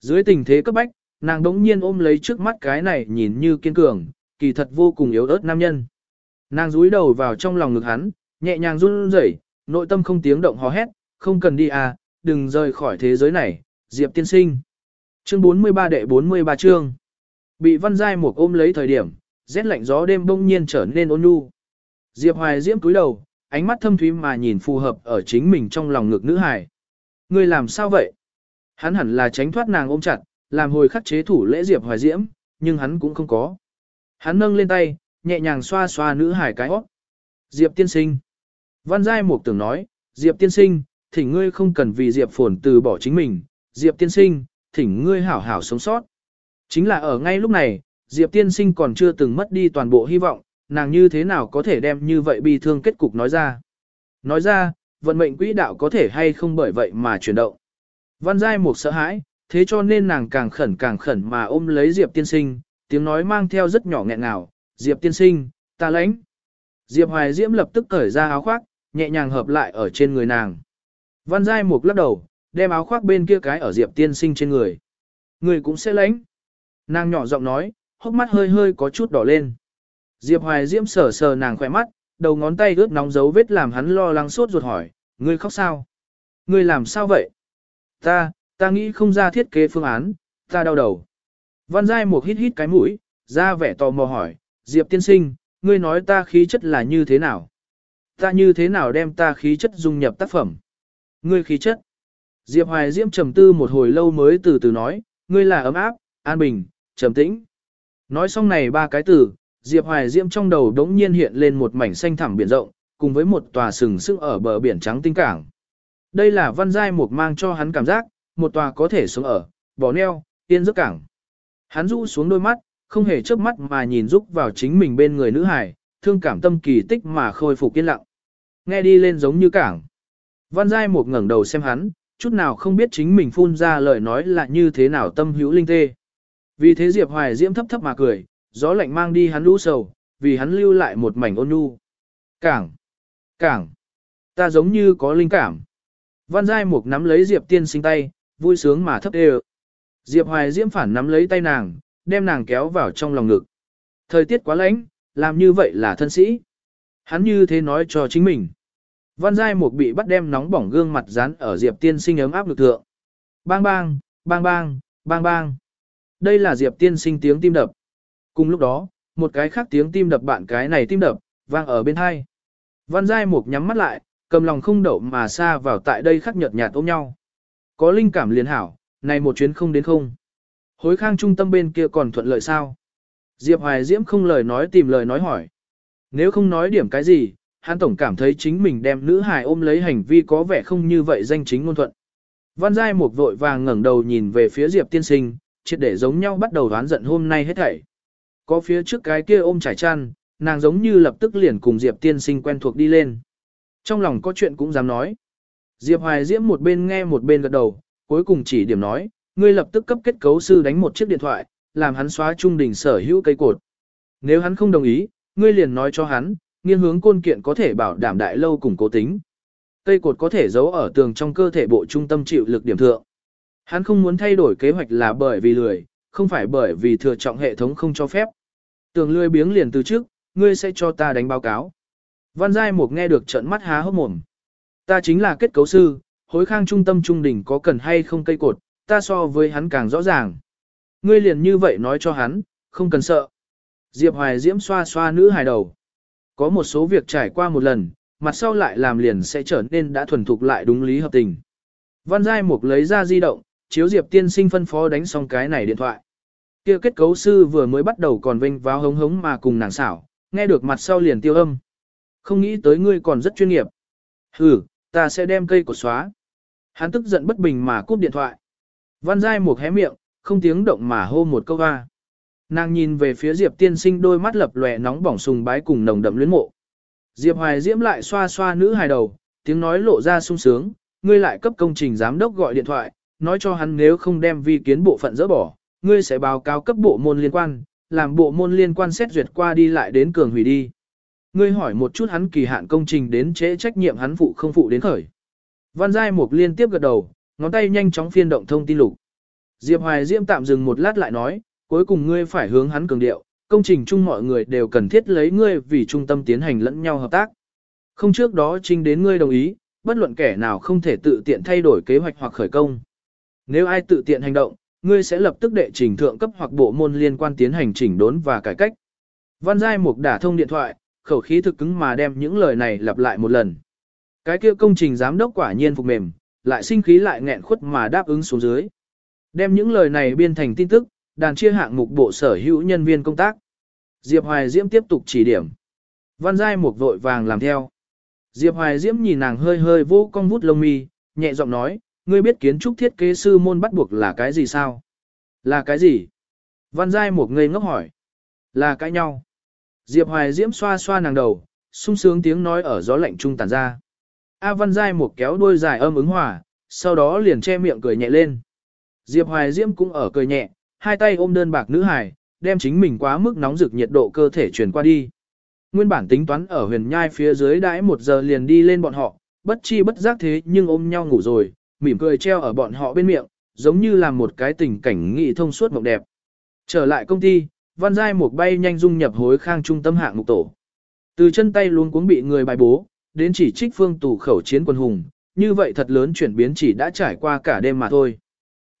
Dưới tình thế cấp bách, nàng đống nhiên ôm lấy trước mắt cái này nhìn như kiên cường, kỳ thật vô cùng yếu ớt nam nhân. Nàng rúi đầu vào trong lòng ngực hắn, nhẹ nhàng run rẩy, nội tâm không tiếng động hò hét, không cần đi à, đừng rời khỏi thế giới này, Diệp tiên sinh. Chương 43 đệ 43 chương. Bị văn giai một ôm lấy thời điểm, rét lạnh gió đêm bỗng nhiên trở nên ôn nhu. Diệp Hoài Diễm cúi đầu, ánh mắt thâm thúy mà nhìn phù hợp ở chính mình trong lòng ngực nữ hài. Ngươi làm sao vậy? Hắn hẳn là tránh thoát nàng ôm chặt, làm hồi khắc chế thủ lễ Diệp Hoài Diễm, nhưng hắn cũng không có. Hắn nâng lên tay, nhẹ nhàng xoa xoa nữ hài cái hót. Diệp tiên sinh. Văn Giai Mục tưởng nói, Diệp tiên sinh, thỉnh ngươi không cần vì Diệp phồn từ bỏ chính mình. Diệp tiên sinh, thỉnh ngươi hảo hảo sống sót. Chính là ở ngay lúc này, Diệp tiên sinh còn chưa từng mất đi toàn bộ hy vọng, nàng như thế nào có thể đem như vậy bi thương kết cục nói ra. Nói ra, vận mệnh quỹ đạo có thể hay không bởi vậy mà chuyển động. Văn Giai Mục sợ hãi, thế cho nên nàng càng khẩn càng khẩn mà ôm lấy Diệp tiên sinh, tiếng nói mang theo rất nhỏ nghẹn ngào, Diệp tiên sinh, ta lãnh. Diệp Hoài Diễm lập tức cởi ra áo khoác, nhẹ nhàng hợp lại ở trên người nàng. Văn Giai Mục lắc đầu, đem áo khoác bên kia cái ở Diệp tiên sinh trên người. Người cũng sẽ lãnh. Nàng nhỏ giọng nói, hốc mắt hơi hơi có chút đỏ lên. Diệp Hoài Diễm sờ sờ nàng khỏe mắt, đầu ngón tay ướt nóng dấu vết làm hắn lo lắng sốt ruột hỏi, ngươi khóc sao? Ngươi làm sao vậy? Ta, ta nghĩ không ra thiết kế phương án, ta đau đầu. Văn Giai một hít hít cái mũi, ra vẻ tò mò hỏi, Diệp tiên sinh, ngươi nói ta khí chất là như thế nào? Ta như thế nào đem ta khí chất dung nhập tác phẩm? Ngươi khí chất. Diệp Hoài Diễm trầm tư một hồi lâu mới từ từ nói, ngươi là ấm áp, an bình, trầm tĩnh. Nói xong này ba cái từ, Diệp Hoài Diễm trong đầu đống nhiên hiện lên một mảnh xanh thẳm biển rộng, cùng với một tòa sừng sững ở bờ biển trắng tinh cảng. Đây là văn giai mục mang cho hắn cảm giác, một tòa có thể sống ở, bỏ neo, yên giấc cảng. Hắn rũ xuống đôi mắt, không hề chớp mắt mà nhìn rúc vào chính mình bên người nữ hải, thương cảm tâm kỳ tích mà khôi phục yên lặng. Nghe đi lên giống như cảng. Văn giai mục ngẩng đầu xem hắn, chút nào không biết chính mình phun ra lời nói là như thế nào tâm hữu linh tê. Vì thế Diệp Hoài Diễm thấp thấp mà cười, gió lạnh mang đi hắn lũ sầu, vì hắn lưu lại một mảnh ôn nhu. Cảng, cảng, ta giống như có linh cảm. Văn Giai Mục nắm lấy Diệp Tiên sinh tay, vui sướng mà thấp đê Diệp Hoài Diễm phản nắm lấy tay nàng, đem nàng kéo vào trong lòng ngực. Thời tiết quá lạnh, làm như vậy là thân sĩ. Hắn như thế nói cho chính mình. Văn Giai Mục bị bắt đem nóng bỏng gương mặt dán ở Diệp Tiên sinh ấm áp lực thượng. Bang bang, bang bang, bang bang. Đây là Diệp Tiên sinh tiếng tim đập. Cùng lúc đó, một cái khác tiếng tim đập bạn cái này tim đập, vang ở bên hai. Văn Giai Mục nhắm mắt lại, cầm lòng không đậu mà xa vào tại đây khắc nhợt nhạt ôm nhau. Có linh cảm liền hảo, này một chuyến không đến không. Hối khang trung tâm bên kia còn thuận lợi sao? Diệp Hoài Diễm không lời nói tìm lời nói hỏi. Nếu không nói điểm cái gì, hắn tổng cảm thấy chính mình đem nữ hài ôm lấy hành vi có vẻ không như vậy danh chính ngôn thuận. Văn Giai Mục vội vàng ngẩng đầu nhìn về phía Diệp tiên sinh, triệt để giống nhau bắt đầu đoán giận hôm nay hết thảy. Có phía trước cái kia ôm trải chăn, nàng giống như lập tức liền cùng Diệp tiên sinh quen thuộc đi lên. Trong lòng có chuyện cũng dám nói. Diệp Hoài Diễm một bên nghe một bên gật đầu, cuối cùng chỉ điểm nói, ngươi lập tức cấp kết cấu sư đánh một chiếc điện thoại, làm hắn xóa trung đỉnh sở hữu cây cột. Nếu hắn không đồng ý, ngươi liền nói cho hắn, nghiên hướng côn kiện có thể bảo đảm đại lâu cùng cố tính. Cây cột có thể giấu ở tường trong cơ thể bộ trung tâm chịu lực điểm thượng. Hắn không muốn thay đổi kế hoạch là bởi vì lười, không phải bởi vì thừa trọng hệ thống không cho phép. Tường lười biếng liền từ trước, ngươi sẽ cho ta đánh báo cáo. Văn Giai Mục nghe được trận mắt há hốc mồm. Ta chính là kết cấu sư, hối khang trung tâm trung đỉnh có cần hay không cây cột, ta so với hắn càng rõ ràng. Ngươi liền như vậy nói cho hắn, không cần sợ. Diệp Hoài Diễm xoa xoa nữ hài đầu. Có một số việc trải qua một lần, mặt sau lại làm liền sẽ trở nên đã thuần thục lại đúng lý hợp tình. Văn Giai Mục lấy ra di động, chiếu Diệp tiên sinh phân phó đánh xong cái này điện thoại. Kia kết cấu sư vừa mới bắt đầu còn vinh vào hống hống mà cùng nàng xảo, nghe được mặt sau liền tiêu âm. Không nghĩ tới ngươi còn rất chuyên nghiệp. Hừ, ta sẽ đem cây cột xóa. Hắn tức giận bất bình mà cúp điện thoại. Văn Giai một hé miệng, không tiếng động mà hô một câu va. Nàng nhìn về phía Diệp tiên sinh đôi mắt lập lòe nóng bỏng sùng bái cùng nồng đậm luyến mộ. Diệp Hoài Diễm lại xoa xoa nữ hài đầu, tiếng nói lộ ra sung sướng, ngươi lại cấp công trình giám đốc gọi điện thoại, nói cho hắn nếu không đem vi kiến bộ phận dỡ bỏ, ngươi sẽ báo cáo cấp bộ môn liên quan, làm bộ môn liên quan xét duyệt qua đi lại đến cường hủy đi. Ngươi hỏi một chút hắn kỳ hạn công trình đến trễ trách nhiệm hắn phụ không phụ đến khởi. Văn Giai Mục liên tiếp gật đầu, ngón tay nhanh chóng phiên động thông tin lục. Diệp Hoài Diễm tạm dừng một lát lại nói, cuối cùng ngươi phải hướng hắn cường điệu, công trình chung mọi người đều cần thiết lấy ngươi vì trung tâm tiến hành lẫn nhau hợp tác. Không trước đó trình đến ngươi đồng ý, bất luận kẻ nào không thể tự tiện thay đổi kế hoạch hoặc khởi công. Nếu ai tự tiện hành động, ngươi sẽ lập tức đệ trình thượng cấp hoặc bộ môn liên quan tiến hành chỉnh đốn và cải cách. Văn Giai Mục đả thông điện thoại, khẩu khí thực cứng mà đem những lời này lặp lại một lần. Cái kia công trình giám đốc quả nhiên phục mềm, lại sinh khí lại nghẹn khuất mà đáp ứng xuống dưới. Đem những lời này biên thành tin tức, đàn chia hạng mục bộ sở hữu nhân viên công tác. Diệp Hoài Diễm tiếp tục chỉ điểm. Văn Giai Mục vội vàng làm theo. Diệp Hoài Diễm nhìn nàng hơi hơi vô cong vút lông mi, nhẹ giọng nói, ngươi biết kiến trúc thiết kế sư môn bắt buộc là cái gì sao? Là cái gì? Văn Giai Mục ngây ngốc hỏi. Là cãi nhau. Diệp Hoài Diễm xoa xoa nàng đầu, sung sướng tiếng nói ở gió lạnh trung tàn ra. A Văn Giai một kéo đuôi dài âm ứng hòa, sau đó liền che miệng cười nhẹ lên. Diệp Hoài Diễm cũng ở cười nhẹ, hai tay ôm đơn bạc nữ hài, đem chính mình quá mức nóng rực nhiệt độ cơ thể truyền qua đi. Nguyên bản tính toán ở huyền nhai phía dưới đãi một giờ liền đi lên bọn họ, bất chi bất giác thế nhưng ôm nhau ngủ rồi, mỉm cười treo ở bọn họ bên miệng, giống như là một cái tình cảnh nghị thông suốt mộng đẹp. Trở lại công ty, Văn Giai một bay nhanh dung nhập hối khang trung tâm hạng mục tổ. Từ chân tay luôn cuống bị người bài bố, đến chỉ trích phương tù khẩu chiến quân hùng, như vậy thật lớn chuyển biến chỉ đã trải qua cả đêm mà thôi.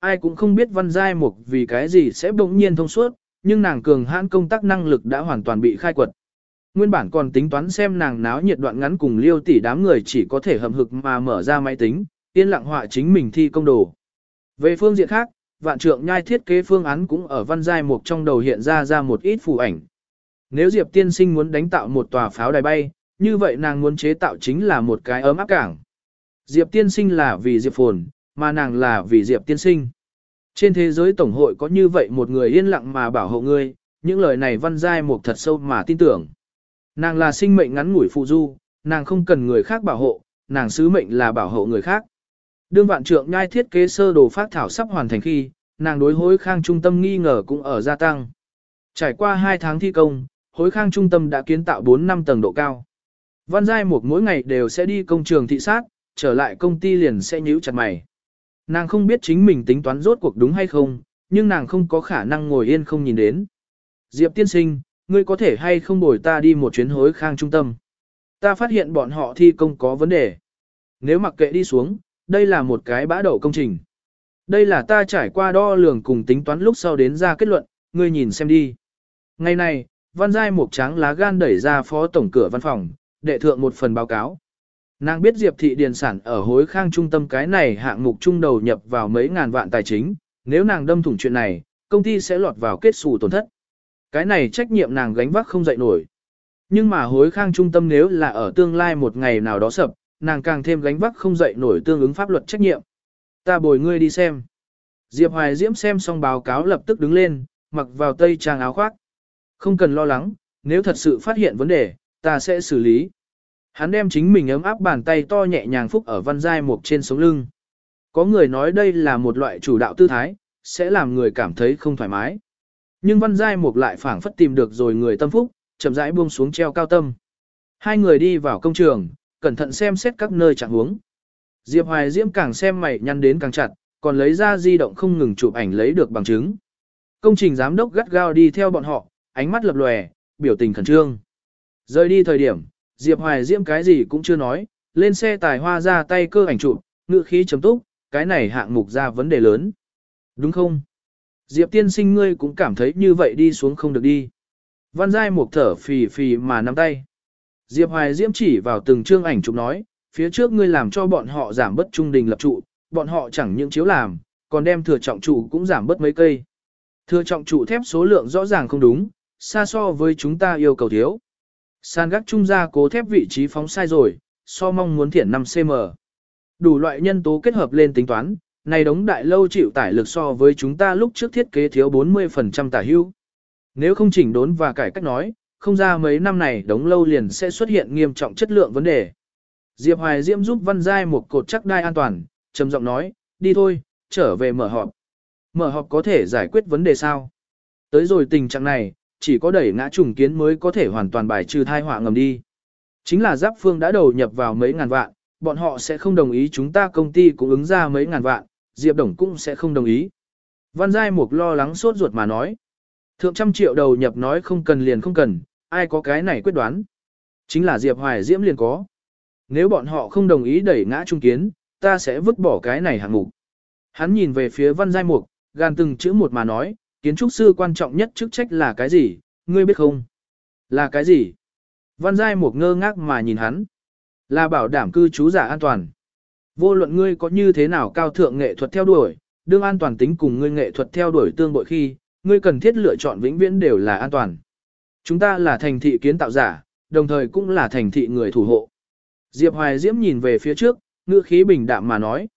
Ai cũng không biết Văn Giai Mục vì cái gì sẽ bỗng nhiên thông suốt, nhưng nàng cường hãn công tác năng lực đã hoàn toàn bị khai quật. Nguyên bản còn tính toán xem nàng náo nhiệt đoạn ngắn cùng liêu tỷ đám người chỉ có thể hầm hực mà mở ra máy tính, yên lặng họa chính mình thi công đồ. Về phương diện khác, vạn trượng nhai thiết kế phương án cũng ở văn giai mục trong đầu hiện ra ra một ít phù ảnh. Nếu Diệp tiên sinh muốn đánh tạo một tòa pháo đài bay, như vậy nàng muốn chế tạo chính là một cái ấm áp cảng. Diệp tiên sinh là vì Diệp phồn, mà nàng là vì Diệp tiên sinh. Trên thế giới tổng hội có như vậy một người yên lặng mà bảo hộ ngươi, những lời này văn giai mục thật sâu mà tin tưởng. Nàng là sinh mệnh ngắn ngủi phụ du, nàng không cần người khác bảo hộ, nàng sứ mệnh là bảo hộ người khác. Đương vạn trượng nhai thiết kế sơ đồ phát thảo sắp hoàn thành khi, nàng đối hối khang trung tâm nghi ngờ cũng ở gia tăng. Trải qua 2 tháng thi công, hối khang trung tâm đã kiến tạo 4 năm tầng độ cao. Văn Giai Mục mỗi ngày đều sẽ đi công trường thị sát, trở lại công ty liền sẽ nhíu chặt mày. Nàng không biết chính mình tính toán rốt cuộc đúng hay không, nhưng nàng không có khả năng ngồi yên không nhìn đến. Diệp tiên sinh, ngươi có thể hay không bồi ta đi một chuyến hối khang trung tâm. Ta phát hiện bọn họ thi công có vấn đề. Nếu mặc kệ đi xuống, đây là một cái bã đậu công trình. Đây là ta trải qua đo lường cùng tính toán lúc sau đến ra kết luận, ngươi nhìn xem đi. Ngày này, văn giai mục trắng lá gan đẩy ra phó tổng cửa văn phòng, đệ thượng một phần báo cáo. Nàng biết Diệp thị điền sản ở hối khang trung tâm cái này hạng mục trung đầu nhập vào mấy ngàn vạn tài chính, nếu nàng đâm thủng chuyện này, công ty sẽ lọt vào kết xù tổn thất. Cái này trách nhiệm nàng gánh vác không dậy nổi. Nhưng mà hối khang trung tâm nếu là ở tương lai một ngày nào đó sập, nàng càng thêm gánh vác không dậy nổi tương ứng pháp luật trách nhiệm. Ta bồi ngươi đi xem. Diệp Hoài Diễm xem xong báo cáo lập tức đứng lên, mặc vào tây trang áo khoác. Không cần lo lắng, nếu thật sự phát hiện vấn đề, ta sẽ xử lý. Hắn đem chính mình ấm áp bàn tay to nhẹ nhàng phúc ở văn giai mục trên sống lưng. Có người nói đây là một loại chủ đạo tư thái, sẽ làm người cảm thấy không thoải mái. Nhưng văn giai mục lại phảng phất tìm được rồi người tâm phúc, chậm rãi buông xuống treo cao tâm. Hai người đi vào công trường, cẩn thận xem xét các nơi trạng huống. Diệp Hoài Diễm càng xem mày nhăn đến càng chặt, còn lấy ra di động không ngừng chụp ảnh lấy được bằng chứng. Công trình giám đốc gắt gao đi theo bọn họ, ánh mắt lập lòe, biểu tình khẩn trương. Rời đi thời điểm, Diệp Hoài Diễm cái gì cũng chưa nói, lên xe tài hoa ra tay cơ ảnh chụp, ngựa khí chấm túc, cái này hạng mục ra vấn đề lớn. Đúng không? Diệp tiên sinh ngươi cũng cảm thấy như vậy đi xuống không được đi. Văn Giai một thở phì phì mà nắm tay. Diệp Hoài Diễm chỉ vào từng chương ảnh chụp nói, phía trước ngươi làm cho bọn họ giảm bất trung đình lập trụ, bọn họ chẳng những chiếu làm, còn đem thừa trọng trụ cũng giảm bớt mấy cây. Thừa trọng trụ thép số lượng rõ ràng không đúng, xa so với chúng ta yêu cầu thiếu. San gác trung gia cố thép vị trí phóng sai rồi, so mong muốn thiển 5cm. Đủ loại nhân tố kết hợp lên tính toán, này đống đại lâu chịu tải lực so với chúng ta lúc trước thiết kế thiếu 40% tải hưu. Nếu không chỉnh đốn và cải cách nói, không ra mấy năm này đống lâu liền sẽ xuất hiện nghiêm trọng chất lượng vấn đề. Diệp Hoài Diễm giúp Văn Giai một cột chắc đai an toàn, trầm giọng nói, đi thôi, trở về mở họp. Mở họp có thể giải quyết vấn đề sao? Tới rồi tình trạng này, chỉ có đẩy ngã trùng kiến mới có thể hoàn toàn bài trừ thai họa ngầm đi. Chính là giáp phương đã đầu nhập vào mấy ngàn vạn, bọn họ sẽ không đồng ý chúng ta công ty cũng ứng ra mấy ngàn vạn, Diệp Đồng cũng sẽ không đồng ý. Văn Giai Mục lo lắng sốt ruột mà nói. Thượng trăm triệu đầu nhập nói không cần liền không cần, ai có cái này quyết đoán. Chính là Diệp Hoài Diễm liền có. Nếu bọn họ không đồng ý đẩy ngã trung kiến, ta sẽ vứt bỏ cái này hạng mục. Hắn nhìn về phía Văn Giai Mục, gàn từng chữ một mà nói, kiến trúc sư quan trọng nhất chức trách là cái gì, ngươi biết không? Là cái gì? Văn Giai Mục ngơ ngác mà nhìn hắn. Là bảo đảm cư trú giả an toàn. Vô luận ngươi có như thế nào cao thượng nghệ thuật theo đuổi, đương an toàn tính cùng ngươi nghệ thuật theo đuổi tương bội khi, ngươi cần thiết lựa chọn vĩnh viễn đều là an toàn. Chúng ta là thành thị kiến tạo giả, đồng thời cũng là thành thị người thủ hộ. Diệp Hoài Diễm nhìn về phía trước, ngữ khí bình đạm mà nói.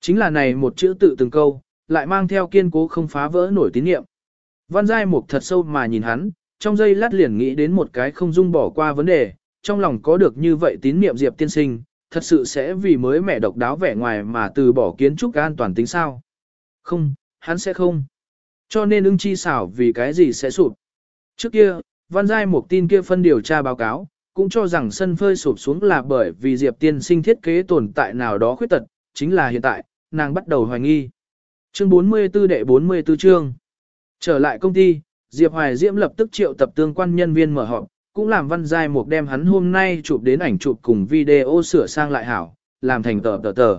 Chính là này một chữ tự từng câu, lại mang theo kiên cố không phá vỡ nổi tín niệm. Văn Giai Mục thật sâu mà nhìn hắn, trong giây lát liền nghĩ đến một cái không dung bỏ qua vấn đề, trong lòng có được như vậy tín niệm Diệp tiên sinh, thật sự sẽ vì mới mẹ độc đáo vẻ ngoài mà từ bỏ kiến trúc an toàn tính sao. Không, hắn sẽ không. Cho nên ưng chi xảo vì cái gì sẽ sụp. Trước kia, Văn Giai Mục tin kia phân điều tra báo cáo, cũng cho rằng sân phơi sụp xuống là bởi vì Diệp tiên sinh thiết kế tồn tại nào đó khuyết tật, chính là hiện tại, nàng bắt đầu hoài nghi. Chương 44 đệ 44 chương. Trở lại công ty, Diệp Hoài Diễm lập tức triệu tập tương quan nhân viên mở họp, cũng làm văn giai một đem hắn hôm nay chụp đến ảnh chụp cùng video sửa sang lại hảo, làm thành tờ tờ tờ.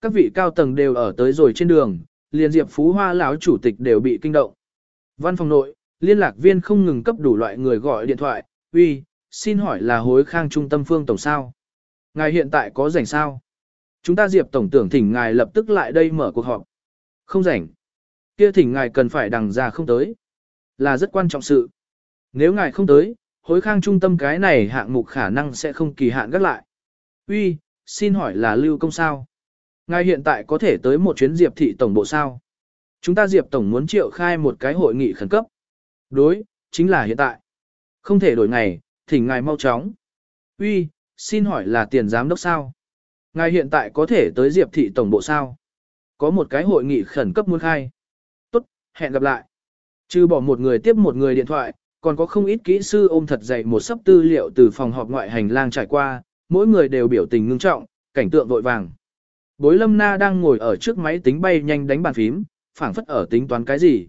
Các vị cao tầng đều ở tới rồi trên đường, liền Diệp Phú Hoa lão chủ tịch đều bị kinh động. Văn phòng nội, liên lạc viên không ngừng cấp đủ loại người gọi điện thoại, uy, xin hỏi là hối khang trung tâm phương tổng sao? Ngài hiện tại có rảnh sao? Chúng ta Diệp tổng tưởng thỉnh ngài lập tức lại đây mở cuộc họp. Không rảnh. Kia thỉnh ngài cần phải đằng ra không tới. Là rất quan trọng sự. Nếu ngài không tới, hối khang trung tâm cái này hạng mục khả năng sẽ không kỳ hạn gắt lại. Uy, xin hỏi là lưu công sao? Ngài hiện tại có thể tới một chuyến Diệp thị tổng bộ sao? Chúng ta Diệp tổng muốn triệu khai một cái hội nghị khẩn cấp. Đối, chính là hiện tại. Không thể đổi ngày, thỉnh ngài mau chóng. Uy, xin hỏi là tiền giám đốc sao? Ngài hiện tại có thể tới Diệp thị tổng bộ sao? Có một cái hội nghị khẩn cấp muốn khai. Tốt, hẹn gặp lại. Trừ bỏ một người tiếp một người điện thoại, còn có không ít kỹ sư ôm thật dày một sấp tư liệu từ phòng họp ngoại hành lang trải qua, mỗi người đều biểu tình ngưng trọng, cảnh tượng vội vàng. Bối lâm na đang ngồi ở trước máy tính bay nhanh đánh bàn phím, phảng phất ở tính toán cái gì.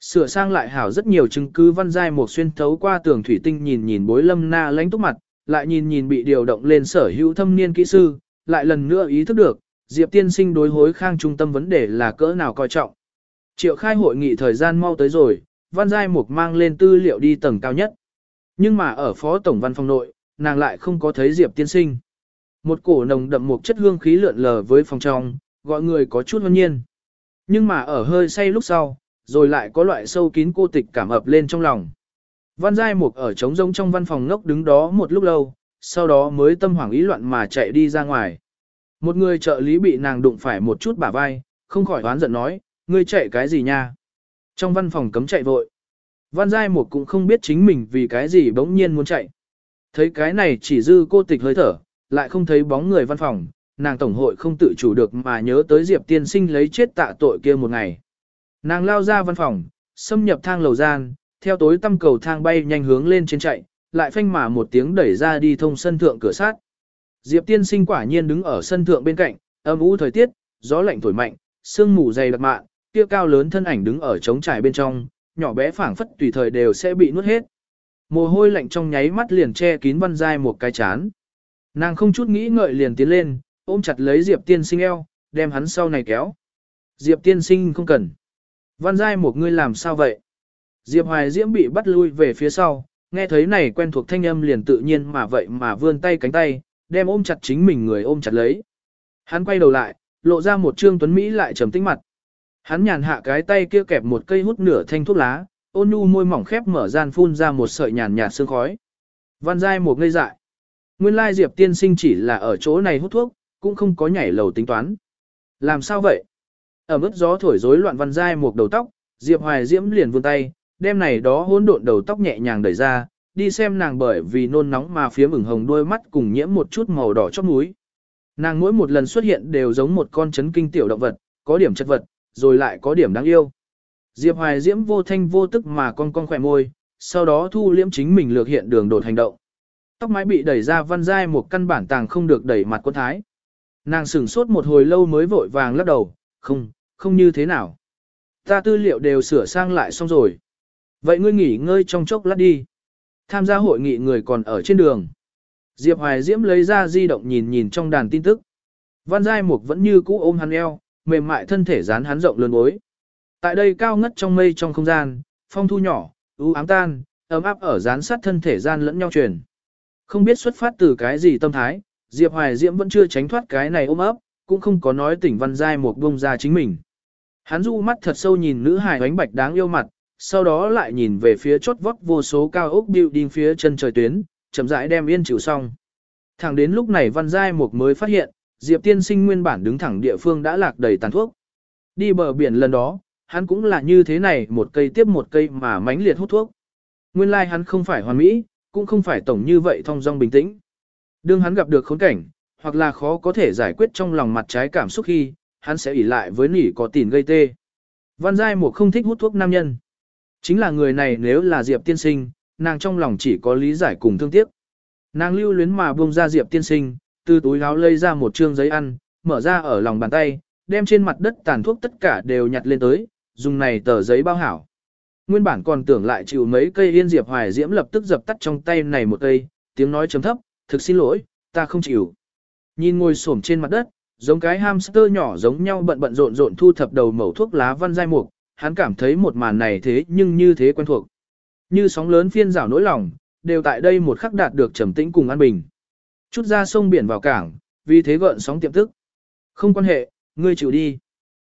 Sửa sang lại hảo rất nhiều chứng cứ văn giai một xuyên thấu qua tường thủy tinh nhìn nhìn bối lâm na lánh túc mặt, lại nhìn nhìn bị điều động lên sở hữu thâm niên kỹ sư, lại lần nữa ý thức được, Diệp tiên sinh đối hối khang trung tâm vấn đề là cỡ nào coi trọng. Triệu khai hội nghị thời gian mau tới rồi, Văn Giai Mục mang lên tư liệu đi tầng cao nhất. Nhưng mà ở phó tổng văn phòng nội, nàng lại không có thấy Diệp tiên sinh. Một cổ nồng đậm một chất hương khí lượn lờ với phòng trong, gọi người có chút hân nhiên. Nhưng mà ở hơi say lúc sau, rồi lại có loại sâu kín cô tịch cảm ập lên trong lòng. Văn Giai Mục ở trống rông trong văn phòng ngốc đứng đó một lúc lâu, sau đó mới tâm hoảng ý loạn mà chạy đi ra ngoài. Một người trợ lý bị nàng đụng phải một chút bả vai, không khỏi oán giận nói, ngươi chạy cái gì nha? Trong văn phòng cấm chạy vội. Văn Giai Mục cũng không biết chính mình vì cái gì bỗng nhiên muốn chạy. Thấy cái này chỉ dư cô tịch hơi thở, lại không thấy bóng người văn phòng, nàng tổng hội không tự chủ được mà nhớ tới Diệp tiên sinh lấy chết tạ tội kia một ngày. Nàng lao ra văn phòng, xâm nhập thang lầu gian, theo tối tâm cầu thang bay nhanh hướng lên trên chạy, lại phanh mà một tiếng đẩy ra đi thông sân thượng cửa sát. Diệp tiên sinh quả nhiên đứng ở sân thượng bên cạnh, âm u thời tiết, gió lạnh thổi mạnh, sương mù dày đặc mạn, kia cao lớn thân ảnh đứng ở trống trải bên trong, nhỏ bé phảng phất tùy thời đều sẽ bị nuốt hết. Mồ hôi lạnh trong nháy mắt liền che kín văn dai một cái chán. Nàng không chút nghĩ ngợi liền tiến lên, ôm chặt lấy Diệp tiên sinh eo, đem hắn sau này kéo. Diệp tiên sinh không cần. Văn giai một ngươi làm sao vậy? Diệp hoài diễm bị bắt lui về phía sau, nghe thấy này quen thuộc thanh âm liền tự nhiên mà vậy mà vươn tay cánh tay, đem ôm chặt chính mình người ôm chặt lấy. Hắn quay đầu lại, lộ ra một trương tuấn Mỹ lại trầm tĩnh mặt. Hắn nhàn hạ cái tay kia kẹp một cây hút nửa thanh thuốc lá, ôn nhu môi mỏng khép mở gian phun ra một sợi nhàn nhạt sương khói. Văn giai một ngây dại. Nguyên lai Diệp tiên sinh chỉ là ở chỗ này hút thuốc, cũng không có nhảy lầu tính toán. Làm sao vậy? Ở mức gió thổi rối loạn văn giai một đầu tóc, Diệp Hoài Diễm liền vươn tay, đem này đó hỗn độn đầu tóc nhẹ nhàng đẩy ra, đi xem nàng bởi vì nôn nóng mà phía ửng hồng đôi mắt cùng nhiễm một chút màu đỏ chóp mũi. Nàng mỗi một lần xuất hiện đều giống một con chấn kinh tiểu động vật, có điểm chất vật, rồi lại có điểm đáng yêu. Diệp Hoài Diễm vô thanh vô tức mà con con khỏe môi, sau đó thu liễm chính mình lược hiện đường đột hành động. Tóc mái bị đẩy ra văn dai một căn bản tàng không được đẩy mặt quân thái. Nàng sửng sốt một hồi lâu mới vội vàng lắc đầu, không, không như thế nào. Ta tư liệu đều sửa sang lại xong rồi. Vậy ngươi nghỉ ngơi trong chốc lát đi. Tham gia hội nghị người còn ở trên đường. Diệp Hoài Diễm lấy ra di động nhìn nhìn trong đàn tin tức. Văn Giai Mục vẫn như cũ ôm hắn eo, mềm mại thân thể dán hắn rộng lớn bối. Tại đây cao ngất trong mây trong không gian, phong thu nhỏ, u ám tan, ấm áp ở dán sát thân thể gian lẫn nhau truyền. Không biết xuất phát từ cái gì tâm thái, Diệp Hoài Diễm vẫn chưa tránh thoát cái này ôm ấp, cũng không có nói tỉnh Văn Giai Mục bông ra chính mình. Hắn du mắt thật sâu nhìn nữ hài ánh bạch đáng yêu mặt, sau đó lại nhìn về phía chốt vót vô số cao ốc building phía chân trời tuyến, chậm rãi đem yên chịu xong. Thẳng đến lúc này Văn Giai Mục mới phát hiện, Diệp Tiên Sinh nguyên bản đứng thẳng địa phương đã lạc đầy tàn thuốc. Đi bờ biển lần đó, hắn cũng là như thế này một cây tiếp một cây mà mãnh liệt hút thuốc. Nguyên lai like hắn không phải hoàn mỹ, cũng không phải tổng như vậy thong dong bình tĩnh. Đương hắn gặp được khốn cảnh, hoặc là khó có thể giải quyết trong lòng mặt trái cảm xúc khi, hắn sẽ ỉ lại với nỉ có tỉn gây tê. Văn Giai Mục không thích hút thuốc nam nhân. Chính là người này nếu là Diệp tiên sinh, nàng trong lòng chỉ có lý giải cùng thương tiếc. Nàng lưu luyến mà buông ra Diệp tiên sinh, từ túi áo lấy ra một trương giấy ăn, mở ra ở lòng bàn tay, đem trên mặt đất tàn thuốc tất cả đều nhặt lên tới, dùng này tờ giấy bao hảo. Nguyên bản còn tưởng lại chịu mấy cây yên Diệp Hoài Diễm lập tức dập tắt trong tay này một cây, tiếng nói chấm thấp, thực xin lỗi, ta không chịu. Nhìn ngồi xổm trên mặt đất, giống cái hamster nhỏ giống nhau bận bận rộn rộn thu thập đầu mẩu thuốc lá văn giai mục, hắn cảm thấy một màn này thế nhưng như thế quen thuộc. Như sóng lớn phiên rảo nỗi lòng, đều tại đây một khắc đạt được trầm tĩnh cùng an bình. Chút ra sông biển vào cảng, vì thế gợn sóng tiệm tức. Không quan hệ, ngươi chịu đi.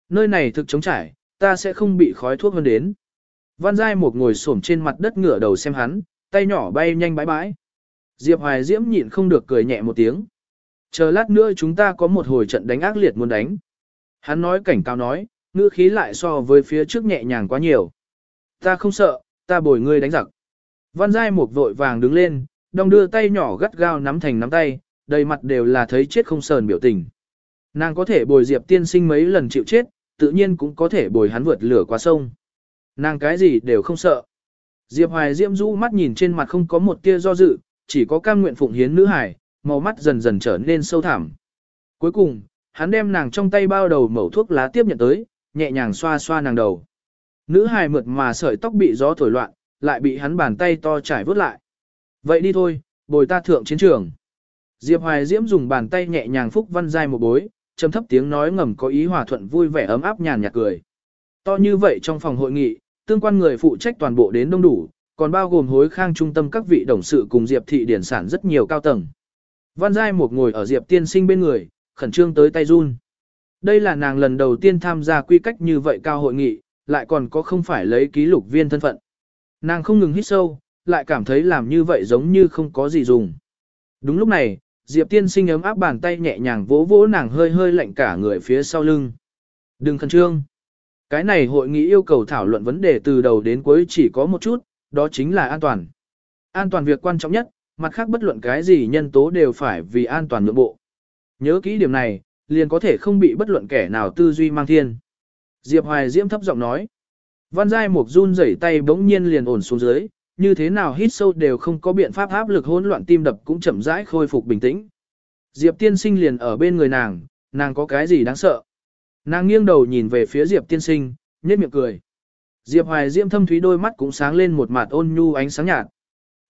Nơi này thực chống trải, ta sẽ không bị khói thuốc hơn đến. Văn Giai một ngồi xổm trên mặt đất ngửa đầu xem hắn, tay nhỏ bay nhanh bãi bãi. Diệp Hoài Diễm nhịn không được cười nhẹ một tiếng. Chờ lát nữa chúng ta có một hồi trận đánh ác liệt muốn đánh. Hắn nói cảnh cáo nói, ngữ khí lại so với phía trước nhẹ nhàng quá nhiều. Ta không sợ, ta bồi ngươi đánh giặc. Văn Giai một vội vàng đứng lên, đong đưa tay nhỏ gắt gao nắm thành nắm tay, đầy mặt đều là thấy chết không sờn biểu tình. Nàng có thể bồi Diệp tiên sinh mấy lần chịu chết, tự nhiên cũng có thể bồi hắn vượt lửa qua sông. Nàng cái gì đều không sợ. Diệp Hoài Diễm rũ mắt nhìn trên mặt không có một tia do dự, chỉ có cam nguyện phụng hiến nữ hải, màu mắt dần dần trở nên sâu thẳm. Cuối cùng, hắn đem nàng trong tay bao đầu mẩu thuốc lá tiếp nhận tới, nhẹ nhàng xoa xoa nàng đầu. Nữ hài mượt mà sợi tóc bị gió thổi loạn, lại bị hắn bàn tay to trải vớt lại. Vậy đi thôi, bồi ta thượng chiến trường. Diệp Hoài Diễm dùng bàn tay nhẹ nhàng phúc văn dai một bối, trầm thấp tiếng nói ngầm có ý hòa thuận vui vẻ ấm áp nhàn nhạt cười. To như vậy trong phòng hội nghị, tương quan người phụ trách toàn bộ đến đông đủ, còn bao gồm hối khang trung tâm các vị đồng sự cùng Diệp thị điển sản rất nhiều cao tầng. Văn Giai một ngồi ở Diệp tiên sinh bên người, khẩn trương tới tay run. Đây là nàng lần đầu tiên tham gia quy cách như vậy cao hội nghị, lại còn có không phải lấy ký lục viên thân phận. Nàng không ngừng hít sâu, lại cảm thấy làm như vậy giống như không có gì dùng. Đúng lúc này, Diệp tiên sinh ấm áp bàn tay nhẹ nhàng vỗ vỗ nàng hơi hơi lạnh cả người phía sau lưng. Đừng khẩn trương. Cái này hội nghị yêu cầu thảo luận vấn đề từ đầu đến cuối chỉ có một chút, đó chính là an toàn. An toàn việc quan trọng nhất, mặt khác bất luận cái gì nhân tố đều phải vì an toàn nhượng bộ. Nhớ kỹ điểm này, liền có thể không bị bất luận kẻ nào tư duy mang thiên. Diệp Hoài Diễm thấp giọng nói. Văn Giai Mục run rẩy tay bỗng nhiên liền ổn xuống dưới, như thế nào hít sâu đều không có biện pháp áp lực hỗn loạn tim đập cũng chậm rãi khôi phục bình tĩnh. Diệp tiên sinh liền ở bên người nàng, nàng có cái gì đáng sợ. Nàng nghiêng đầu nhìn về phía Diệp tiên sinh, nhếch miệng cười. Diệp Hoài Diễm thâm thúy đôi mắt cũng sáng lên một mặt ôn nhu ánh sáng nhạt.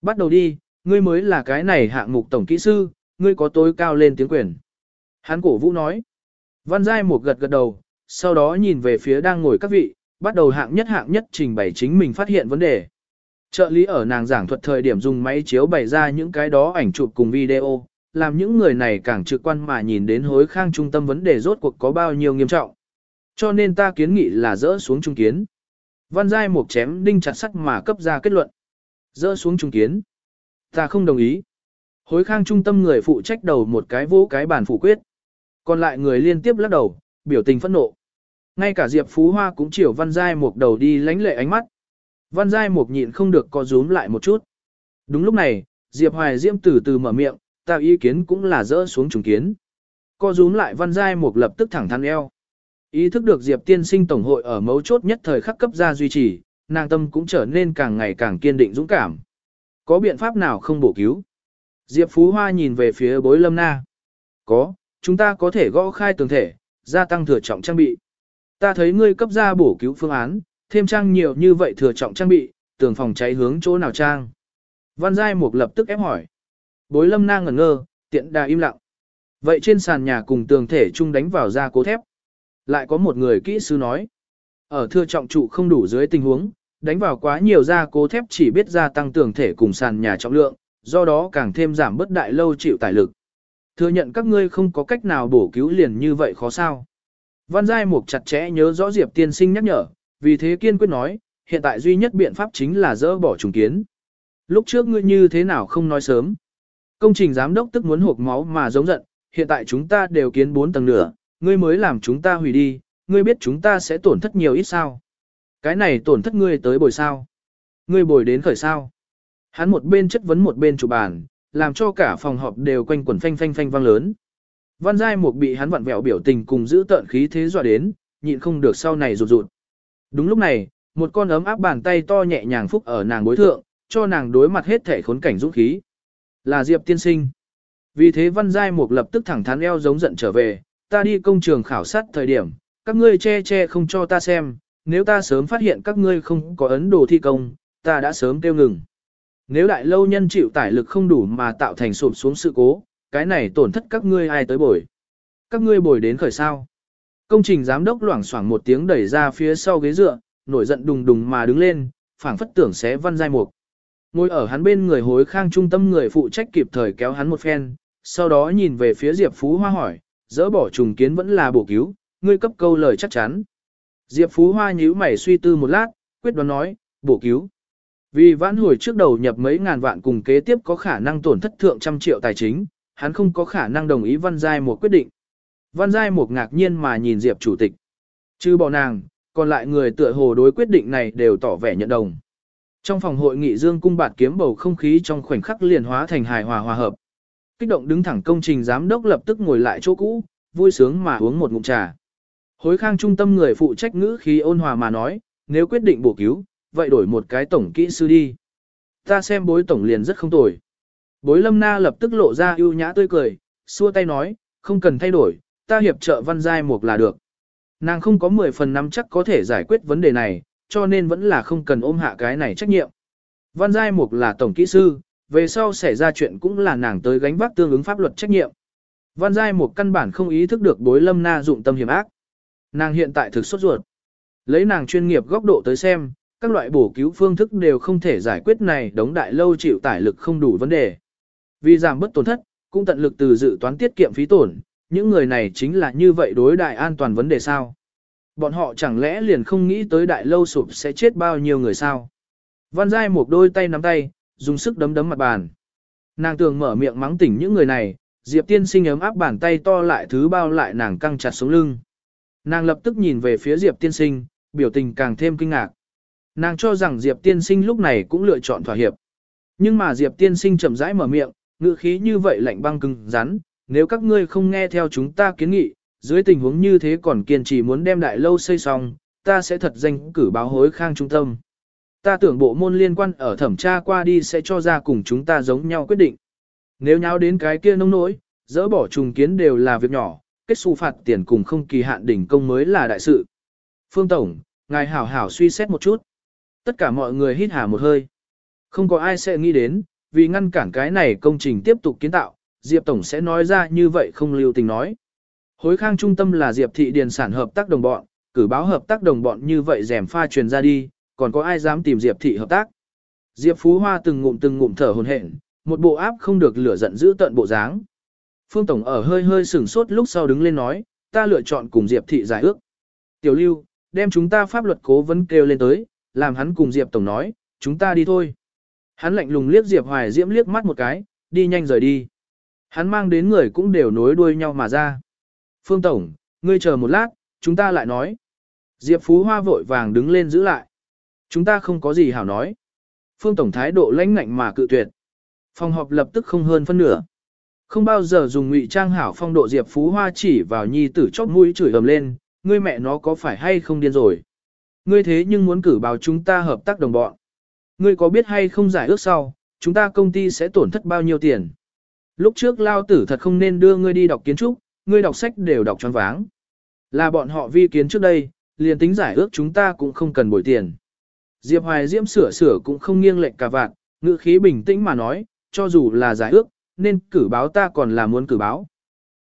Bắt đầu đi, ngươi mới là cái này hạng mục tổng kỹ sư, ngươi có tối cao lên tiếng quyền. Hắn cổ vũ nói. Văn Giai một gật gật đầu, sau đó nhìn về phía đang ngồi các vị, bắt đầu hạng nhất hạng nhất trình bày chính mình phát hiện vấn đề. Trợ lý ở nàng giảng thuật thời điểm dùng máy chiếu bày ra những cái đó ảnh chụp cùng video, làm những người này càng trực quan mà nhìn đến hối khang trung tâm vấn đề rốt cuộc có bao nhiêu nghiêm trọng. Cho nên ta kiến nghị là dỡ xuống trung kiến. Văn Giai một chém đinh chặt sắt mà cấp ra kết luận. Dỡ xuống trung kiến. Ta không đồng ý. Hối khang trung tâm người phụ trách đầu một cái vỗ cái bàn phủ quyết. Còn lại người liên tiếp lắc đầu, biểu tình phẫn nộ. Ngay cả Diệp Phú Hoa cũng chiều Văn Giai Mục đầu đi lánh lệ ánh mắt. Văn Giai Mục nhịn không được co rúm lại một chút. Đúng lúc này, Diệp Hoài Diễm từ từ mở miệng, ta ý kiến cũng là dỡ xuống trùng kiến. Co rúm lại Văn Giai Mục lập tức thẳng thắn eo. Ý thức được Diệp tiên sinh tổng hội ở mấu chốt nhất thời khắc cấp ra duy trì, nàng tâm cũng trở nên càng ngày càng kiên định dũng cảm. Có biện pháp nào không bổ cứu? Diệp Phú Hoa nhìn về phía bối lâm na. Có, chúng ta có thể gõ khai tường thể, gia tăng thừa trọng trang bị. Ta thấy ngươi cấp ra bổ cứu phương án, thêm trang nhiều như vậy thừa trọng trang bị, tường phòng cháy hướng chỗ nào trang. Văn Giai Mục lập tức ép hỏi. Bối lâm Na ngẩn ngơ, tiện đà im lặng. Vậy trên sàn nhà cùng tường thể chung đánh vào ra cố thép. Lại có một người kỹ sư nói. Ở thừa trọng trụ không đủ dưới tình huống, đánh vào quá nhiều gia cố thép chỉ biết gia tăng tường thể cùng sàn nhà trọng lượng, do đó càng thêm giảm bất đại lâu chịu tải lực. Thừa nhận các ngươi không có cách nào bổ cứu liền như vậy khó sao. Văn Giai Mục chặt chẽ nhớ rõ Diệp tiên sinh nhắc nhở, vì thế kiên quyết nói, hiện tại duy nhất biện pháp chính là dỡ bỏ trùng kiến. Lúc trước ngươi như thế nào không nói sớm. Công trình giám đốc tức muốn hộp máu mà giống giận, hiện tại chúng ta đều kiến 4 tầng nửa, ngươi mới làm chúng ta hủy đi, ngươi biết chúng ta sẽ tổn thất nhiều ít sao. Cái này tổn thất ngươi tới bồi sao. Ngươi bồi đến khởi sao. Hắn một bên chất vấn một bên chủ bàn, làm cho cả phòng họp đều quanh quẩn phanh phanh phanh vang lớn. Văn Giai Mục bị hắn vặn vẹo biểu tình cùng giữ tợn khí thế dọa đến, nhịn không được sau này rụt rụt. Đúng lúc này, một con ấm áp bàn tay to nhẹ nhàng phúc ở nàng bối thượng, cho nàng đối mặt hết thể khốn cảnh dũng khí. Là Diệp tiên sinh. Vì thế Văn Giai Mục lập tức thẳng thắn eo giống giận trở về, ta đi công trường khảo sát thời điểm, các ngươi che che không cho ta xem, nếu ta sớm phát hiện các ngươi không có ấn đồ thi công, ta đã sớm tiêu ngừng. Nếu đại lâu nhân chịu tải lực không đủ mà tạo thành sụp xuống sự cố, cái này tổn thất các ngươi ai tới bồi. Các ngươi bồi đến khởi sao. Công trình giám đốc loảng xoảng một tiếng đẩy ra phía sau ghế dựa, nổi giận đùng đùng mà đứng lên, phảng phất tưởng sẽ văn giai mục. Ngồi ở hắn bên người hối khang trung tâm người phụ trách kịp thời kéo hắn một phen, sau đó nhìn về phía Diệp Phú Hoa hỏi, dỡ bỏ trùng kiến vẫn là bổ cứu, ngươi cấp câu lời chắc chắn. Diệp Phú Hoa nhíu mày suy tư một lát, quyết đoán nói, bổ cứu. Vì vãn hồi trước đầu nhập mấy ngàn vạn cùng kế tiếp có khả năng tổn thất thượng trăm triệu tài chính, hắn không có khả năng đồng ý Văn Giai một quyết định. Văn Giai một ngạc nhiên mà nhìn Diệp chủ tịch. Chứ bỏ nàng, còn lại người tựa hồ đối quyết định này đều tỏ vẻ nhận đồng. Trong phòng hội nghị Dương cung bạt kiếm bầu không khí trong khoảnh khắc liền hóa thành hài hòa hòa hợp. Kích động đứng thẳng công trình giám đốc lập tức ngồi lại chỗ cũ, vui sướng mà uống một ngụm trà. Hối khang trung tâm người phụ trách ngữ khí ôn hòa mà nói, nếu quyết định bổ cứu, vậy đổi một cái tổng kỹ sư đi. Ta xem bối tổng liền rất không tồi. Bối lâm na lập tức lộ ra ưu nhã tươi cười, xua tay nói, không cần thay đổi, ta hiệp trợ văn giai mục là được. Nàng không có 10 phần năm chắc có thể giải quyết vấn đề này, cho nên vẫn là không cần ôm hạ cái này trách nhiệm. Văn giai mục là tổng kỹ sư, về sau xảy ra chuyện cũng là nàng tới gánh vác tương ứng pháp luật trách nhiệm. Văn giai mục căn bản không ý thức được bối lâm na dụng tâm hiểm ác. Nàng hiện tại thực sốt ruột. Lấy nàng chuyên nghiệp góc độ tới xem, các loại bổ cứu phương thức đều không thể giải quyết này đống đại lâu chịu tải lực không đủ vấn đề. Vì giảm bất tổn thất, cũng tận lực từ dự toán tiết kiệm phí tổn, những người này chính là như vậy đối đại an toàn vấn đề sao. Bọn họ chẳng lẽ liền không nghĩ tới đại lâu sụp sẽ chết bao nhiêu người sao. Văn Giai một đôi tay nắm tay, dùng sức đấm đấm mặt bàn. Nàng tường mở miệng mắng tỉnh những người này, Diệp tiên sinh ấm áp bàn tay to lại thứ bao lại nàng căng chặt sống lưng. Nàng lập tức nhìn về phía Diệp tiên sinh, biểu tình càng thêm kinh ngạc. Nàng cho rằng Diệp tiên sinh lúc này cũng lựa chọn thỏa hiệp. Nhưng mà Diệp tiên sinh chậm rãi mở miệng, ngữ khí như vậy lạnh băng cứng rắn, nếu các ngươi không nghe theo chúng ta kiến nghị, dưới tình huống như thế còn kiên trì muốn đem đại lâu xây xong, ta sẽ thật danh cử báo hối khang trung tâm. Ta tưởng bộ môn liên quan ở thẩm tra qua đi sẽ cho ra cùng chúng ta giống nhau quyết định. Nếu nháo đến cái kia nông nỗi, dỡ bỏ trùng kiến đều là việc nhỏ, kết xu phạt tiền cùng không kỳ hạn đỉnh công mới là đại sự. Phương Tổng, ngài hảo hảo suy xét một chút. Tất cả mọi người hít hà một hơi. Không có ai sẽ nghĩ đến, vì ngăn cản cái này công trình tiếp tục kiến tạo, Diệp Tổng sẽ nói ra như vậy không lưu tình nói. Hối khang trung tâm là Diệp thị điền sản hợp tác đồng bọn, cử báo hợp tác đồng bọn như vậy rèm pha truyền ra đi, còn có ai dám tìm Diệp thị hợp tác. Diệp Phú Hoa từng ngụm từng ngụm thở hồn hển, một bộ áp không được lửa giận giữ tận bộ dáng. Phương Tổng ở hơi hơi sửng sốt lúc sau đứng lên nói, ta lựa chọn cùng Diệp thị giải ước. Tiểu Lưu, đem chúng ta pháp luật cố vấn kêu lên tới, làm hắn cùng Diệp Tổng nói, chúng ta đi thôi. Hắn lạnh lùng liếc Diệp Hoài Diễm liếc mắt một cái, đi nhanh rời đi. Hắn mang đến người cũng đều nối đuôi nhau mà ra. Phương Tổng, ngươi chờ một lát, chúng ta lại nói. Diệp Phú Hoa vội vàng đứng lên giữ lại. Chúng ta không có gì hảo nói. Phương Tổng thái độ lãnh ngạnh mà cự tuyệt. Phòng họp lập tức không hơn phân nửa. Không bao giờ dùng ngụy trang hảo phong độ Diệp Phú Hoa chỉ vào nhi tử chóp mũi chửi ầm lên, ngươi mẹ nó có phải hay không điên rồi. Ngươi thế nhưng muốn cử báo chúng ta hợp tác đồng bọn. Ngươi có biết hay không giải ước sau, chúng ta công ty sẽ tổn thất bao nhiêu tiền. Lúc trước lao tử thật không nên đưa ngươi đi đọc kiến trúc, ngươi đọc sách đều đọc tròn váng. Là bọn họ vi kiến trước đây, liền tính giải ước chúng ta cũng không cần bồi tiền. Diệp Hoài Diễm sửa sửa cũng không nghiêng lệnh cả vạn, ngữ khí bình tĩnh mà nói, cho dù là giải ước, nên cử báo ta còn là muốn cử báo.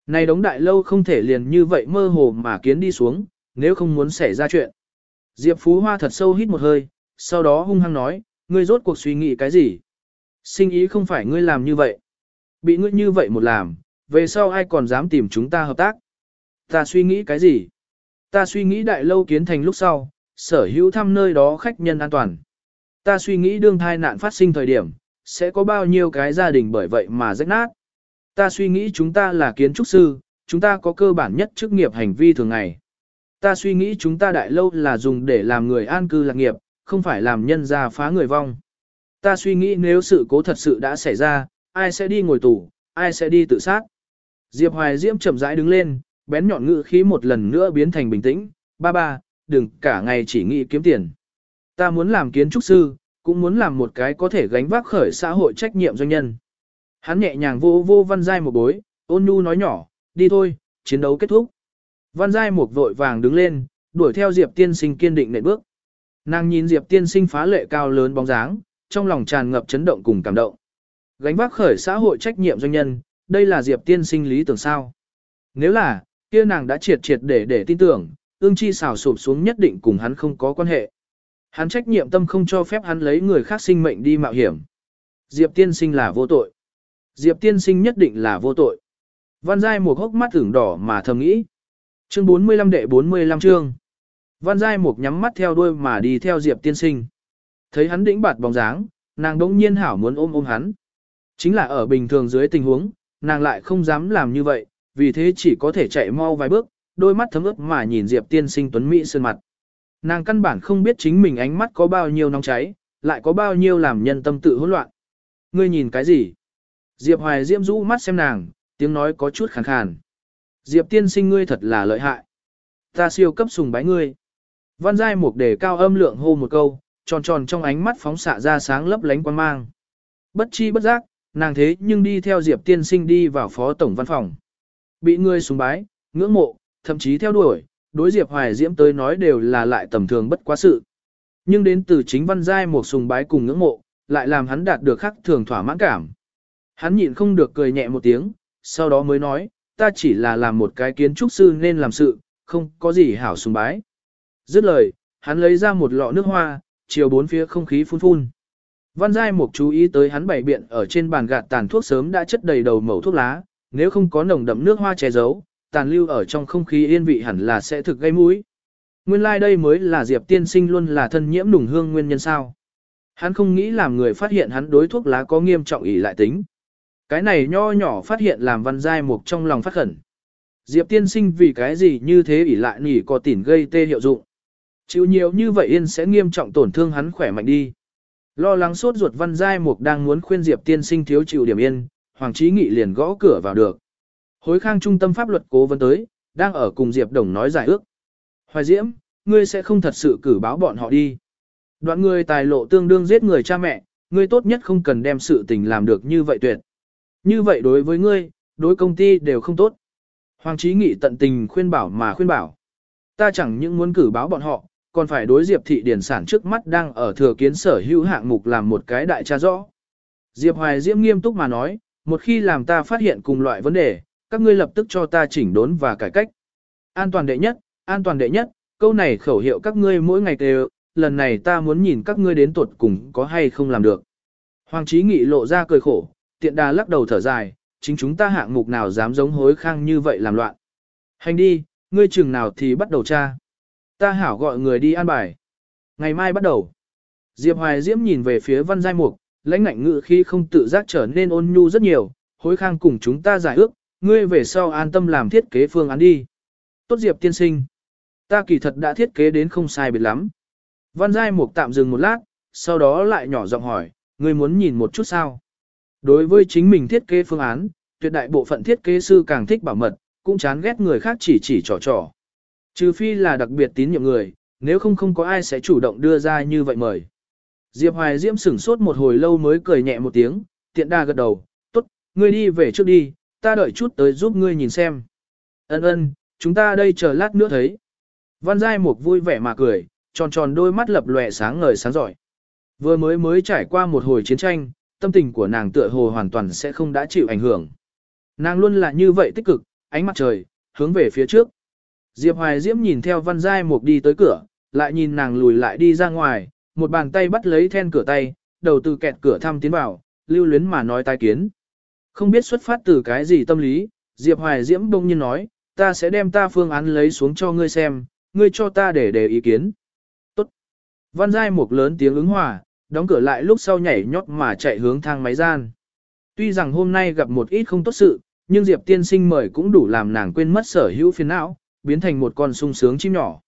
Này đống đại lâu không thể liền như vậy mơ hồ mà kiến đi xuống, nếu không muốn xảy ra chuyện. Diệp Phú Hoa thật sâu hít một hơi, sau đó hung hăng nói, ngươi rốt cuộc suy nghĩ cái gì? Sinh ý không phải ngươi làm như vậy. Bị ngươi như vậy một làm, về sau ai còn dám tìm chúng ta hợp tác? Ta suy nghĩ cái gì? Ta suy nghĩ đại lâu kiến thành lúc sau, sở hữu thăm nơi đó khách nhân an toàn. Ta suy nghĩ đương thai nạn phát sinh thời điểm, sẽ có bao nhiêu cái gia đình bởi vậy mà rách nát. Ta suy nghĩ chúng ta là kiến trúc sư, chúng ta có cơ bản nhất chức nghiệp hành vi thường ngày. Ta suy nghĩ chúng ta đại lâu là dùng để làm người an cư lạc nghiệp, không phải làm nhân gia phá người vong. Ta suy nghĩ nếu sự cố thật sự đã xảy ra, ai sẽ đi ngồi tù, ai sẽ đi tự sát. Diệp Hoài Diễm chậm rãi đứng lên, bén nhọn ngữ khí một lần nữa biến thành bình tĩnh, ba ba, đừng cả ngày chỉ nghĩ kiếm tiền. Ta muốn làm kiến trúc sư, cũng muốn làm một cái có thể gánh vác khởi xã hội trách nhiệm doanh nhân. Hắn nhẹ nhàng vô vô văn giai một bối, ôn nhu nói nhỏ, đi thôi, chiến đấu kết thúc. Văn giai một vội vàng đứng lên, đuổi theo Diệp tiên sinh kiên định nệm bước. Nàng nhìn Diệp tiên sinh phá lệ cao lớn bóng dáng, trong lòng tràn ngập chấn động cùng cảm động. Gánh vác khởi xã hội trách nhiệm doanh nhân, đây là Diệp tiên sinh lý tưởng sao. Nếu là, kia nàng đã triệt triệt để để tin tưởng, ương chi xào sụp xuống nhất định cùng hắn không có quan hệ. Hắn trách nhiệm tâm không cho phép hắn lấy người khác sinh mệnh đi mạo hiểm. Diệp tiên sinh là vô tội. Diệp tiên sinh nhất định là vô tội. Văn Giai một hốc mắt ửng đỏ mà thầm nghĩ. Chương 45 đệ 45 chương. Văn Giai một nhắm mắt theo đuôi mà đi theo Diệp tiên sinh. Thấy hắn đĩnh bạt bóng dáng, nàng đỗng nhiên hảo muốn ôm ôm hắn. Chính là ở bình thường dưới tình huống, nàng lại không dám làm như vậy, vì thế chỉ có thể chạy mau vài bước, đôi mắt thấm ướt mà nhìn Diệp tiên sinh tuấn mỹ sơn mặt. Nàng căn bản không biết chính mình ánh mắt có bao nhiêu nóng cháy, lại có bao nhiêu làm nhân tâm tự hỗn loạn. Ngươi nhìn cái gì? Diệp Hoài Diễm rũ mắt xem nàng, tiếng nói có chút khàn khàn. Diệp tiên sinh ngươi thật là lợi hại. Ta siêu cấp sùng bái ngươi. Văn giai mục đề cao âm lượng hô một câu, tròn tròn trong ánh mắt phóng xạ ra sáng lấp lánh quan mang. Bất chi bất giác, nàng thế nhưng đi theo Diệp tiên sinh đi vào phó tổng văn phòng. Bị ngươi sùng bái, ngưỡng mộ, thậm chí theo đuổi, đối Diệp Hoài Diễm tới nói đều là lại tầm thường bất quá sự. Nhưng đến từ chính văn giai một sùng bái cùng ngưỡng mộ, lại làm hắn đạt được khắc thường thỏa mãn cảm. Hắn nhịn không được cười nhẹ một tiếng, sau đó mới nói, ta chỉ là làm một cái kiến trúc sư nên làm sự, không có gì hảo sùng bái. Dứt lời, hắn lấy ra một lọ nước hoa, chiều bốn phía không khí phun phun. Văn Giai Mục chú ý tới hắn bày biện ở trên bàn gạt tàn thuốc sớm đã chất đầy đầu mẩu thuốc lá, nếu không có nồng đậm nước hoa che giấu, tàn lưu ở trong không khí yên vị hẳn là sẽ thực gây mũi. Nguyên lai like đây mới là Diệp tiên sinh luôn là thân nhiễm nùng hương nguyên nhân sao. Hắn không nghĩ làm người phát hiện hắn đối thuốc lá có nghiêm trọng ỷ lại tính. Cái này nho nhỏ phát hiện làm văn giai mục trong lòng phát khẩn. Diệp tiên sinh vì cái gì như thế ỷ lại nỉ có tỉn gây tê hiệu dụng. Chịu nhiều như vậy yên sẽ nghiêm trọng tổn thương hắn khỏe mạnh đi. Lo lắng sốt ruột văn giai mục đang muốn khuyên Diệp tiên sinh thiếu chịu điểm yên, Hoàng Chí Nghị liền gõ cửa vào được. Hối khang trung tâm pháp luật cố vấn tới, đang ở cùng Diệp Đồng nói giải ước. Hoài Diễm, ngươi sẽ không thật sự cử báo bọn họ đi. Đoạn người tài lộ tương đương giết người cha mẹ, ngươi tốt nhất không cần đem sự tình làm được như vậy tuyệt. Như vậy đối với ngươi, đối công ty đều không tốt. Hoàng Chí Nghị tận tình khuyên bảo mà khuyên bảo. Ta chẳng những muốn cử báo bọn họ, còn phải đối Diệp thị điển sản trước mắt đang ở thừa kiến sở hữu hạng mục làm một cái đại tra rõ. Diệp Hoài Diễm nghiêm túc mà nói, một khi làm ta phát hiện cùng loại vấn đề, các ngươi lập tức cho ta chỉnh đốn và cải cách. An toàn đệ nhất, an toàn đệ nhất, câu này khẩu hiệu các ngươi mỗi ngày đều, lần này ta muốn nhìn các ngươi đến tuột cùng có hay không làm được. Hoàng Chí Nghị lộ ra cười khổ, tiện đà lắc đầu thở dài, chính chúng ta hạng mục nào dám giống hối khang như vậy làm loạn. Hành đi, ngươi chừng nào thì bắt đầu tra. Ta hảo gọi người đi an bài. Ngày mai bắt đầu. Diệp Hoài Diễm nhìn về phía văn giai mục, lãnh ngạnh ngự khi không tự giác trở nên ôn nhu rất nhiều, hối khang cùng chúng ta giải ước, ngươi về sau an tâm làm thiết kế phương án đi. Tốt Diệp tiên sinh. Ta kỳ thật đã thiết kế đến không sai biệt lắm. Văn Giai Mục tạm dừng một lát, sau đó lại nhỏ giọng hỏi, ngươi muốn nhìn một chút sao? Đối với chính mình thiết kế phương án, tuyệt đại bộ phận thiết kế sư càng thích bảo mật, cũng chán ghét người khác chỉ chỉ trò trò. Trừ phi là đặc biệt tín nhiệm người, nếu không không có ai sẽ chủ động đưa ra như vậy mời. Diệp Hoài Diễm sửng sốt một hồi lâu mới cười nhẹ một tiếng, tiện đa gật đầu, tốt, ngươi đi về trước đi, ta đợi chút tới giúp ngươi nhìn xem. Ân ân, chúng ta đây chờ lát nữa thấy. Văn Giai Mục vui vẻ mà cười, tròn tròn đôi mắt lập lòe sáng ngời sáng giỏi. Vừa mới mới trải qua một hồi chiến tranh, tâm tình của nàng tựa hồ hoàn toàn sẽ không đã chịu ảnh hưởng. Nàng luôn là như vậy tích cực, ánh mặt trời, hướng về phía trước. Diệp Hoài Diễm nhìn theo Văn Giai Mục đi tới cửa, lại nhìn nàng lùi lại đi ra ngoài, một bàn tay bắt lấy then cửa tay, đầu từ kẹt cửa thăm tiến vào, lưu luyến mà nói tai kiến. Không biết xuất phát từ cái gì tâm lý, Diệp Hoài Diễm bỗng nhiên nói, ta sẽ đem ta phương án lấy xuống cho ngươi xem, ngươi cho ta để đề ý kiến. Tốt. Văn Giai Mục lớn tiếng ứng hòa, đóng cửa lại lúc sau nhảy nhót mà chạy hướng thang máy gian. Tuy rằng hôm nay gặp một ít không tốt sự, nhưng Diệp tiên sinh mời cũng đủ làm nàng quên mất sở hữu phiền não, biến thành một con sung sướng chim nhỏ.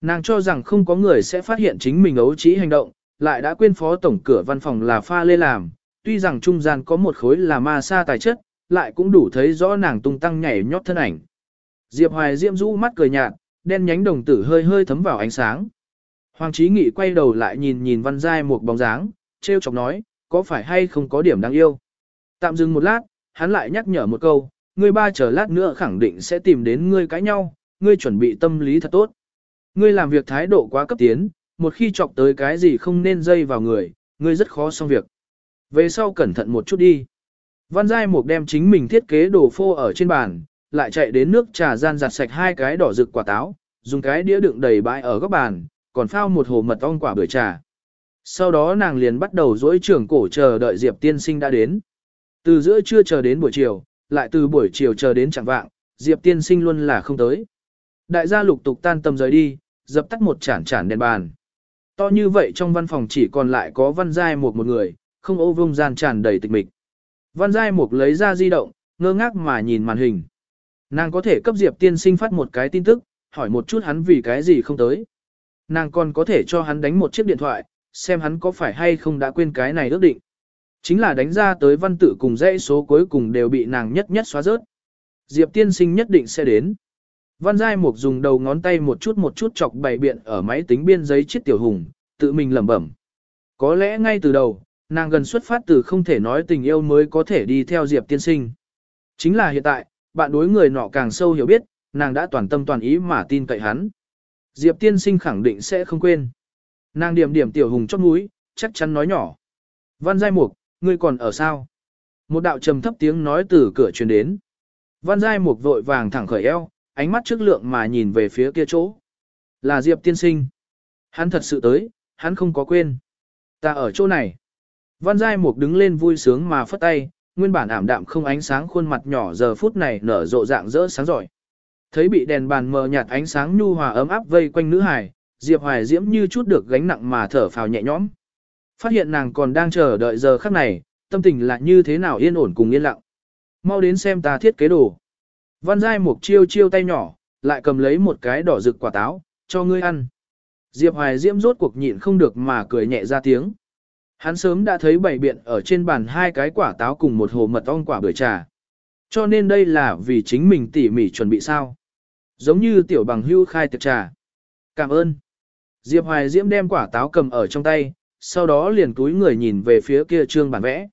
Nàng cho rằng không có người sẽ phát hiện chính mình ấu trí hành động, lại đã quên phó tổng cửa văn phòng là pha lê làm, tuy rằng trung gian có một khối là ma sa tài chất, lại cũng đủ thấy rõ nàng tung tăng nhảy nhót thân ảnh. Diệp Hoài Diễm rũ mắt cười nhạt, đen nhánh đồng tử hơi hơi thấm vào ánh sáng. Hoàng Chí Nghị quay đầu lại nhìn nhìn Văn Giai một bóng dáng, treo chọc nói, có phải hay không có điểm đáng yêu. Tạm dừng một lát, hắn lại nhắc nhở một câu, ngươi ba chờ lát nữa khẳng định sẽ tìm đến ngươi cãi nhau, ngươi chuẩn bị tâm lý thật tốt. Ngươi làm việc thái độ quá cấp tiến, một khi chọc tới cái gì không nên dây vào người, ngươi rất khó xong việc. Về sau cẩn thận một chút đi. Văn Giai Mục đem chính mình thiết kế đồ phô ở trên bàn, lại chạy đến nước trà gian giặt sạch hai cái đỏ rực quả táo, dùng cái đĩa đựng đầy bãi ở góc bàn, còn phao một hồ mật ong quả bưởi trà. Sau đó nàng liền bắt đầu dỗi trưởng cổ chờ đợi Diệp tiên sinh đã đến. Từ giữa trưa chờ đến buổi chiều, lại từ buổi chiều chờ đến chẳng vạng, Diệp tiên sinh luôn là không tới. Đại gia lục tục tan tầm rời đi, dập tắt một chản chản đèn bàn. To như vậy trong văn phòng chỉ còn lại có văn giai một một người, không ô vông gian tràn đầy tịch mịch. Văn giai Mục lấy ra di động, ngơ ngác mà nhìn màn hình. Nàng có thể cấp Diệp tiên sinh phát một cái tin tức, hỏi một chút hắn vì cái gì không tới. Nàng còn có thể cho hắn đánh một chiếc điện thoại, xem hắn có phải hay không đã quên cái này ước định. Chính là đánh ra tới văn tự cùng dãy số cuối cùng đều bị nàng nhất nhất xóa rớt. Diệp tiên sinh nhất định sẽ đến. Văn Giai Mục dùng đầu ngón tay một chút một chút chọc bày biện ở máy tính biên giấy chiếc tiểu hùng, tự mình lẩm bẩm. Có lẽ ngay từ đầu, nàng gần xuất phát từ không thể nói tình yêu mới có thể đi theo Diệp tiên sinh. Chính là hiện tại, bạn đối người nọ càng sâu hiểu biết, nàng đã toàn tâm toàn ý mà tin cậy hắn. Diệp tiên sinh khẳng định sẽ không quên. Nàng điểm điểm tiểu hùng chót mũi, chắc chắn nói nhỏ. Văn Giai Mục, ngươi còn ở sao? Một đạo trầm thấp tiếng nói từ cửa truyền đến. Văn Giai Mục vội vàng thẳng khởi eo, ánh mắt trước lượng mà nhìn về phía kia chỗ. Là Diệp tiên sinh. Hắn thật sự tới, hắn không có quên. Ta ở chỗ này. Văn Giai Mục đứng lên vui sướng mà phất tay, nguyên bản ảm đạm không ánh sáng khuôn mặt nhỏ giờ phút này nở rộ dạng rỡ sáng giỏi. Thấy bị đèn bàn mờ nhạt ánh sáng nhu hòa ấm áp vây quanh nữ hải, Diệp Hoài Diễm như chút được gánh nặng mà thở phào nhẹ nhõm. Phát hiện nàng còn đang chờ đợi giờ khắc này, tâm tình là như thế nào yên ổn cùng yên lặng. Mau đến xem ta thiết kế đồ. Văn Giai Mục chiêu chiêu tay nhỏ, lại cầm lấy một cái đỏ rực quả táo, cho ngươi ăn. Diệp Hoài Diễm rốt cuộc nhịn không được mà cười nhẹ ra tiếng. Hắn sớm đã thấy bảy biện ở trên bàn hai cái quả táo cùng một hồ mật ong quả bưởi trà. Cho nên đây là vì chính mình tỉ mỉ chuẩn bị sao. Giống như tiểu bằng hưu khai tiệc trà. Cảm ơn. Diệp Hoài Diễm đem quả táo cầm ở trong tay, sau đó liền túi người nhìn về phía kia trương bản vẽ.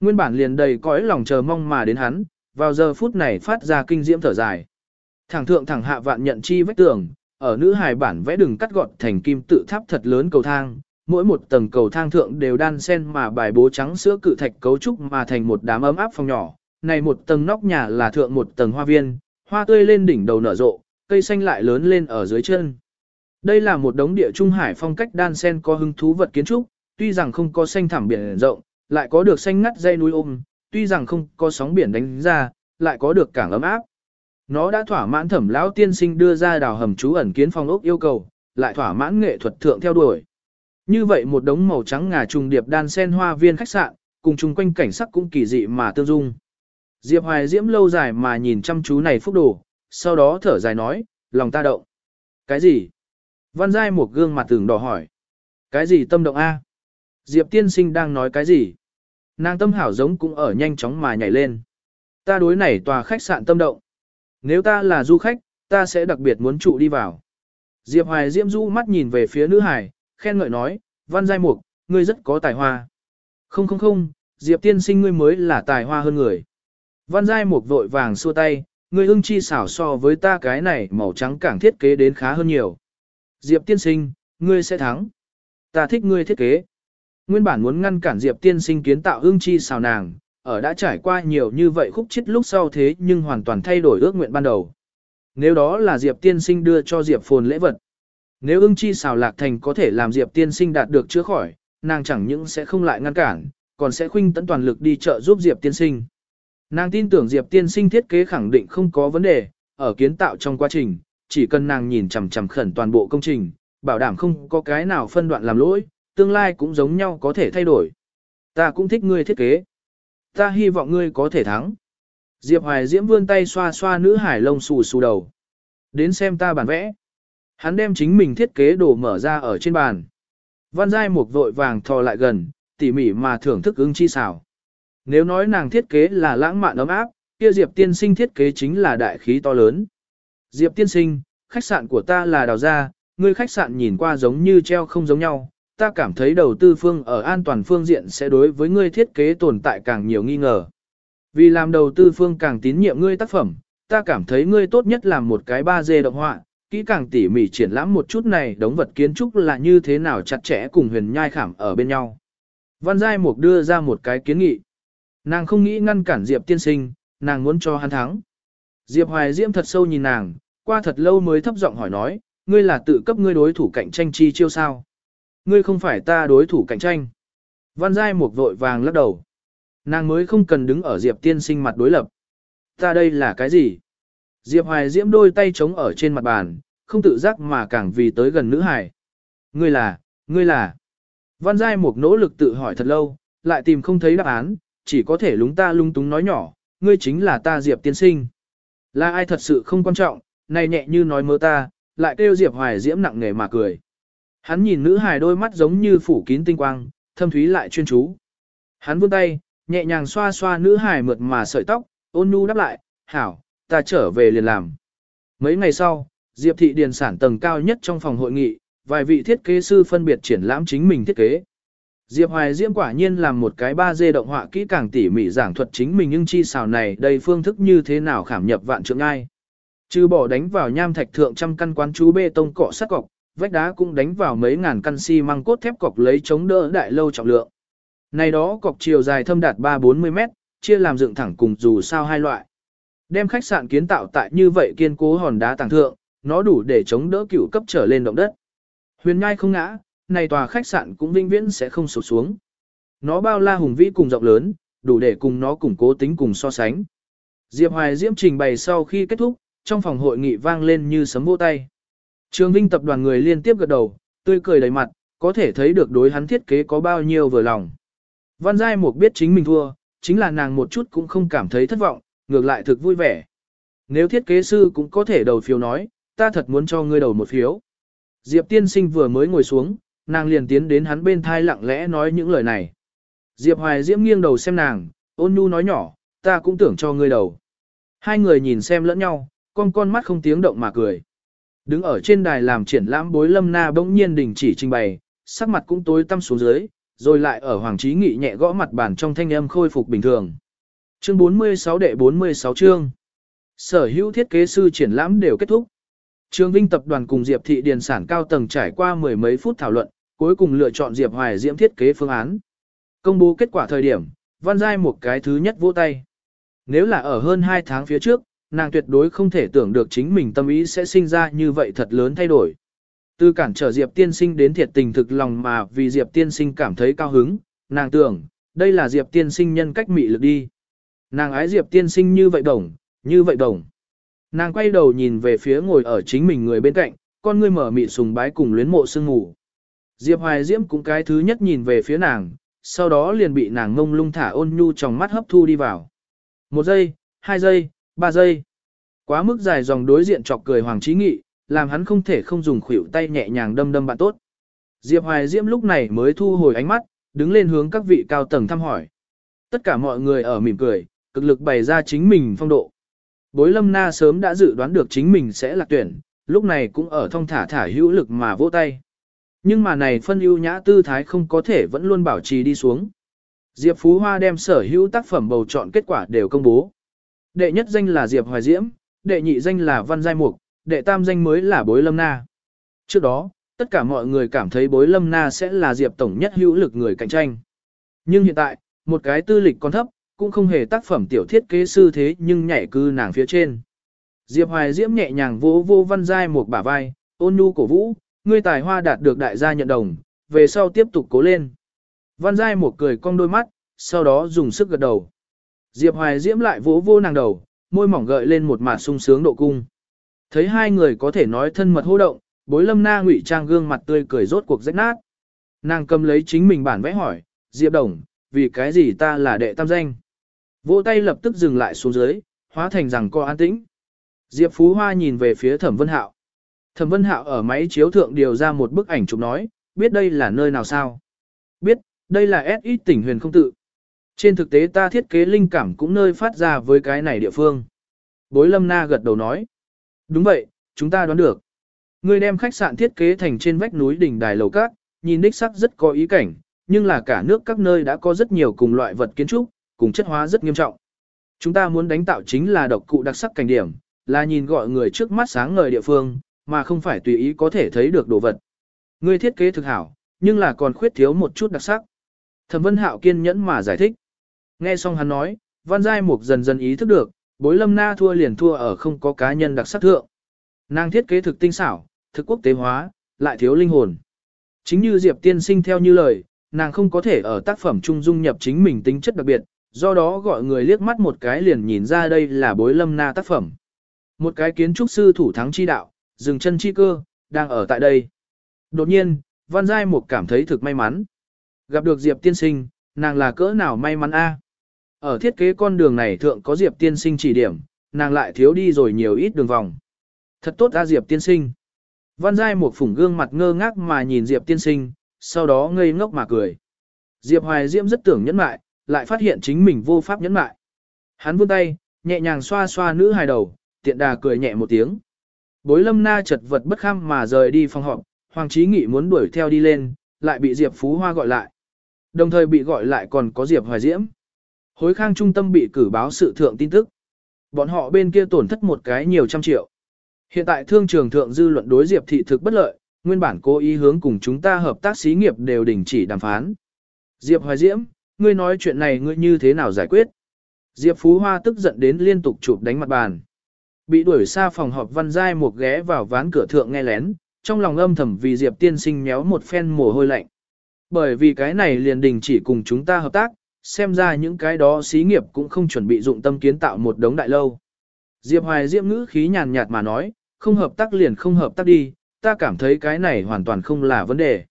Nguyên bản liền đầy cõi lòng chờ mong mà đến hắn, vào giờ phút này phát ra kinh diễm thở dài. Thẳng thượng thẳng hạ vạn nhận chi vách tường, ở nữ hài bản vẽ đừng cắt gọn thành kim tự tháp thật lớn cầu thang, mỗi một tầng cầu thang thượng đều đan sen mà bài bố trắng sữa cự thạch cấu trúc mà thành một đám ấm áp phòng nhỏ. Này một tầng nóc nhà là thượng một tầng hoa viên, hoa tươi lên đỉnh đầu nở rộ, cây xanh lại lớn lên ở dưới chân. Đây là một đống địa trung hải phong cách đan sen có hứng thú vật kiến trúc, tuy rằng không có xanh thảm biển rộng, lại có được xanh ngắt dây núi ôm, tuy rằng không có sóng biển đánh ra, lại có được cảng ấm áp. Nó đã thỏa mãn thẩm lão tiên sinh đưa ra đào hầm trú ẩn kiến phong ốc yêu cầu, lại thỏa mãn nghệ thuật thượng theo đuổi. Như vậy một đống màu trắng ngà trùng điệp đan sen hoa viên khách sạn, cùng chung quanh cảnh sắc cũng kỳ dị mà tương dung. Diệp Hoài Diễm lâu dài mà nhìn chăm chú này phúc đồ, sau đó thở dài nói, lòng ta động. Cái gì? Văn Giai một gương mặt tưởng đỏ hỏi. Cái gì tâm động A? Diệp tiên sinh đang nói cái gì? Nàng tâm hảo giống cũng ở nhanh chóng mà nhảy lên. Ta đối này tòa khách sạn tâm động. Nếu ta là du khách, ta sẽ đặc biệt muốn trụ đi vào. Diệp Hoài Diễm du mắt nhìn về phía nữ hải, khen ngợi nói, văn giai mục, ngươi rất có tài hoa. Không không không, Diệp tiên sinh ngươi mới là tài hoa hơn người. Văn giai mục vội vàng xua tay, ngươi ưng chi xảo so với ta cái này màu trắng càng thiết kế đến khá hơn nhiều. Diệp tiên sinh, ngươi sẽ thắng. Ta thích ngươi thiết kế. Nguyên bản muốn ngăn cản Diệp tiên sinh kiến tạo ưng chi xảo nàng, ở đã trải qua nhiều như vậy khúc chết lúc sau thế nhưng hoàn toàn thay đổi ước nguyện ban đầu. Nếu đó là Diệp tiên sinh đưa cho Diệp phồn lễ vật. Nếu ưng chi xào lạc thành có thể làm Diệp tiên sinh đạt được chữa khỏi, nàng chẳng những sẽ không lại ngăn cản, còn sẽ khuynh tận toàn lực đi trợ giúp Diệp tiên sinh. Nàng tin tưởng Diệp tiên sinh thiết kế khẳng định không có vấn đề, ở kiến tạo trong quá trình, chỉ cần nàng nhìn chằm chằm khẩn toàn bộ công trình, bảo đảm không có cái nào phân đoạn làm lỗi, tương lai cũng giống nhau có thể thay đổi. Ta cũng thích ngươi thiết kế. Ta hy vọng ngươi có thể thắng. Diệp Hoài Diễm vươn tay xoa xoa nữ hải lông xù xù đầu. Đến xem ta bản vẽ. Hắn đem chính mình thiết kế đồ mở ra ở trên bàn. Văn Giai Mục vội vàng thò lại gần, tỉ mỉ mà thưởng thức ứng chi xảo. Nếu nói nàng thiết kế là lãng mạn ấm áp, kia Diệp tiên sinh thiết kế chính là đại khí to lớn. Diệp tiên sinh, khách sạn của ta là đào ra, ngươi khách sạn nhìn qua giống như treo không giống nhau, ta cảm thấy đầu tư phương ở an toàn phương diện sẽ đối với ngươi thiết kế tồn tại càng nhiều nghi ngờ. Vì làm đầu tư phương càng tín nhiệm ngươi tác phẩm, ta cảm thấy ngươi tốt nhất làm một cái 3D động họa, kỹ càng tỉ mỉ triển lãm một chút này đống vật kiến trúc là như thế nào chặt chẽ cùng huyền nhai khảm ở bên nhau. Văn Giai Mục đưa ra một cái kiến nghị. Nàng không nghĩ ngăn cản Diệp tiên sinh, nàng muốn cho hắn thắng. Diệp Hoài Diễm thật sâu nhìn nàng, qua thật lâu mới thấp giọng hỏi nói, ngươi là tự cấp ngươi đối thủ cạnh tranh chi chiêu sao? Ngươi không phải ta đối thủ cạnh tranh. Văn Giai Mục vội vàng lắc đầu. Nàng mới không cần đứng ở Diệp tiên sinh mặt đối lập. Ta đây là cái gì? Diệp Hoài Diễm đôi tay chống ở trên mặt bàn, không tự giác mà càng vì tới gần nữ hải. Ngươi là, ngươi là. Văn Giai Mục nỗ lực tự hỏi thật lâu, lại tìm không thấy đáp án, chỉ có thể lúng ta lung túng nói nhỏ, ngươi chính là ta Diệp tiên sinh. Là ai thật sự không quan trọng, này nhẹ như nói mơ ta, lại kêu Diệp Hoài Diễm nặng nề mà cười. Hắn nhìn nữ hài đôi mắt giống như phủ kín tinh quang, thâm thúy lại chuyên chú. Hắn vươn tay, nhẹ nhàng xoa xoa nữ hài mượt mà sợi tóc, ôn nhu đáp lại, hảo, ta trở về liền làm. Mấy ngày sau, Diệp thị điền sản tầng cao nhất trong phòng hội nghị, vài vị thiết kế sư phân biệt triển lãm chính mình thiết kế. Diệp Hoài Diễm quả nhiên làm một cái 3D động họa kỹ càng tỉ mỉ giảng thuật chính mình nhưng chi xào này đầy phương thức như thế nào khảm nhập vạn trượng ai. Trừ bỏ đánh vào nham thạch thượng trăm căn quán chú bê tông cọ sắt cọc, vách đá cũng đánh vào mấy ngàn căn xi măng cốt thép cọc lấy chống đỡ đại lâu trọng lượng. Này đó cọc chiều dài thâm đạt 3-40 mét, chia làm dựng thẳng cùng dù sao hai loại. Đem khách sạn kiến tạo tại như vậy kiên cố hòn đá tàng thượng, nó đủ để chống đỡ cửu cấp trở lên động đất. Huyền nhai không ngã, này tòa khách sạn cũng vinh viễn sẽ không sụp xuống. Nó bao la hùng vĩ cùng rộng lớn, đủ để cùng nó củng cố tính cùng so sánh. Diệp Hoài Diễm trình bày sau khi kết thúc, trong phòng hội nghị vang lên như sấm vỗ tay. Trường Vinh tập đoàn người liên tiếp gật đầu, tươi cười đầy mặt, có thể thấy được đối hắn thiết kế có bao nhiêu vừa lòng. Văn Giai Mục biết chính mình thua, chính là nàng một chút cũng không cảm thấy thất vọng, ngược lại thực vui vẻ. Nếu thiết kế sư cũng có thể đầu phiếu nói, ta thật muốn cho ngươi đầu một phiếu. Diệp tiên sinh vừa mới ngồi xuống, nàng liền tiến đến hắn bên thai lặng lẽ nói những lời này. Diệp Hoài Diễm nghiêng đầu xem nàng, ôn nhu nói nhỏ, ta cũng tưởng cho ngươi đầu. Hai người nhìn xem lẫn nhau, con con mắt không tiếng động mà cười. Đứng ở trên đài làm triển lãm bối lâm na bỗng nhiên đình chỉ trình bày, sắc mặt cũng tối tăm xuống dưới, rồi lại ở Hoàng Trí Nghị nhẹ gõ mặt bàn trong thanh âm khôi phục bình thường. Chương 46 đệ 46 chương. Sở hữu thiết kế sư triển lãm đều kết thúc. Trường Vinh tập đoàn cùng Diệp Thị Điền sản cao tầng trải qua mười mấy phút thảo luận, cuối cùng lựa chọn Diệp Hoài Diễm thiết kế phương án. Công bố kết quả thời điểm, Văn Giai một cái thứ nhất vỗ tay. Nếu là ở hơn 2 tháng phía trước, nàng tuyệt đối không thể tưởng được chính mình tâm ý sẽ sinh ra như vậy thật lớn thay đổi. Từ cản trở Diệp tiên sinh đến thiệt tình thực lòng mà vì Diệp tiên sinh cảm thấy cao hứng, nàng tưởng, đây là Diệp tiên sinh nhân cách mị lực đi. Nàng ái Diệp tiên sinh như vậy đồng, như vậy đồng. Nàng quay đầu nhìn về phía ngồi ở chính mình người bên cạnh, con ngươi mở mị sùng bái cùng luyến mộ sương ngủ. Diệp Hoài Diễm cũng cái thứ nhất nhìn về phía nàng, sau đó liền bị nàng ngông lung thả ôn nhu trong mắt hấp thu đi vào. Một giây, hai giây, ba giây. Quá mức dài dòng đối diện chọc cười Hoàng Trí Nghị, làm hắn không thể không dùng khuỷu tay nhẹ nhàng đâm đâm bạn tốt. Diệp Hoài Diễm lúc này mới thu hồi ánh mắt, đứng lên hướng các vị cao tầng thăm hỏi. Tất cả mọi người ở mỉm cười, cực lực bày ra chính mình phong độ. Bối lâm na sớm đã dự đoán được chính mình sẽ lạc tuyển, lúc này cũng ở thông thả thả hữu lực mà vỗ tay. Nhưng mà này phân ưu nhã tư thái không có thể vẫn luôn bảo trì đi xuống. Diệp Phú Hoa đem sở hữu tác phẩm bầu chọn kết quả đều công bố. Đệ nhất danh là Diệp Hoài Diễm, đệ nhị danh là Văn Giai Mục, đệ tam danh mới là Bối Lâm Na. Trước đó, tất cả mọi người cảm thấy Bối Lâm Na sẽ là Diệp Tổng nhất hữu lực người cạnh tranh. Nhưng hiện tại, một cái tư lịch còn thấp, cũng không hề tác phẩm tiểu thiết kế sư thế nhưng nhảy cư nàng phía trên. Diệp Hoài Diễm nhẹ nhàng vỗ vô Văn Giai một bả vai, ôn nhu cổ vũ, ngươi tài hoa đạt được đại gia nhận đồng, về sau tiếp tục cố lên. Văn Giai một cười cong đôi mắt, sau đó dùng sức gật đầu. Diệp Hoài Diễm lại vỗ vô nàng đầu, môi mỏng gợi lên một mặt sung sướng độ cung. Thấy hai người có thể nói thân mật hô động, bối lâm na ngụy trang gương mặt tươi cười rốt cuộc rách nát. Nàng cầm lấy chính mình bản vẽ hỏi, Diệp Đồng, vì cái gì ta là đệ tam danh? Vỗ tay lập tức dừng lại xuống dưới, hóa thành rằng co an tĩnh. Diệp Phú Hoa nhìn về phía Thẩm Vân Hạo. Thẩm Vân Hạo ở máy chiếu thượng điều ra một bức ảnh chụp nói, biết đây là nơi nào sao? Biết, đây là S tỉnh huyền không tự. Trên thực tế ta thiết kế linh cảm cũng nơi phát ra với cái này địa phương. Bối lâm na gật đầu nói. Đúng vậy, chúng ta đoán được. Người đem khách sạn thiết kế thành trên vách núi đỉnh đài lầu cát, nhìn đích sắc rất có ý cảnh, nhưng là cả nước các nơi đã có rất nhiều cùng loại vật kiến trúc, cùng chất hóa rất nghiêm trọng. Chúng ta muốn đánh tạo chính là độc cụ đặc sắc cảnh điểm, là nhìn gọi người trước mắt sáng ngời địa phương, mà không phải tùy ý có thể thấy được đồ vật. Người thiết kế thực hảo, nhưng là còn khuyết thiếu một chút đặc sắc. Thẩm Vân Hạo kiên nhẫn mà giải thích. Nghe xong hắn nói, Văn Giai Mục dần dần ý thức được, bối lâm na thua liền thua ở không có cá nhân đặc sắc thượng. Nàng thiết kế thực tinh xảo, thực quốc tế hóa, lại thiếu linh hồn. Chính như Diệp tiên sinh theo như lời, nàng không có thể ở tác phẩm trung dung nhập chính mình tính chất đặc biệt, do đó gọi người liếc mắt một cái liền nhìn ra đây là bối lâm na tác phẩm. Một cái kiến trúc sư thủ thắng chi đạo, dừng chân chi cơ, đang ở tại đây. Đột nhiên, Văn Giai Mục cảm thấy thực may mắn. Gặp được Diệp tiên sinh, nàng là cỡ nào may mắn a? Ở thiết kế con đường này thượng có Diệp tiên sinh chỉ điểm, nàng lại thiếu đi rồi nhiều ít đường vòng. Thật tốt ra Diệp tiên sinh. Văn Giai mục phủng gương mặt ngơ ngác mà nhìn Diệp tiên sinh, sau đó ngây ngốc mà cười. Diệp Hoài Diễm rất tưởng nhẫn mại, lại phát hiện chính mình vô pháp nhẫn mại. Hắn vươn tay, nhẹ nhàng xoa xoa nữ hài đầu, tiện đà cười nhẹ một tiếng. Bối lâm na chật vật bất kham mà rời đi phòng họp, Hoàng Chí Nghị muốn đuổi theo đi lên, lại bị Diệp Phú Hoa gọi lại. Đồng thời bị gọi lại còn có Diệp Hoài Diễm. Hối khang trung tâm bị cử báo sự thượng tin tức. Bọn họ bên kia tổn thất một cái nhiều trăm triệu. Hiện tại thương trường thượng dư luận đối Diệp thị thực bất lợi, nguyên bản cố ý hướng cùng chúng ta hợp tác xí nghiệp đều đình chỉ đàm phán. Diệp Hoài Diễm, ngươi nói chuyện này ngươi như thế nào giải quyết? Diệp Phú Hoa tức giận đến liên tục chụp đánh mặt bàn. Bị đuổi xa phòng họp văn giai một ghé vào ván cửa thượng nghe lén, trong lòng âm thầm vì Diệp tiên sinh méo một phen mồ hôi lạnh. Bởi vì cái này liền đình chỉ cùng chúng ta hợp tác, xem ra những cái đó xí nghiệp cũng không chuẩn bị dụng tâm kiến tạo một đống đại lâu. Diệp Hoài Diệp ngữ khí nhàn nhạt mà nói, không hợp tác liền không hợp tác đi, ta cảm thấy cái này hoàn toàn không là vấn đề.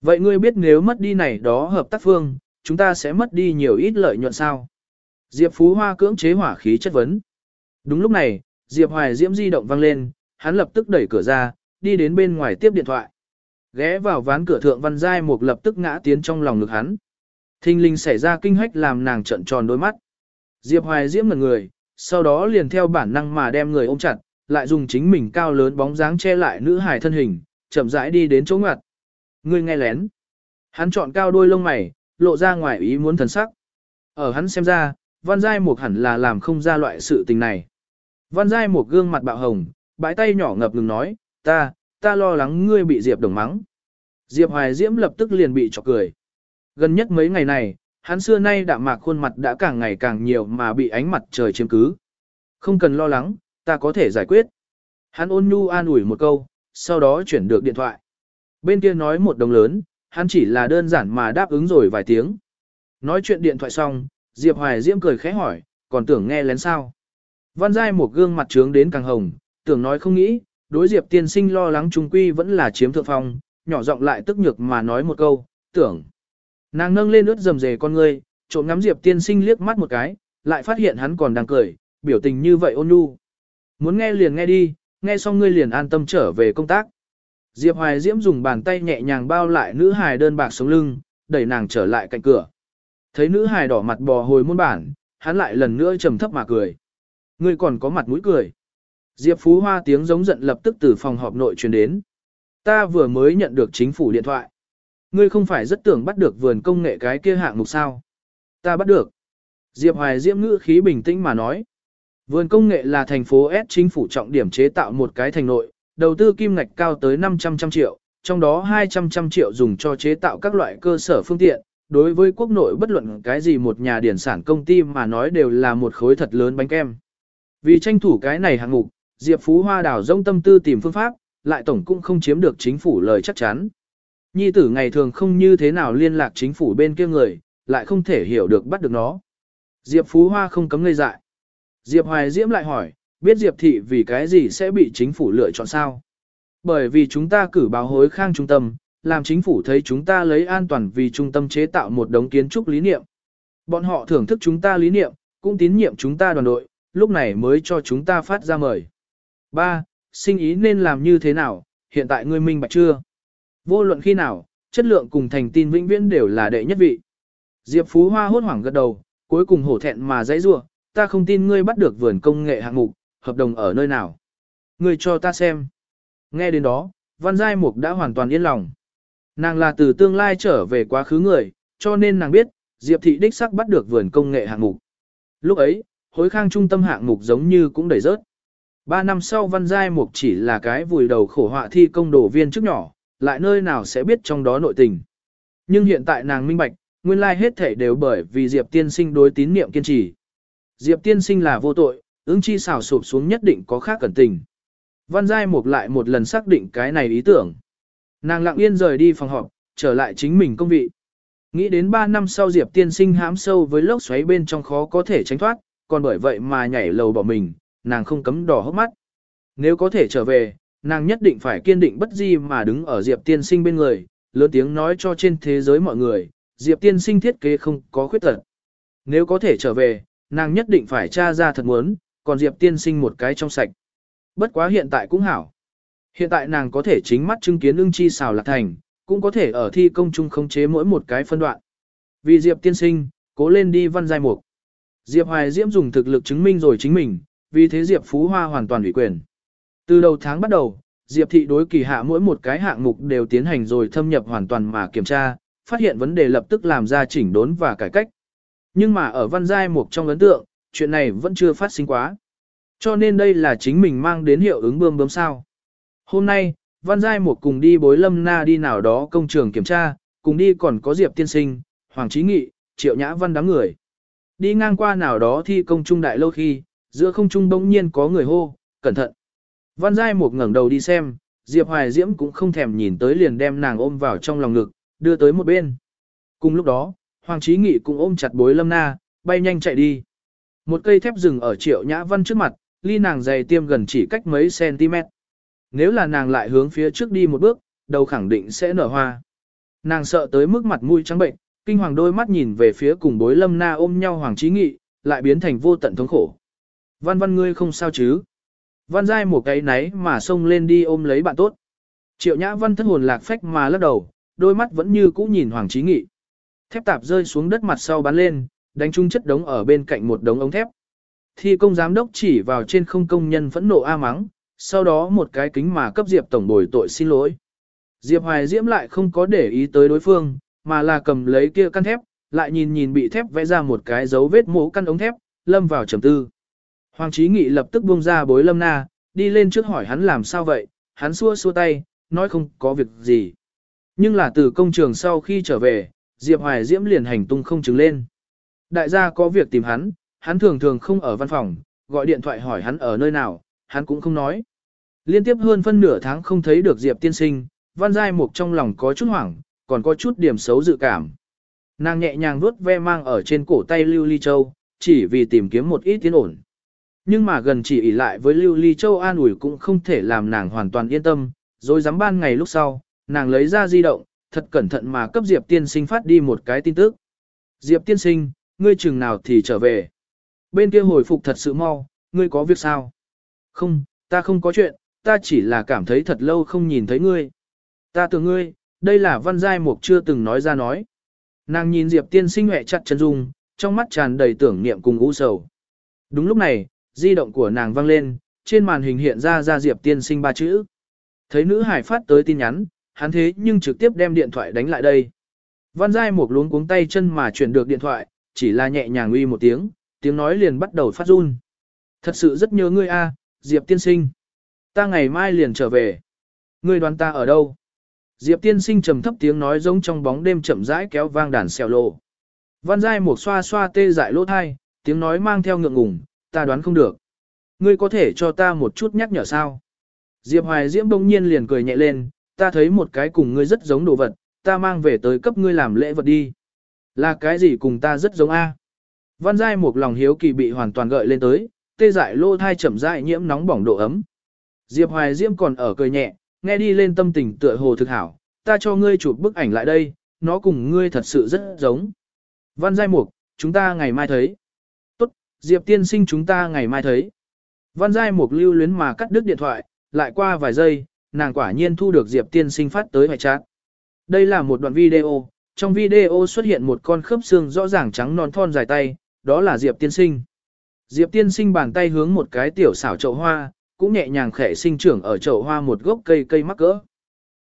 Vậy ngươi biết nếu mất đi này đó hợp tác phương, chúng ta sẽ mất đi nhiều ít lợi nhuận sao? Diệp Phú Hoa cưỡng chế hỏa khí chất vấn. Đúng lúc này, Diệp Hoài Diễm di động vang lên, hắn lập tức đẩy cửa ra, đi đến bên ngoài tiếp điện thoại. Ghé vào ván cửa thượng văn giai một lập tức ngã tiến trong lòng ngực hắn. Thinh linh xảy ra kinh hách làm nàng trợn tròn đôi mắt. Diệp Hoài Diễm ngẩn người, sau đó liền theo bản năng mà đem người ôm chặt, lại dùng chính mình cao lớn bóng dáng che lại nữ hài thân hình, chậm rãi đi đến chỗ ngoặt. Người nghe lén. Hắn chọn cao đôi lông mày, lộ ra ngoài ý muốn thần sắc. Ở hắn xem ra, Văn Giai Mục hẳn là làm không ra loại sự tình này. Văn Giai Mục gương mặt bạo hồng, bãi tay nhỏ ngập ngừng nói, ta, ta lo lắng ngươi bị Diệp đồng mắng. Diệp Hoài Diễm lập tức liền bị chọc cười. Gần nhất mấy ngày này, hắn xưa nay đạm mạc khuôn mặt đã càng ngày càng nhiều mà bị ánh mặt trời chiếm cứ. Không cần lo lắng, ta có thể giải quyết. Hắn ôn nhu an ủi một câu, sau đó chuyển được điện thoại. Bên kia nói một đồng lớn, hắn chỉ là đơn giản mà đáp ứng rồi vài tiếng. Nói chuyện điện thoại xong, Diệp Hoài Diễm cười khẽ hỏi, còn tưởng nghe lén sao. Văn Giai một gương mặt trướng đến càng hồng, tưởng nói không nghĩ, đối Diệp tiên sinh lo lắng trung quy vẫn là chiếm thượng phong, nhỏ giọng lại tức nhược mà nói một câu, tưởng. Nàng nâng lên ướt rầm rề con ngươi, trộm ngắm Diệp tiên sinh liếc mắt một cái, lại phát hiện hắn còn đang cười, biểu tình như vậy ôn nhu. Muốn nghe liền nghe đi, nghe xong ngươi liền an tâm trở về công tác. Diệp Hoài Diễm dùng bàn tay nhẹ nhàng bao lại nữ hài đơn bạc sống lưng, đẩy nàng trở lại cạnh cửa. Thấy nữ hài đỏ mặt bò hồi môn bản, hắn lại lần nữa trầm thấp mà cười. Ngươi còn có mặt mũi cười. Diệp Phú Hoa tiếng giống giận lập tức từ phòng họp nội truyền đến. Ta vừa mới nhận được chính phủ điện thoại. Ngươi không phải rất tưởng bắt được vườn công nghệ cái kia hạng mục sao? Ta bắt được. Diệp Hoài Diễm ngữ khí bình tĩnh mà nói. Vườn công nghệ là thành phố S chính phủ trọng điểm chế tạo một cái thành nội, đầu tư kim ngạch cao tới 500 trăm triệu, trong đó 200 trăm triệu dùng cho chế tạo các loại cơ sở phương tiện. Đối với quốc nội bất luận cái gì một nhà điển sản công ty mà nói đều là một khối thật lớn bánh kem. Vì tranh thủ cái này hạng mục, Diệp Phú Hoa đảo rông tâm tư tìm phương pháp, lại tổng cũng không chiếm được chính phủ lời chắc chắn. Nhi tử ngày thường không như thế nào liên lạc chính phủ bên kia người, lại không thể hiểu được bắt được nó. Diệp Phú Hoa không cấm ngây dại. Diệp Hoài Diễm lại hỏi, biết Diệp Thị vì cái gì sẽ bị chính phủ lựa chọn sao? Bởi vì chúng ta cử báo hối khang trung tâm, làm chính phủ thấy chúng ta lấy an toàn vì trung tâm chế tạo một đống kiến trúc lý niệm. Bọn họ thưởng thức chúng ta lý niệm, cũng tín nhiệm chúng ta đoàn đội, lúc này mới cho chúng ta phát ra mời. 3. Sinh ý nên làm như thế nào, hiện tại ngươi minh bạch chưa? Vô luận khi nào, chất lượng cùng thành tin vĩnh viễn đều là đệ nhất vị. Diệp Phú Hoa hốt hoảng gật đầu, cuối cùng hổ thẹn mà dãy rủa, ta không tin ngươi bắt được vườn công nghệ hạng mục, hợp đồng ở nơi nào. Ngươi cho ta xem. Nghe đến đó, Văn Giai Mục đã hoàn toàn yên lòng. Nàng là từ tương lai trở về quá khứ người, cho nên nàng biết, Diệp Thị đích sắc bắt được vườn công nghệ hạng mục. Lúc ấy, hối khang trung tâm hạng mục giống như cũng đầy rớt. Ba năm sau Văn Giai Mục chỉ là cái vùi đầu khổ họa thi công đổ viên trước nhỏ, lại nơi nào sẽ biết trong đó nội tình. Nhưng hiện tại nàng minh bạch, nguyên lai hết thể đều bởi vì Diệp tiên sinh đối tín niệm kiên trì. Diệp tiên sinh là vô tội, ứng chi xào sụp xuống nhất định có khác cẩn tình. Văn Giai Mục lại một lần xác định cái này ý tưởng. Nàng lặng yên rời đi phòng họp, trở lại chính mình công vị. Nghĩ đến 3 năm sau Diệp tiên sinh hãm sâu với lốc xoáy bên trong khó có thể tránh thoát, còn bởi vậy mà nhảy lầu bỏ mình, nàng không cấm đỏ hốc mắt. Nếu có thể trở về, nàng nhất định phải kiên định bất di mà đứng ở Diệp tiên sinh bên người, lớn tiếng nói cho trên thế giới mọi người, Diệp tiên sinh thiết kế không có khuyết tật. Nếu có thể trở về, nàng nhất định phải tra ra thật muốn, còn Diệp tiên sinh một cái trong sạch. Bất quá hiện tại cũng hảo. Hiện tại nàng có thể chính mắt chứng kiến ưng chi xào lạc thành, cũng có thể ở thi công chung khống chế mỗi một cái phân đoạn. Vì Diệp tiên sinh, cố lên đi văn giai mục. Diệp Hoài Diễm dùng thực lực chứng minh rồi chính mình, vì thế Diệp Phú Hoa hoàn toàn ủy quyền. Từ đầu tháng bắt đầu, Diệp thị đối kỳ hạ mỗi một cái hạng mục đều tiến hành rồi thâm nhập hoàn toàn mà kiểm tra, phát hiện vấn đề lập tức làm ra chỉnh đốn và cải cách. Nhưng mà ở văn giai mục trong ấn tượng, chuyện này vẫn chưa phát sinh quá. Cho nên đây là chính mình mang đến hiệu ứng bơm bơm sao. Hôm nay, văn giai mục cùng đi bối lâm na đi nào đó công trường kiểm tra, cùng đi còn có Diệp tiên sinh, Hoàng Trí Nghị, Triệu Nhã Văn đám người. Đi ngang qua nào đó thi công trung đại lâu khi, giữa không trung bỗng nhiên có người hô, cẩn thận. Văn Giai một ngẩng đầu đi xem, Diệp Hoài Diễm cũng không thèm nhìn tới liền đem nàng ôm vào trong lòng ngực, đưa tới một bên. Cùng lúc đó, Hoàng Chí Nghị cũng ôm chặt bối lâm na, bay nhanh chạy đi. Một cây thép rừng ở triệu nhã văn trước mặt, ly nàng dày tiêm gần chỉ cách mấy cm. Nếu là nàng lại hướng phía trước đi một bước, đầu khẳng định sẽ nở hoa. Nàng sợ tới mức mặt mũi trắng bệnh, kinh hoàng đôi mắt nhìn về phía cùng bối lâm na ôm nhau Hoàng trí Nghị, lại biến thành vô tận thống khổ. Văn văn ngươi không sao chứ? Văn giai một cái náy mà xông lên đi ôm lấy bạn tốt. Triệu nhã văn thất hồn lạc phách mà lắc đầu, đôi mắt vẫn như cũ nhìn Hoàng trí Nghị. Thép tạp rơi xuống đất mặt sau bắn lên, đánh chung chất đống ở bên cạnh một đống ống thép. Thi công giám đốc chỉ vào trên không công nhân phẫn nộ a mắng, sau đó một cái kính mà cấp Diệp tổng bồi tội xin lỗi. Diệp Hoài Diễm lại không có để ý tới đối phương, mà là cầm lấy kia căn thép, lại nhìn nhìn bị thép vẽ ra một cái dấu vết mũ căn ống thép, lâm vào trầm tư. Hoàng Chí Nghị lập tức buông ra bối lâm na, đi lên trước hỏi hắn làm sao vậy, hắn xua xua tay, nói không có việc gì. Nhưng là từ công trường sau khi trở về, Diệp Hoài Diễm liền hành tung không chứng lên. Đại gia có việc tìm hắn, hắn thường thường không ở văn phòng, gọi điện thoại hỏi hắn ở nơi nào, hắn cũng không nói. Liên tiếp hơn phân nửa tháng không thấy được Diệp tiên sinh, văn giai mục trong lòng có chút hoảng, còn có chút điểm xấu dự cảm. Nàng nhẹ nhàng vuốt ve mang ở trên cổ tay Lưu Ly Châu, chỉ vì tìm kiếm một ít tiến ổn. Nhưng mà gần chỉ ỉ lại với Lưu Ly Châu an ủi cũng không thể làm nàng hoàn toàn yên tâm, rồi dám ban ngày lúc sau, nàng lấy ra di động, thật cẩn thận mà cấp Diệp tiên sinh phát đi một cái tin tức. Diệp tiên sinh, ngươi chừng nào thì trở về. Bên kia hồi phục thật sự mau, ngươi có việc sao? Không, ta không có chuyện, ta chỉ là cảm thấy thật lâu không nhìn thấy ngươi. Ta tưởng ngươi, đây là văn giai mục chưa từng nói ra nói. Nàng nhìn Diệp tiên sinh hẹ chặt chân dung, trong mắt tràn đầy tưởng niệm cùng u sầu. Đúng lúc này, di động của nàng vang lên, trên màn hình hiện ra ra Diệp tiên sinh ba chữ. Thấy nữ hải phát tới tin nhắn, hắn thế nhưng trực tiếp đem điện thoại đánh lại đây. Văn Giai Mục luống cuống tay chân mà chuyển được điện thoại, chỉ là nhẹ nhàng uy một tiếng, tiếng nói liền bắt đầu phát run. Thật sự rất nhớ ngươi a, Diệp tiên sinh. Ta ngày mai liền trở về. Ngươi đoán ta ở đâu? Diệp tiên sinh trầm thấp tiếng nói giống trong bóng đêm chậm rãi kéo vang đàn xèo lộ. Văn giai một xoa xoa tê dại lỗ thai, tiếng nói mang theo ngượng ngùng, ta đoán không được. Ngươi có thể cho ta một chút nhắc nhở sao? Diệp Hoài Diễm bỗng nhiên liền cười nhẹ lên, ta thấy một cái cùng ngươi rất giống đồ vật, ta mang về tới cấp ngươi làm lễ vật đi. Là cái gì cùng ta rất giống a? Văn Giai một lòng hiếu kỳ bị hoàn toàn gợi lên tới, tê dại lô thai chậm rãi nhiễm nóng bỏng độ ấm. Diệp Hoài Diễm còn ở cười nhẹ, nghe đi lên tâm tình tựa hồ thực hảo, ta cho ngươi chụp bức ảnh lại đây, nó cùng ngươi thật sự rất giống. Văn Giai Mục, chúng ta ngày mai thấy. Tốt, Diệp tiên sinh chúng ta ngày mai thấy. Văn Giai Mục lưu luyến mà cắt đứt điện thoại, lại qua vài giây, nàng quả nhiên thu được Diệp tiên sinh phát tới hoài chat. Đây là một đoạn video, trong video xuất hiện một con khớp xương rõ ràng trắng non thon dài tay, đó là Diệp tiên sinh. Diệp tiên sinh bàn tay hướng một cái tiểu xảo chậu hoa, cũng nhẹ nhàng khẽ sinh trưởng ở chậu hoa một gốc cây cây mắc cỡ.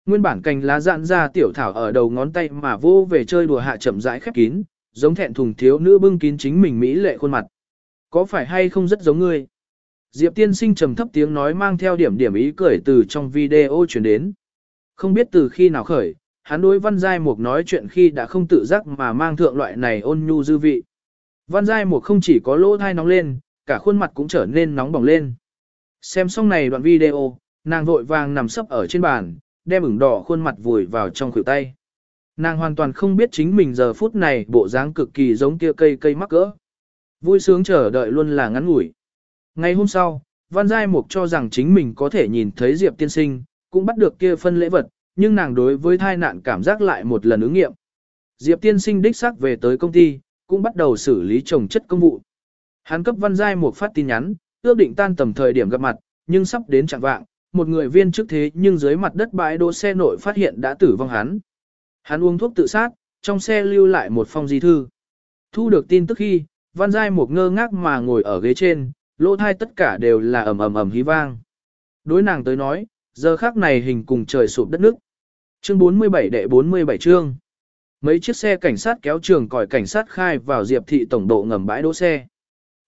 Nguyên bản cành lá dạn ra tiểu thảo ở đầu ngón tay mà vô về chơi đùa hạ chậm rãi khép kín, giống thẹn thùng thiếu nữ bưng kín chính mình mỹ lệ khuôn mặt. Có phải hay không rất giống ngươi? Diệp tiên sinh trầm thấp tiếng nói mang theo điểm điểm ý cười từ trong video truyền đến. Không biết từ khi nào khởi, hắn đối văn giai mục nói chuyện khi đã không tự giác mà mang thượng loại này ôn nhu dư vị. Văn giai mục không chỉ có lỗ thai nóng lên, cả khuôn mặt cũng trở nên nóng bỏng lên. Xem xong này đoạn video, nàng vội vàng nằm sấp ở trên bàn, đem ửng đỏ khuôn mặt vùi vào trong khuỷu tay. Nàng hoàn toàn không biết chính mình giờ phút này bộ dáng cực kỳ giống kia cây cây mắc cỡ. Vui sướng chờ đợi luôn là ngắn ngủi. Ngày hôm sau, Văn Giai Mục cho rằng chính mình có thể nhìn thấy Diệp tiên sinh, cũng bắt được kia phân lễ vật, nhưng nàng đối với thai nạn cảm giác lại một lần ứng nghiệm. Diệp tiên sinh đích xác về tới công ty, cũng bắt đầu xử lý trồng chất công vụ. Hắn cấp Văn Giai một phát tin nhắn, ước định tan tầm thời điểm gặp mặt, nhưng sắp đến chẳng vạng, một người viên trước thế nhưng dưới mặt đất bãi đỗ xe nội phát hiện đã tử vong hắn. Hắn uống thuốc tự sát, trong xe lưu lại một phong di thư. Thu được tin tức khi, Văn Giai một ngơ ngác mà ngồi ở ghế trên, lỗ thai tất cả đều là ầm ầm ầm hí vang. Đối nàng tới nói, giờ khác này hình cùng trời sụp đất nước. Chương 47 đệ 47 chương. Mấy chiếc xe cảnh sát kéo trường còi cảnh sát khai vào Diệp thị tổng độ ngầm bãi đỗ xe.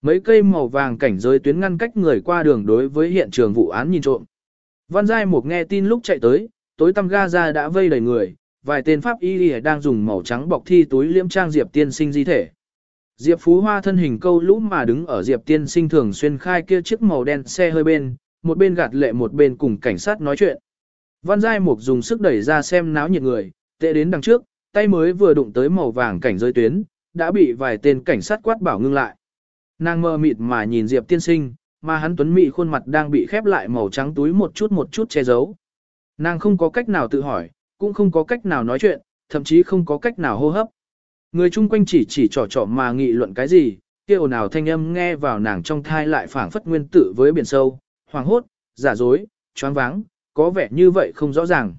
Mấy cây màu vàng cảnh giới tuyến ngăn cách người qua đường đối với hiện trường vụ án nhìn trộm. Văn Giai một nghe tin lúc chạy tới, tối tăm ga ra đã vây đầy người, vài tên pháp y đang dùng màu trắng bọc thi túi liễm trang Diệp tiên sinh di thể. Diệp Phú Hoa thân hình câu lũ mà đứng ở Diệp tiên sinh thường xuyên khai kia chiếc màu đen xe hơi bên, một bên gạt lệ một bên cùng cảnh sát nói chuyện. Văn Giai Mục dùng sức đẩy ra xem náo nhiệt người, tệ đến đằng trước, tay mới vừa đụng tới màu vàng cảnh giới tuyến, đã bị vài tên cảnh sát quát bảo ngưng lại. Nàng mơ mịt mà nhìn Diệp tiên sinh, mà hắn tuấn mị khuôn mặt đang bị khép lại màu trắng túi một chút một chút che giấu. Nàng không có cách nào tự hỏi, cũng không có cách nào nói chuyện, thậm chí không có cách nào hô hấp. Người chung quanh chỉ chỉ trò trò mà nghị luận cái gì, kêu nào thanh âm nghe vào nàng trong thai lại phảng phất nguyên tử với biển sâu, hoảng hốt, giả dối, choáng váng, có vẻ như vậy không rõ ràng.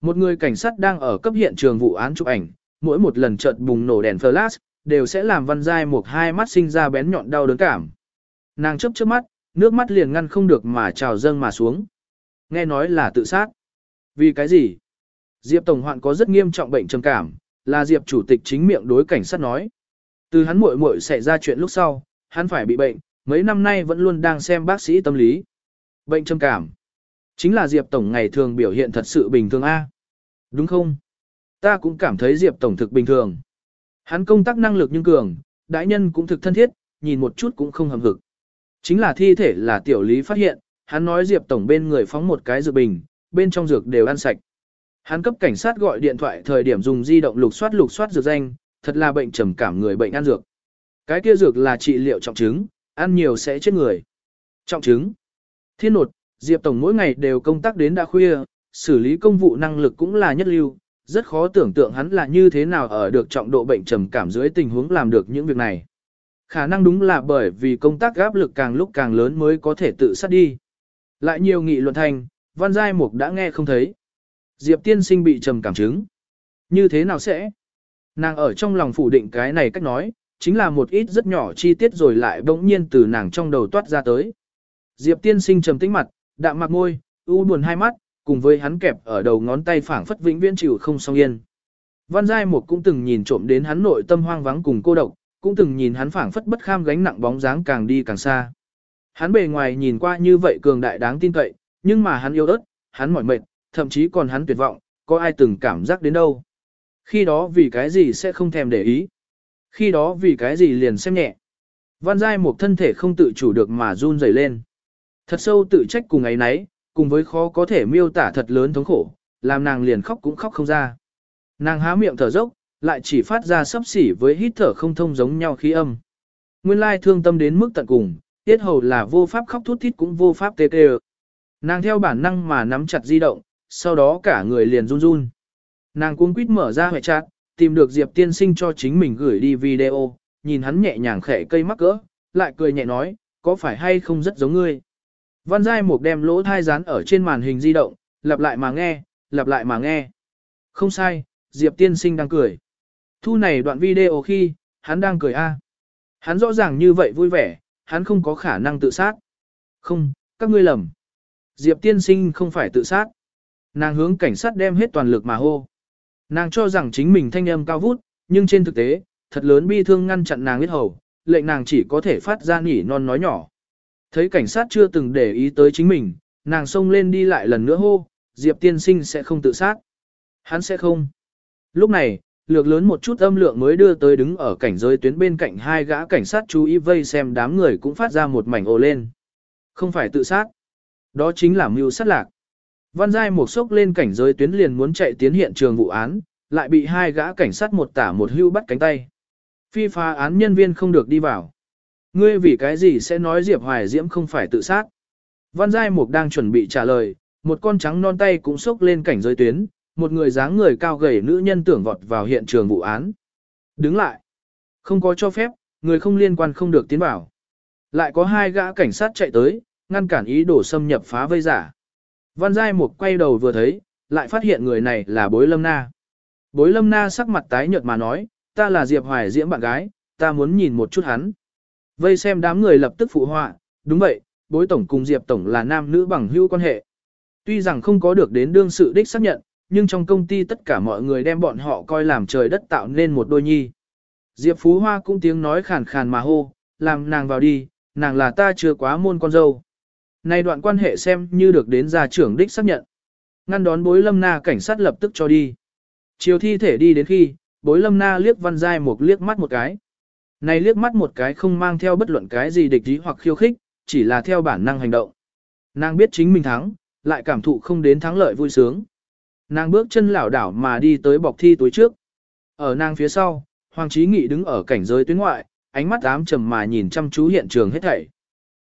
Một người cảnh sát đang ở cấp hiện trường vụ án chụp ảnh, mỗi một lần chợt bùng nổ đèn flash, đều sẽ làm văn giai một hai mắt sinh ra bén nhọn đau đớn cảm. Nàng chớp chớp mắt, nước mắt liền ngăn không được mà trào dâng mà xuống. Nghe nói là tự sát. Vì cái gì? Diệp Tổng Hoạn có rất nghiêm trọng bệnh trầm cảm, là Diệp Chủ tịch chính miệng đối cảnh sát nói. Từ hắn muội muội xảy ra chuyện lúc sau, hắn phải bị bệnh, mấy năm nay vẫn luôn đang xem bác sĩ tâm lý. Bệnh trầm cảm. Chính là Diệp Tổng ngày thường biểu hiện thật sự bình thường A. Đúng không? Ta cũng cảm thấy Diệp Tổng thực bình thường. Hắn công tác năng lực nhưng cường, đại nhân cũng thực thân thiết, nhìn một chút cũng không hầm hực. Chính là thi thể là tiểu lý phát hiện, hắn nói Diệp Tổng bên người phóng một cái dược bình, bên trong dược đều ăn sạch. Hắn cấp cảnh sát gọi điện thoại thời điểm dùng di động lục soát lục soát dược danh, thật là bệnh trầm cảm người bệnh ăn dược. Cái kia dược là trị liệu trọng chứng, ăn nhiều sẽ chết người. Trọng chứng. Thiên nột, Diệp Tổng mỗi ngày đều công tác đến đã khuya, xử lý công vụ năng lực cũng là nhất lưu, rất khó tưởng tượng hắn là như thế nào ở được trọng độ bệnh trầm cảm dưới tình huống làm được những việc này. Khả năng đúng là bởi vì công tác áp lực càng lúc càng lớn mới có thể tự sát đi. Lại nhiều nghị luận thành, Văn Giai Mục đã nghe không thấy. Diệp tiên sinh bị trầm cảm chứng. Như thế nào sẽ? Nàng ở trong lòng phủ định cái này cách nói, chính là một ít rất nhỏ chi tiết rồi lại bỗng nhiên từ nàng trong đầu toát ra tới. Diệp tiên sinh trầm tĩnh mặt, đạm mặc môi, u buồn hai mắt, cùng với hắn kẹp ở đầu ngón tay phảng phất vĩnh viễn chịu không song yên. Văn Giai Mục cũng từng nhìn trộm đến hắn nội tâm hoang vắng cùng cô độc, cũng từng nhìn hắn phảng phất bất kham gánh nặng bóng dáng càng đi càng xa. Hắn bề ngoài nhìn qua như vậy cường đại đáng tin cậy, nhưng mà hắn yêu ớt, hắn mỏi mệt, thậm chí còn hắn tuyệt vọng, có ai từng cảm giác đến đâu. Khi đó vì cái gì sẽ không thèm để ý. Khi đó vì cái gì liền xem nhẹ. Văn Giai một thân thể không tự chủ được mà run rẩy lên. Thật sâu tự trách cùng ấy nấy, cùng với khó có thể miêu tả thật lớn thống khổ, làm nàng liền khóc cũng khóc không ra. Nàng há miệng thở dốc, lại chỉ phát ra sấp xỉ với hít thở không thông giống nhau khí âm. Nguyên lai thương tâm đến mức tận cùng, tiết hầu là vô pháp khóc thút thít cũng vô pháp tê tê Nàng theo bản năng mà nắm chặt di động, sau đó cả người liền run run. Nàng cuống quýt mở ra hệ chat, tìm được Diệp tiên sinh cho chính mình gửi đi video, nhìn hắn nhẹ nhàng khẽ cây mắc cỡ, lại cười nhẹ nói, có phải hay không rất giống ngươi. Văn Giai Mục đem lỗ thai dán ở trên màn hình di động, lặp lại mà nghe, lặp lại mà nghe. Không sai, Diệp tiên sinh đang cười. Thu này đoạn video khi, hắn đang cười a. Hắn rõ ràng như vậy vui vẻ, hắn không có khả năng tự sát. Không, các ngươi lầm. Diệp tiên sinh không phải tự sát. Nàng hướng cảnh sát đem hết toàn lực mà hô. Nàng cho rằng chính mình thanh âm cao vút, nhưng trên thực tế, thật lớn bi thương ngăn chặn nàng biết hầu, lệnh nàng chỉ có thể phát ra nỉ non nói nhỏ. Thấy cảnh sát chưa từng để ý tới chính mình, nàng xông lên đi lại lần nữa hô, Diệp tiên sinh sẽ không tự sát. Hắn sẽ không. Lúc này, lược lớn một chút âm lượng mới đưa tới đứng ở cảnh giới tuyến bên cạnh hai gã cảnh sát chú ý vây xem đám người cũng phát ra một mảnh ồ lên. Không phải tự sát. Đó chính là mưu sát lạc. Văn Giai một sốc lên cảnh giới tuyến liền muốn chạy tiến hiện trường vụ án, lại bị hai gã cảnh sát một tả một hưu bắt cánh tay. Phi phá án nhân viên không được đi vào. Ngươi vì cái gì sẽ nói Diệp Hoài Diễm không phải tự sát? Văn Giai Mục đang chuẩn bị trả lời, một con trắng non tay cũng sốc lên cảnh giới tuyến, một người dáng người cao gầy nữ nhân tưởng vọt vào hiện trường vụ án. Đứng lại. Không có cho phép, người không liên quan không được tiến vào. Lại có hai gã cảnh sát chạy tới, ngăn cản ý đồ xâm nhập phá vây giả. Văn Giai Mục quay đầu vừa thấy, lại phát hiện người này là Bối Lâm Na. Bối Lâm Na sắc mặt tái nhợt mà nói, ta là Diệp Hoài Diễm bạn gái, ta muốn nhìn một chút hắn. Vây xem đám người lập tức phụ họa, đúng vậy, Bối Tổng cùng Diệp Tổng là nam nữ bằng hữu quan hệ. Tuy rằng không có được đến đương sự đích xác nhận, nhưng trong công ty tất cả mọi người đem bọn họ coi làm trời đất tạo nên một đôi nhi. Diệp Phú Hoa cũng tiếng nói khàn khàn mà hô, làm nàng vào đi, nàng là ta chưa quá môn con dâu. Này đoạn quan hệ xem như được đến gia trưởng đích xác nhận. Ngăn đón bối lâm na cảnh sát lập tức cho đi. Chiều thi thể đi đến khi, bối lâm na liếc văn giai một liếc mắt một cái. Này liếc mắt một cái không mang theo bất luận cái gì địch ý hoặc khiêu khích, chỉ là theo bản năng hành động. Nàng biết chính mình thắng, lại cảm thụ không đến thắng lợi vui sướng. Nàng bước chân lảo đảo mà đi tới bọc thi túi trước. Ở nàng phía sau, Hoàng Chí Nghị đứng ở cảnh giới tuyến ngoại, ánh mắt ám trầm mà nhìn chăm chú hiện trường hết thảy.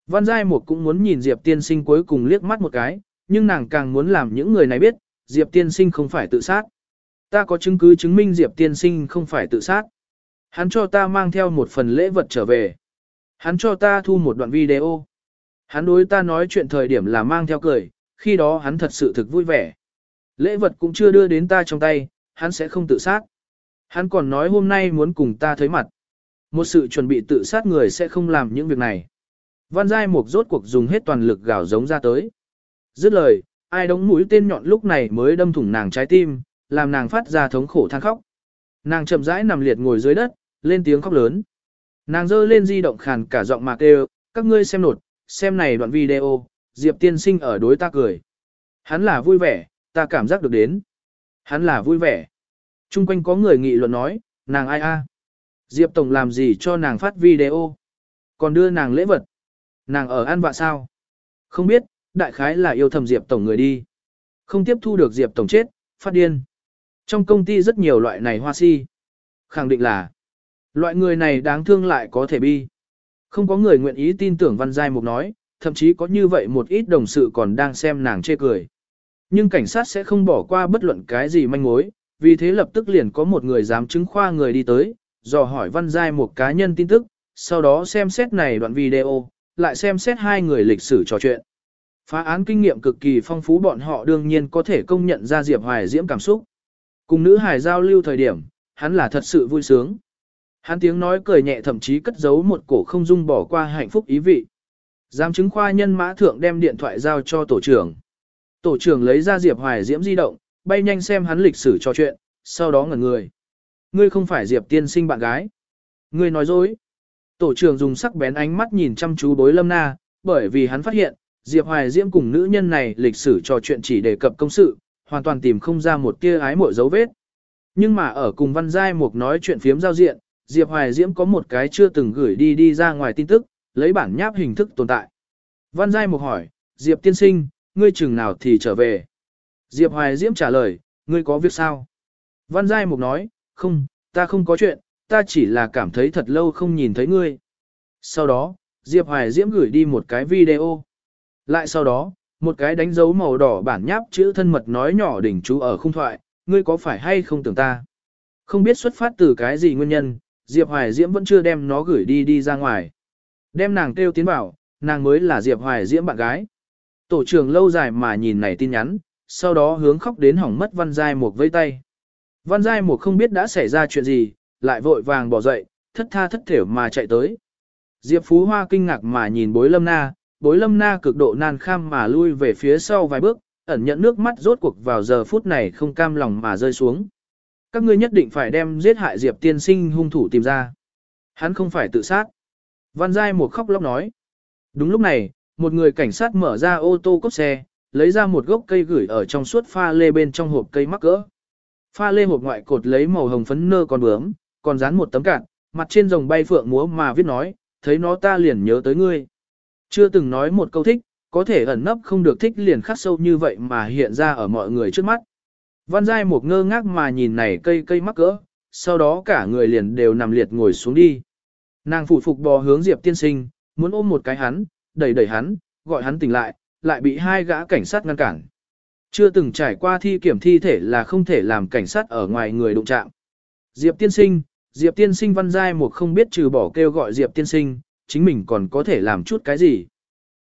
Văn Giai Mục cũng muốn nhìn Diệp Tiên Sinh cuối cùng liếc mắt một cái, nhưng nàng càng muốn làm những người này biết, Diệp Tiên Sinh không phải tự sát. Ta có chứng cứ chứng minh Diệp Tiên Sinh không phải tự sát. Hắn cho ta mang theo một phần lễ vật trở về. Hắn cho ta thu một đoạn video. Hắn đối ta nói chuyện thời điểm là mang theo cười, khi đó hắn thật sự thực vui vẻ. Lễ vật cũng chưa đưa đến ta trong tay, hắn sẽ không tự sát. Hắn còn nói hôm nay muốn cùng ta thấy mặt. Một sự chuẩn bị tự sát người sẽ không làm những việc này. Văn Giai Mục rốt cuộc dùng hết toàn lực gào giống ra tới. Dứt lời, ai đóng mũi tên nhọn lúc này mới đâm thủng nàng trái tim, làm nàng phát ra thống khổ than khóc. Nàng chậm rãi nằm liệt ngồi dưới đất, lên tiếng khóc lớn. Nàng giơ lên di động khàn cả giọng mạc đều, các ngươi xem nột, xem này đoạn video, Diệp tiên sinh ở đối ta cười. Hắn là vui vẻ, ta cảm giác được đến. Hắn là vui vẻ. Trung quanh có người nghị luận nói, nàng ai a? Diệp Tổng làm gì cho nàng phát video? Còn đưa nàng lễ vật. Nàng ở an vạ sao? Không biết, đại khái là yêu thầm Diệp Tổng người đi. Không tiếp thu được Diệp Tổng chết, phát điên. Trong công ty rất nhiều loại này hoa si. Khẳng định là, loại người này đáng thương lại có thể bi. Không có người nguyện ý tin tưởng Văn Giai Mục nói, thậm chí có như vậy một ít đồng sự còn đang xem nàng chê cười. Nhưng cảnh sát sẽ không bỏ qua bất luận cái gì manh mối, vì thế lập tức liền có một người dám chứng khoa người đi tới, dò hỏi Văn Giai một cá nhân tin tức, sau đó xem xét này đoạn video, lại xem xét hai người lịch sử trò chuyện. Phá án kinh nghiệm cực kỳ phong phú bọn họ đương nhiên có thể công nhận ra Diệp Hoài diễm cảm xúc. Cùng nữ hải giao lưu thời điểm, hắn là thật sự vui sướng. Hắn tiếng nói cười nhẹ thậm chí cất giấu một cổ không dung bỏ qua hạnh phúc ý vị. Giám chứng khoa nhân mã thượng đem điện thoại giao cho tổ trưởng. Tổ trưởng lấy ra Diệp Hoài Diễm di động, bay nhanh xem hắn lịch sử trò chuyện, sau đó ngẩn người. Ngươi không phải Diệp tiên sinh bạn gái. Ngươi nói dối. Tổ trưởng dùng sắc bén ánh mắt nhìn chăm chú bối lâm na, bởi vì hắn phát hiện, Diệp Hoài Diễm cùng nữ nhân này lịch sử trò chuyện chỉ đề cập công sự, hoàn toàn tìm không ra một tia ái mội dấu vết. Nhưng mà ở cùng Văn Giai Mục nói chuyện phiếm giao diện, Diệp Hoài Diễm có một cái chưa từng gửi đi đi ra ngoài tin tức, lấy bản nháp hình thức tồn tại. Văn Giai Mục hỏi, Diệp tiên sinh, ngươi chừng nào thì trở về? Diệp Hoài Diễm trả lời, ngươi có việc sao? Văn Giai Mục nói, không, ta không có chuyện, ta chỉ là cảm thấy thật lâu không nhìn thấy ngươi. Sau đó, Diệp Hoài Diễm gửi đi một cái video. Lại sau đó, một cái đánh dấu màu đỏ bản nháp chữ thân mật nói nhỏ đỉnh chú ở khung thoại, ngươi có phải hay không tưởng ta? Không biết xuất phát từ cái gì nguyên nhân, Diệp Hoài Diễm vẫn chưa đem nó gửi đi đi ra ngoài. Đem nàng kêu tiến bảo, nàng mới là Diệp Hoài Diễm bạn gái. Tổ trưởng lâu dài mà nhìn này tin nhắn, sau đó hướng khóc đến hỏng mất Văn Giai một vây tay. Văn Giai một không biết đã xảy ra chuyện gì, lại vội vàng bỏ dậy, thất tha thất thểu mà chạy tới. Diệp Phú Hoa kinh ngạc mà nhìn bối lâm na, bối lâm na cực độ nan kham mà lui về phía sau vài bước, ẩn nhận nước mắt rốt cuộc vào giờ phút này không cam lòng mà rơi xuống. Các ngươi nhất định phải đem giết hại Diệp tiên sinh hung thủ tìm ra. Hắn không phải tự sát. Văn Giai một khóc lóc nói. Đúng lúc này, một người cảnh sát mở ra ô tô cốp xe, lấy ra một gốc cây gửi ở trong suốt pha lê bên trong hộp cây mắc cỡ. Pha lê hộp ngoại cột lấy màu hồng phấn nơ còn bướm, còn dán một tấm cạn, mặt trên rồng bay phượng múa mà viết nói, thấy nó ta liền nhớ tới ngươi. Chưa từng nói một câu thích, có thể ẩn nấp không được thích liền khắc sâu như vậy mà hiện ra ở mọi người trước mắt. Văn Giai một ngơ ngác mà nhìn này cây cây mắc cỡ, sau đó cả người liền đều nằm liệt ngồi xuống đi. Nàng phụ phục bò hướng Diệp tiên sinh, muốn ôm một cái hắn, đẩy đẩy hắn, gọi hắn tỉnh lại, lại bị hai gã cảnh sát ngăn cản. Chưa từng trải qua thi kiểm thi thể là không thể làm cảnh sát ở ngoài người đụng chạm. Diệp tiên sinh, Diệp tiên sinh văn giai một không biết trừ bỏ kêu gọi Diệp tiên sinh, chính mình còn có thể làm chút cái gì.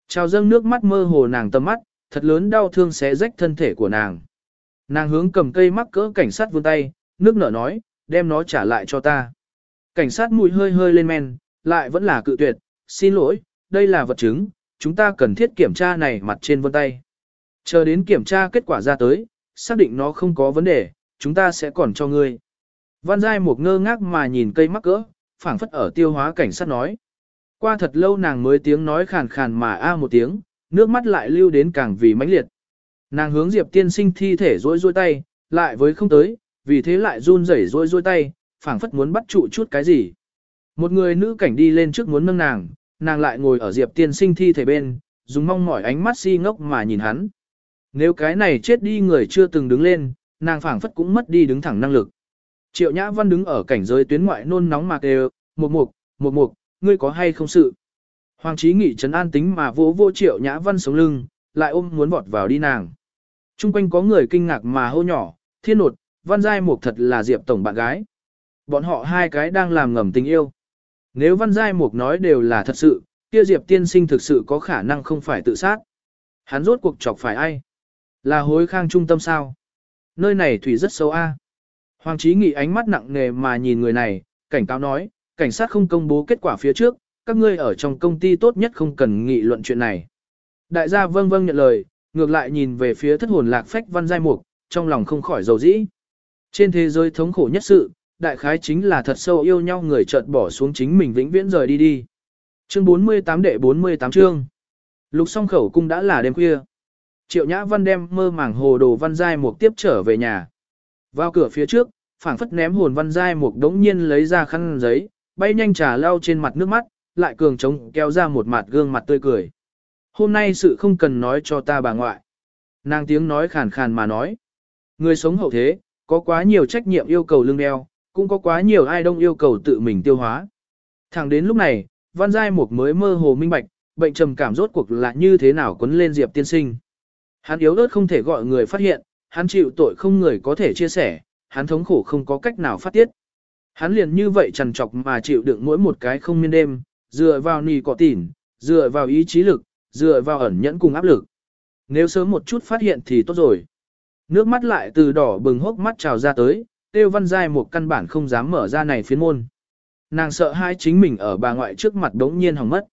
Trào dâng nước mắt mơ hồ nàng tầm mắt, thật lớn đau thương xé rách thân thể của nàng. Nàng hướng cầm cây mắc cỡ cảnh sát vươn tay, nước nở nói, đem nó trả lại cho ta. Cảnh sát mùi hơi hơi lên men, lại vẫn là cự tuyệt, xin lỗi, đây là vật chứng, chúng ta cần thiết kiểm tra này mặt trên vân tay. Chờ đến kiểm tra kết quả ra tới, xác định nó không có vấn đề, chúng ta sẽ còn cho ngươi. Văn Giai một ngơ ngác mà nhìn cây mắc cỡ, phảng phất ở tiêu hóa cảnh sát nói. Qua thật lâu nàng mới tiếng nói khàn khàn mà a một tiếng, nước mắt lại lưu đến càng vì mãnh liệt. Nàng hướng Diệp tiên sinh thi thể rối rối tay, lại với không tới, vì thế lại run rẩy rối rối tay, phảng phất muốn bắt trụ chút cái gì. Một người nữ cảnh đi lên trước muốn nâng nàng, nàng lại ngồi ở Diệp tiên sinh thi thể bên, dùng mong mỏi ánh mắt si ngốc mà nhìn hắn. Nếu cái này chết đi người chưa từng đứng lên, nàng phảng phất cũng mất đi đứng thẳng năng lực. Triệu Nhã Văn đứng ở cảnh giới tuyến ngoại nôn nóng mạc đều, một mục, một mục, ngươi có hay không sự. Hoàng trí nghị trấn an tính mà vỗ vô Triệu Nhã Văn sống lưng, lại ôm muốn vọt vào đi nàng. Trung quanh có người kinh ngạc mà hô nhỏ, thiên nột, Văn Giai Mục thật là Diệp Tổng bạn gái. Bọn họ hai cái đang làm ngầm tình yêu. Nếu Văn Giai Mục nói đều là thật sự, kia Diệp tiên sinh thực sự có khả năng không phải tự sát. Hắn rốt cuộc chọc phải ai? Là hối khang trung tâm sao? Nơi này thủy rất sâu a. Hoàng Chí Nghị ánh mắt nặng nề mà nhìn người này, cảnh cáo nói, cảnh sát không công bố kết quả phía trước, các ngươi ở trong công ty tốt nhất không cần nghị luận chuyện này. Đại gia vâng vâng nhận lời, ngược lại nhìn về phía thất hồn lạc phách văn giai mục, trong lòng không khỏi dầu dĩ. Trên thế giới thống khổ nhất sự, đại khái chính là thật sâu yêu nhau người chợt bỏ xuống chính mình vĩnh viễn rời đi đi. Chương 48 đệ 48 chương. Lục song khẩu cung đã là đêm khuya. Triệu Nhã Văn đem mơ màng hồ đồ văn giai mục tiếp trở về nhà. Vào cửa phía trước, phảng phất ném hồn văn giai mục đống nhiên lấy ra khăn giấy, bay nhanh trà lau trên mặt nước mắt, lại cường trống kéo ra một mặt gương mặt tươi cười. Hôm nay sự không cần nói cho ta bà ngoại. Nàng tiếng nói khàn khàn mà nói. Người sống hậu thế, có quá nhiều trách nhiệm yêu cầu lương đeo, cũng có quá nhiều ai đông yêu cầu tự mình tiêu hóa. Thẳng đến lúc này, Văn Giai Mục mới mơ hồ minh bạch, bệnh trầm cảm rốt cuộc là như thế nào quấn lên Diệp tiên sinh. Hắn yếu ớt không thể gọi người phát hiện, hắn chịu tội không người có thể chia sẻ, hắn thống khổ không có cách nào phát tiết. Hắn liền như vậy trằn trọc mà chịu đựng mỗi một cái không miên đêm, dựa vào nì cọ tỉn, dựa vào ý chí lực, dựa vào ẩn nhẫn cùng áp lực. Nếu sớm một chút phát hiện thì tốt rồi. Nước mắt lại từ đỏ bừng hốc mắt trào ra tới, tiêu văn giai một căn bản không dám mở ra này phiến môn. Nàng sợ hai chính mình ở bà ngoại trước mặt đống nhiên hỏng mất.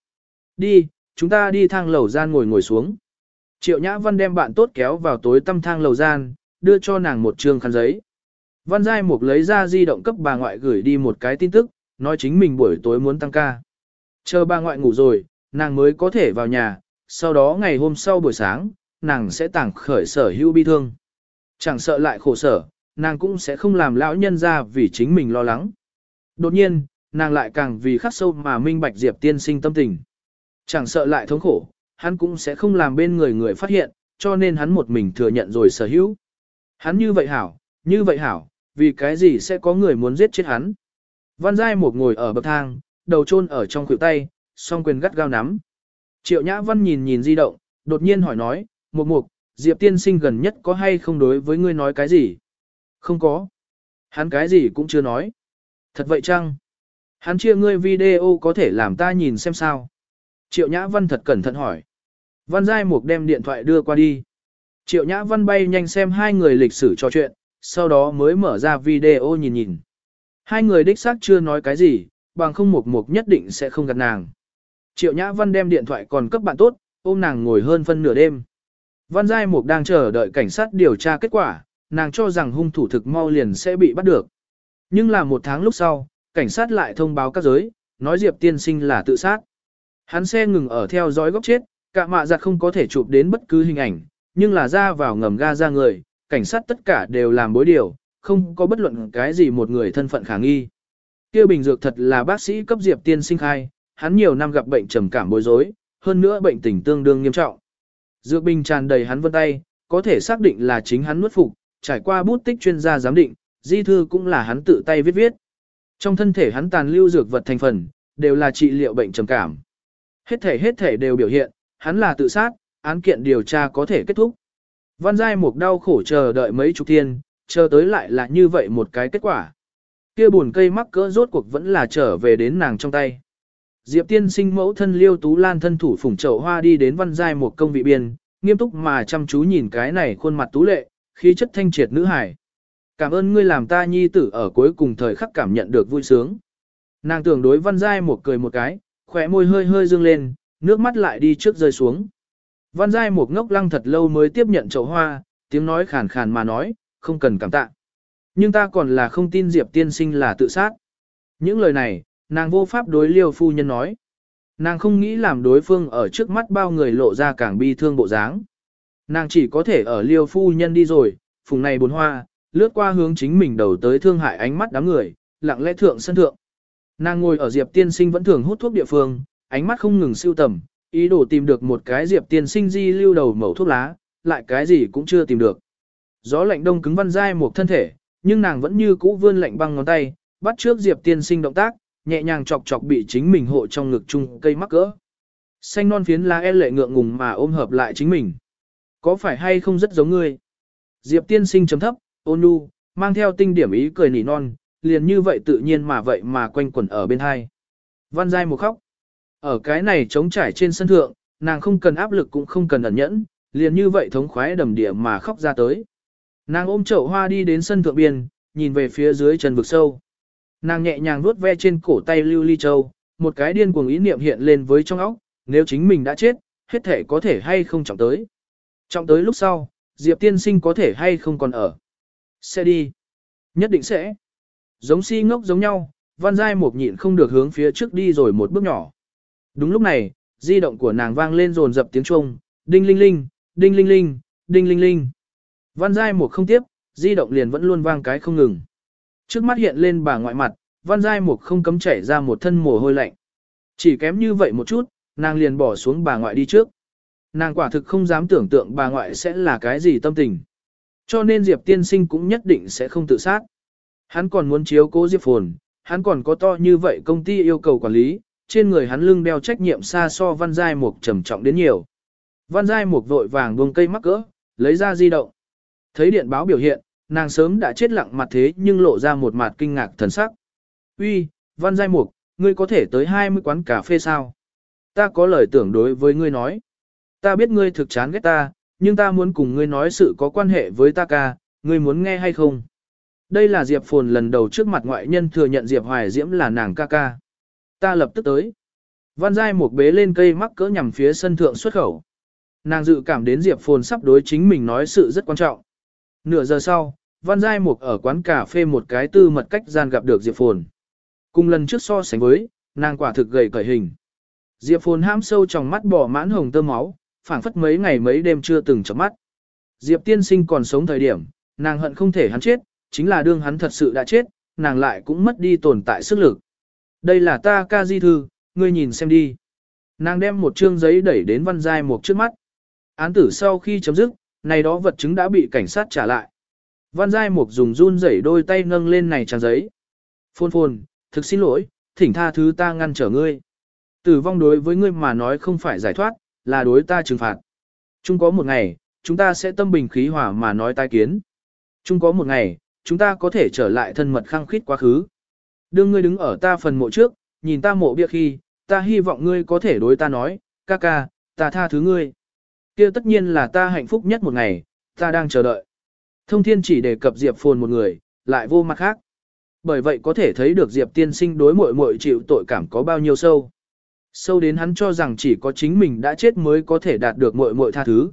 Đi, chúng ta đi thang lầu gian ngồi ngồi xuống. Triệu Nhã Văn đem bạn tốt kéo vào tối tăm thang lầu gian, đưa cho nàng một trương khăn giấy. Văn Giai Mục lấy ra di động cấp bà ngoại gửi đi một cái tin tức, nói chính mình buổi tối muốn tăng ca. Chờ bà ngoại ngủ rồi, nàng mới có thể vào nhà, sau đó ngày hôm sau buổi sáng, nàng sẽ tảng khởi sở hữu bi thương. Chẳng sợ lại khổ sở, nàng cũng sẽ không làm lão nhân ra vì chính mình lo lắng. Đột nhiên, nàng lại càng vì khắc sâu mà minh bạch Diệp tiên sinh tâm tình. Chẳng sợ lại thống khổ, hắn cũng sẽ không làm bên người người phát hiện, cho nên hắn một mình thừa nhận rồi sở hữu. Hắn như vậy hảo, như vậy hảo, vì cái gì sẽ có người muốn giết chết hắn. Văn Giai một ngồi ở bậc thang, đầu chôn ở trong khuỷu tay, song quyền gắt gao nắm. Triệu Nhã Văn nhìn nhìn di động, đột nhiên hỏi nói, Mục Mục, Diệp tiên sinh gần nhất có hay không đối với ngươi nói cái gì? Không có. Hắn cái gì cũng chưa nói. Thật vậy chăng? Hắn chia ngươi video có thể làm ta nhìn xem sao? Triệu Nhã Văn thật cẩn thận hỏi. Văn Giai Mục đem điện thoại đưa qua đi. Triệu Nhã Văn bay nhanh xem hai người lịch sử trò chuyện, sau đó mới mở ra video nhìn nhìn. Hai người đích xác chưa nói cái gì, bằng không Mục Mục nhất định sẽ không gặp nàng. Triệu Nhã Văn đem điện thoại còn cấp bạn tốt, ôm nàng ngồi hơn phân nửa đêm. Văn Giai Mục đang chờ đợi cảnh sát điều tra kết quả, nàng cho rằng hung thủ thực mau liền sẽ bị bắt được. Nhưng là một tháng lúc sau, cảnh sát lại thông báo các giới, nói Diệp tiên sinh là tự sát. Hắn xe ngừng ở theo dõi góc chết, cả mạ giặt không có thể chụp đến bất cứ hình ảnh, nhưng là ra vào ngầm ga ra người, cảnh sát tất cả đều làm bối điều, không có bất luận cái gì một người thân phận khả nghi. Kia bình dược thật là bác sĩ cấp Diệp tiên sinh khai, hắn nhiều năm gặp bệnh trầm cảm bối rối, hơn nữa bệnh tình tương đương nghiêm trọng. Dược bình tràn đầy hắn vân tay, có thể xác định là chính hắn nuốt phục, trải qua bút tích chuyên gia giám định, di thư cũng là hắn tự tay viết viết. Trong thân thể hắn tàn lưu dược vật thành phần, đều là trị liệu bệnh trầm cảm. Hết thể hết thể đều biểu hiện, hắn là tự sát, án kiện điều tra có thể kết thúc. Văn Giai Mục đau khổ chờ đợi mấy chục thiên, chờ tới lại là như vậy một cái kết quả. Kia buồn cây mắc cỡ rốt cuộc vẫn là trở về đến nàng trong tay. Diệp tiên sinh mẫu thân liêu tú lan thân thủ phủng chậu hoa đi đến văn giai một công vị biên, nghiêm túc mà chăm chú nhìn cái này khuôn mặt tú lệ, khí chất thanh triệt nữ hải. Cảm ơn ngươi làm ta nhi tử ở cuối cùng thời khắc cảm nhận được vui sướng. Nàng tưởng đối văn giai một cười một cái, khỏe môi hơi hơi dương lên, nước mắt lại đi trước rơi xuống. Văn giai một ngốc lăng thật lâu mới tiếp nhận chậu hoa, tiếng nói khàn khàn mà nói, không cần cảm tạ. Nhưng ta còn là không tin Diệp tiên sinh là tự sát. Những lời này, nàng vô pháp đối liêu phu nhân nói. Nàng không nghĩ làm đối phương ở trước mắt bao người lộ ra càng bi thương bộ dáng. Nàng chỉ có thể ở liêu phu nhân đi rồi, phùng này bốn hoa, lướt qua hướng chính mình đầu tới thương hại ánh mắt đám người, lặng lẽ thượng sân thượng. Nàng ngồi ở Diệp tiên sinh vẫn thường hút thuốc địa phương, ánh mắt không ngừng siêu tầm, ý đồ tìm được một cái Diệp tiên sinh di lưu đầu mẩu thuốc lá, lại cái gì cũng chưa tìm được. Gió lạnh đông cứng văn dai một thân thể, nhưng nàng vẫn như cũ vươn lạnh băng ngón tay, bắt trước Diệp tiên sinh động tác, nhẹ nhàng chọc chọc bị chính mình hộ trong ngực chung cây mắc cỡ. Xanh non phiến lá e lệ ngượng ngùng mà ôm hợp lại chính mình. Có phải hay không rất giống ngươi? Diệp tiên sinh chấm thấp, ôn nhu, mang theo tinh điểm ý cười nỉ non, liền như vậy tự nhiên mà vậy mà quanh quẩn ở bên hai. Văn Giai một khóc. Ở cái này trống trải trên sân thượng, nàng không cần áp lực cũng không cần ẩn nhẫn, liền như vậy thống khoái đầm địa mà khóc ra tới. Nàng ôm chậu hoa đi đến sân thượng biên, nhìn về phía dưới chân vực sâu. Nàng nhẹ nhàng vuốt ve trên cổ tay Lưu Ly Châu, một cái điên cuồng ý niệm hiện lên với trong óc, nếu chính mình đã chết, hết thể có thể hay không trọng tới. Trọng tới lúc sau, Diệp tiên sinh có thể hay không còn ở. Sẽ đi. Nhất định sẽ. Giống si ngốc giống nhau, văn giai một nhịn không được hướng phía trước đi rồi một bước nhỏ. Đúng lúc này, di động của nàng vang lên rồn dập tiếng chuông, đinh linh linh, đinh linh linh, đinh linh linh. Văn giai một không tiếp, di động liền vẫn luôn vang cái không ngừng. Trước mắt hiện lên bà ngoại mặt, văn giai mục không cấm chảy ra một thân mồ hôi lạnh. Chỉ kém như vậy một chút, nàng liền bỏ xuống bà ngoại đi trước. Nàng quả thực không dám tưởng tượng bà ngoại sẽ là cái gì tâm tình. Cho nên Diệp tiên sinh cũng nhất định sẽ không tự sát. Hắn còn muốn chiếu cố Diệp phồn, hắn còn có to như vậy công ty yêu cầu quản lý, trên người hắn lưng đeo trách nhiệm xa so văn giai mục trầm trọng đến nhiều. Văn giai mục vội vàng buông cây mắc cỡ, lấy ra di động. Thấy điện báo biểu hiện, nàng sớm đã chết lặng mặt thế nhưng lộ ra một mặt kinh ngạc thần sắc. Uy, Văn Giai Mục, ngươi có thể tới 20 quán cà phê sao? Ta có lời tưởng đối với ngươi nói. Ta biết ngươi thực chán ghét ta, nhưng ta muốn cùng ngươi nói sự có quan hệ với ta ca, ngươi muốn nghe hay không? Đây là Diệp Phồn lần đầu trước mặt ngoại nhân thừa nhận Diệp Hoài Diễm là nàng ca ca. Ta lập tức tới. Văn Giai Mục bế lên cây mắc cỡ nhằm phía sân thượng xuất khẩu. Nàng dự cảm đến Diệp Phồn sắp đối chính mình nói sự rất quan trọng. Nửa giờ sau, Văn Giai Mục ở quán cà phê một cái tư mật cách gian gặp được Diệp Phồn. Cùng lần trước so sánh với, nàng quả thực gầy cởi hình. Diệp Phồn ham sâu trong mắt bỏ mãn hồng tơ máu, phảng phất mấy ngày mấy đêm chưa từng chấm mắt. Diệp tiên sinh còn sống thời điểm, nàng hận không thể hắn chết, chính là đương hắn thật sự đã chết, nàng lại cũng mất đi tồn tại sức lực. Đây là ta ca di thư, ngươi nhìn xem đi. Nàng đem một chương giấy đẩy đến văn giai Mục trước mắt. Án tử sau khi chấm dứt, này đó vật chứng đã bị cảnh sát trả lại. Văn giai mục dùng run rẩy đôi tay nâng lên này trang giấy. Phôn phôn, thực xin lỗi, thỉnh tha thứ ta ngăn trở ngươi. Tử vong đối với ngươi mà nói không phải giải thoát, là đối ta trừng phạt. Chúng có một ngày, chúng ta sẽ tâm bình khí hòa mà nói tai kiến. Chúng có một ngày, chúng ta có thể trở lại thân mật khăng khít quá khứ. Đương ngươi đứng ở ta phần mộ trước, nhìn ta mộ bia khi, ta hy vọng ngươi có thể đối ta nói, ca ca, ta tha thứ ngươi. kia tất nhiên là ta hạnh phúc nhất một ngày, ta đang chờ đợi. Thông thiên chỉ đề cập Diệp Phồn một người, lại vô mặt khác. Bởi vậy có thể thấy được Diệp tiên sinh đối muội muội chịu tội cảm có bao nhiêu sâu. Sâu đến hắn cho rằng chỉ có chính mình đã chết mới có thể đạt được muội muội tha thứ.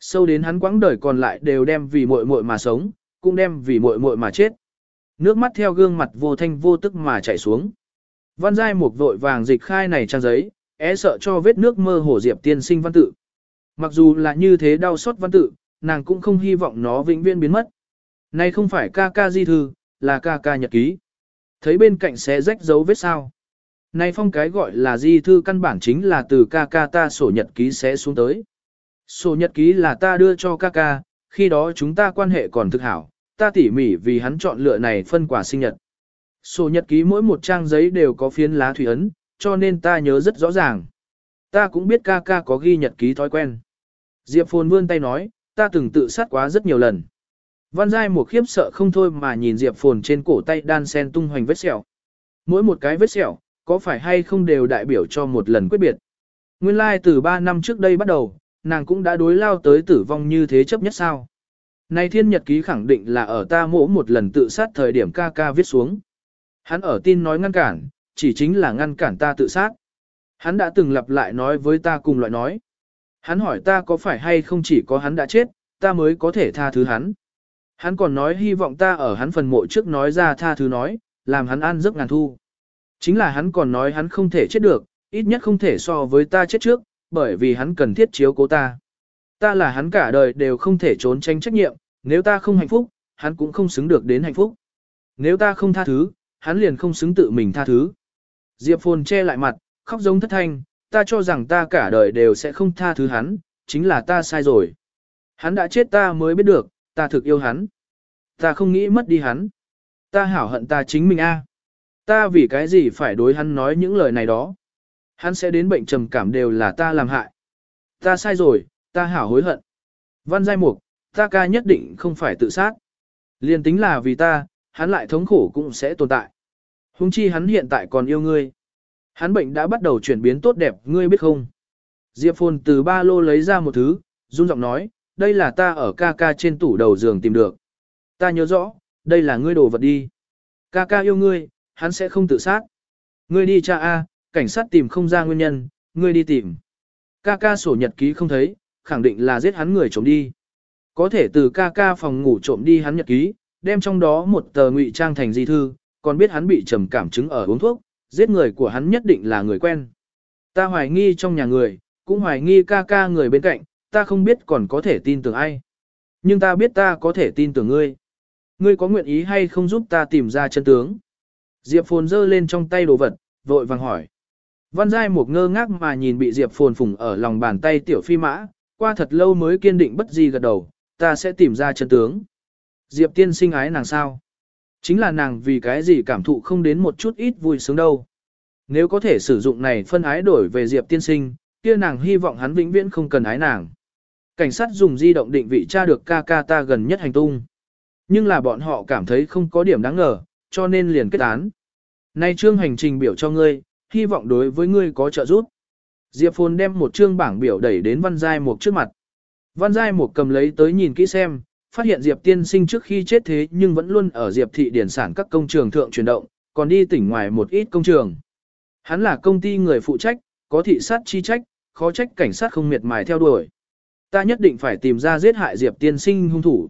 Sâu đến hắn quãng đời còn lại đều đem vì muội muội mà sống, cũng đem vì muội muội mà chết. Nước mắt theo gương mặt vô thanh vô tức mà chảy xuống. Văn Giai một vội vàng dịch khai này trang giấy, é sợ cho vết nước mơ hồ Diệp tiên sinh văn tự. Mặc dù là như thế đau xót văn tự, nàng cũng không hy vọng nó vĩnh viễn biến mất. Này không phải ca ca di thư, là ca ca nhật ký. Thấy bên cạnh xé rách dấu vết sao. Này phong cái gọi là di thư căn bản chính là từ ca ca ta sổ nhật ký sẽ xuống tới. Sổ nhật ký là ta đưa cho ca ca, khi đó chúng ta quan hệ còn thực hảo, ta tỉ mỉ vì hắn chọn lựa này phân quả sinh nhật. Sổ nhật ký mỗi một trang giấy đều có phiến lá thủy ấn, cho nên ta nhớ rất rõ ràng. Ta cũng biết ca ca có ghi nhật ký thói quen. Diệp Phồn vươn tay nói, ta từng tự sát quá rất nhiều lần. Văn Giai một khiếp sợ không thôi mà nhìn Diệp Phồn trên cổ tay đan sen tung hoành vết sẹo. Mỗi một cái vết sẹo, có phải hay không đều đại biểu cho một lần quyết biệt. Nguyên lai like từ 3 năm trước đây bắt đầu, nàng cũng đã đối lao tới tử vong như thế chấp nhất sao. Này thiên nhật ký khẳng định là ở ta mỗ một lần tự sát thời điểm ca ca viết xuống. Hắn ở tin nói ngăn cản, chỉ chính là ngăn cản ta tự sát. Hắn đã từng lặp lại nói với ta cùng loại nói. Hắn hỏi ta có phải hay không chỉ có hắn đã chết, ta mới có thể tha thứ hắn. Hắn còn nói hy vọng ta ở hắn phần mộ trước nói ra tha thứ nói, làm hắn ăn giấc ngàn thu. Chính là hắn còn nói hắn không thể chết được, ít nhất không thể so với ta chết trước, bởi vì hắn cần thiết chiếu cố ta. Ta là hắn cả đời đều không thể trốn tránh trách nhiệm, nếu ta không hạnh phúc, hắn cũng không xứng được đến hạnh phúc. Nếu ta không tha thứ, hắn liền không xứng tự mình tha thứ. Diệp Phồn che lại mặt, khóc giống thất thanh, ta cho rằng ta cả đời đều sẽ không tha thứ hắn, chính là ta sai rồi. Hắn đã chết ta mới biết được, ta thực yêu hắn. Ta không nghĩ mất đi hắn. Ta hảo hận ta chính mình a. Ta vì cái gì phải đối hắn nói những lời này đó. Hắn sẽ đến bệnh trầm cảm đều là ta làm hại. Ta sai rồi, ta hảo hối hận. Văn giai mục, ta ca nhất định không phải tự sát. Liên tính là vì ta, hắn lại thống khổ cũng sẽ tồn tại. Hùng chi hắn hiện tại còn yêu ngươi. Hắn bệnh đã bắt đầu chuyển biến tốt đẹp, ngươi biết không? Diệp Phồn từ ba lô lấy ra một thứ, run giọng nói, đây là ta ở ca ca trên tủ đầu giường tìm được. Ta nhớ rõ, đây là ngươi đồ vật đi. Ca ca yêu ngươi, hắn sẽ không tự sát. Ngươi đi cha A, cảnh sát tìm không ra nguyên nhân, ngươi đi tìm. Ca ca sổ nhật ký không thấy, khẳng định là giết hắn người trộm đi. Có thể từ ca ca phòng ngủ trộm đi hắn nhật ký, đem trong đó một tờ ngụy trang thành di thư, còn biết hắn bị trầm cảm chứng ở uống thuốc, giết người của hắn nhất định là người quen. Ta hoài nghi trong nhà người, cũng hoài nghi ca ca người bên cạnh, ta không biết còn có thể tin tưởng ai. Nhưng ta biết ta có thể tin tưởng ngươi. Ngươi có nguyện ý hay không giúp ta tìm ra chân tướng? Diệp Phồn giơ lên trong tay đồ vật, vội vàng hỏi. Văn Giai một ngơ ngác mà nhìn bị Diệp Phồn phùng ở lòng bàn tay tiểu phi mã, qua thật lâu mới kiên định bất di gật đầu, ta sẽ tìm ra chân tướng. Diệp tiên sinh ái nàng sao? Chính là nàng vì cái gì cảm thụ không đến một chút ít vui sướng đâu. Nếu có thể sử dụng này phân ái đổi về Diệp tiên sinh, kia nàng hy vọng hắn vĩnh viễn không cần ái nàng. Cảnh sát dùng di động định vị tra được ca ca ta gần nhất hành tung. Nhưng là bọn họ cảm thấy không có điểm đáng ngờ, cho nên liền kết án. Nay trương hành trình biểu cho ngươi, hy vọng đối với ngươi có trợ giúp. Diệp Phồn đem một trương bảng biểu đẩy đến Văn Giai Mục trước mặt. Văn Giai Mục cầm lấy tới nhìn kỹ xem, phát hiện Diệp tiên sinh trước khi chết thế nhưng vẫn luôn ở Diệp thị điển sản các công trường thượng chuyển động, còn đi tỉnh ngoài một ít công trường. Hắn là công ty người phụ trách, có thị sát chi trách, khó trách cảnh sát không miệt mài theo đuổi. Ta nhất định phải tìm ra giết hại Diệp tiên sinh hung thủ.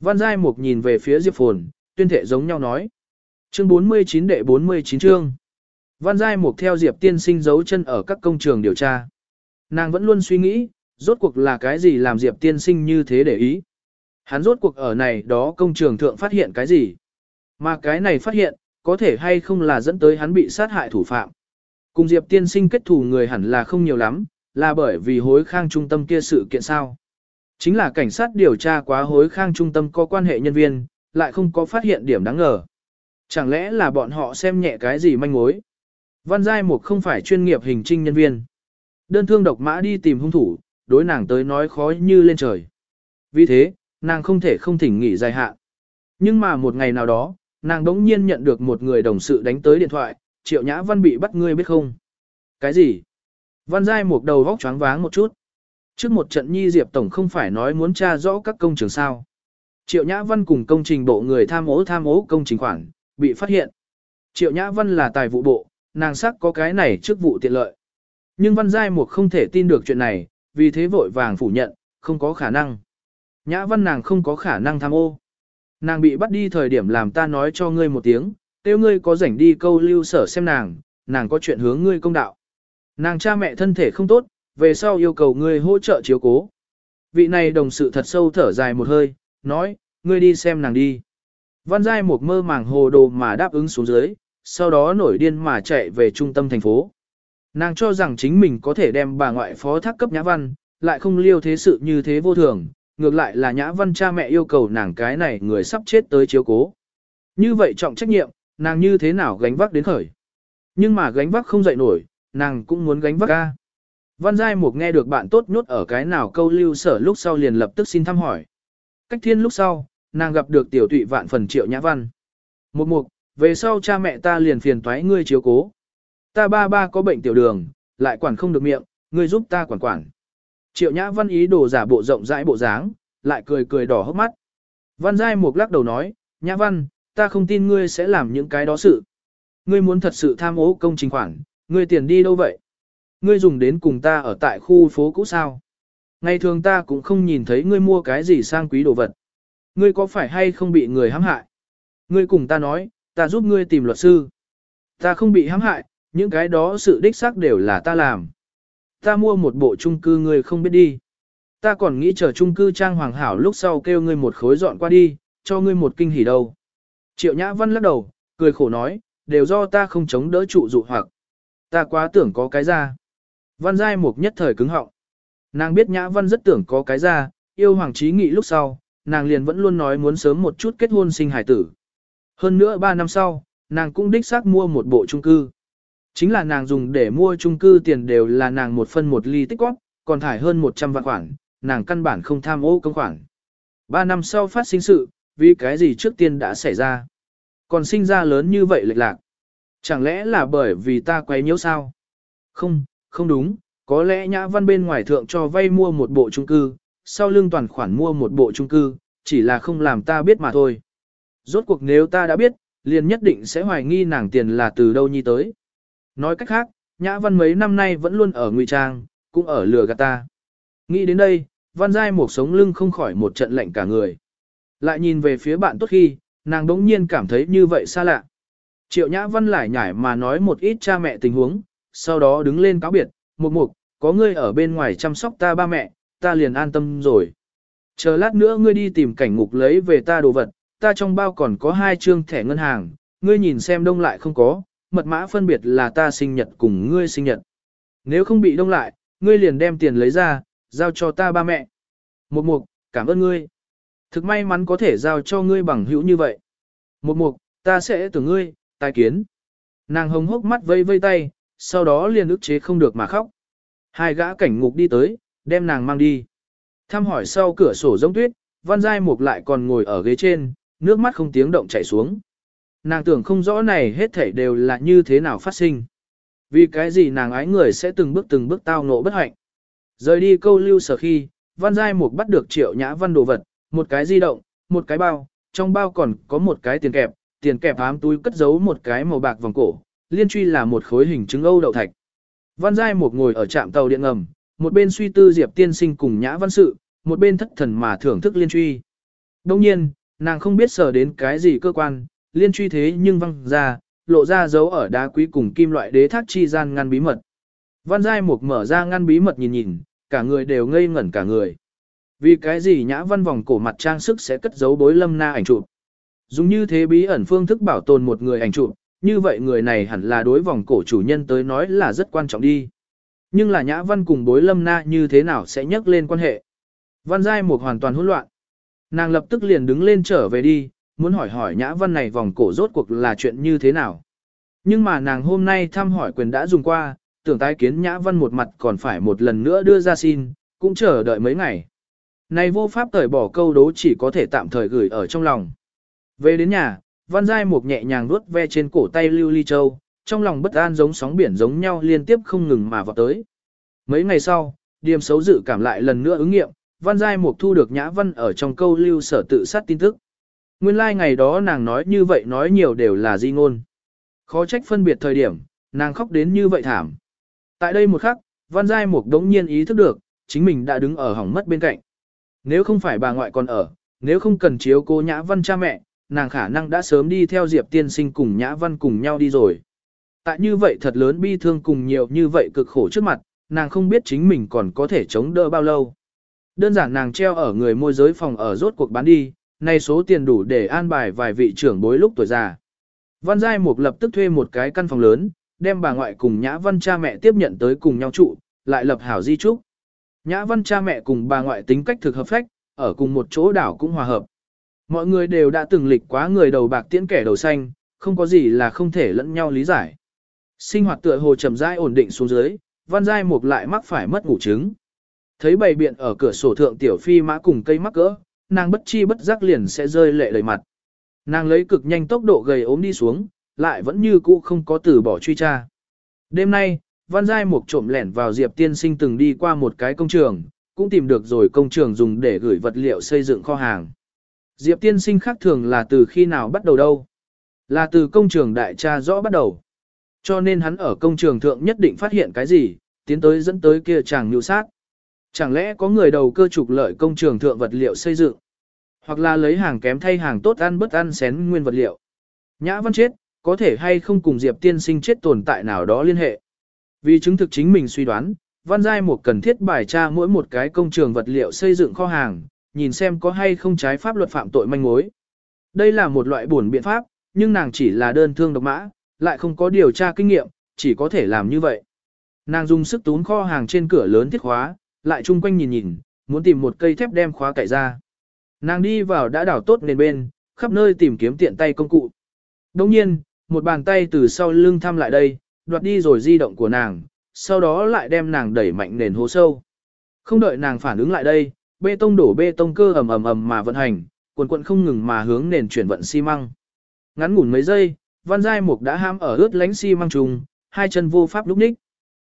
Văn Giai Mục nhìn về phía Diệp Phồn, tuyên thệ giống nhau nói. Chương 49 đệ 49 chương. Văn Giai Mục theo Diệp tiên sinh giấu chân ở các công trường điều tra. Nàng vẫn luôn suy nghĩ, rốt cuộc là cái gì làm Diệp tiên sinh như thế để ý. Hắn rốt cuộc ở này đó công trường thượng phát hiện cái gì. Mà cái này phát hiện, có thể hay không là dẫn tới hắn bị sát hại thủ phạm. Cùng Diệp tiên sinh kết thù người hẳn là không nhiều lắm, là bởi vì hối khang trung tâm kia sự kiện sao. Chính là cảnh sát điều tra quá hối khang trung tâm có quan hệ nhân viên, lại không có phát hiện điểm đáng ngờ. Chẳng lẽ là bọn họ xem nhẹ cái gì manh mối? Văn Giai Mục không phải chuyên nghiệp hình trinh nhân viên. Đơn thương độc mã đi tìm hung thủ, đối nàng tới nói khó như lên trời. Vì thế, nàng không thể không thỉnh nghỉ dài hạn. Nhưng mà một ngày nào đó, nàng đống nhiên nhận được một người đồng sự đánh tới điện thoại, Triệu Nhã Văn bị bắt ngươi biết không? Cái gì? Văn Giai một đầu vóc choáng váng một chút. Trước một trận nhi Diệp Tổng không phải nói muốn tra rõ các công trường sao. Triệu Nhã Văn cùng công trình bộ người tham ố tham ố công trình khoản, bị phát hiện. Triệu Nhã Văn là tài vụ bộ, nàng sắc có cái này trước vụ tiện lợi. Nhưng Văn Giai Mục không thể tin được chuyện này, vì thế vội vàng phủ nhận, không có khả năng. Nhã Văn nàng không có khả năng tham ô. Nàng bị bắt đi thời điểm làm ta nói cho ngươi một tiếng, tiêu ngươi có rảnh đi câu lưu sở xem nàng, nàng có chuyện hướng ngươi công đạo. Nàng cha mẹ thân thể không tốt, về sau yêu cầu ngươi hỗ trợ chiếu cố. Vị này đồng sự thật sâu thở dài một hơi, nói, ngươi đi xem nàng đi. Văn Giai một mơ màng hồ đồ mà đáp ứng xuống dưới, sau đó nổi điên mà chạy về trung tâm thành phố. Nàng cho rằng chính mình có thể đem bà ngoại phó thác cấp Nhã Văn, lại không liêu thế sự như thế vô thường, ngược lại là Nhã Văn cha mẹ yêu cầu nàng cái này người sắp chết tới chiếu cố. Như vậy trọng trách nhiệm, nàng như thế nào gánh vác đến khởi. Nhưng mà gánh vác không dậy nổi, nàng cũng muốn gánh vác ca. Văn Giai Mục nghe được bạn tốt nhốt ở cái nào câu lưu sở lúc sau liền lập tức xin thăm hỏi. Cách thiên lúc sau, nàng gặp được tiểu tụy vạn phần triệu nhã văn. Một mục, về sau cha mẹ ta liền phiền toái ngươi chiếu cố. Ta ba ba có bệnh tiểu đường, lại quản không được miệng, ngươi giúp ta quản quản. Triệu nhã văn ý đồ giả bộ rộng rãi bộ dáng, lại cười cười đỏ hốc mắt. Văn Giai Mục lắc đầu nói, nhã văn, ta không tin ngươi sẽ làm những cái đó sự. Ngươi muốn thật sự tham ô công trình khoản, ngươi tiền đi đâu vậy? Ngươi dùng đến cùng ta ở tại khu phố cũ sao? Ngày thường ta cũng không nhìn thấy ngươi mua cái gì sang quý đồ vật. Ngươi có phải hay không bị người hãm hại? Ngươi cùng ta nói, ta giúp ngươi tìm luật sư. Ta không bị hãm hại, những cái đó sự đích xác đều là ta làm. Ta mua một bộ chung cư ngươi không biết đi. Ta còn nghĩ chờ chung cư trang hoàng hảo lúc sau kêu ngươi một khối dọn qua đi, cho ngươi một kinh hỉ đâu. Triệu Nhã Văn lắc đầu, cười khổ nói, đều do ta không chống đỡ trụ dụ hoặc. Ta quá tưởng có cái ra. Văn Giai Mục nhất thời cứng họng. Nàng biết Nhã Văn rất tưởng có cái ra, yêu Hoàng Trí Nghị lúc sau, nàng liền vẫn luôn nói muốn sớm một chút kết hôn sinh hải tử. Hơn nữa 3 năm sau, nàng cũng đích xác mua một bộ chung cư. Chính là nàng dùng để mua chung cư tiền đều là nàng một phân một ly tích góp, còn thải hơn 100 vạn khoản, nàng căn bản không tham ô công khoản. 3 năm sau phát sinh sự, vì cái gì trước tiên đã xảy ra. Còn sinh ra lớn như vậy lệch lạc. Chẳng lẽ là bởi vì ta quấy nhiễu sao? Không, không đúng, có lẽ Nhã Văn bên ngoài thượng cho vay mua một bộ chung cư, sau lưng toàn khoản mua một bộ chung cư, chỉ là không làm ta biết mà thôi. Rốt cuộc nếu ta đã biết, liền nhất định sẽ hoài nghi nàng tiền là từ đâu nhi tới. Nói cách khác, Nhã Văn mấy năm nay vẫn luôn ở ngụy trang, cũng ở lừa gạt ta. Nghĩ đến đây, Văn Giai một sống lưng không khỏi một trận lạnh cả người. Lại nhìn về phía bạn tốt khi, nàng đống nhiên cảm thấy như vậy xa lạ. Triệu Nhã Văn lại nhảy mà nói một ít cha mẹ tình huống, sau đó đứng lên cáo biệt, mục mục, có ngươi ở bên ngoài chăm sóc ta ba mẹ, ta liền an tâm rồi. Chờ lát nữa ngươi đi tìm cảnh ngục lấy về ta đồ vật, ta trong bao còn có hai trương thẻ ngân hàng, ngươi nhìn xem đông lại không có, mật mã phân biệt là ta sinh nhật cùng ngươi sinh nhật. Nếu không bị đông lại, ngươi liền đem tiền lấy ra, giao cho ta ba mẹ. Mục mục, cảm ơn ngươi. Thực may mắn có thể giao cho ngươi bằng hữu như vậy. Mục mục, ta sẽ tưởng ngươi, tài kiến. Nàng hồng hốc mắt vây vây tay, sau đó liền ức chế không được mà khóc. Hai gã cảnh ngục đi tới, đem nàng mang đi. Thăm hỏi sau cửa sổ giống tuyết, văn giai mục lại còn ngồi ở ghế trên, nước mắt không tiếng động chảy xuống. Nàng tưởng không rõ này hết thảy đều là như thế nào phát sinh. Vì cái gì nàng ái người sẽ từng bước từng bước tao ngộ bất hạnh. Rời đi câu lưu sở khi, văn giai mục bắt được triệu nhã văn đồ vật, một cái di động, một cái bao, trong bao còn có một cái tiền kẹp, tiền kẹp ám túi cất giấu một cái màu bạc vòng cổ, liên truy là một khối hình trứng Âu đậu thạch. Văn Giai mục ngồi ở trạm tàu điện ngầm, một bên suy tư Diệp tiên sinh cùng nhã văn sự, một bên thất thần mà thưởng thức liên truy. Đồng nhiên, nàng không biết sở đến cái gì cơ quan, liên truy thế nhưng văng ra, lộ ra dấu ở đá quý cùng kim loại đế thác chi gian ngăn bí mật. Văn Giai Mục mở ra ngăn bí mật nhìn nhìn, cả người đều ngây ngẩn cả người. Vì cái gì nhã văn vòng cổ mặt trang sức sẽ cất giấu bối lâm na ảnh chụp? Dùng như thế bí ẩn phương thức bảo tồn một người ảnh chụp, như vậy người này hẳn là đối vòng cổ chủ nhân tới nói là rất quan trọng đi. Nhưng là nhã văn cùng bối lâm na như thế nào sẽ nhắc lên quan hệ? Văn Giai Mục hoàn toàn hỗn loạn. Nàng lập tức liền đứng lên trở về đi, muốn hỏi hỏi nhã văn này vòng cổ rốt cuộc là chuyện như thế nào. Nhưng mà nàng hôm nay thăm hỏi quyền đã dùng qua, tưởng tái kiến nhã văn một mặt còn phải một lần nữa đưa ra xin, cũng chờ đợi mấy ngày. Này vô pháp tởi bỏ câu đố chỉ có thể tạm thời gửi ở trong lòng. Về đến nhà, văn giai một nhẹ nhàng vuốt ve trên cổ tay lưu ly châu, trong lòng bất an giống sóng biển giống nhau liên tiếp không ngừng mà vào tới. Mấy ngày sau, điềm xấu dự cảm lại lần nữa ứng nghiệm, văn giai mục thu được nhã văn ở trong câu lưu sở tự sát tin tức. Nguyên lai like ngày đó nàng nói như vậy nói nhiều đều là di ngôn. Khó trách phân biệt thời điểm, nàng khóc đến như vậy thảm. Tại đây một khắc, văn giai mục đống nhiên ý thức được, chính mình đã đứng ở hỏng mất bên cạnh. Nếu không phải bà ngoại còn ở, nếu không cần chiếu cô nhã văn cha mẹ, nàng khả năng đã sớm đi theo Diệp tiên sinh cùng nhã văn cùng nhau đi rồi. Tại như vậy thật lớn bi thương cùng nhiều như vậy cực khổ trước mặt, nàng không biết chính mình còn có thể chống đỡ bao lâu. Đơn giản nàng treo ở người môi giới phòng ở rốt cuộc bán đi, nay số tiền đủ để an bài vài vị trưởng bối lúc tuổi già. Văn Giai Mục lập tức thuê một cái căn phòng lớn, đem bà ngoại cùng Nhã Văn cha mẹ tiếp nhận tới cùng nhau trụ, lại lập hảo di trúc. Nhã Văn cha mẹ cùng bà ngoại tính cách thực hợp phách, ở cùng một chỗ đảo cũng hòa hợp. Mọi người đều đã từng lịch quá người đầu bạc tiễn kẻ đầu xanh, không có gì là không thể lẫn nhau lý giải. Sinh hoạt tựa hồ chậm rãi ổn định xuống dưới, Văn Giai Mục lại mắc phải mất ngủ trứng. Thấy bầy biện ở cửa sổ thượng tiểu phi mã cùng cây mắc cỡ, nàng bất chi bất giác liền sẽ rơi lệ đầy mặt. Nàng lấy cực nhanh tốc độ gầy ốm đi xuống, lại vẫn như cũ không có từ bỏ truy tra. Đêm nay, Văn Giai Mục trộm lẻn vào Diệp Tiên Sinh từng đi qua một cái công trường, cũng tìm được rồi công trường dùng để gửi vật liệu xây dựng kho hàng. Diệp Tiên Sinh khác thường là từ khi nào bắt đầu đâu? Là từ công trường đại tra rõ bắt đầu. Cho nên hắn ở công trường thượng nhất định phát hiện cái gì, tiến tới dẫn tới kia chàng nhu sát. Chẳng lẽ có người đầu cơ trục lợi công trường thượng vật liệu xây dựng? Hoặc là lấy hàng kém thay hàng tốt ăn bất ăn xén nguyên vật liệu? Nhã văn chết, có thể hay không cùng Diệp tiên sinh chết tồn tại nào đó liên hệ? Vì chứng thực chính mình suy đoán, văn giai một cần thiết bài tra mỗi một cái công trường vật liệu xây dựng kho hàng, nhìn xem có hay không trái pháp luật phạm tội manh mối. Đây là một loại buồn biện pháp, nhưng nàng chỉ là đơn thương độc mã, lại không có điều tra kinh nghiệm, chỉ có thể làm như vậy. Nàng dùng sức tún kho hàng trên cửa lớn thiết khóa, lại chung quanh nhìn nhìn, muốn tìm một cây thép đem khóa cậy ra. Nàng đi vào đã đảo tốt nền bên, khắp nơi tìm kiếm tiện tay công cụ. Đồng nhiên, một bàn tay từ sau lưng thăm lại đây, đoạt đi rồi di động của nàng, sau đó lại đem nàng đẩy mạnh nền hố sâu. Không đợi nàng phản ứng lại đây, bê tông đổ bê tông cơ ầm ầm ầm mà vận hành, cuộn cuộn không ngừng mà hướng nền chuyển vận xi măng. Ngắn ngủn mấy giây, Văn Giai Mục đã ham ở ướt lánh xi măng trùng, hai chân vô pháp lúc ních.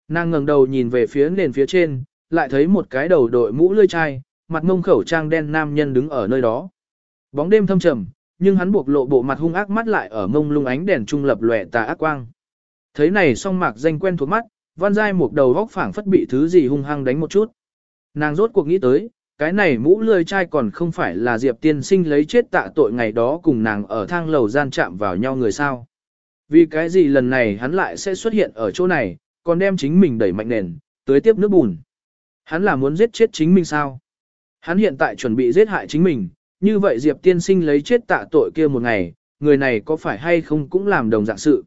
Nàng ngẩng đầu nhìn về phía nền phía trên, lại thấy một cái đầu đội mũ lươi chai, mặt mông khẩu trang đen nam nhân đứng ở nơi đó. Bóng đêm thâm trầm, nhưng hắn buộc lộ bộ mặt hung ác mắt lại ở mông lung ánh đèn trung lập lòe tà ác quang. Thấy này song mạc danh quen thuộc mắt, văn giai một đầu góc phảng phất bị thứ gì hung hăng đánh một chút. Nàng rốt cuộc nghĩ tới, cái này mũ lươi chai còn không phải là Diệp tiên sinh lấy chết tạ tội ngày đó cùng nàng ở thang lầu gian chạm vào nhau người sao. Vì cái gì lần này hắn lại sẽ xuất hiện ở chỗ này, còn đem chính mình đẩy mạnh nền, tới tiếp nước bùn. Hắn là muốn giết chết chính mình sao? Hắn hiện tại chuẩn bị giết hại chính mình, như vậy Diệp tiên sinh lấy chết tạ tội kia một ngày, người này có phải hay không cũng làm đồng dạng sự.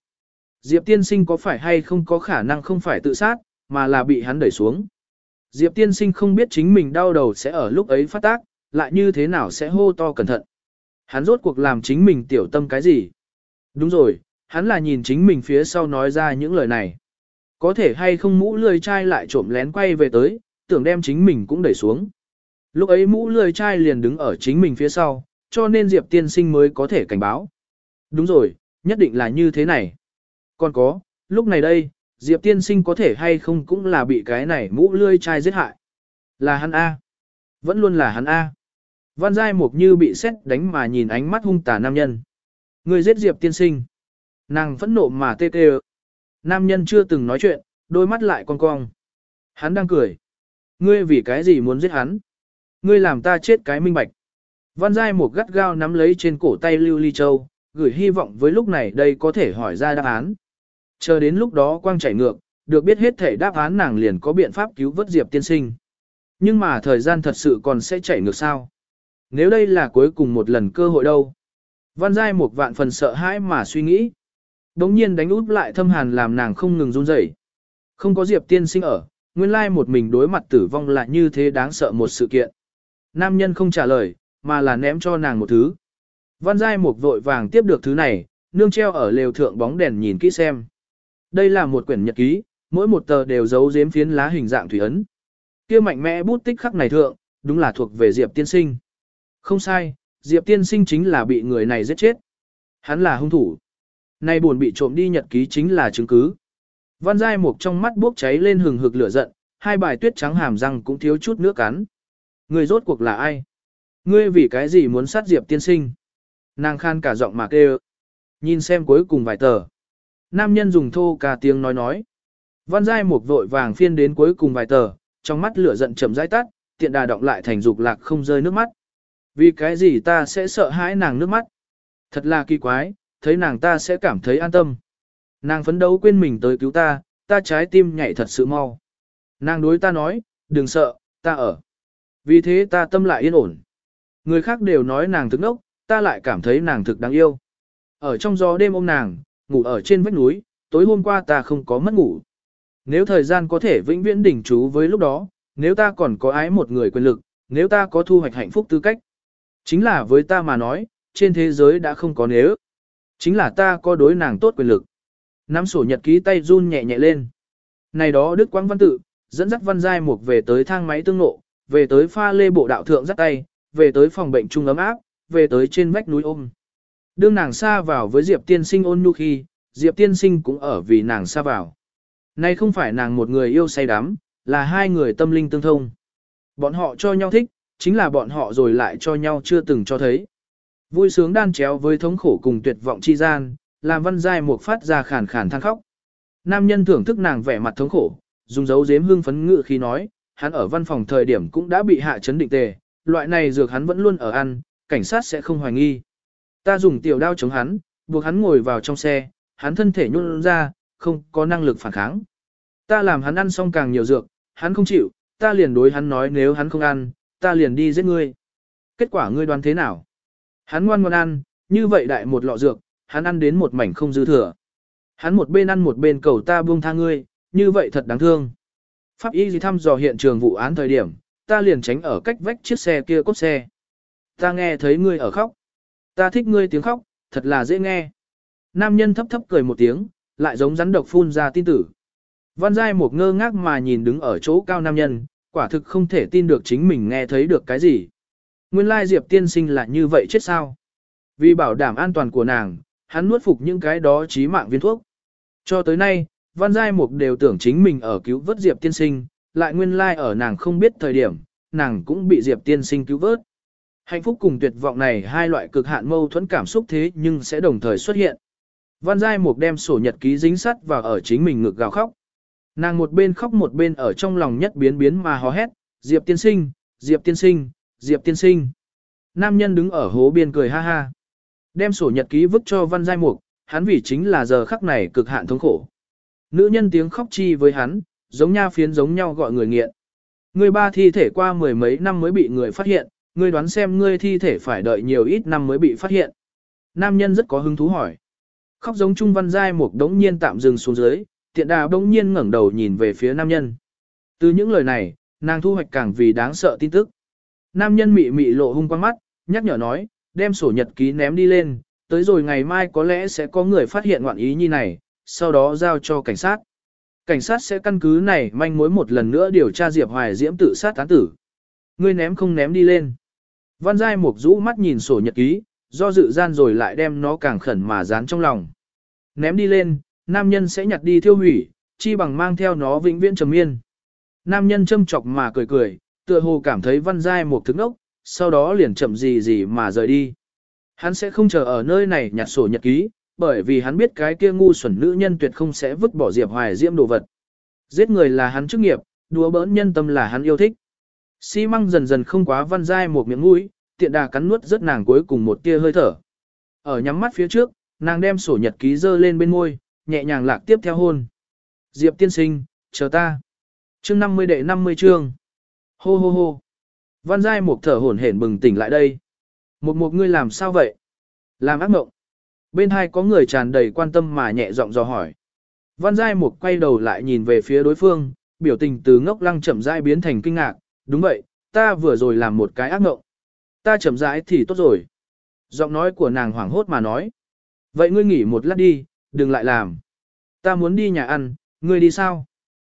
Diệp tiên sinh có phải hay không có khả năng không phải tự sát, mà là bị hắn đẩy xuống. Diệp tiên sinh không biết chính mình đau đầu sẽ ở lúc ấy phát tác, lại như thế nào sẽ hô to cẩn thận. Hắn rốt cuộc làm chính mình tiểu tâm cái gì? Đúng rồi, hắn là nhìn chính mình phía sau nói ra những lời này. Có thể hay không mũ lười trai lại trộm lén quay về tới, tưởng đem chính mình cũng đẩy xuống. Lúc ấy mũ lười trai liền đứng ở chính mình phía sau, cho nên Diệp tiên sinh mới có thể cảnh báo. Đúng rồi, nhất định là như thế này. Còn có, lúc này đây, Diệp tiên sinh có thể hay không cũng là bị cái này mũ lươi trai giết hại. Là hắn A. Vẫn luôn là hắn A. Văn Giai Mục như bị xét đánh mà nhìn ánh mắt hung tà nam nhân. Người giết Diệp tiên sinh. Nàng phẫn nộ mà tê tê Nam nhân chưa từng nói chuyện, đôi mắt lại cong cong. Hắn đang cười. Ngươi vì cái gì muốn giết hắn? Ngươi làm ta chết cái minh bạch. Văn Giai một gắt gao nắm lấy trên cổ tay Lưu Ly Châu, gửi hy vọng với lúc này đây có thể hỏi ra đáp án. Chờ đến lúc đó quang chảy ngược, được biết hết thể đáp án nàng liền có biện pháp cứu vớt Diệp tiên sinh. Nhưng mà thời gian thật sự còn sẽ chảy ngược sao? Nếu đây là cuối cùng một lần cơ hội đâu? Văn Giai một vạn phần sợ hãi mà suy nghĩ. Đống nhiên đánh út lại thâm hàn làm nàng không ngừng run rẩy. Không có Diệp tiên sinh ở, nguyên lai một mình đối mặt tử vong là như thế đáng sợ một sự kiện. Nam nhân không trả lời, mà là ném cho nàng một thứ. Văn Giai một vội vàng tiếp được thứ này, nương treo ở lều thượng bóng đèn nhìn kỹ xem. Đây là một quyển nhật ký, mỗi một tờ đều giấu giếm phiến lá hình dạng thủy ấn. Kia mạnh mẽ bút tích khắc này thượng, đúng là thuộc về Diệp tiên sinh. Không sai, Diệp tiên sinh chính là bị người này giết chết. Hắn là hung thủ. Nay buồn bị trộm đi nhật ký chính là chứng cứ. Văn Giai Mục trong mắt bốc cháy lên hừng hực lửa giận, hai bài tuyết trắng hàm răng cũng thiếu chút nước cắn. Người rốt cuộc là ai? Ngươi vì cái gì muốn sát Diệp tiên sinh? Nàng khan cả giọng mà kêu. Nhìn xem cuối cùng vài tờ. Nam nhân dùng thô cả tiếng nói nói. Văn Giai Mục vội vàng phiên đến cuối cùng vài tờ, trong mắt lửa giận chậm rãi tắt, tiện đà động lại thành dục lạc không rơi nước mắt. Vì cái gì ta sẽ sợ hãi nàng nước mắt? Thật là kỳ quái, thấy nàng ta sẽ cảm thấy an tâm. Nàng phấn đấu quên mình tới cứu ta, ta trái tim nhảy thật sự mau. Nàng đối ta nói, đừng sợ, ta ở. Vì thế ta tâm lại yên ổn. Người khác đều nói nàng thực nốc, ta lại cảm thấy nàng thực đáng yêu. Ở trong gió đêm ôm nàng, ngủ ở trên vách núi, tối hôm qua ta không có mất ngủ. Nếu thời gian có thể vĩnh viễn đỉnh trú với lúc đó, nếu ta còn có ái một người quyền lực, nếu ta có thu hoạch hạnh phúc tư cách. Chính là với ta mà nói, trên thế giới đã không có nếu. Chính là ta có đối nàng tốt quyền lực. Nắm sổ nhật ký tay run nhẹ nhẹ lên. Này đó Đức Quang Văn Tự, dẫn dắt Văn Giai Mục về tới thang máy tương ngộ, về tới pha lê bộ đạo thượng dắt tay, về tới phòng bệnh trung ấm áp, về tới trên vách núi ôm. Đương nàng xa vào với Diệp Tiên Sinh ôn nhu khi, Diệp Tiên Sinh cũng ở vì nàng xa vào. Này không phải nàng một người yêu say đắm, là hai người tâm linh tương thông. Bọn họ cho nhau thích, chính là bọn họ rồi lại cho nhau chưa từng cho thấy. Vui sướng đan chéo với thống khổ cùng tuyệt vọng chi gian, làm văn giai mục phát ra khàn khàn than khóc. Nam nhân thưởng thức nàng vẻ mặt thống khổ, dùng dấu dếm hương phấn ngự khi nói, hắn ở văn phòng thời điểm cũng đã bị hạ chấn định tề, loại này dược hắn vẫn luôn ở ăn, cảnh sát sẽ không hoài nghi. Ta dùng tiểu đao chống hắn, buộc hắn ngồi vào trong xe, hắn thân thể nhún ra, không có năng lực phản kháng. Ta làm hắn ăn xong càng nhiều dược, hắn không chịu, ta liền đối hắn nói nếu hắn không ăn, ta liền đi giết ngươi. Kết quả ngươi đoán thế nào? Hắn ngoan ngoan ăn, như vậy đại một lọ dược, hắn ăn đến một mảnh không dư thừa. Hắn một bên ăn một bên cầu ta buông tha ngươi, như vậy thật đáng thương. Pháp y gì thăm dò hiện trường vụ án thời điểm, ta liền tránh ở cách vách chiếc xe kia cốt xe. Ta nghe thấy ngươi ở khóc. Ta thích ngươi tiếng khóc, thật là dễ nghe. Nam nhân thấp thấp cười một tiếng, lại giống rắn độc phun ra tin tử. Văn Giai một ngơ ngác mà nhìn đứng ở chỗ cao nam nhân, quả thực không thể tin được chính mình nghe thấy được cái gì. Nguyên lai Diệp tiên sinh là như vậy chết sao? Vì bảo đảm an toàn của nàng, hắn nuốt phục những cái đó chí mạng viên thuốc. Cho tới nay, Văn Giai Mục đều tưởng chính mình ở cứu vớt Diệp tiên sinh, lại nguyên lai ở nàng không biết thời điểm, nàng cũng bị Diệp tiên sinh cứu vớt. Hạnh phúc cùng tuyệt vọng này hai loại cực hạn mâu thuẫn cảm xúc thế nhưng sẽ đồng thời xuất hiện. Văn Giai Mục đem sổ nhật ký dính sắt vào ở chính mình ngực gào khóc. Nàng một bên khóc một bên ở trong lòng nhất biến biến mà hò hét, Diệp tiên sinh, Diệp tiên sinh, Diệp tiên sinh. Nam nhân đứng ở hố biên cười ha ha. Đem sổ nhật ký vứt cho văn giai mục, hắn vì chính là giờ khắc này cực hạn thống khổ. Nữ nhân tiếng khóc chi với hắn, giống nha phiến giống nhau gọi người nghiện. Người ba thi thể qua mười mấy năm mới bị người phát hiện, người đoán xem ngươi thi thể phải đợi nhiều ít năm mới bị phát hiện. Nam nhân rất có hứng thú hỏi. Khóc giống Trung Văn Giai Mục đống nhiên tạm dừng xuống dưới, tiện đà đống nhiên ngẩng đầu nhìn về phía nam nhân. Từ những lời này, nàng thu hoạch càng vì đáng sợ tin tức. Nam nhân mị mị lộ hung quang mắt, nhắc nhở nói, đem sổ nhật ký ném đi lên, tới rồi ngày mai có lẽ sẽ có người phát hiện ngoạn ý như này, sau đó giao cho cảnh sát. Cảnh sát sẽ căn cứ này manh mối một lần nữa điều tra Diệp Hoài Diễm tự sát tán tử. Ngươi ném không ném đi lên. Văn Giai Mục rũ mắt nhìn sổ nhật ký, do dự gian rồi lại đem nó càng khẩn mà dán trong lòng. Ném đi lên, nam nhân sẽ nhặt đi thiêu hủy, chi bằng mang theo nó vĩnh viễn trầm miên. Nam nhân châm chọc mà cười cười, tựa hồ cảm thấy văn giai Mục thức ốc, sau đó liền chậm gì gì mà rời đi. Hắn sẽ không chờ ở nơi này nhặt sổ nhật ký, bởi vì hắn biết cái kia ngu xuẩn nữ nhân tuyệt không sẽ vứt bỏ Diệp Hoài Diễm đồ vật. Giết người là hắn chức nghiệp, đùa bỡn nhân tâm là hắn yêu thích. Xi măng dần dần không quá văn giai một miệng mũi, tiện đà cắn nuốt rất nàng cuối cùng một tia hơi thở. Ở nhắm mắt phía trước, nàng đem sổ nhật ký dơ lên bên môi, nhẹ nhàng lạc tiếp theo hôn. Diệp tiên sinh, chờ ta. Chương 50 đệ 50 chương. Hô hô hô. Văn Giai một thở hổn hển bừng tỉnh lại đây. Một một ngươi làm sao vậy? Làm ác mộng. Bên hai có người tràn đầy quan tâm mà nhẹ giọng dò hỏi. Văn Giai một quay đầu lại nhìn về phía đối phương, biểu tình từ ngốc lăng chậm rãi biến thành kinh ngạc. Đúng vậy, ta vừa rồi làm một cái ác mộng. Ta chậm rãi thì tốt rồi. Giọng nói của nàng hoảng hốt mà nói. Vậy ngươi nghỉ một lát đi, đừng lại làm. Ta muốn đi nhà ăn, ngươi đi sao?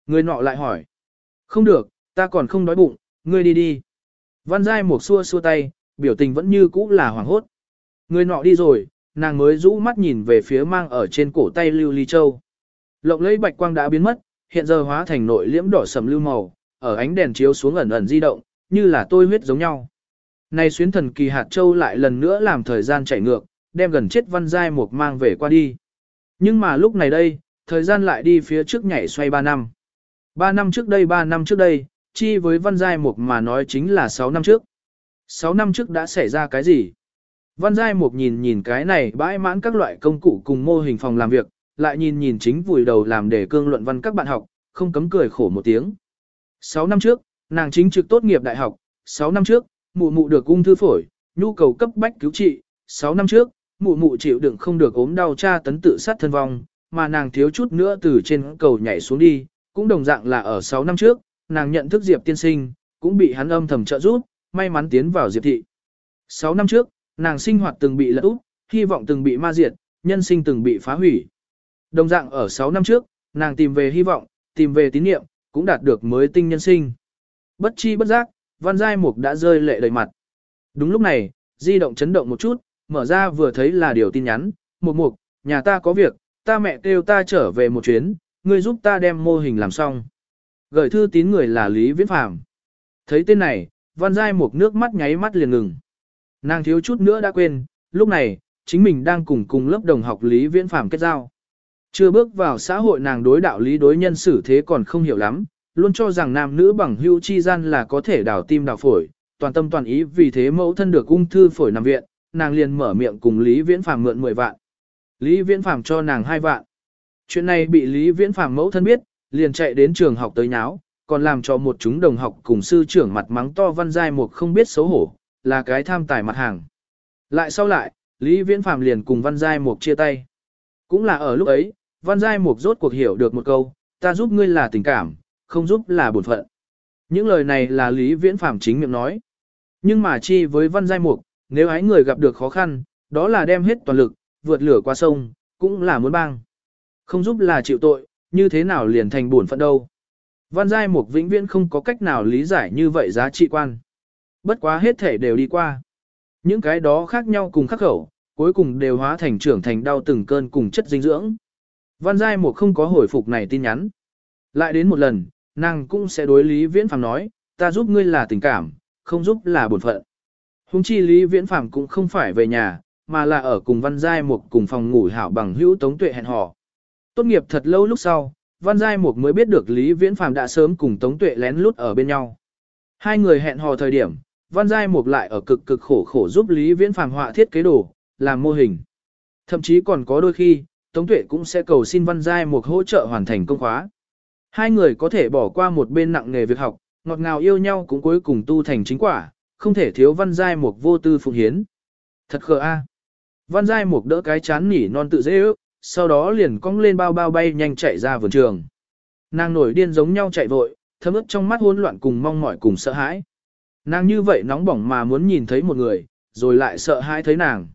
Người nọ lại hỏi. Không được, ta còn không đói bụng, ngươi đi đi. Văn Giai một xua xua tay, biểu tình vẫn như cũ là hoảng hốt. Người nọ đi rồi, nàng mới rũ mắt nhìn về phía mang ở trên cổ tay lưu ly châu. Lộng lấy bạch quang đã biến mất, hiện giờ hóa thành nội liễm đỏ sầm lưu màu, ở ánh đèn chiếu xuống ẩn ẩn di động, như là tôi huyết giống nhau. Này xuyến thần kỳ hạt châu lại lần nữa làm thời gian chạy ngược, đem gần chết văn giai mục mang về qua đi. Nhưng mà lúc này đây, thời gian lại đi phía trước nhảy xoay 3 năm. 3 năm trước đây 3 năm trước đây, chi với văn giai mục mà nói chính là 6 năm trước. 6 năm trước đã xảy ra cái gì? Văn giai mục nhìn nhìn cái này bãi mãn các loại công cụ cùng mô hình phòng làm việc, lại nhìn nhìn chính vùi đầu làm để cương luận văn các bạn học, không cấm cười khổ một tiếng. 6 năm trước, nàng chính trực tốt nghiệp đại học, 6 năm trước, mụ mụ được ung thư phổi, nhu cầu cấp bách cứu trị, 6 năm trước, mụ mụ chịu đựng không được ốm đau tra tấn tự sát thân vong, mà nàng thiếu chút nữa từ trên cầu nhảy xuống đi, cũng đồng dạng là ở 6 năm trước, nàng nhận thức Diệp tiên sinh, cũng bị hắn âm thầm trợ giúp, may mắn tiến vào Diệp thị. 6 năm trước, nàng sinh hoạt từng bị lật úp, hy vọng từng bị ma diệt, nhân sinh từng bị phá hủy. Đồng dạng ở 6 năm trước, nàng tìm về hy vọng, tìm về tín niệm, cũng đạt được mới tinh nhân sinh. Bất chi bất giác, Văn Giai Mục đã rơi lệ đầy mặt. Đúng lúc này, di động chấn động một chút, mở ra vừa thấy là điều tin nhắn, Mục Mục, nhà ta có việc, ta mẹ kêu ta trở về một chuyến, ngươi giúp ta đem mô hình làm xong. Gửi thư tín người là Lý Viễn Phàm. Thấy tên này, Văn Giai một nước mắt nháy mắt liền ngừng. Nàng thiếu chút nữa đã quên, lúc này, chính mình đang cùng cùng lớp đồng học Lý Viễn Phàm kết giao. Chưa bước vào xã hội nàng đối đạo lý đối nhân xử thế còn không hiểu lắm, luôn cho rằng nam nữ bằng hữu chi gian là có thể đào tim đào phổi, toàn tâm toàn ý vì thế mẫu thân được ung thư phổi nằm viện, nàng liền mở miệng cùng Lý Viễn Phàm mượn 10 vạn. Lý Viễn Phàm cho nàng 2 vạn. Chuyện này bị Lý Viễn Phàm mẫu thân biết, liền chạy đến trường học tới nháo, còn làm cho một chúng đồng học cùng sư trưởng mặt mắng to văn giai một không biết xấu hổ, là cái tham tài mặt hàng. Lại sau lại, Lý Viễn Phàm liền cùng văn giai một chia tay. Cũng là ở lúc ấy, văn giai một rốt cuộc hiểu được một câu, ta giúp ngươi là tình cảm, không giúp là bổn phận. Những lời này là Lý Viễn Phàm chính miệng nói. Nhưng mà chi với văn giai mục, nếu ái người gặp được khó khăn, đó là đem hết toàn lực, vượt lửa qua sông, cũng là muốn băng. Không giúp là chịu tội, như thế nào liền thành buồn phận đâu. Văn giai mục vĩnh viễn không có cách nào lý giải như vậy giá trị quan. Bất quá hết thể đều đi qua. Những cái đó khác nhau cùng khắc khẩu, cuối cùng đều hóa thành trưởng thành đau từng cơn cùng chất dinh dưỡng. Văn giai mục không có hồi phục này tin nhắn. Lại đến một lần, nàng cũng sẽ đối Lý Viễn Phàm nói, ta giúp ngươi là tình cảm, không giúp là bổn phận. Hùng chi Lý Viễn Phàm cũng không phải về nhà, mà là ở cùng Văn Giai Mục cùng phòng ngủ hảo bằng hữu Tống Tuệ hẹn hò. Tốt nghiệp thật lâu lúc sau, Văn Giai Mục mới biết được Lý Viễn Phàm đã sớm cùng Tống Tuệ lén lút ở bên nhau. Hai người hẹn hò thời điểm, Văn Giai Mục lại ở cực cực khổ khổ giúp Lý Viễn Phàm họa thiết kế đồ, làm mô hình. Thậm chí còn có đôi khi, Tống Tuệ cũng sẽ cầu xin Văn Giai Mục hỗ trợ hoàn thành công khóa. Hai người có thể bỏ qua một bên nặng nghề việc học, ngọt ngào yêu nhau cũng cuối cùng tu thành chính quả, không thể thiếu văn giai mục vô tư phụng hiến. Thật khờ a. Văn giai mục đỡ cái chán nỉ non tự dễ ước, sau đó liền cong lên bao bao bay nhanh chạy ra vườn trường. Nàng nổi điên giống nhau chạy vội, thấm ướt trong mắt hỗn loạn cùng mong mỏi cùng sợ hãi. Nàng như vậy nóng bỏng mà muốn nhìn thấy một người, rồi lại sợ hãi thấy nàng.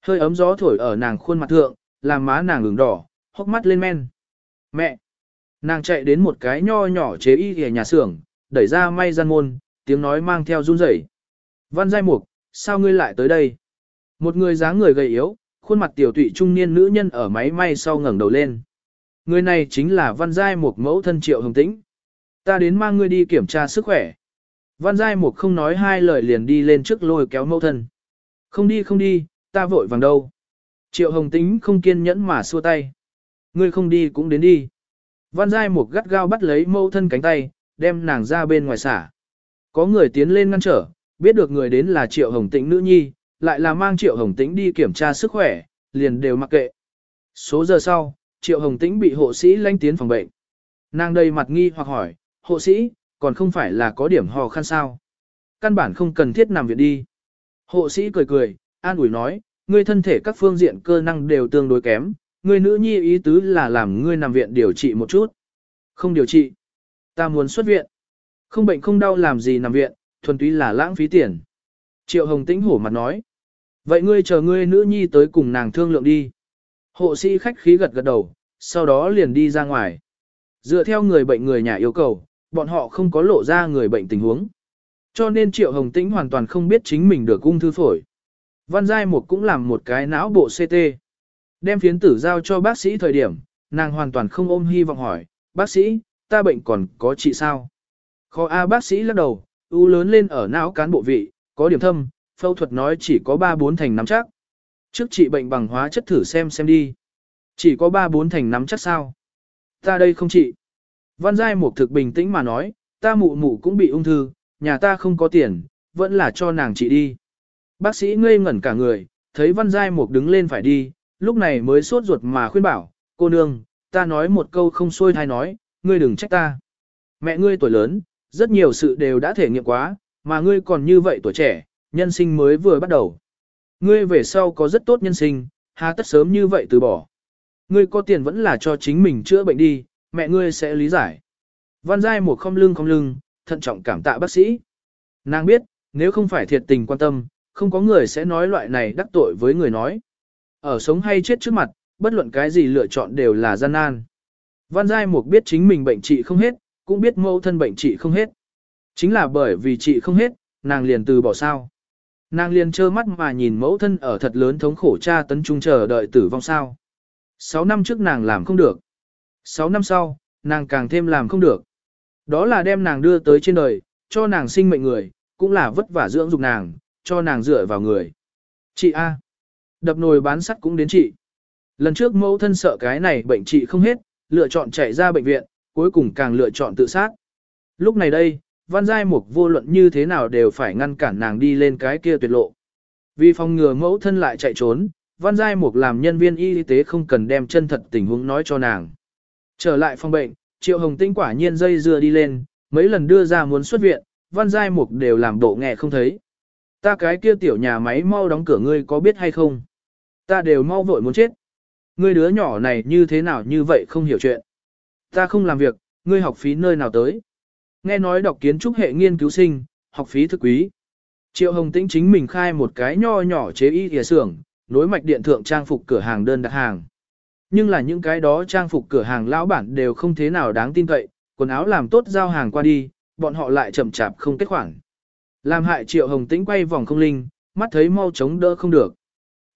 Hơi ấm gió thổi ở nàng khuôn mặt thượng, làm má nàng ửng đỏ, hốc mắt lên men. Mẹ! Nàng chạy đến một cái nho nhỏ chế y ở nhà xưởng, đẩy ra may gian môn, tiếng nói mang theo run rẩy. Văn Giai Mục, sao ngươi lại tới đây? Một người dáng người gầy yếu, khuôn mặt tiểu tụy trung niên nữ nhân ở máy may sau ngẩng đầu lên. Người này chính là Văn Giai Mục mẫu thân Triệu Hồng Tĩnh. Ta đến mang ngươi đi kiểm tra sức khỏe. Văn Giai Mục không nói hai lời liền đi lên trước lôi kéo mẫu thân. Không đi không đi, ta vội vàng đâu. Triệu Hồng Tĩnh không kiên nhẫn mà xua tay. Ngươi không đi cũng đến đi. Văn Giai một gắt gao bắt lấy mẫu thân cánh tay, đem nàng ra bên ngoài xả. Có người tiến lên ngăn trở, biết được người đến là Triệu Hồng Tĩnh nữ nhi, lại là mang Triệu Hồng Tĩnh đi kiểm tra sức khỏe, liền đều mặc kệ. Số giờ sau, Triệu Hồng Tĩnh bị hộ sĩ lanh tiến phòng bệnh. Nàng đầy mặt nghi hoặc hỏi, hộ sĩ, còn không phải là có điểm hò khăn sao? Căn bản không cần thiết nằm viện đi. Hộ sĩ cười cười, an ủi nói, ngươi thân thể các phương diện cơ năng đều tương đối kém, ngươi nữ nhi ý tứ là làm ngươi nằm viện điều trị một chút. Không điều trị. Ta muốn xuất viện. Không bệnh không đau làm gì nằm viện, thuần túy là lãng phí tiền. Triệu Hồng Tĩnh hổ mặt nói. Vậy ngươi chờ ngươi nữ nhi tới cùng nàng thương lượng đi. Hộ sĩ khách khí gật gật đầu, sau đó liền đi ra ngoài. Dựa theo người bệnh người nhà yêu cầu, bọn họ không có lộ ra người bệnh tình huống. Cho nên Triệu Hồng Tĩnh hoàn toàn không biết chính mình được ung thư phổi. Văn Giai Mục cũng làm một cái não bộ CT. Đem phiến tử giao cho bác sĩ thời điểm, nàng hoàn toàn không ôm hy vọng hỏi, bác sĩ, ta bệnh còn có trị sao? Khó A bác sĩ lắc đầu, u lớn lên ở não cán bộ vị, có điểm thâm, phẫu thuật nói chỉ có 3-4 thành nắm chắc. Trước trị bệnh bằng hóa chất thử xem xem đi. Chỉ có 3-4 thành nắm chắc sao? Ta đây không trị. Văn Giai Mục thực bình tĩnh mà nói, ta mụ mụ cũng bị ung thư, nhà ta không có tiền, vẫn là cho nàng trị đi. Bác sĩ ngây ngẩn cả người, thấy Văn Giai Mục đứng lên phải đi, lúc này mới sốt ruột mà khuyên bảo, cô nương, ta nói một câu không xuôi thai nói, ngươi đừng trách ta. Mẹ ngươi tuổi lớn, rất nhiều sự đều đã thể nghiệm quá, mà ngươi còn như vậy tuổi trẻ, nhân sinh mới vừa bắt đầu. Ngươi về sau có rất tốt nhân sinh, há tất sớm như vậy từ bỏ. Ngươi có tiền vẫn là cho chính mình chữa bệnh đi, mẹ ngươi sẽ lý giải. Văn Giai một không lưng không lưng, thận trọng cảm tạ bác sĩ. Nàng biết, nếu không phải thiệt tình quan tâm, không có người sẽ nói loại này đắc tội với người nói. Ở sống hay chết trước mặt, bất luận cái gì lựa chọn đều là gian nan. Văn Giai Mục biết chính mình bệnh trị không hết, cũng biết mẫu thân bệnh trị không hết. Chính là bởi vì trị không hết, nàng liền từ bỏ sao. Nàng liền trơ mắt mà nhìn mẫu thân ở thật lớn thống khổ cha tấn trung chờ đợi tử vong sao. Sáu năm trước nàng làm không được. Sáu năm sau, nàng càng thêm làm không được. Đó là đem nàng đưa tới trên đời, cho nàng sinh mệnh người, cũng là vất vả dưỡng dục nàng, cho nàng dựa vào người. Chị A. Đập nồi bán sắt cũng đến chị. Lần trước mẫu thân sợ cái này bệnh chị không hết, lựa chọn chạy ra bệnh viện, cuối cùng càng lựa chọn tự sát. Lúc này đây, Văn Giai Mục vô luận như thế nào đều phải ngăn cản nàng đi lên cái kia tuyệt lộ. Vì phòng ngừa mẫu thân lại chạy trốn, Văn Giai Mục làm nhân viên y tế không cần đem chân thật tình huống nói cho nàng. Trở lại phòng bệnh, Triệu Hồng Tinh quả nhiên dây dưa đi lên, mấy lần đưa ra muốn xuất viện, Văn Giai Mục đều làm độ nghe không thấy. Ta cái kia tiểu nhà máy mau đóng cửa ngươi có biết hay không? Ta đều mau vội muốn chết. Ngươi đứa nhỏ này như thế nào như vậy không hiểu chuyện. Ta không làm việc, ngươi học phí nơi nào tới. Nghe nói đọc kiến trúc hệ nghiên cứu sinh, học phí thực quý. Triệu Hồng Tĩnh chính mình khai một cái nho nhỏ chế y thìa xưởng, nối mạch điện thượng trang phục cửa hàng đơn đặt hàng. Nhưng là những cái đó trang phục cửa hàng lão bản đều không thế nào đáng tin cậy, quần áo làm tốt giao hàng qua đi, bọn họ lại chậm chạp không kết khoản. Làm hại Triệu Hồng Tĩnh quay vòng không linh, mắt thấy mau chống đỡ không được.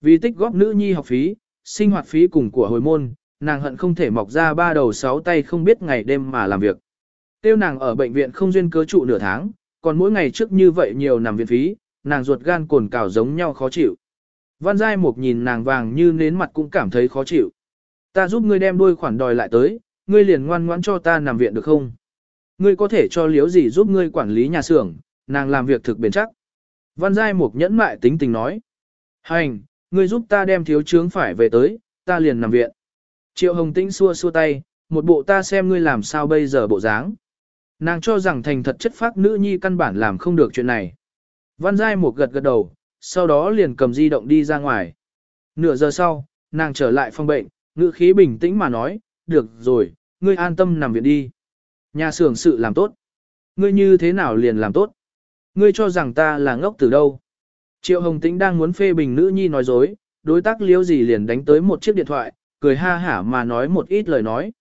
Vì tích góp nữ nhi học phí, sinh hoạt phí cùng của hồi môn, nàng hận không thể mọc ra ba đầu sáu tay không biết ngày đêm mà làm việc. Tiêu nàng ở bệnh viện không duyên cớ trụ nửa tháng, còn mỗi ngày trước như vậy nhiều nằm viện phí, nàng ruột gan cồn cào giống nhau khó chịu. Văn Giai Mục nhìn nàng vàng như nến mặt cũng cảm thấy khó chịu. Ta giúp ngươi đem đôi khoản đòi lại tới, ngươi liền ngoan ngoãn cho ta nằm viện được không? Ngươi có thể cho liếu gì giúp ngươi quản lý nhà xưởng, nàng làm việc thực bền chắc. Văn Giai Mục nhẫn mại tính tình nói. Hành, ngươi giúp ta đem thiếu trướng phải về tới, ta liền nằm viện. Triệu Hồng Tĩnh xua xua tay, một bộ ta xem ngươi làm sao bây giờ bộ dáng. Nàng cho rằng thành thật chất phác nữ nhi căn bản làm không được chuyện này. Văn Giai một gật gật đầu, sau đó liền cầm di động đi ra ngoài. Nửa giờ sau, nàng trở lại phòng bệnh, ngữ khí bình tĩnh mà nói, được rồi, ngươi an tâm nằm viện đi. Nhà xưởng sự làm tốt. Ngươi như thế nào liền làm tốt? Ngươi cho rằng ta là ngốc từ đâu? Triệu Hồng Tĩnh đang muốn phê bình nữ nhi nói dối, đối tác liêu gì liền đánh tới một chiếc điện thoại, cười ha hả mà nói một ít lời nói.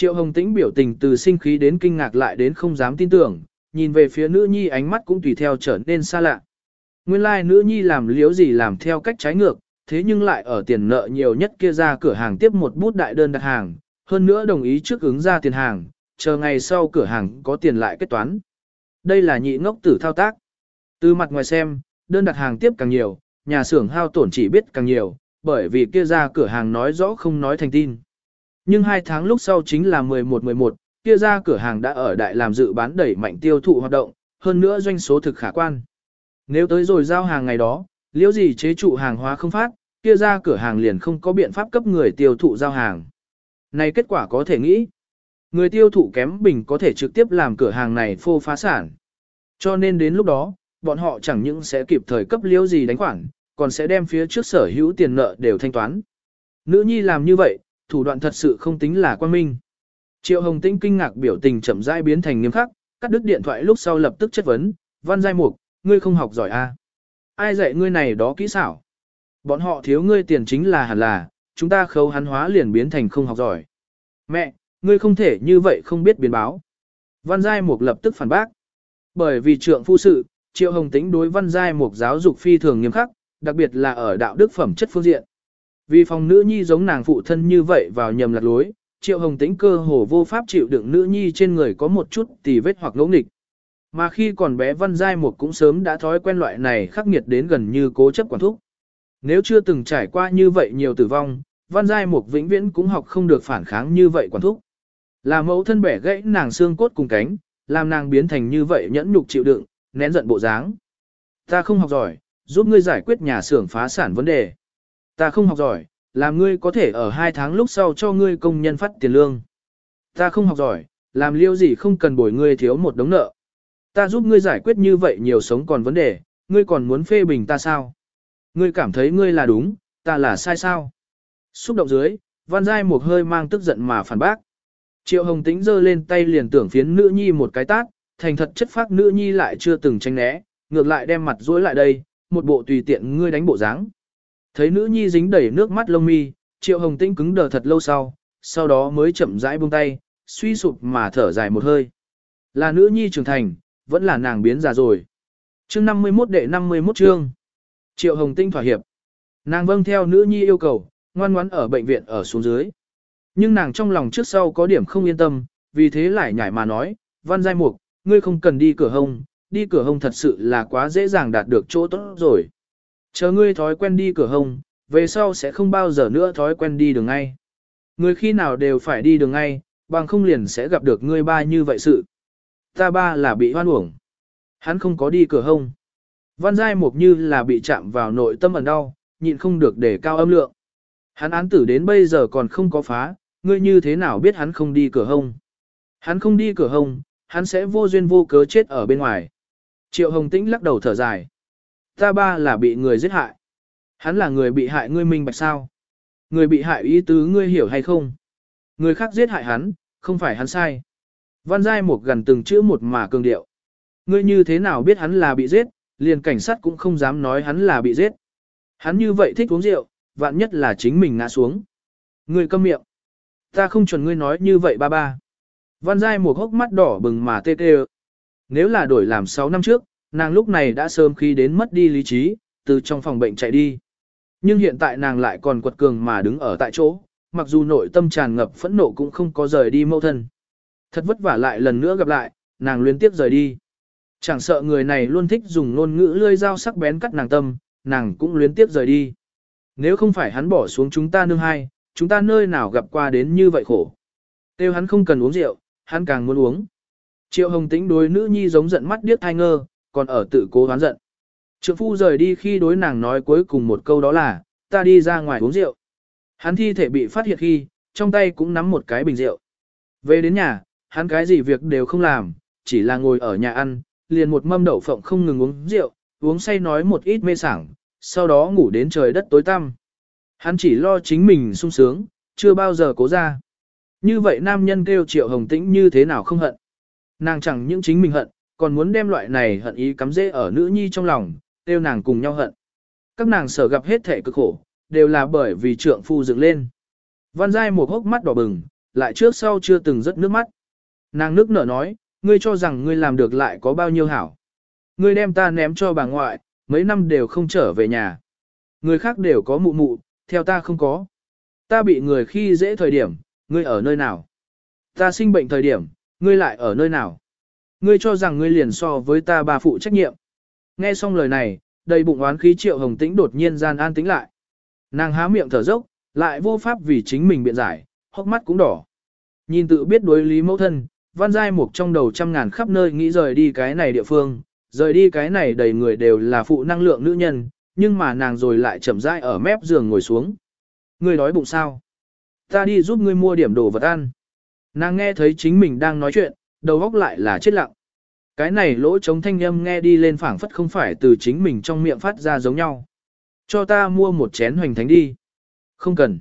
Triệu Hồng Tĩnh biểu tình từ sinh khí đến kinh ngạc lại đến không dám tin tưởng, nhìn về phía nữ nhi ánh mắt cũng tùy theo trở nên xa lạ. Nguyên lai like, nữ nhi làm liếu gì làm theo cách trái ngược, thế nhưng lại ở tiền nợ nhiều nhất kia ra cửa hàng tiếp một bút đại đơn đặt hàng, hơn nữa đồng ý trước ứng ra tiền hàng, chờ ngày sau cửa hàng có tiền lại kết toán. Đây là nhị ngốc tử thao tác. Từ mặt ngoài xem, đơn đặt hàng tiếp càng nhiều, nhà xưởng hao tổn chỉ biết càng nhiều, bởi vì kia ra cửa hàng nói rõ không nói thành tin. Nhưng hai tháng lúc sau chính là 11-11, kia ra cửa hàng đã ở đại làm dự bán đẩy mạnh tiêu thụ hoạt động, hơn nữa doanh số thực khả quan. Nếu tới rồi giao hàng ngày đó, Liễu gì chế trụ hàng hóa không phát, kia ra cửa hàng liền không có biện pháp cấp người tiêu thụ giao hàng. Này kết quả có thể nghĩ. Người tiêu thụ kém bình có thể trực tiếp làm cửa hàng này phô phá sản. Cho nên đến lúc đó, bọn họ chẳng những sẽ kịp thời cấp liễu gì đánh khoản, còn sẽ đem phía trước sở hữu tiền nợ đều thanh toán. Nữ nhi làm như vậy, thủ đoạn thật sự không tính là quan minh. Triệu Hồng Tĩnh kinh ngạc biểu tình chậm rãi biến thành nghiêm khắc, cắt đứt điện thoại lúc sau lập tức chất vấn, "Văn Giai Mục, ngươi không học giỏi a? À? Ai dạy ngươi này đó kỹ xảo? Bọn họ thiếu ngươi tiền chính là hẳn là, chúng ta khấu hắn hóa liền biến thành không học giỏi." "Mẹ, ngươi không thể như vậy không biết biến báo." Văn Giai Mục lập tức phản bác. Bởi vì trượng phu sự, Triệu Hồng Tĩnh đối Văn Giai Mục giáo dục phi thường nghiêm khắc, đặc biệt là ở đạo đức phẩm chất phương diện. Vì phòng nữ nhi giống nàng phụ thân như vậy vào nhầm lạc lối, Triệu Hồng Tĩnh cơ hồ vô pháp chịu đựng nữ nhi trên người có một chút tì vết hoặc ngỗ nghịch. Mà khi còn bé Văn Giai Mục cũng sớm đã thói quen loại này khắc nghiệt đến gần như cố chấp quản thúc. Nếu chưa từng trải qua như vậy nhiều tử vong, Văn Giai Mục vĩnh viễn cũng học không được phản kháng như vậy quản thúc. Là mẫu thân bẻ gãy nàng xương cốt cùng cánh, làm nàng biến thành như vậy nhẫn nhục chịu đựng, nén giận bộ dáng. Ta không học giỏi, giúp ngươi giải quyết nhà xưởng phá sản vấn đề. Ta không học giỏi, làm ngươi có thể ở hai tháng lúc sau cho ngươi công nhân phát tiền lương. Ta không học giỏi, làm liêu gì không cần bồi ngươi thiếu một đống nợ. Ta giúp ngươi giải quyết như vậy nhiều sống còn vấn đề, ngươi còn muốn phê bình ta sao? Ngươi cảm thấy ngươi là đúng, ta là sai sao? Xúc động dưới, Văn Giai một hơi mang tức giận mà phản bác. Triệu Hồng Tĩnh giơ lên tay liền tưởng phiến nữ nhi một cái tát, thành thật chất phác nữ nhi lại chưa từng tranh né, ngược lại đem mặt dối lại đây, một bộ tùy tiện ngươi đánh bộ dáng. Thấy nữ nhi dính đầy nước mắt lông mi, Triệu Hồng Tĩnh cứng đờ thật lâu sau, sau đó mới chậm rãi buông tay, suy sụp mà thở dài một hơi. Là nữ nhi trưởng thành, vẫn là nàng biến già rồi. Chương 51 đệ 51 chương. Triệu Hồng Tinh thỏa hiệp. Nàng vâng theo nữ nhi yêu cầu, ngoan ngoãn ở bệnh viện ở xuống dưới. Nhưng nàng trong lòng trước sau có điểm không yên tâm, vì thế lại nhảy mà nói, văn giai mục, ngươi không cần đi cửa hông, đi cửa hông thật sự là quá dễ dàng đạt được chỗ tốt rồi. Chờ ngươi thói quen đi cửa hồng, về sau sẽ không bao giờ nữa thói quen đi đường ngay. Người khi nào đều phải đi đường ngay, bằng không liền sẽ gặp được ngươi ba như vậy sự. Ta ba là bị hoan uổng. Hắn không có đi cửa hông. Văn Giai Mục như là bị chạm vào nội tâm ẩn đau, nhịn không được để cao âm lượng. Hắn án tử đến bây giờ còn không có phá, ngươi như thế nào biết hắn không đi cửa hông. Hắn không đi cửa hông, hắn sẽ vô duyên vô cớ chết ở bên ngoài. Triệu Hồng Tĩnh lắc đầu thở dài. Ta ba là bị người giết hại. Hắn là người bị hại ngươi minh bạch sao? Người bị hại ý tứ ngươi hiểu hay không? Người khác giết hại hắn, không phải hắn sai. Văn Giai một gần từng chữ một mà cường điệu. Ngươi như thế nào biết hắn là bị giết, liền cảnh sát cũng không dám nói hắn là bị giết. Hắn như vậy thích uống rượu, vạn nhất là chính mình ngã xuống. Ngươi câm miệng. Ta không chuẩn ngươi nói như vậy ba ba. Văn Giai một hốc mắt đỏ bừng mà tê tê. Nếu là đổi làm 6 năm trước, nàng lúc này đã sớm khi đến mất đi lý trí, từ trong phòng bệnh chạy đi. Nhưng hiện tại nàng lại còn quật cường mà đứng ở tại chỗ, mặc dù nội tâm tràn ngập phẫn nộ cũng không có rời đi mâu thân. Thật vất vả lại lần nữa gặp lại, nàng liên tiếp rời đi. Chẳng sợ người này luôn thích dùng ngôn ngữ lươi dao sắc bén cắt nàng tâm, nàng cũng liên tiếp rời đi. Nếu không phải hắn bỏ xuống chúng ta nương hai, chúng ta nơi nào gặp qua đến như vậy khổ. Tiêu hắn không cần uống rượu, hắn càng muốn uống. Triệu Hồng Tĩnh đối nữ nhi giống giận mắt điếc thai ngơ, còn ở tự cố hoán giận. Trượng phu rời đi khi đối nàng nói cuối cùng một câu đó là, ta đi ra ngoài uống rượu. Hắn thi thể bị phát hiện khi, trong tay cũng nắm một cái bình rượu. Về đến nhà, hắn cái gì việc đều không làm, chỉ là ngồi ở nhà ăn, liền một mâm đậu phộng không ngừng uống rượu, uống say nói một ít mê sảng, sau đó ngủ đến trời đất tối tăm. Hắn chỉ lo chính mình sung sướng, chưa bao giờ cố ra. Như vậy nam nhân kêu triệu hồng tĩnh như thế nào không hận. Nàng chẳng những chính mình hận, còn muốn đem loại này hận ý cắm dễ ở nữ nhi trong lòng, tiêu nàng cùng nhau hận. Các nàng sở gặp hết thể cực khổ, đều là bởi vì trượng phu dựng lên. Văn Giai một hốc mắt đỏ bừng, lại trước sau chưa từng rớt nước mắt. Nàng nước nở nói, ngươi cho rằng ngươi làm được lại có bao nhiêu hảo. Ngươi đem ta ném cho bà ngoại, mấy năm đều không trở về nhà. Người khác đều có mụ mụ, theo ta không có. Ta bị người khi dễ thời điểm, ngươi ở nơi nào? Ta sinh bệnh thời điểm, ngươi lại ở nơi nào? Ngươi cho rằng ngươi liền so với ta bà phụ trách nhiệm. Nghe xong lời này, đầy bụng oán khí triệu hồng tĩnh đột nhiên gian an tĩnh lại. Nàng há miệng thở dốc, lại vô pháp vì chính mình biện giải, hốc mắt cũng đỏ. Nhìn tự biết đối lý mẫu thân, văn giai mục trong đầu trăm ngàn khắp nơi nghĩ rời đi cái này địa phương, rời đi cái này đầy người đều là phụ năng lượng nữ nhân, nhưng mà nàng rồi lại chậm rãi ở mép giường ngồi xuống. Ngươi đói bụng sao? Ta đi giúp ngươi mua điểm đồ vật ăn. Nàng nghe thấy chính mình đang nói chuyện, đầu góc lại là chết lặng. Cái này lỗ trống thanh âm nghe đi lên phảng phất không phải từ chính mình trong miệng phát ra giống nhau. Cho ta mua một chén hoành thánh đi. Không cần.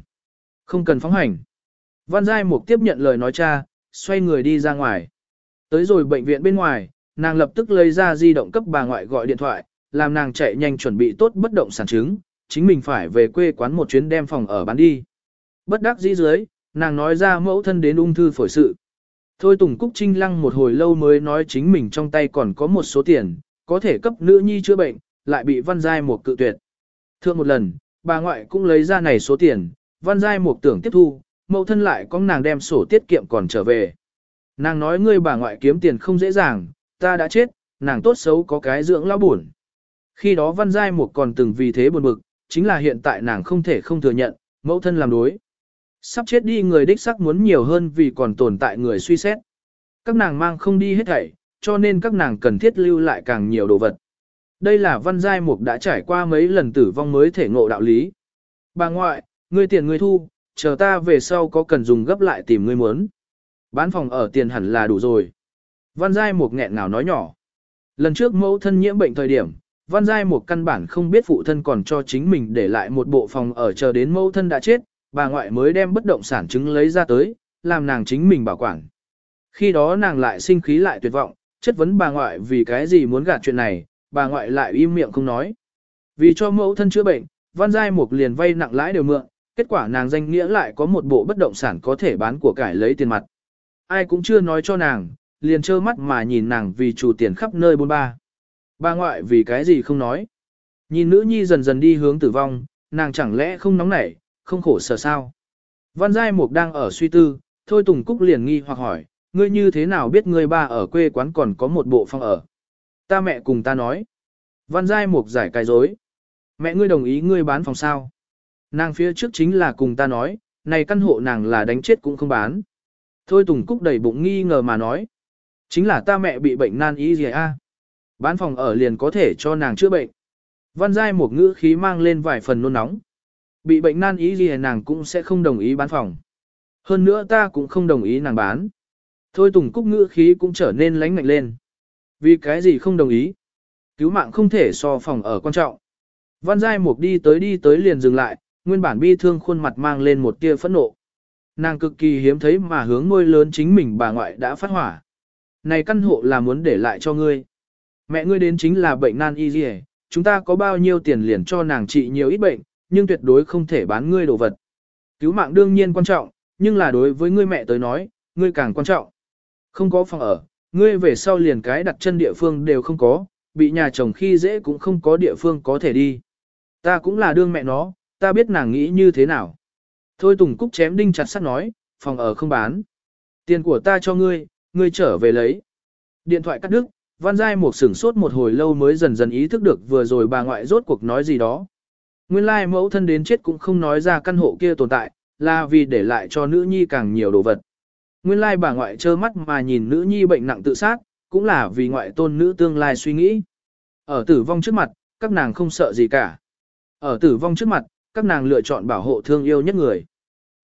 Không cần phóng hành. Văn Giai Mục tiếp nhận lời nói cha, xoay người đi ra ngoài. Tới rồi bệnh viện bên ngoài, nàng lập tức lấy ra di động cấp bà ngoại gọi điện thoại, làm nàng chạy nhanh chuẩn bị tốt bất động sản chứng, chính mình phải về quê quán một chuyến đem phòng ở bán đi. Bất đắc dĩ dưới, nàng nói ra mẫu thân đến ung thư phổi sự. Thôi Tùng Cúc Trinh lăng một hồi lâu mới nói chính mình trong tay còn có một số tiền, có thể cấp nữ nhi chữa bệnh, lại bị Văn Giai một cự tuyệt. Thượng một lần, bà ngoại cũng lấy ra này số tiền, Văn Giai một tưởng tiếp thu, mẫu thân lại có nàng đem sổ tiết kiệm còn trở về. Nàng nói ngươi bà ngoại kiếm tiền không dễ dàng, ta đã chết, nàng tốt xấu có cái dưỡng lao buồn. Khi đó Văn Giai một còn từng vì thế buồn bực, chính là hiện tại nàng không thể không thừa nhận, mẫu thân làm đối. Sắp chết đi người đích sắc muốn nhiều hơn vì còn tồn tại người suy xét. Các nàng mang không đi hết thảy, cho nên các nàng cần thiết lưu lại càng nhiều đồ vật. Đây là văn giai mục đã trải qua mấy lần tử vong mới thể ngộ đạo lý. Bà ngoại, ngươi tiền ngươi thu, chờ ta về sau có cần dùng gấp lại tìm ngươi muốn. Bán phòng ở tiền hẳn là đủ rồi. Văn giai mục nghẹn ngào nói nhỏ. Lần trước mẫu thân nhiễm bệnh thời điểm, văn giai mục căn bản không biết phụ thân còn cho chính mình để lại một bộ phòng ở chờ đến mẫu thân đã chết, bà ngoại mới đem bất động sản chứng lấy ra tới, làm nàng chính mình bảo quản. Khi đó nàng lại sinh khí lại tuyệt vọng, chất vấn bà ngoại vì cái gì muốn gạt chuyện này, bà ngoại lại im miệng không nói. Vì cho mẫu thân chữa bệnh, Văn Giai Mục liền vay nặng lãi đều mượn, kết quả nàng danh nghĩa lại có một bộ bất động sản có thể bán của cải lấy tiền mặt. Ai cũng chưa nói cho nàng, liền trơ mắt mà nhìn nàng vì chủ tiền khắp nơi bôn ba. Bà ngoại vì cái gì không nói. Nhìn nữ nhi dần dần đi hướng tử vong, nàng chẳng lẽ không nóng nảy, không khổ sở sao. Văn Giai Mục đang ở suy tư, Thôi Tùng Cúc liền nghi hoặc hỏi, ngươi như thế nào biết ngươi ba ở quê quán còn có một bộ phòng ở. Ta mẹ cùng ta nói. Văn Giai Mục giải cái dối. Mẹ ngươi đồng ý ngươi bán phòng sao. Nàng phía trước chính là cùng ta nói, này căn hộ nàng là đánh chết cũng không bán. Thôi Tùng Cúc đầy bụng nghi ngờ mà nói. Chính là ta mẹ bị bệnh nan y gì a Bán phòng ở liền có thể cho nàng chữa bệnh. Văn Giai một ngữ khí mang lên vài phần nôn nóng. Bị bệnh nan ý gì nàng cũng sẽ không đồng ý bán phòng. Hơn nữa ta cũng không đồng ý nàng bán. Thôi Tùng Cúc ngữ khí cũng trở nên lánh ngạnh lên. Vì cái gì không đồng ý? Cứu mạng không thể so phòng ở quan trọng. Văn Giai Mục đi tới đi tới liền dừng lại, nguyên bản bi thương khuôn mặt mang lên một tia phẫn nộ. Nàng cực kỳ hiếm thấy mà hướng ngôi lớn chính mình bà ngoại đã phát hỏa. Này căn hộ là muốn để lại cho ngươi. Mẹ ngươi đến chính là bệnh nan y gì chúng ta có bao nhiêu tiền liền cho nàng trị nhiều ít bệnh, nhưng tuyệt đối không thể bán ngươi đồ vật. Cứu mạng đương nhiên quan trọng, nhưng là đối với ngươi mẹ tới nói, ngươi càng quan trọng. Không có phòng ở, ngươi về sau liền cái đặt chân địa phương đều không có, bị nhà chồng khi dễ cũng không có địa phương có thể đi. Ta cũng là đương mẹ nó, ta biết nàng nghĩ như thế nào. Thôi Tùng Cúc chém đinh chặt sắt nói, phòng ở không bán. Tiền của ta cho ngươi, ngươi trở về lấy. Điện thoại cắt đứt, Văn Giai một sửng sốt một hồi lâu mới dần dần ý thức được vừa rồi bà ngoại rốt cuộc nói gì đó. Nguyên lai mẫu thân đến chết cũng không nói ra căn hộ kia tồn tại, là vì để lại cho nữ nhi càng nhiều đồ vật. Nguyên lai bà ngoại trơ mắt mà nhìn nữ nhi bệnh nặng tự sát, cũng là vì ngoại tôn nữ tương lai suy nghĩ. Ở tử vong trước mặt, các nàng không sợ gì cả. Ở tử vong trước mặt, các nàng lựa chọn bảo hộ thương yêu nhất người.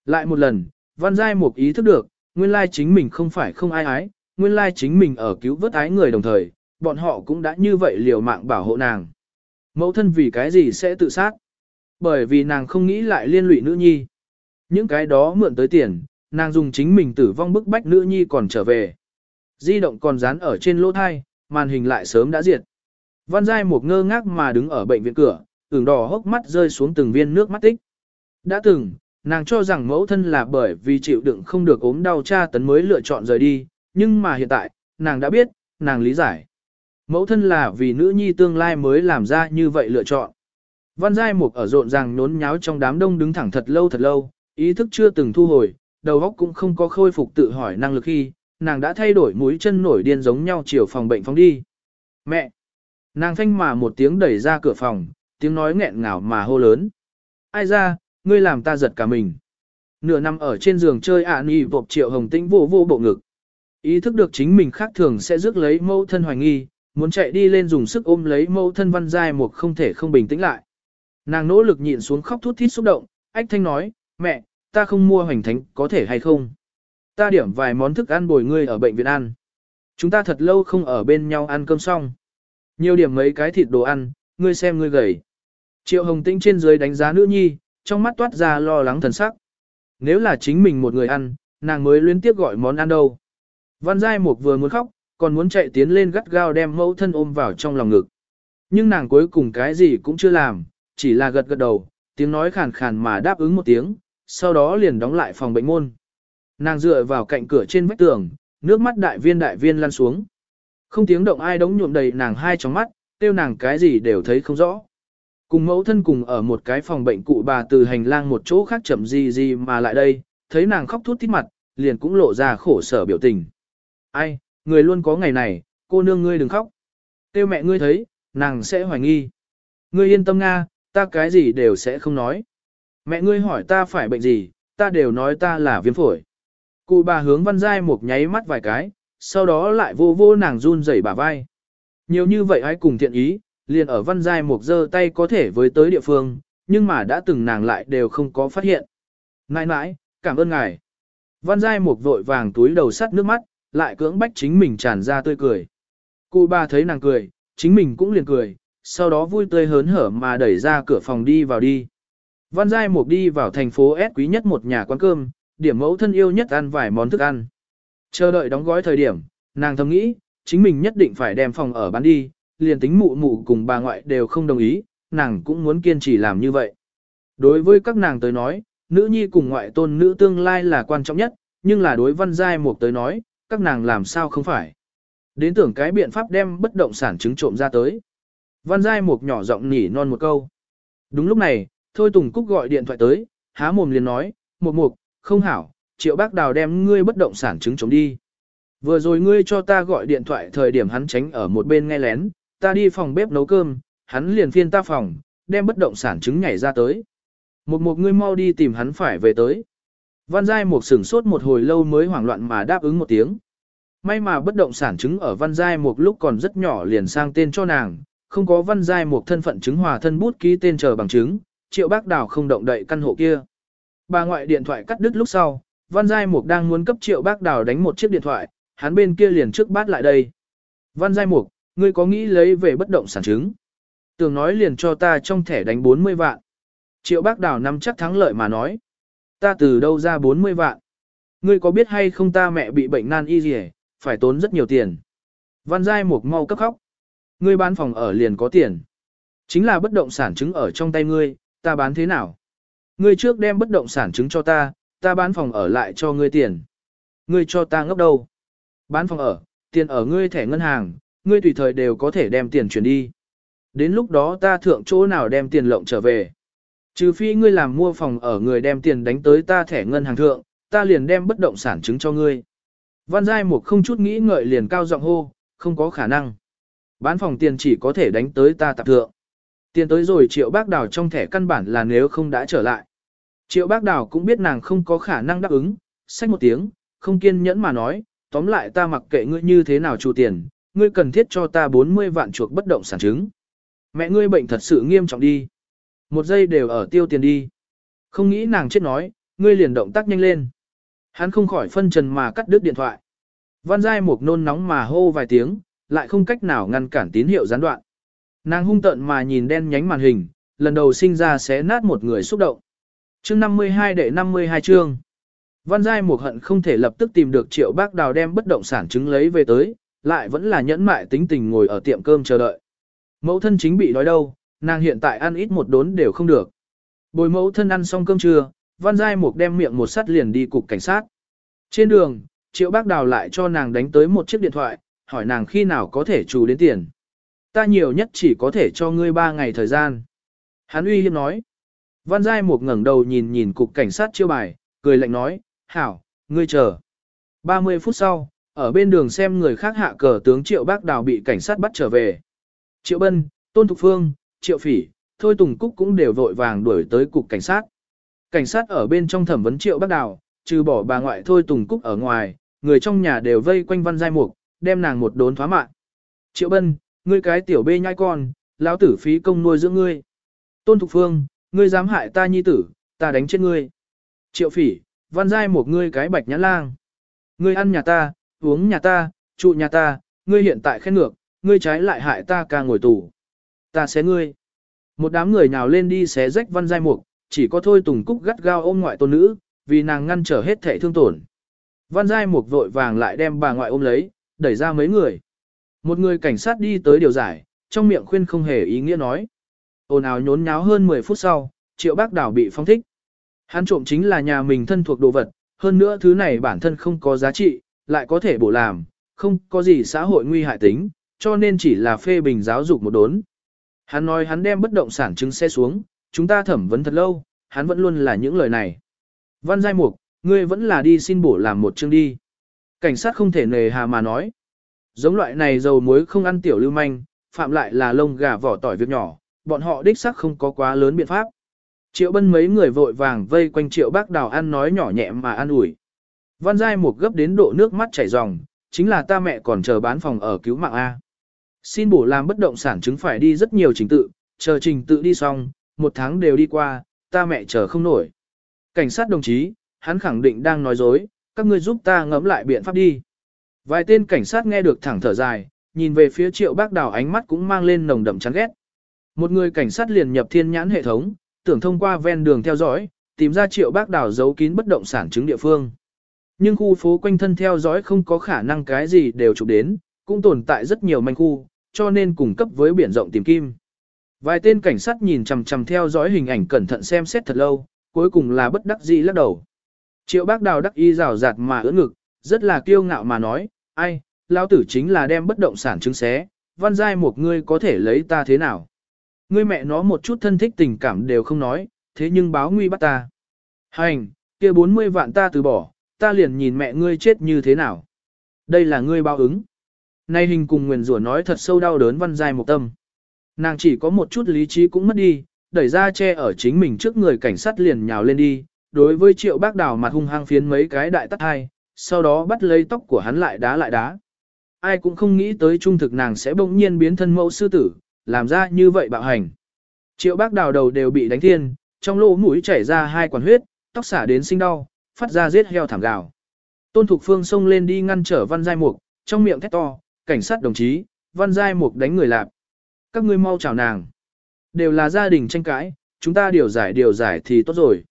Lại một lần, Văn Giai một ý thức được, nguyên lai chính mình không phải không ai ái, nguyên lai chính mình ở cứu vớt ái người đồng thời, bọn họ cũng đã như vậy liều mạng bảo hộ nàng. Mẫu thân vì cái gì sẽ tự sát? Bởi vì nàng không nghĩ lại liên lụy nữ nhi. Những cái đó mượn tới tiền, nàng dùng chính mình tử vong bức bách nữ nhi còn trở về. Di động còn dán ở trên lỗ thai, màn hình lại sớm đã diệt. Văn Giai một ngơ ngác mà đứng ở bệnh viện cửa, ửng đỏ hốc mắt rơi xuống từng viên nước mắt tích. Đã từng, nàng cho rằng mẫu thân là bởi vì chịu đựng không được ốm đau cha tấn mới lựa chọn rời đi, nhưng mà hiện tại, nàng đã biết, nàng lý giải. Mẫu thân là vì nữ nhi tương lai mới làm ra như vậy lựa chọn. Văn Giai Mục ở rộn ràng nhốn nháo trong đám đông đứng thẳng thật lâu thật lâu, ý thức chưa từng thu hồi, đầu óc cũng không có khôi phục tự hỏi năng lực khi, nàng đã thay đổi mũi chân nổi điên giống nhau chiều phòng bệnh phóng đi. Mẹ! Nàng thanh mà một tiếng đẩy ra cửa phòng, tiếng nói nghẹn ngào mà hô lớn. Ai ra, ngươi làm ta giật cả mình. Nửa năm ở trên giường chơi ạ à nì vộp triệu hồng tĩnh vô vô bộ ngực. Ý thức được chính mình khác thường sẽ rước lấy mâu thân hoài nghi, muốn chạy đi lên dùng sức ôm lấy mâu thân văn giai một không thể không bình tĩnh lại. Nàng nỗ lực nhịn xuống khóc thút thít xúc động, ách thanh nói, mẹ, ta không mua hoành thánh có thể hay không? Ta điểm vài món thức ăn bồi ngươi ở bệnh viện ăn. Chúng ta thật lâu không ở bên nhau ăn cơm xong. Nhiều điểm mấy cái thịt đồ ăn, ngươi xem ngươi gầy. Triệu Hồng Tĩnh trên dưới đánh giá nữ nhi, trong mắt toát ra lo lắng thần sắc. Nếu là chính mình một người ăn, nàng mới liên tiếp gọi món ăn đâu. Văn Giai Mục vừa muốn khóc, còn muốn chạy tiến lên gắt gao đem mẫu thân ôm vào trong lòng ngực. Nhưng nàng cuối cùng cái gì cũng chưa làm, chỉ là gật gật đầu, tiếng nói khàn khàn mà đáp ứng một tiếng, sau đó liền đóng lại phòng bệnh môn. Nàng dựa vào cạnh cửa trên vách tường, nước mắt đại viên đại viên lăn xuống. Không tiếng động ai đống nhuộm đầy nàng hai tròng mắt, tiêu nàng cái gì đều thấy không rõ. Cùng mẫu thân cùng ở một cái phòng bệnh cụ bà từ hành lang một chỗ khác chậm gì gì mà lại đây, thấy nàng khóc thút thít mặt, liền cũng lộ ra khổ sở biểu tình. Ai, người luôn có ngày này, cô nương ngươi đừng khóc. Tiêu mẹ ngươi thấy, nàng sẽ hoài nghi. Ngươi yên tâm Nga, ta cái gì đều sẽ không nói. Mẹ ngươi hỏi ta phải bệnh gì, ta đều nói ta là viêm phổi. Cụ bà hướng văn giai một nháy mắt vài cái, sau đó lại vô vô nàng run rẩy bả vai. Nhiều như vậy ai cùng thiện ý, liền ở văn giai một giơ tay có thể với tới địa phương, nhưng mà đã từng nàng lại đều không có phát hiện. Nãi nãi, cảm ơn ngài. Văn giai một vội vàng túi đầu sắt nước mắt, lại cưỡng bách chính mình tràn ra tươi cười. Cụ bà thấy nàng cười, chính mình cũng liền cười, sau đó vui tươi hớn hở mà đẩy ra cửa phòng đi vào đi. Văn Giai Mục đi vào thành phố S quý nhất một nhà quán cơm, điểm mẫu thân yêu nhất ăn vài món thức ăn. Chờ đợi đóng gói thời điểm, nàng thầm nghĩ, chính mình nhất định phải đem phòng ở bán đi, liền tính mụ mụ cùng bà ngoại đều không đồng ý, nàng cũng muốn kiên trì làm như vậy. Đối với các nàng tới nói, nữ nhi cùng ngoại tôn nữ tương lai là quan trọng nhất, nhưng là đối văn giai mục tới nói, các nàng làm sao không phải. Đến tưởng cái biện pháp đem bất động sản chứng trộm ra tới. Văn giai mục nhỏ giọng nỉ non một câu. Đúng lúc này, Thôi Tùng Cúc gọi điện thoại tới, há mồm liền nói, một mục, không hảo, triệu bác đào đem ngươi bất động sản chứng chống đi. Vừa rồi ngươi cho ta gọi điện thoại thời điểm hắn tránh ở một bên nghe lén, ta đi phòng bếp nấu cơm, hắn liền phiên ta phòng, đem bất động sản chứng nhảy ra tới. Một một ngươi mau đi tìm hắn phải về tới. Văn Giai Mục sửng sốt một hồi lâu mới hoảng loạn mà đáp ứng một tiếng. May mà bất động sản chứng ở Văn Giai Mục lúc còn rất nhỏ liền sang tên cho nàng, không có Văn Giai Mục thân phận chứng hòa thân bút ký tên chờ bằng chứng, triệu bác đào không động đậy căn hộ kia. Bà ngoại điện thoại cắt đứt lúc sau, Văn Giai Mục đang muốn cấp triệu bác đào đánh một chiếc điện thoại, hắn bên kia liền trước bát lại đây. Văn Giai Mục, ngươi có nghĩ lấy về bất động sản chứng? Tường nói liền cho ta trong thẻ đánh 40 vạn. Triệu bác đào nắm chắc thắng lợi mà nói. Ta từ đâu ra 40 vạn? Ngươi có biết hay không ta mẹ bị bệnh nan y gì phải tốn rất nhiều tiền. Văn Giai Mục mau cấp khóc. Ngươi bán phòng ở liền có tiền. Chính là bất động sản chứng ở trong tay ngươi, ta bán thế nào? Ngươi trước đem bất động sản chứng cho ta, ta bán phòng ở lại cho ngươi tiền. Ngươi cho ta ngốc đâu? Bán phòng ở, tiền ở ngươi thẻ ngân hàng, ngươi tùy thời đều có thể đem tiền chuyển đi. Đến lúc đó ta thượng chỗ nào đem tiền lộng trở về. Trừ phi ngươi làm mua phòng ở người đem tiền đánh tới ta thẻ ngân hàng thượng, ta liền đem bất động sản chứng cho ngươi. Văn Giai Mục không chút nghĩ ngợi liền cao giọng hô, không có khả năng. Bán phòng tiền chỉ có thể đánh tới ta tạp thượng. Tiền tới rồi triệu bác đào trong thẻ căn bản là nếu không đã trở lại. Triệu bác đào cũng biết nàng không có khả năng đáp ứng, xách một tiếng, không kiên nhẫn mà nói, tóm lại ta mặc kệ ngươi như thế nào chu tiền, ngươi cần thiết cho ta 40 vạn chuộc bất động sản chứng. Mẹ ngươi bệnh thật sự nghiêm trọng đi. Một giây đều ở tiêu tiền đi. Không nghĩ nàng chết nói, ngươi liền động tác nhanh lên. Hắn không khỏi phân trần mà cắt đứt điện thoại. Văn Giai Mục nôn nóng mà hô vài tiếng, lại không cách nào ngăn cản tín hiệu gián đoạn. Nàng hung tợn mà nhìn đen nhánh màn hình, lần đầu sinh ra xé nát một người xúc động. Chương 52 đệ 52 chương. Văn Giai Mục hận không thể lập tức tìm được triệu bác đào đem bất động sản chứng lấy về tới, lại vẫn là nhẫn mại tính tình ngồi ở tiệm cơm chờ đợi. Mẫu thân chính bị nói đâu, nàng hiện tại ăn ít một đốn đều không được. Bồi mẫu thân ăn xong cơm trưa, Văn Giai Mục đem miệng một sắt liền đi cục cảnh sát. Trên đường, triệu bác đào lại cho nàng đánh tới một chiếc điện thoại, hỏi nàng khi nào có thể trù đến tiền. Ta nhiều nhất chỉ có thể cho ngươi ba ngày thời gian. Hắn uy hiếp nói. Văn Giai Mục ngẩng đầu nhìn nhìn cục cảnh sát chiêu bài, cười lạnh nói, hảo, ngươi chờ. 30 phút sau, ở bên đường xem người khác hạ cờ tướng Triệu Bác Đào bị cảnh sát bắt trở về. Triệu Bân, Tôn Thục Phương, Triệu Phỉ, Thôi Tùng Cúc cũng đều vội vàng đuổi tới cục cảnh sát. Cảnh sát ở bên trong thẩm vấn Triệu Bác Đào, trừ bỏ bà ngoại Thôi Tùng Cúc ở ngoài, người trong nhà đều vây quanh Văn Giai Mục, đem nàng một đốn thoá mạng. Triệu Bân, ngươi cái tiểu bê nhai con, lão tử phí công nuôi dưỡng ngươi. Tôn Thục Phương, ngươi dám hại ta nhi tử, ta đánh chết ngươi. Triệu phỉ, văn giai một ngươi cái bạch nhãn lang. Ngươi ăn nhà ta, uống nhà ta, trụ nhà ta, ngươi hiện tại khen ngược, ngươi trái lại hại ta ca ngồi tù. Ta xé ngươi. Một đám người nào lên đi xé rách văn giai mục, chỉ có thôi tùng cúc gắt gao ôm ngoại tôn nữ, vì nàng ngăn trở hết thể thương tổn. Văn giai mục vội vàng lại đem bà ngoại ôm lấy, đẩy ra mấy người. Một người cảnh sát đi tới điều giải, trong miệng khuyên không hề ý nghĩa nói. Ồn ào nhốn nháo hơn 10 phút sau, triệu bác đảo bị phong thích. Hắn trộm chính là nhà mình thân thuộc đồ vật, hơn nữa thứ này bản thân không có giá trị, lại có thể bổ làm, không có gì xã hội nguy hại tính, cho nên chỉ là phê bình giáo dục một đốn. Hắn nói hắn đem bất động sản chứng xe xuống, chúng ta thẩm vấn thật lâu, hắn vẫn luôn là những lời này. Văn Giai Mục, ngươi vẫn là đi xin bổ làm một chương đi. Cảnh sát không thể nề hà mà nói. Giống loại này dầu muối không ăn tiểu lưu manh, phạm lại là lông gà vỏ tỏi việc nhỏ, bọn họ đích xác không có quá lớn biện pháp. Triệu bân mấy người vội vàng vây quanh triệu bác đào ăn nói nhỏ nhẹ mà ăn ủi. Văn Giai một gấp đến độ nước mắt chảy ròng, chính là ta mẹ còn chờ bán phòng ở cứu mạng A. Xin bổ làm bất động sản chứng phải đi rất nhiều trình tự, chờ trình tự đi xong, một tháng đều đi qua, ta mẹ chờ không nổi. Cảnh sát đồng chí, hắn khẳng định đang nói dối, các ngươi giúp ta ngẫm lại biện pháp đi. Vài tên cảnh sát nghe được thẳng thở dài, nhìn về phía triệu bác đào ánh mắt cũng mang lên nồng đậm chán ghét. Một người cảnh sát liền nhập thiên nhãn hệ thống, tưởng thông qua ven đường theo dõi, tìm ra triệu bác đào giấu kín bất động sản chứng địa phương. Nhưng khu phố quanh thân theo dõi không có khả năng cái gì đều chụp đến, cũng tồn tại rất nhiều manh khu, cho nên cung cấp với biển rộng tìm kim. Vài tên cảnh sát nhìn chằm chằm theo dõi hình ảnh cẩn thận xem xét thật lâu, cuối cùng là bất đắc dĩ lắc đầu. Triệu bác đào đắc y rào rạt mà ưỡn ngực, rất là kiêu ngạo mà nói, ai, lão tử chính là đem bất động sản chứng xé, văn giai một ngươi có thể lấy ta thế nào. Ngươi mẹ nó một chút thân thích tình cảm đều không nói, thế nhưng báo nguy bắt ta. Hành, kia 40 vạn ta từ bỏ, ta liền nhìn mẹ ngươi chết như thế nào. Đây là ngươi báo ứng. Nay hình cùng nguyền rủa nói thật sâu đau đớn văn giai một tâm. Nàng chỉ có một chút lý trí cũng mất đi, đẩy ra che ở chính mình trước người cảnh sát liền nhào lên đi, đối với triệu bác đào mặt hung hăng phiến mấy cái đại tắt hai, sau đó bắt lấy tóc của hắn lại đá lại đá. Ai cũng không nghĩ tới trung thực nàng sẽ bỗng nhiên biến thân mẫu sư tử, làm ra như vậy bạo hành. Triệu bác đào đầu đều bị đánh thiên, trong lỗ mũi chảy ra hai quản huyết, tóc xả đến sinh đau, phát ra giết heo thảm gào. Tôn Thục Phương xông lên đi ngăn trở Văn Giai Mục, trong miệng thét to, cảnh sát đồng chí, Văn Giai Mục đánh người lạp. Các ngươi mau chào nàng. Đều là gia đình tranh cãi, chúng ta điều giải điều giải thì tốt rồi.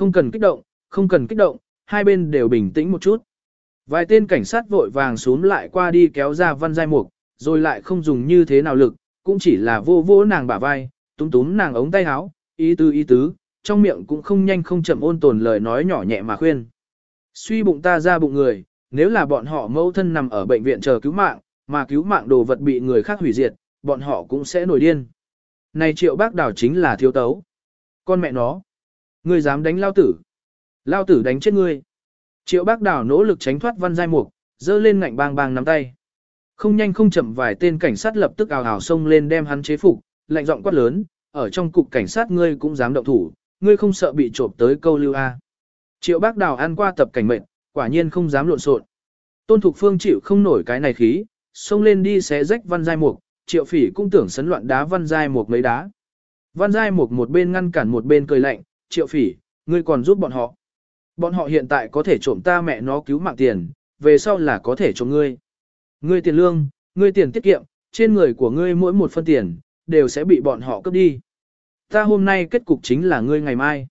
Không cần kích động, không cần kích động, hai bên đều bình tĩnh một chút. Vài tên cảnh sát vội vàng xuống lại qua đi kéo ra Văn Giai Mục, rồi lại không dùng như thế nào lực, cũng chỉ là vô vô nàng bả vai, túm túm nàng ống tay áo, ý tứ ý tứ, trong miệng cũng không nhanh không chậm ôn tồn lời nói nhỏ nhẹ mà khuyên. Suy bụng ta ra bụng người, nếu là bọn họ mẫu thân nằm ở bệnh viện chờ cứu mạng, mà cứu mạng đồ vật bị người khác hủy diệt, bọn họ cũng sẽ nổi điên. Này triệu bác đảo chính là thiếu tấu. Con mẹ nó. Ngươi dám đánh lao tử. Lao tử đánh chết ngươi. Triệu bác đảo nỗ lực tránh thoát văn giai mục, dơ lên ngạnh bang bang nắm tay. Không nhanh không chậm vài tên cảnh sát lập tức ào ào xông lên đem hắn chế phục, lạnh giọng quát lớn, ở trong cục cảnh sát ngươi cũng dám động thủ, ngươi không sợ bị trộm tới câu lưu a. Triệu bác đào ăn qua tập cảnh mệnh, quả nhiên không dám lộn xộn. Tôn Thục Phương chịu không nổi cái này khí, xông lên đi xé rách văn giai mục, triệu phỉ cũng tưởng sấn loạn đá văn giai mục mấy đá. Văn giai mục một bên ngăn cản một bên cười lạnh, triệu phỉ, ngươi còn giúp bọn họ. Bọn họ hiện tại có thể trộm ta mẹ nó cứu mạng tiền, về sau là có thể trộm ngươi. Ngươi tiền lương, ngươi tiền tiết kiệm, trên người của ngươi mỗi một phân tiền, đều sẽ bị bọn họ cướp đi. Ta hôm nay kết cục chính là ngươi ngày mai.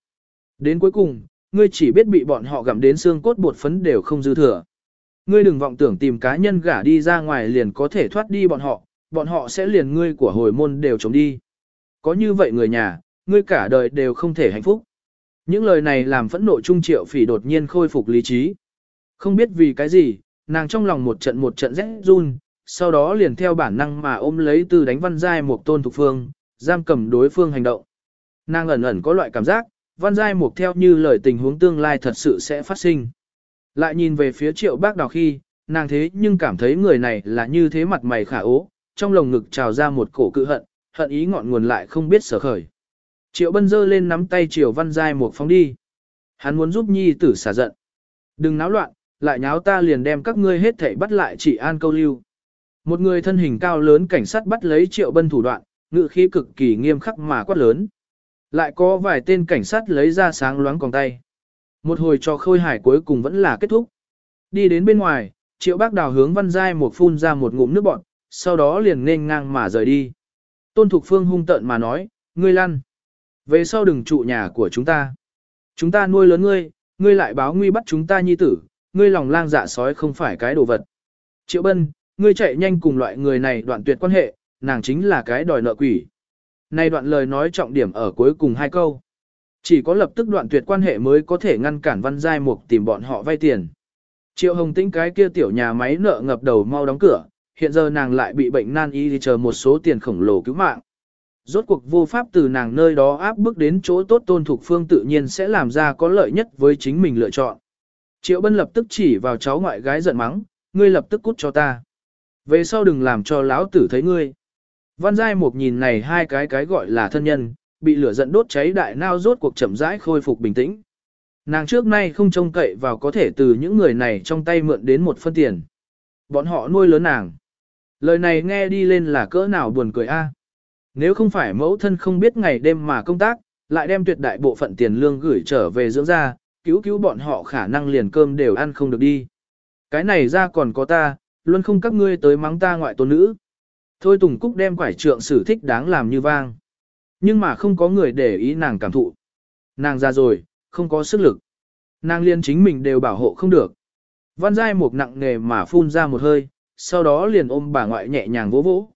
Đến cuối cùng, ngươi chỉ biết bị bọn họ gặm đến xương cốt bột phấn đều không dư thừa. Ngươi đừng vọng tưởng tìm cá nhân gả đi ra ngoài liền có thể thoát đi bọn họ, bọn họ sẽ liền ngươi của hồi môn đều chống đi. Có như vậy người nhà, ngươi cả đời đều không thể hạnh phúc. Những lời này làm phẫn nộ trung triệu phỉ đột nhiên khôi phục lý trí. Không biết vì cái gì, nàng trong lòng một trận một trận rét run, sau đó liền theo bản năng mà ôm lấy từ đánh văn giai một tôn thục phương, giam cầm đối phương hành động. Nàng ẩn ẩn có loại cảm giác, văn giai mục theo như lời tình huống tương lai thật sự sẽ phát sinh. Lại nhìn về phía triệu bác đào khi, nàng thế nhưng cảm thấy người này là như thế mặt mày khả ố, trong lồng ngực trào ra một cổ cự hận, hận ý ngọn nguồn lại không biết sở khởi. Triệu bân dơ lên nắm tay triệu văn giai một phóng đi. Hắn muốn giúp nhi tử xả giận. Đừng náo loạn, lại nháo ta liền đem các ngươi hết thảy bắt lại chỉ an câu lưu. Một người thân hình cao lớn cảnh sát bắt lấy triệu bân thủ đoạn, ngự khí cực kỳ nghiêm khắc mà quát lớn. Lại có vài tên cảnh sát lấy ra sáng loáng còn tay. Một hồi cho khôi hải cuối cùng vẫn là kết thúc. Đi đến bên ngoài, triệu bác đào hướng văn giai một phun ra một ngụm nước bọn, sau đó liền nên ngang mà rời đi. Tôn Thục Phương hung tợn mà nói, ngươi lăn. Về sau đừng trụ nhà của chúng ta. Chúng ta nuôi lớn ngươi, ngươi lại báo nguy bắt chúng ta nhi tử, ngươi lòng lang dạ sói không phải cái đồ vật. Triệu Bân, ngươi chạy nhanh cùng loại người này đoạn tuyệt quan hệ, nàng chính là cái đòi nợ quỷ. Này đoạn lời nói trọng điểm ở cuối cùng hai câu. Chỉ có lập tức đoạn tuyệt quan hệ mới có thể ngăn cản Văn Giai Mục tìm bọn họ vay tiền. Triệu Hồng Tĩnh cái kia tiểu nhà máy nợ ngập đầu mau đóng cửa, hiện giờ nàng lại bị bệnh nan y thì chờ một số tiền khổng lồ cứu mạng. Rốt cuộc vô pháp từ nàng nơi đó áp bức đến chỗ tốt tôn thuộc phương tự nhiên sẽ làm ra có lợi nhất với chính mình lựa chọn. Triệu Bân lập tức chỉ vào cháu ngoại gái giận mắng, ngươi lập tức cút cho ta. Về sau đừng làm cho lão tử thấy ngươi. Văn Giai Mục nhìn này hai cái cái gọi là thân nhân, bị lửa giận đốt cháy đại nao rốt cuộc chậm rãi khôi phục bình tĩnh. Nàng trước nay không trông cậy vào có thể từ những người này trong tay mượn đến một phân tiền. Bọn họ nuôi lớn nàng. Lời này nghe đi lên là cỡ nào buồn cười a. Nếu không phải mẫu thân không biết ngày đêm mà công tác, lại đem tuyệt đại bộ phận tiền lương gửi trở về dưỡng ra, cứu cứu bọn họ khả năng liền cơm đều ăn không được đi. Cái này ra còn có ta, luôn không các ngươi tới mắng ta ngoại tôn nữ. Thôi Tùng Cúc đem quải trượng sử thích đáng làm như vang. Nhưng mà không có người để ý nàng cảm thụ. Nàng ra rồi, không có sức lực. Nàng liên chính mình đều bảo hộ không được. Văn Giai một nặng nề mà phun ra một hơi, sau đó liền ôm bà ngoại nhẹ nhàng vỗ vỗ.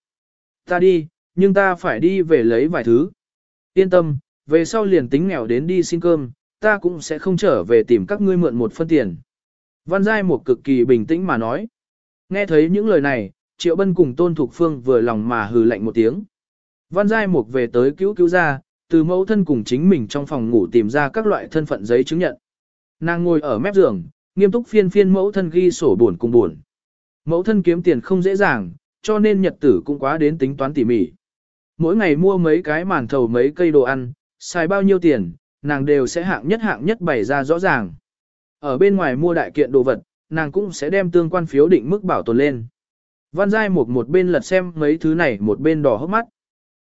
Ta đi, nhưng ta phải đi về lấy vài thứ. Yên tâm, về sau liền tính nghèo đến đi xin cơm, ta cũng sẽ không trở về tìm các ngươi mượn một phân tiền. Văn Giai một cực kỳ bình tĩnh mà nói. Nghe thấy những lời này, Triệu Bân cùng Tôn Thục Phương vừa lòng mà hừ lạnh một tiếng. Văn Giai Mục về tới cứu cứu ra, từ mẫu thân cùng chính mình trong phòng ngủ tìm ra các loại thân phận giấy chứng nhận. Nàng ngồi ở mép giường, nghiêm túc phiên phiên mẫu thân ghi sổ buồn cùng buồn. Mẫu thân kiếm tiền không dễ dàng, cho nên nhật tử cũng quá đến tính toán tỉ mỉ. Mỗi ngày mua mấy cái màn thầu mấy cây đồ ăn, xài bao nhiêu tiền, nàng đều sẽ hạng nhất hạng nhất bày ra rõ ràng. Ở bên ngoài mua đại kiện đồ vật, nàng cũng sẽ đem tương quan phiếu định mức bảo tồn lên. Văn Giai một một bên lật xem mấy thứ này một bên đỏ hốc mắt.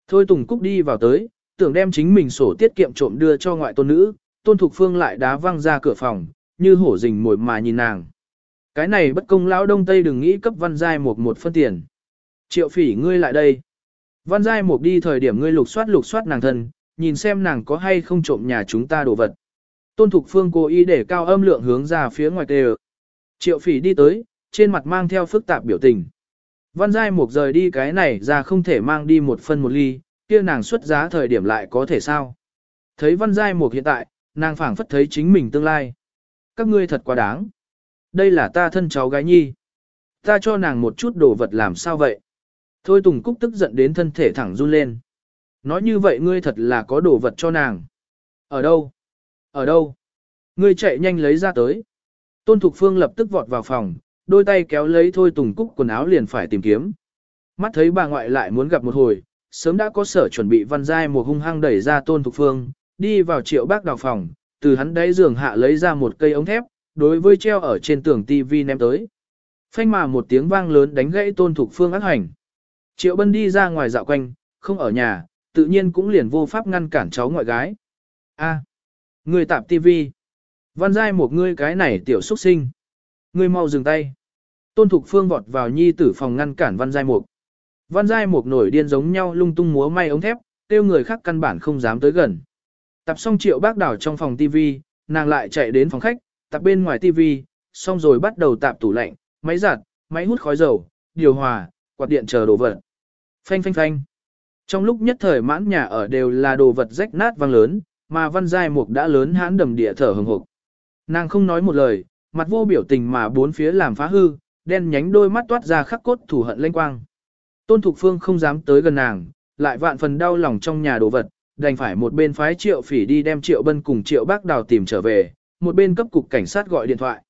Thôi Tùng Cúc đi vào tới, tưởng đem chính mình sổ tiết kiệm trộm đưa cho ngoại tôn nữ, tôn thục phương lại đá văng ra cửa phòng, như hổ rình mồi mà nhìn nàng. Cái này bất công lão đông tây đừng nghĩ cấp văn giai một một phân tiền. Triệu phỉ ngươi lại đây. Văn giai Mục đi thời điểm ngươi lục soát lục soát nàng thân, nhìn xem nàng có hay không trộm nhà chúng ta đồ vật. Tôn thục phương cố ý để cao âm lượng hướng ra phía ngoài tề Triệu phỉ đi tới, trên mặt mang theo phức tạp biểu tình. Văn Giai Mục rời đi cái này ra không thể mang đi một phân một ly, kia nàng xuất giá thời điểm lại có thể sao. Thấy Văn Giai Mục hiện tại, nàng phảng phất thấy chính mình tương lai. Các ngươi thật quá đáng. Đây là ta thân cháu gái nhi. Ta cho nàng một chút đồ vật làm sao vậy? Thôi Tùng Cúc tức giận đến thân thể thẳng run lên. Nói như vậy ngươi thật là có đồ vật cho nàng. Ở đâu? Ở đâu? Ngươi chạy nhanh lấy ra tới. Tôn Thục Phương lập tức vọt vào phòng, đôi tay kéo lấy thôi Tùng Cúc quần áo liền phải tìm kiếm. Mắt thấy bà ngoại lại muốn gặp một hồi, sớm đã có sở chuẩn bị văn giai một hung hăng đẩy ra Tôn Thục Phương, đi vào triệu bác đào phòng, từ hắn đáy giường hạ lấy ra một cây ống thép, đối với treo ở trên tường TV ném tới. Phanh mà một tiếng vang lớn đánh gãy Tôn Thục Phương ác hành. Triệu Bân đi ra ngoài dạo quanh, không ở nhà, tự nhiên cũng liền vô pháp ngăn cản cháu ngoại gái. A, người tạp TV. Văn giai một ngươi cái này tiểu xuất sinh. Ngươi mau dừng tay. Tôn Thục Phương vọt vào nhi tử phòng ngăn cản Văn Giai Mục. Văn Giai Mục nổi điên giống nhau lung tung múa may ống thép, tiêu người khác căn bản không dám tới gần. Tập xong triệu bác đảo trong phòng TV, nàng lại chạy đến phòng khách, tập bên ngoài TV, xong rồi bắt đầu tạp tủ lạnh, máy giặt, máy hút khói dầu, điều hòa, quạt điện chờ đồ vật. Phanh phanh phanh. Trong lúc nhất thời mãn nhà ở đều là đồ vật rách nát vang lớn, mà Văn Giai Mục đã lớn hãn đầm địa thở hừng hực. Nàng không nói một lời, mặt vô biểu tình mà bốn phía làm phá hư, đen nhánh đôi mắt toát ra khắc cốt thủ hận lênh quang. Tôn Thục Phương không dám tới gần nàng, lại vạn phần đau lòng trong nhà đồ vật, đành phải một bên phái triệu phỉ đi đem triệu bân cùng triệu bác đào tìm trở về, một bên cấp cục cảnh sát gọi điện thoại.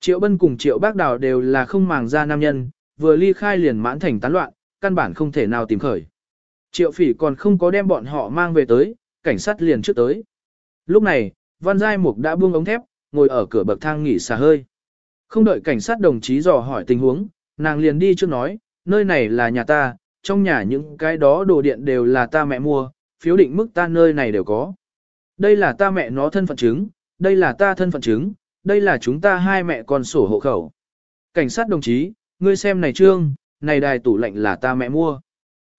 Triệu bân cùng triệu bác đào đều là không màng ra nam nhân, vừa ly khai liền mãn thành tán loạn, căn bản không thể nào tìm khởi. Triệu phỉ còn không có đem bọn họ mang về tới, cảnh sát liền trước tới. Lúc này, Văn Giai Mục đã buông ống thép, ngồi ở cửa bậc thang nghỉ xả hơi. Không đợi cảnh sát đồng chí dò hỏi tình huống, nàng liền đi trước nói, nơi này là nhà ta, trong nhà những cái đó đồ điện đều là ta mẹ mua, phiếu định mức ta nơi này đều có. Đây là ta mẹ nó thân phận chứng, đây là ta thân phận chứng, đây là chúng ta hai mẹ con sổ hộ khẩu. Cảnh sát đồng chí, ngươi xem này trương, này đài tủ lạnh là ta mẹ mua.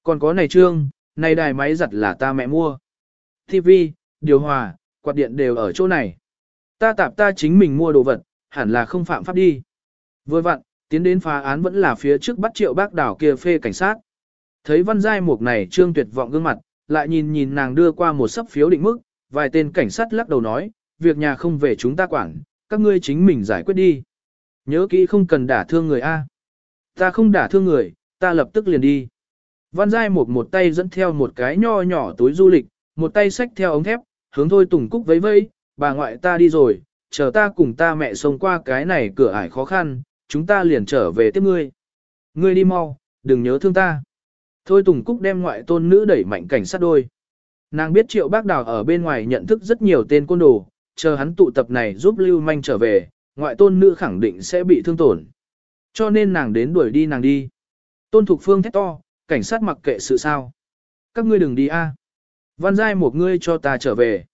Còn có này trương, này đài máy giặt là ta mẹ mua. TV, điều hòa, quạt điện đều ở chỗ này. Ta tạp ta chính mình mua đồ vật, hẳn là không phạm pháp đi. Vừa vặn, tiến đến phá án vẫn là phía trước bắt triệu bác đảo kia phê cảnh sát. Thấy văn giai mục này trương tuyệt vọng gương mặt, lại nhìn nhìn nàng đưa qua một sấp phiếu định mức, vài tên cảnh sát lắc đầu nói, việc nhà không về chúng ta quản, các ngươi chính mình giải quyết đi. Nhớ kỹ không cần đả thương người A. Ta không đả thương người, ta lập tức liền đi. Văn Giai một một tay dẫn theo một cái nho nhỏ túi du lịch, một tay xách theo ống thép, hướng thôi Tùng Cúc vẫy vẫy, bà ngoại ta đi rồi, chờ ta cùng ta mẹ xông qua cái này cửa ải khó khăn, chúng ta liền trở về tiếp ngươi. Ngươi đi mau, đừng nhớ thương ta. Thôi Tùng Cúc đem ngoại tôn nữ đẩy mạnh cảnh sát đôi. Nàng biết triệu bác đào ở bên ngoài nhận thức rất nhiều tên côn đồ, chờ hắn tụ tập này giúp lưu manh trở về, ngoại tôn nữ khẳng định sẽ bị thương tổn. Cho nên nàng đến đuổi đi nàng đi. Tôn Thục Phương thét to, cảnh sát mặc kệ sự sao. Các ngươi đừng đi a. Văn giai một ngươi cho ta trở về.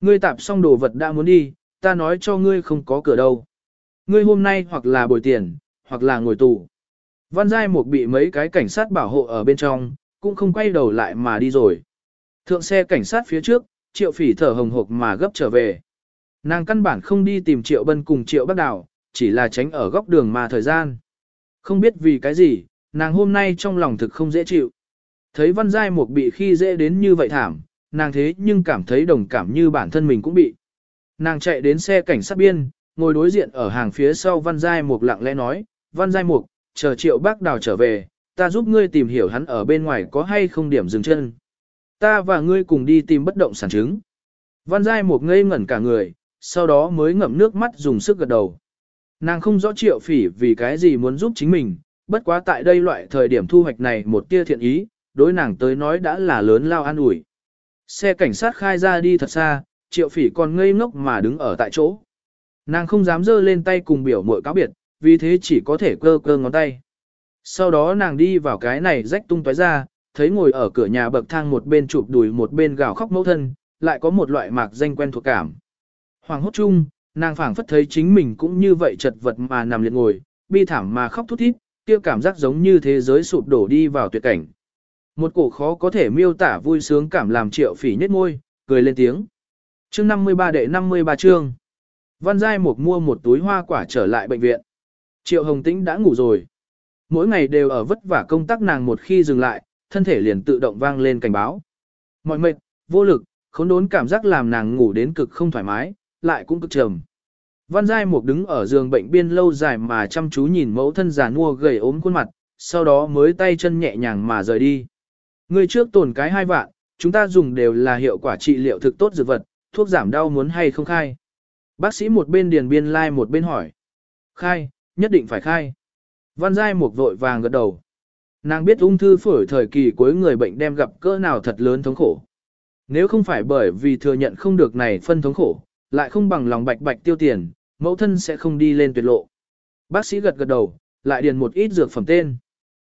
Ngươi tạp xong đồ vật đã muốn đi, ta nói cho ngươi không có cửa đâu. Ngươi hôm nay hoặc là bồi tiền, hoặc là ngồi tù. Văn giai một bị mấy cái cảnh sát bảo hộ ở bên trong, cũng không quay đầu lại mà đi rồi. Thượng xe cảnh sát phía trước, triệu phỉ thở hồng hộc mà gấp trở về. Nàng căn bản không đi tìm triệu bân cùng triệu bác đào, chỉ là tránh ở góc đường mà thời gian. Không biết vì cái gì, nàng hôm nay trong lòng thực không dễ chịu. Thấy văn giai mục bị khi dễ đến như vậy thảm, nàng thế nhưng cảm thấy đồng cảm như bản thân mình cũng bị. Nàng chạy đến xe cảnh sát biên, ngồi đối diện ở hàng phía sau văn giai mục lặng lẽ nói, văn giai mục, chờ triệu bác đào trở về, ta giúp ngươi tìm hiểu hắn ở bên ngoài có hay không điểm dừng chân. Ta và ngươi cùng đi tìm bất động sản chứng. Văn giai mục ngây ngẩn cả người, sau đó mới ngậm nước mắt dùng sức gật đầu. Nàng không rõ triệu phỉ vì cái gì muốn giúp chính mình, bất quá tại đây loại thời điểm thu hoạch này một tia thiện ý, đối nàng tới nói đã là lớn lao an ủi. Xe cảnh sát khai ra đi thật xa, triệu phỉ còn ngây ngốc mà đứng ở tại chỗ. Nàng không dám dơ lên tay cùng biểu mội cáo biệt, vì thế chỉ có thể cơ cơ ngón tay. Sau đó nàng đi vào cái này rách tung tói ra, thấy ngồi ở cửa nhà bậc thang một bên chụp đùi một bên gào khóc mẫu thân, lại có một loại mạc danh quen thuộc cảm. Hoàng hốt chung, nàng phảng phất thấy chính mình cũng như vậy chật vật mà nằm liệt ngồi, bi thảm mà khóc thút thít, kia cảm giác giống như thế giới sụp đổ đi vào tuyệt cảnh. Một cổ khó có thể miêu tả vui sướng cảm làm triệu phỉ nhất môi, cười lên tiếng. Chương 53 đệ 53 chương. Văn Giai Mục mua một túi hoa quả trở lại bệnh viện. Triệu Hồng Tĩnh đã ngủ rồi. Mỗi ngày đều ở vất vả công tác nàng một khi dừng lại, thân thể liền tự động vang lên cảnh báo. Mọi mệt, vô lực, khốn đốn cảm giác làm nàng ngủ đến cực không thoải mái, lại cũng cực trầm. Văn Giai Mục đứng ở giường bệnh biên lâu dài mà chăm chú nhìn mẫu thân già nua gầy ốm khuôn mặt, sau đó mới tay chân nhẹ nhàng mà rời đi. Người trước tổn cái hai vạn, chúng ta dùng đều là hiệu quả trị liệu thực tốt dược vật, thuốc giảm đau muốn hay không khai. Bác sĩ một bên điền biên lai like một bên hỏi. Khai, nhất định phải khai. Văn Giai Mục vội vàng gật đầu. Nàng biết ung thư phổi thời kỳ cuối người bệnh đem gặp cỡ nào thật lớn thống khổ. Nếu không phải bởi vì thừa nhận không được này phân thống khổ, lại không bằng lòng bạch bạch tiêu tiền, mẫu thân sẽ không đi lên tuyệt lộ. Bác sĩ gật gật đầu, lại điền một ít dược phẩm tên.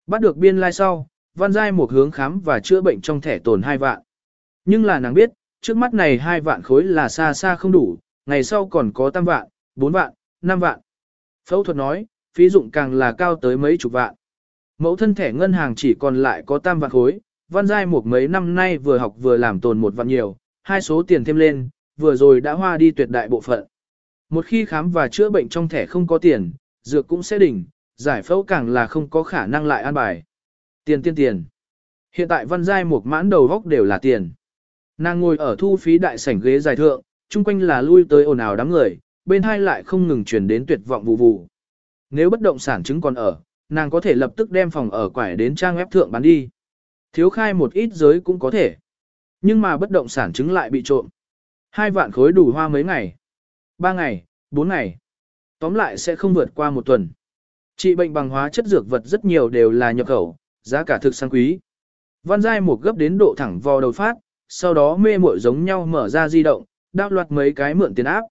Bắt được biên lai like sau, văn giai một hướng khám và chữa bệnh trong thẻ tồn hai vạn. Nhưng là nàng biết, trước mắt này hai vạn khối là xa xa không đủ, ngày sau còn có tam vạn, bốn vạn, năm vạn. Phẫu thuật nói, phí dụng càng là cao tới mấy chục vạn. Mẫu thân thẻ ngân hàng chỉ còn lại có tam vạn khối, văn giai một mấy năm nay vừa học vừa làm tồn một vạn nhiều, hai số tiền thêm lên, vừa rồi đã hoa đi tuyệt đại bộ phận. Một khi khám và chữa bệnh trong thẻ không có tiền, dược cũng sẽ đỉnh, giải phẫu càng là không có khả năng lại an bài. Tiền tiền tiền. Hiện tại văn giai một mãn đầu góc đều là tiền. Nàng ngồi ở thu phí đại sảnh ghế dài thượng, chung quanh là lui tới ồn ào đám người, bên hai lại không ngừng truyền đến tuyệt vọng vụ vụ. Nếu bất động sản chứng còn ở, nàng có thể lập tức đem phòng ở quải đến trang web thượng bán đi. Thiếu khai một ít giới cũng có thể. Nhưng mà bất động sản chứng lại bị trộm. Hai vạn khối đủ hoa mấy ngày. Ba ngày, bốn ngày. Tóm lại sẽ không vượt qua một tuần. Trị bệnh bằng hóa chất dược vật rất nhiều đều là nhập khẩu, giá cả thực sang quý. Văn Giai một gấp đến độ thẳng vò đầu phát, sau đó mê muội giống nhau mở ra di động, đáp loạt mấy cái mượn tiền áp.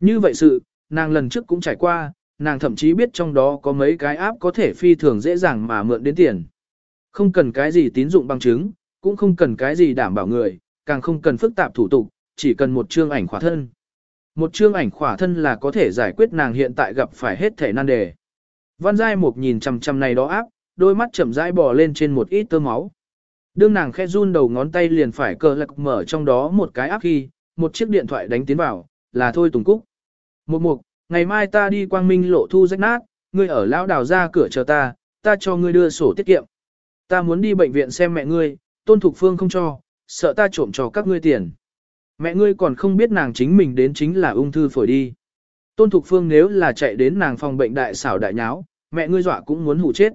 Như vậy sự, nàng lần trước cũng trải qua, nàng thậm chí biết trong đó có mấy cái áp có thể phi thường dễ dàng mà mượn đến tiền. Không cần cái gì tín dụng bằng chứng, cũng không cần cái gì đảm bảo người, càng không cần phức tạp thủ tục, chỉ cần một chương ảnh khỏa thân. Một chương ảnh khỏa thân là có thể giải quyết nàng hiện tại gặp phải hết thể nan đề. Văn Giai Mục nhìn chằm chằm này đó áp, đôi mắt chậm rãi bò lên trên một ít tơ máu. Đương nàng khẽ run đầu ngón tay liền phải cờ lạc mở trong đó một cái áp khi, một chiếc điện thoại đánh tiến vào, là thôi Tùng Cúc. Một mục, ngày mai ta đi quang minh lộ thu rách nát, ngươi ở lão đào ra cửa chờ ta, ta cho ngươi đưa sổ tiết kiệm. Ta muốn đi bệnh viện xem mẹ ngươi, tôn thục phương không cho, sợ ta trộm cho các ngươi tiền. Mẹ ngươi còn không biết nàng chính mình đến chính là ung thư phổi đi. Tôn thục phương nếu là chạy đến nàng phòng bệnh đại xảo đại nháo, mẹ ngươi dọa cũng muốn hủ chết.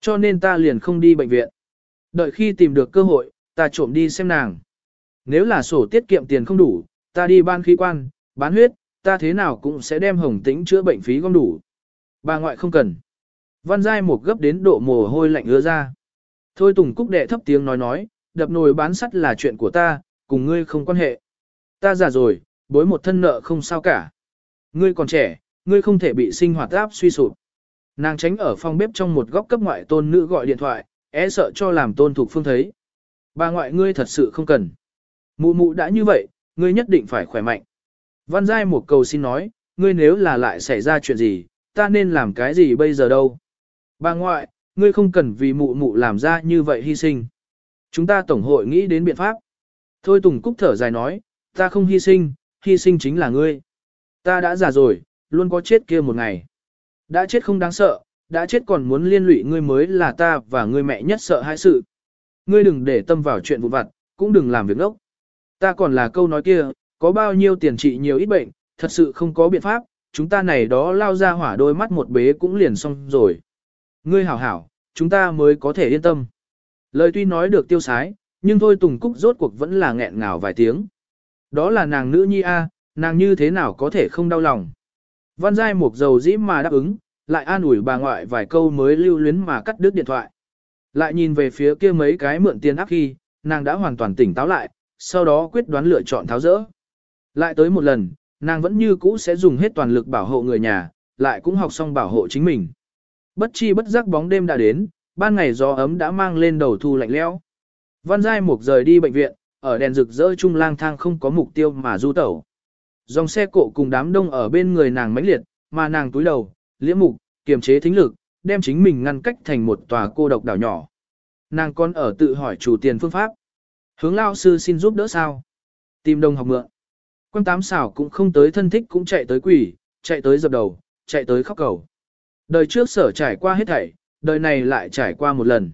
Cho nên ta liền không đi bệnh viện. Đợi khi tìm được cơ hội, ta trộm đi xem nàng. Nếu là sổ tiết kiệm tiền không đủ, ta đi ban khí quan, bán huyết, ta thế nào cũng sẽ đem hồng tĩnh chữa bệnh phí gom đủ. Bà ngoại không cần. Văn Giai một gấp đến độ mồ hôi lạnh ứa ra. Thôi Tùng Cúc đệ thấp tiếng nói nói, đập nồi bán sắt là chuyện của ta, cùng ngươi không quan hệ. Ta già rồi, bối một thân nợ không sao cả. Ngươi còn trẻ, ngươi không thể bị sinh hoạt áp suy sụp. Nàng tránh ở phòng bếp trong một góc cấp ngoại tôn nữ gọi điện thoại, é e sợ cho làm tôn thuộc phương thấy. Bà ngoại ngươi thật sự không cần. Mụ mụ đã như vậy, ngươi nhất định phải khỏe mạnh. Văn Giai một cầu xin nói, ngươi nếu là lại xảy ra chuyện gì, ta nên làm cái gì bây giờ đâu. Bà ngoại, ngươi không cần vì mụ mụ làm ra như vậy hy sinh. Chúng ta tổng hội nghĩ đến biện pháp. Thôi Tùng Cúc thở dài nói, ta không hy sinh, hy sinh chính là ngươi. Ta đã già rồi, luôn có chết kia một ngày. Đã chết không đáng sợ, đã chết còn muốn liên lụy ngươi mới là ta và ngươi mẹ nhất sợ hai sự. Ngươi đừng để tâm vào chuyện vụn vặt, cũng đừng làm việc ngốc. Ta còn là câu nói kia, có bao nhiêu tiền trị nhiều ít bệnh, thật sự không có biện pháp, chúng ta này đó lao ra hỏa đôi mắt một bế cũng liền xong rồi. Ngươi hảo hảo, chúng ta mới có thể yên tâm. Lời tuy nói được tiêu sái, nhưng thôi Tùng Cúc rốt cuộc vẫn là nghẹn ngào vài tiếng. Đó là nàng nữ nhi A, nàng như thế nào có thể không đau lòng. Văn Giai một dầu dĩ mà đáp ứng, lại an ủi bà ngoại vài câu mới lưu luyến mà cắt đứt điện thoại. Lại nhìn về phía kia mấy cái mượn tiền áp khi, nàng đã hoàn toàn tỉnh táo lại, sau đó quyết đoán lựa chọn tháo rỡ. Lại tới một lần, nàng vẫn như cũ sẽ dùng hết toàn lực bảo hộ người nhà, lại cũng học xong bảo hộ chính mình. Bất chi bất giác bóng đêm đã đến, ban ngày gió ấm đã mang lên đầu thu lạnh lẽo. Văn Giai Mục rời đi bệnh viện, ở đèn rực rỡ trung lang thang không có mục tiêu mà du tẩu. Dòng xe cộ cùng đám đông ở bên người nàng mãnh liệt, mà nàng túi đầu, liễm mục, kiềm chế thính lực, đem chính mình ngăn cách thành một tòa cô độc đảo nhỏ. Nàng còn ở tự hỏi chủ tiền phương pháp. Hướng lao sư xin giúp đỡ sao? Tìm đồng học mượn. Quan tám xảo cũng không tới thân thích cũng chạy tới quỷ, chạy tới dập đầu, chạy tới khóc cầu. Đời trước sở trải qua hết thảy, đời này lại trải qua một lần.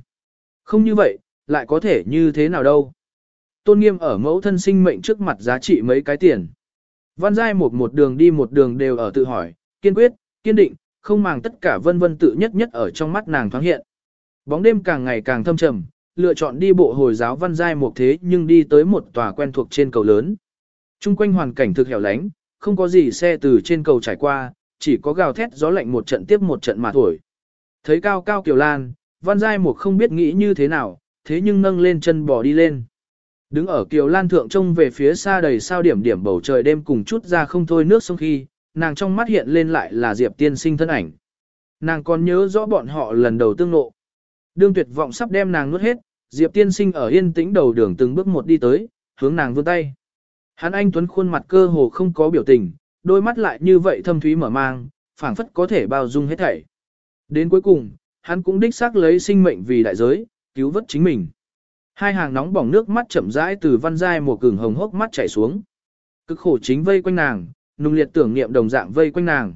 Không như vậy, lại có thể như thế nào đâu. Tôn nghiêm ở mẫu thân sinh mệnh trước mặt giá trị mấy cái tiền. Văn giai một một đường đi một đường đều ở tự hỏi, kiên quyết, kiên định, không màng tất cả vân vân tự nhất nhất ở trong mắt nàng thoáng hiện. Bóng đêm càng ngày càng thâm trầm, lựa chọn đi bộ hồi giáo văn giai một thế nhưng đi tới một tòa quen thuộc trên cầu lớn. Trung quanh hoàn cảnh thực hẻo lánh, không có gì xe từ trên cầu trải qua, chỉ có gào thét gió lạnh một trận tiếp một trận mà thổi. Thấy cao cao kiều lan, văn giai một không biết nghĩ như thế nào, thế nhưng nâng lên chân bò đi lên. Đứng ở kiều lan thượng trông về phía xa đầy sao điểm điểm bầu trời đêm cùng chút ra không thôi nước sông khi, nàng trong mắt hiện lên lại là Diệp tiên sinh thân ảnh. Nàng còn nhớ rõ bọn họ lần đầu tương lộ Đương tuyệt vọng sắp đem nàng nuốt hết, Diệp tiên sinh ở yên tĩnh đầu đường từng bước một đi tới, hướng nàng vươn tay. Hắn anh tuấn khuôn mặt cơ hồ không có biểu tình, đôi mắt lại như vậy thâm thúy mở mang, phảng phất có thể bao dung hết thảy. Đến cuối cùng, hắn cũng đích xác lấy sinh mệnh vì đại giới, cứu vớt chính mình. Hai hàng nóng bỏng nước mắt chậm rãi từ văn giai một cứng hồng hốc mắt chảy xuống. Cực khổ chính vây quanh nàng, nung liệt tưởng niệm đồng dạng vây quanh nàng.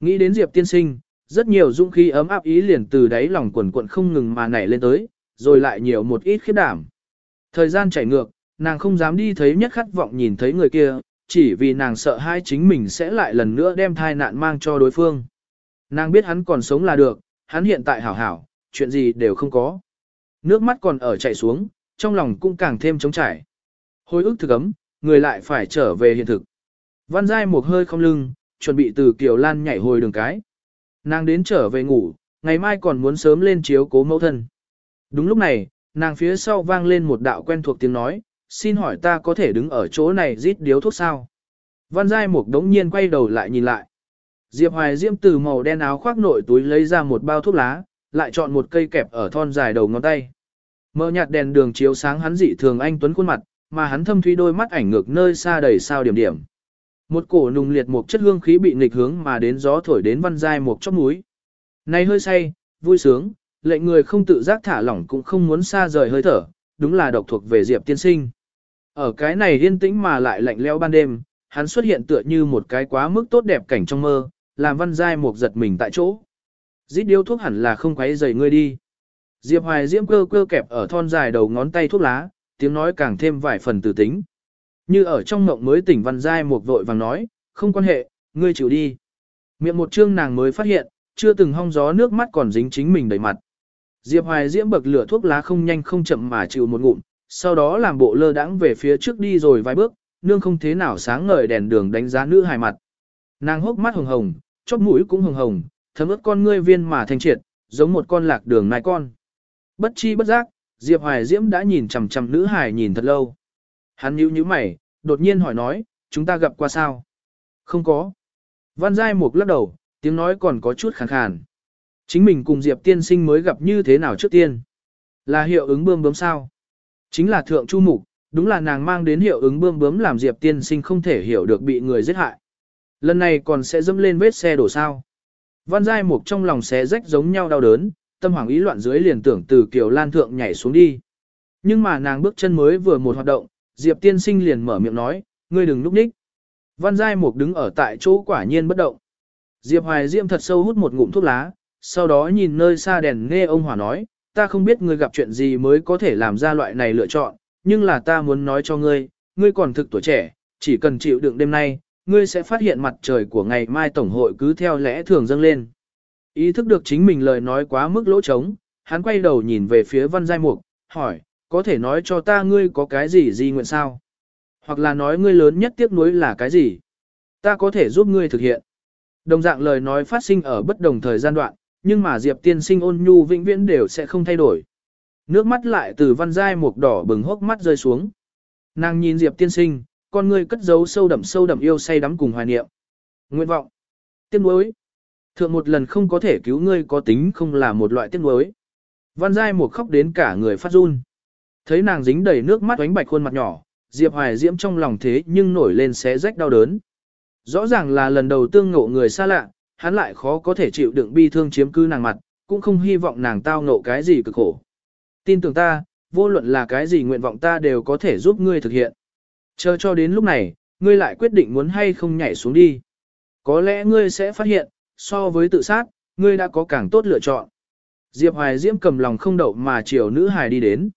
Nghĩ đến Diệp tiên sinh, rất nhiều dung khí ấm áp ý liền từ đáy lòng quần quận không ngừng mà nảy lên tới, rồi lại nhiều một ít khiếp đảm. Thời gian chảy ngược, nàng không dám đi thấy nhất khát vọng nhìn thấy người kia, chỉ vì nàng sợ hai chính mình sẽ lại lần nữa đem thai nạn mang cho đối phương. Nàng biết hắn còn sống là được, hắn hiện tại hảo hảo, chuyện gì đều không có. Nước mắt còn ở chảy xuống, trong lòng cũng càng thêm trống trải. Hồi ức thực ấm, người lại phải trở về hiện thực. Văn Giai một hơi không lưng, chuẩn bị từ Kiều Lan nhảy hồi đường cái. Nàng đến trở về ngủ, ngày mai còn muốn sớm lên chiếu cố mẫu thân. Đúng lúc này, nàng phía sau vang lên một đạo quen thuộc tiếng nói, xin hỏi ta có thể đứng ở chỗ này rít điếu thuốc sao? Văn Giai Mục đống nhiên quay đầu lại nhìn lại. Diệp Hoài Diễm từ màu đen áo khoác nội túi lấy ra một bao thuốc lá, lại chọn một cây kẹp ở thon dài đầu ngón tay. mở nhạt đèn đường chiếu sáng hắn dị thường anh tuấn khuôn mặt, mà hắn thâm thúy đôi mắt ảnh ngược nơi xa đầy sao điểm điểm. Một cổ nùng liệt một chất hương khí bị nghịch hướng mà đến gió thổi đến văn giai một chóp núi. Này hơi say, vui sướng, lệnh người không tự giác thả lỏng cũng không muốn xa rời hơi thở, đúng là độc thuộc về Diệp tiên sinh. Ở cái này yên tĩnh mà lại lạnh lẽo ban đêm, hắn xuất hiện tựa như một cái quá mức tốt đẹp cảnh trong mơ, làm văn giai một giật mình tại chỗ. Dít điếu thuốc hẳn là không quấy rầy ngươi đi. Diệp Hoài Diễm cơ cơ kẹp ở thon dài đầu ngón tay thuốc lá, tiếng nói càng thêm vài phần tử tính. Như ở trong mộng mới tỉnh văn giai một vội vàng nói, không quan hệ, ngươi chịu đi. Miệng một chương nàng mới phát hiện, chưa từng hong gió nước mắt còn dính chính mình đầy mặt. Diệp Hoài Diễm bậc lửa thuốc lá không nhanh không chậm mà chịu một ngụm, sau đó làm bộ lơ đãng về phía trước đi rồi vài bước, nương không thế nào sáng ngời đèn đường đánh giá nữ hài mặt. Nàng hốc mắt hồng hồng, chóp mũi cũng hồng hồng, thấm ướt con ngươi viên mà thanh triệt, giống một con lạc đường nai con. Bất chi bất giác, Diệp Hoài Diễm đã nhìn chằm chằm nữ hài nhìn thật lâu. Hắn nhíu nhíu mày, đột nhiên hỏi nói, chúng ta gặp qua sao? Không có. Văn Giai Mục lắc đầu, tiếng nói còn có chút khàn khàn. Chính mình cùng Diệp tiên sinh mới gặp như thế nào trước tiên? Là hiệu ứng bươm bướm sao? Chính là thượng chu mục, đúng là nàng mang đến hiệu ứng bươm bướm làm Diệp tiên sinh không thể hiểu được bị người giết hại. Lần này còn sẽ dẫm lên vết xe đổ sao. Văn Giai Mục trong lòng xé rách giống nhau đau đớn, tâm hoảng ý loạn dưới liền tưởng từ Kiều Lan Thượng nhảy xuống đi. Nhưng mà nàng bước chân mới vừa một hoạt động, Diệp tiên sinh liền mở miệng nói, ngươi đừng núp ních. Văn Giai Mục đứng ở tại chỗ quả nhiên bất động. Diệp Hoài Diệm thật sâu hút một ngụm thuốc lá, sau đó nhìn nơi xa đèn nghe ông Hòa nói, ta không biết ngươi gặp chuyện gì mới có thể làm ra loại này lựa chọn, nhưng là ta muốn nói cho ngươi, ngươi còn thực tuổi trẻ, chỉ cần chịu đựng đêm nay, ngươi sẽ phát hiện mặt trời của ngày mai Tổng hội cứ theo lẽ thường dâng lên. Ý thức được chính mình lời nói quá mức lỗ trống, hắn quay đầu nhìn về phía văn giai mục, hỏi, có thể nói cho ta ngươi có cái gì gì nguyện sao? Hoặc là nói ngươi lớn nhất tiếc nuối là cái gì? Ta có thể giúp ngươi thực hiện. Đồng dạng lời nói phát sinh ở bất đồng thời gian đoạn, nhưng mà Diệp tiên sinh ôn nhu vĩnh viễn đều sẽ không thay đổi. Nước mắt lại từ văn giai mục đỏ bừng hốc mắt rơi xuống. Nàng nhìn Diệp tiên sinh, con ngươi cất giấu sâu đậm sâu đậm yêu say đắm cùng hoài niệm. Nguyện vọng. Tiếc nuối. Thượng một lần không có thể cứu ngươi có tính không là một loại tiếc nuối. Văn giai một khóc đến cả người phát run. Thấy nàng dính đầy nước mắt oánh bạch khuôn mặt nhỏ, Diệp Hoài Diễm trong lòng thế nhưng nổi lên xé rách đau đớn. Rõ ràng là lần đầu tương ngộ người xa lạ, hắn lại khó có thể chịu đựng bi thương chiếm cứ nàng mặt, cũng không hy vọng nàng tao ngộ cái gì cực khổ. Tin tưởng ta, vô luận là cái gì nguyện vọng ta đều có thể giúp ngươi thực hiện. Chờ cho đến lúc này, ngươi lại quyết định muốn hay không nhảy xuống đi. Có lẽ ngươi sẽ phát hiện, so với tự sát, ngươi đã có càng tốt lựa chọn. Diệp Hoài Diễm cầm lòng không đậu mà chiều nữ hài đi đến.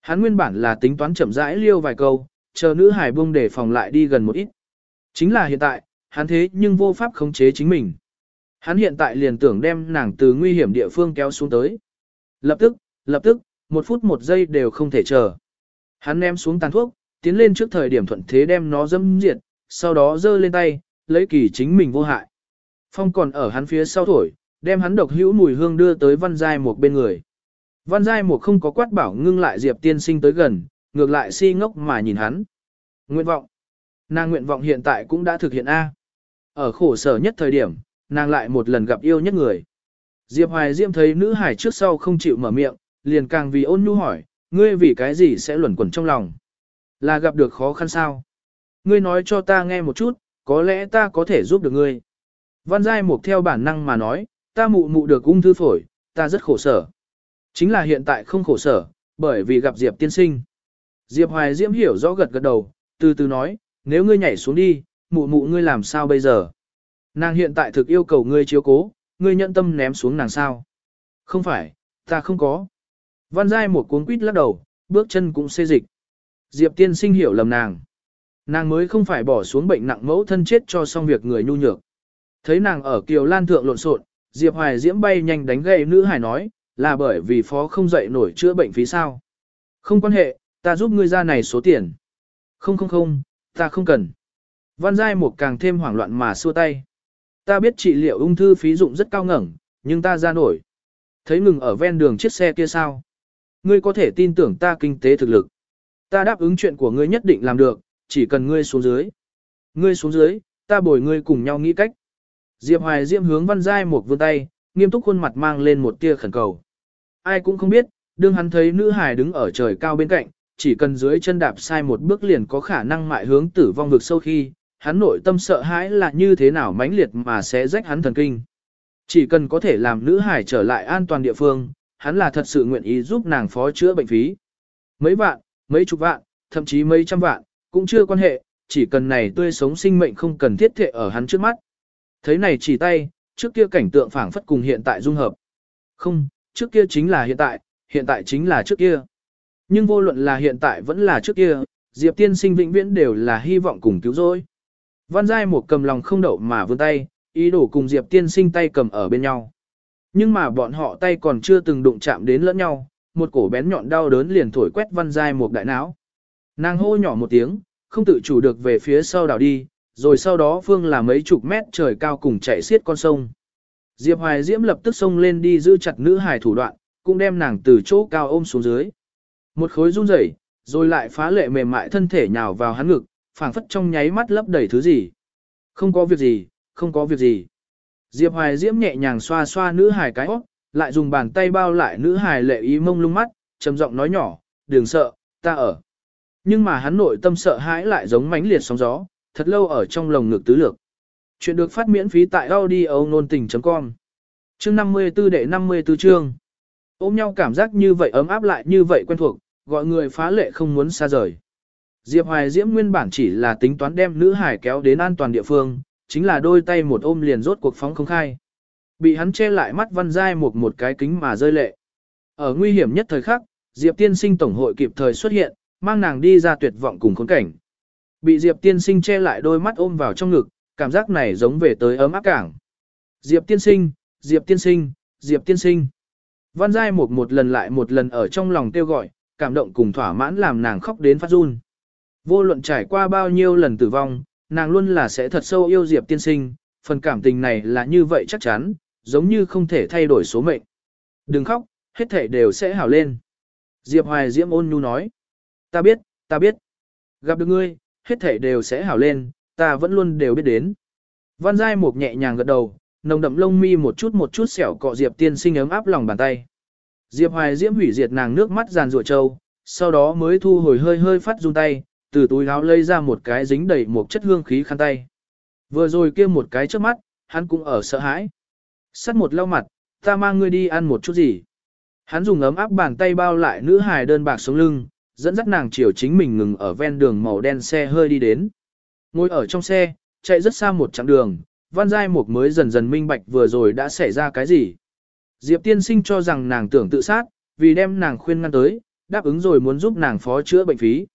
Hắn nguyên bản là tính toán chậm rãi liêu vài câu, chờ nữ hài buông để phòng lại đi gần một ít. Chính là hiện tại, hắn thế nhưng vô pháp khống chế chính mình. Hắn hiện tại liền tưởng đem nàng từ nguy hiểm địa phương kéo xuống tới. Lập tức, lập tức, một phút một giây đều không thể chờ. Hắn ném xuống tàn thuốc, tiến lên trước thời điểm thuận thế đem nó dâm diệt, sau đó giơ lên tay, lấy kỳ chính mình vô hại. Phong còn ở hắn phía sau thổi, đem hắn độc hữu mùi hương đưa tới văn giai một bên người. Văn giai một không có quát bảo ngưng lại Diệp tiên sinh tới gần, ngược lại si ngốc mà nhìn hắn. Nguyện vọng. Nàng nguyện vọng hiện tại cũng đã thực hiện A. Ở khổ sở nhất thời điểm, nàng lại một lần gặp yêu nhất người. Diệp Hoài Diệm thấy nữ hải trước sau không chịu mở miệng, liền càng vì ôn nhu hỏi, ngươi vì cái gì sẽ luẩn quẩn trong lòng? Là gặp được khó khăn sao? Ngươi nói cho ta nghe một chút, có lẽ ta có thể giúp được ngươi. Văn Giai Mục theo bản năng mà nói, ta mụ mụ được ung thư phổi, ta rất khổ sở. Chính là hiện tại không khổ sở, bởi vì gặp Diệp tiên sinh. Diệp Hoài Diễm hiểu rõ gật gật đầu, từ từ nói, nếu ngươi nhảy xuống đi, mụ mụ ngươi làm sao bây giờ? Nàng hiện tại thực yêu cầu ngươi chiếu cố, ngươi nhận tâm ném xuống nàng sao? Không phải, ta không có. Văn Giai một cuốn quýt lắc đầu, bước chân cũng xê dịch. Diệp tiên sinh hiểu lầm nàng. Nàng mới không phải bỏ xuống bệnh nặng mẫu thân chết cho xong việc người nhu nhược. Thấy nàng ở kiều lan thượng lộn xộn, Diệp Hoài Diễm bay nhanh đánh gậy nữ hải nói, là bởi vì phó không dậy nổi chữa bệnh phí sao. Không quan hệ, ta giúp ngươi ra này số tiền. Không không không, ta không cần. Văn Giai một càng thêm hoảng loạn mà xua tay. Ta biết trị liệu ung thư phí dụng rất cao ngẩng, nhưng ta ra nổi. Thấy ngừng ở ven đường chiếc xe kia sao? Ngươi có thể tin tưởng ta kinh tế thực lực. Ta đáp ứng chuyện của ngươi nhất định làm được, chỉ cần ngươi xuống dưới. Ngươi xuống dưới, ta bồi ngươi cùng nhau nghĩ cách. Diệp Hoài Diệm hướng Văn Giai một vươn tay, nghiêm túc khuôn mặt mang lên một tia khẩn cầu. Ai cũng không biết, đương hắn thấy nữ hài đứng ở trời cao bên cạnh, chỉ cần dưới chân đạp sai một bước liền có khả năng mại hướng tử vong vực sâu khi, hắn nội tâm sợ hãi là như thế nào mãnh liệt mà sẽ rách hắn thần kinh. Chỉ cần có thể làm nữ hải trở lại an toàn địa phương, hắn là thật sự nguyện ý giúp nàng phó chữa bệnh phí. Mấy bạn mấy chục vạn, thậm chí mấy trăm vạn, cũng chưa quan hệ, chỉ cần này tươi sống sinh mệnh không cần thiết thệ ở hắn trước mắt. Thấy này chỉ tay, trước kia cảnh tượng phảng phất cùng hiện tại dung hợp. Không, trước kia chính là hiện tại, hiện tại chính là trước kia. Nhưng vô luận là hiện tại vẫn là trước kia, Diệp tiên sinh vĩnh viễn đều là hy vọng cùng cứu rỗi. Văn Giai một cầm lòng không đậu mà vươn tay, ý đồ cùng Diệp tiên sinh tay cầm ở bên nhau. Nhưng mà bọn họ tay còn chưa từng đụng chạm đến lẫn nhau, một cổ bén nhọn đau đớn liền thổi quét Văn Giai một đại não. Nàng hô nhỏ một tiếng, không tự chủ được về phía sau đảo đi, rồi sau đó phương là mấy chục mét trời cao cùng chạy xiết con sông. Diệp Hoài Diễm lập tức xông lên đi giữ chặt nữ hài thủ đoạn, cũng đem nàng từ chỗ cao ôm xuống dưới. Một khối run rẩy, rồi lại phá lệ mềm mại thân thể nhào vào hắn ngực, phảng phất trong nháy mắt lấp đầy thứ gì. Không có việc gì, không có việc gì. Diệp Hoài Diễm nhẹ nhàng xoa xoa nữ hài cái óc, lại dùng bàn tay bao lại nữ hài lệ ý mông lung mắt, trầm giọng nói nhỏ, đừng sợ, ta ở. Nhưng mà hắn nội tâm sợ hãi lại giống mãnh liệt sóng gió, thật lâu ở trong lồng ngực tứ lược. Chuyện được phát miễn phí tại audio nôn tình.com Chương 54 đệ 54 chương Ôm nhau cảm giác như vậy ấm áp lại như vậy quen thuộc, gọi người phá lệ không muốn xa rời. Diệp Hoài Diễm nguyên bản chỉ là tính toán đem nữ hải kéo đến an toàn địa phương, chính là đôi tay một ôm liền rốt cuộc phóng không khai. Bị hắn che lại mắt văn dai một một cái kính mà rơi lệ. Ở nguy hiểm nhất thời khắc, Diệp tiên sinh tổng hội kịp thời xuất hiện, mang nàng đi ra tuyệt vọng cùng khốn cảnh. Bị Diệp tiên sinh che lại đôi mắt ôm vào trong ngực, cảm giác này giống về tới ấm áp cảng. Diệp tiên sinh, Diệp tiên sinh, Diệp tiên sinh. Văn Giai một một lần lại một lần ở trong lòng kêu gọi, cảm động cùng thỏa mãn làm nàng khóc đến phát run. Vô luận trải qua bao nhiêu lần tử vong, nàng luôn là sẽ thật sâu yêu Diệp tiên sinh, phần cảm tình này là như vậy chắc chắn, giống như không thể thay đổi số mệnh. Đừng khóc, hết thể đều sẽ hảo lên. Diệp Hoài Diễm ôn nhu nói. Ta biết, ta biết. Gặp được ngươi, hết thể đều sẽ hảo lên, ta vẫn luôn đều biết đến. Văn Giai Mục nhẹ nhàng gật đầu, nồng đậm lông mi một chút một chút xẻo cọ Diệp tiên sinh ấm áp lòng bàn tay. Diệp Hoài Diễm hủy diệt nàng nước mắt giàn rủa trâu, sau đó mới thu hồi hơi hơi phát run tay, từ túi áo lấy ra một cái dính đầy một chất hương khí khăn tay. Vừa rồi kia một cái trước mắt, hắn cũng ở sợ hãi. Sắt một lau mặt, ta mang ngươi đi ăn một chút gì. Hắn dùng ấm áp bàn tay bao lại nữ hài đơn bạc sống lưng, dẫn dắt nàng chiều chính mình ngừng ở ven đường màu đen xe hơi đi đến. Ngồi ở trong xe, chạy rất xa một chặng đường, Văn Giai Mục mới dần dần minh bạch vừa rồi đã xảy ra cái gì. Diệp tiên sinh cho rằng nàng tưởng tự sát, vì đem nàng khuyên ngăn tới, đáp ứng rồi muốn giúp nàng phó chữa bệnh phí.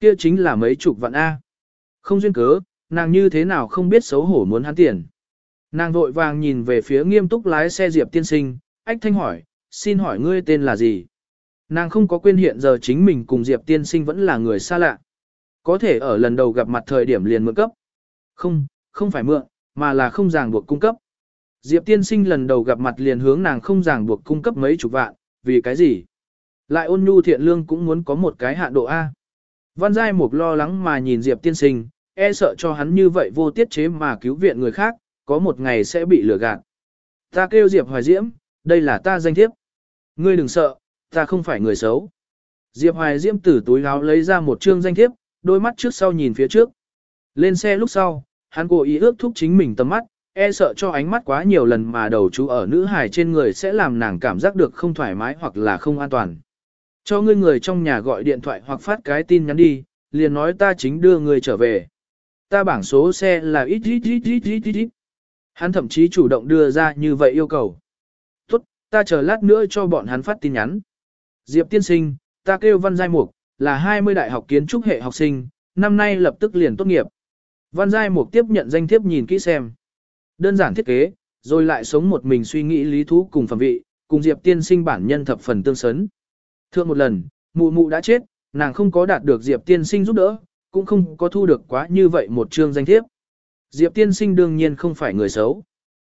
Kia chính là mấy chục vạn A. Không duyên cớ, nàng như thế nào không biết xấu hổ muốn hắn tiền. Nàng vội vàng nhìn về phía nghiêm túc lái xe Diệp tiên sinh, ách thanh hỏi, xin hỏi ngươi tên là gì? Nàng không có quên hiện giờ chính mình cùng Diệp tiên sinh vẫn là người xa lạ. Có thể ở lần đầu gặp mặt thời điểm liền mượn cấp. Không, không phải mượn, mà là không ràng buộc cung cấp. Diệp tiên sinh lần đầu gặp mặt liền hướng nàng không ràng buộc cung cấp mấy chục vạn, vì cái gì? Lại ôn nhu thiện lương cũng muốn có một cái hạ độ A. Văn Giai Mục lo lắng mà nhìn Diệp tiên sinh, e sợ cho hắn như vậy vô tiết chế mà cứu viện người khác, có một ngày sẽ bị lừa gạt. Ta kêu Diệp Hoài Diễm, đây là ta danh thiếp. Ngươi đừng sợ, ta không phải người xấu. Diệp Hoài Diễm từ túi áo lấy ra một chương danh thiếp, đôi mắt trước sau nhìn phía trước. Lên xe lúc sau, hắn cố ý ước thúc chính mình tầm mắt, e sợ cho ánh mắt quá nhiều lần mà đầu chú ở nữ hài trên người sẽ làm nàng cảm giác được không thoải mái hoặc là không an toàn. Cho ngươi người trong nhà gọi điện thoại hoặc phát cái tin nhắn đi, liền nói ta chính đưa người trở về. Ta bảng số xe là ít ít ít ít ít ít ít. Hắn thậm chí chủ động đưa ra như vậy yêu cầu. Tốt, ta chờ lát nữa cho bọn hắn phát tin nhắn. Diệp tiên sinh, ta kêu Văn Giai Mục, là 20 đại học kiến trúc hệ học sinh, năm nay lập tức liền tốt nghiệp. Văn Giai Mục tiếp nhận danh thiếp nhìn kỹ xem. Đơn giản thiết kế, rồi lại sống một mình suy nghĩ lý thú cùng phẩm vị, cùng Diệp tiên sinh bản nhân thập phần tương sấn. Thượng một lần, mụ mụ đã chết, nàng không có đạt được Diệp tiên sinh giúp đỡ, cũng không có thu được quá như vậy một chương danh thiếp. Diệp tiên sinh đương nhiên không phải người xấu.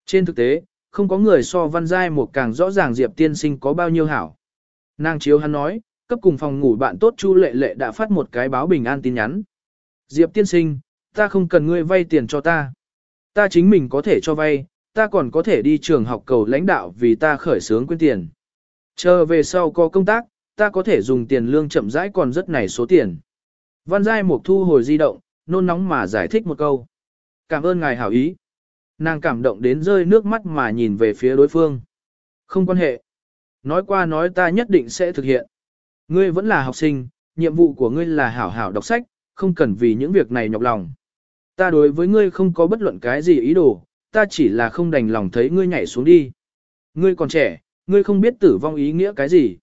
Trên thực tế, không có người so văn giai một càng rõ ràng Diệp tiên sinh có bao nhiêu hảo. Nàng chiếu hắn nói, cấp cùng phòng ngủ bạn tốt Chu Lệ Lệ đã phát một cái báo bình an tin nhắn. Diệp tiên sinh, ta không cần ngươi vay tiền cho ta. Ta chính mình có thể cho vay, ta còn có thể đi trường học cầu lãnh đạo vì ta khởi sướng quyên tiền. Chờ về sau có công tác, ta có thể dùng tiền lương chậm rãi còn rất này số tiền. Văn Giai Mục thu hồi di động, nôn nóng mà giải thích một câu. Cảm ơn ngài hảo ý. Nàng cảm động đến rơi nước mắt mà nhìn về phía đối phương. Không quan hệ. Nói qua nói ta nhất định sẽ thực hiện. Ngươi vẫn là học sinh, nhiệm vụ của ngươi là hảo hảo đọc sách, không cần vì những việc này nhọc lòng. Ta đối với ngươi không có bất luận cái gì ý đồ, ta chỉ là không đành lòng thấy ngươi nhảy xuống đi. Ngươi còn trẻ, ngươi không biết tử vong ý nghĩa cái gì.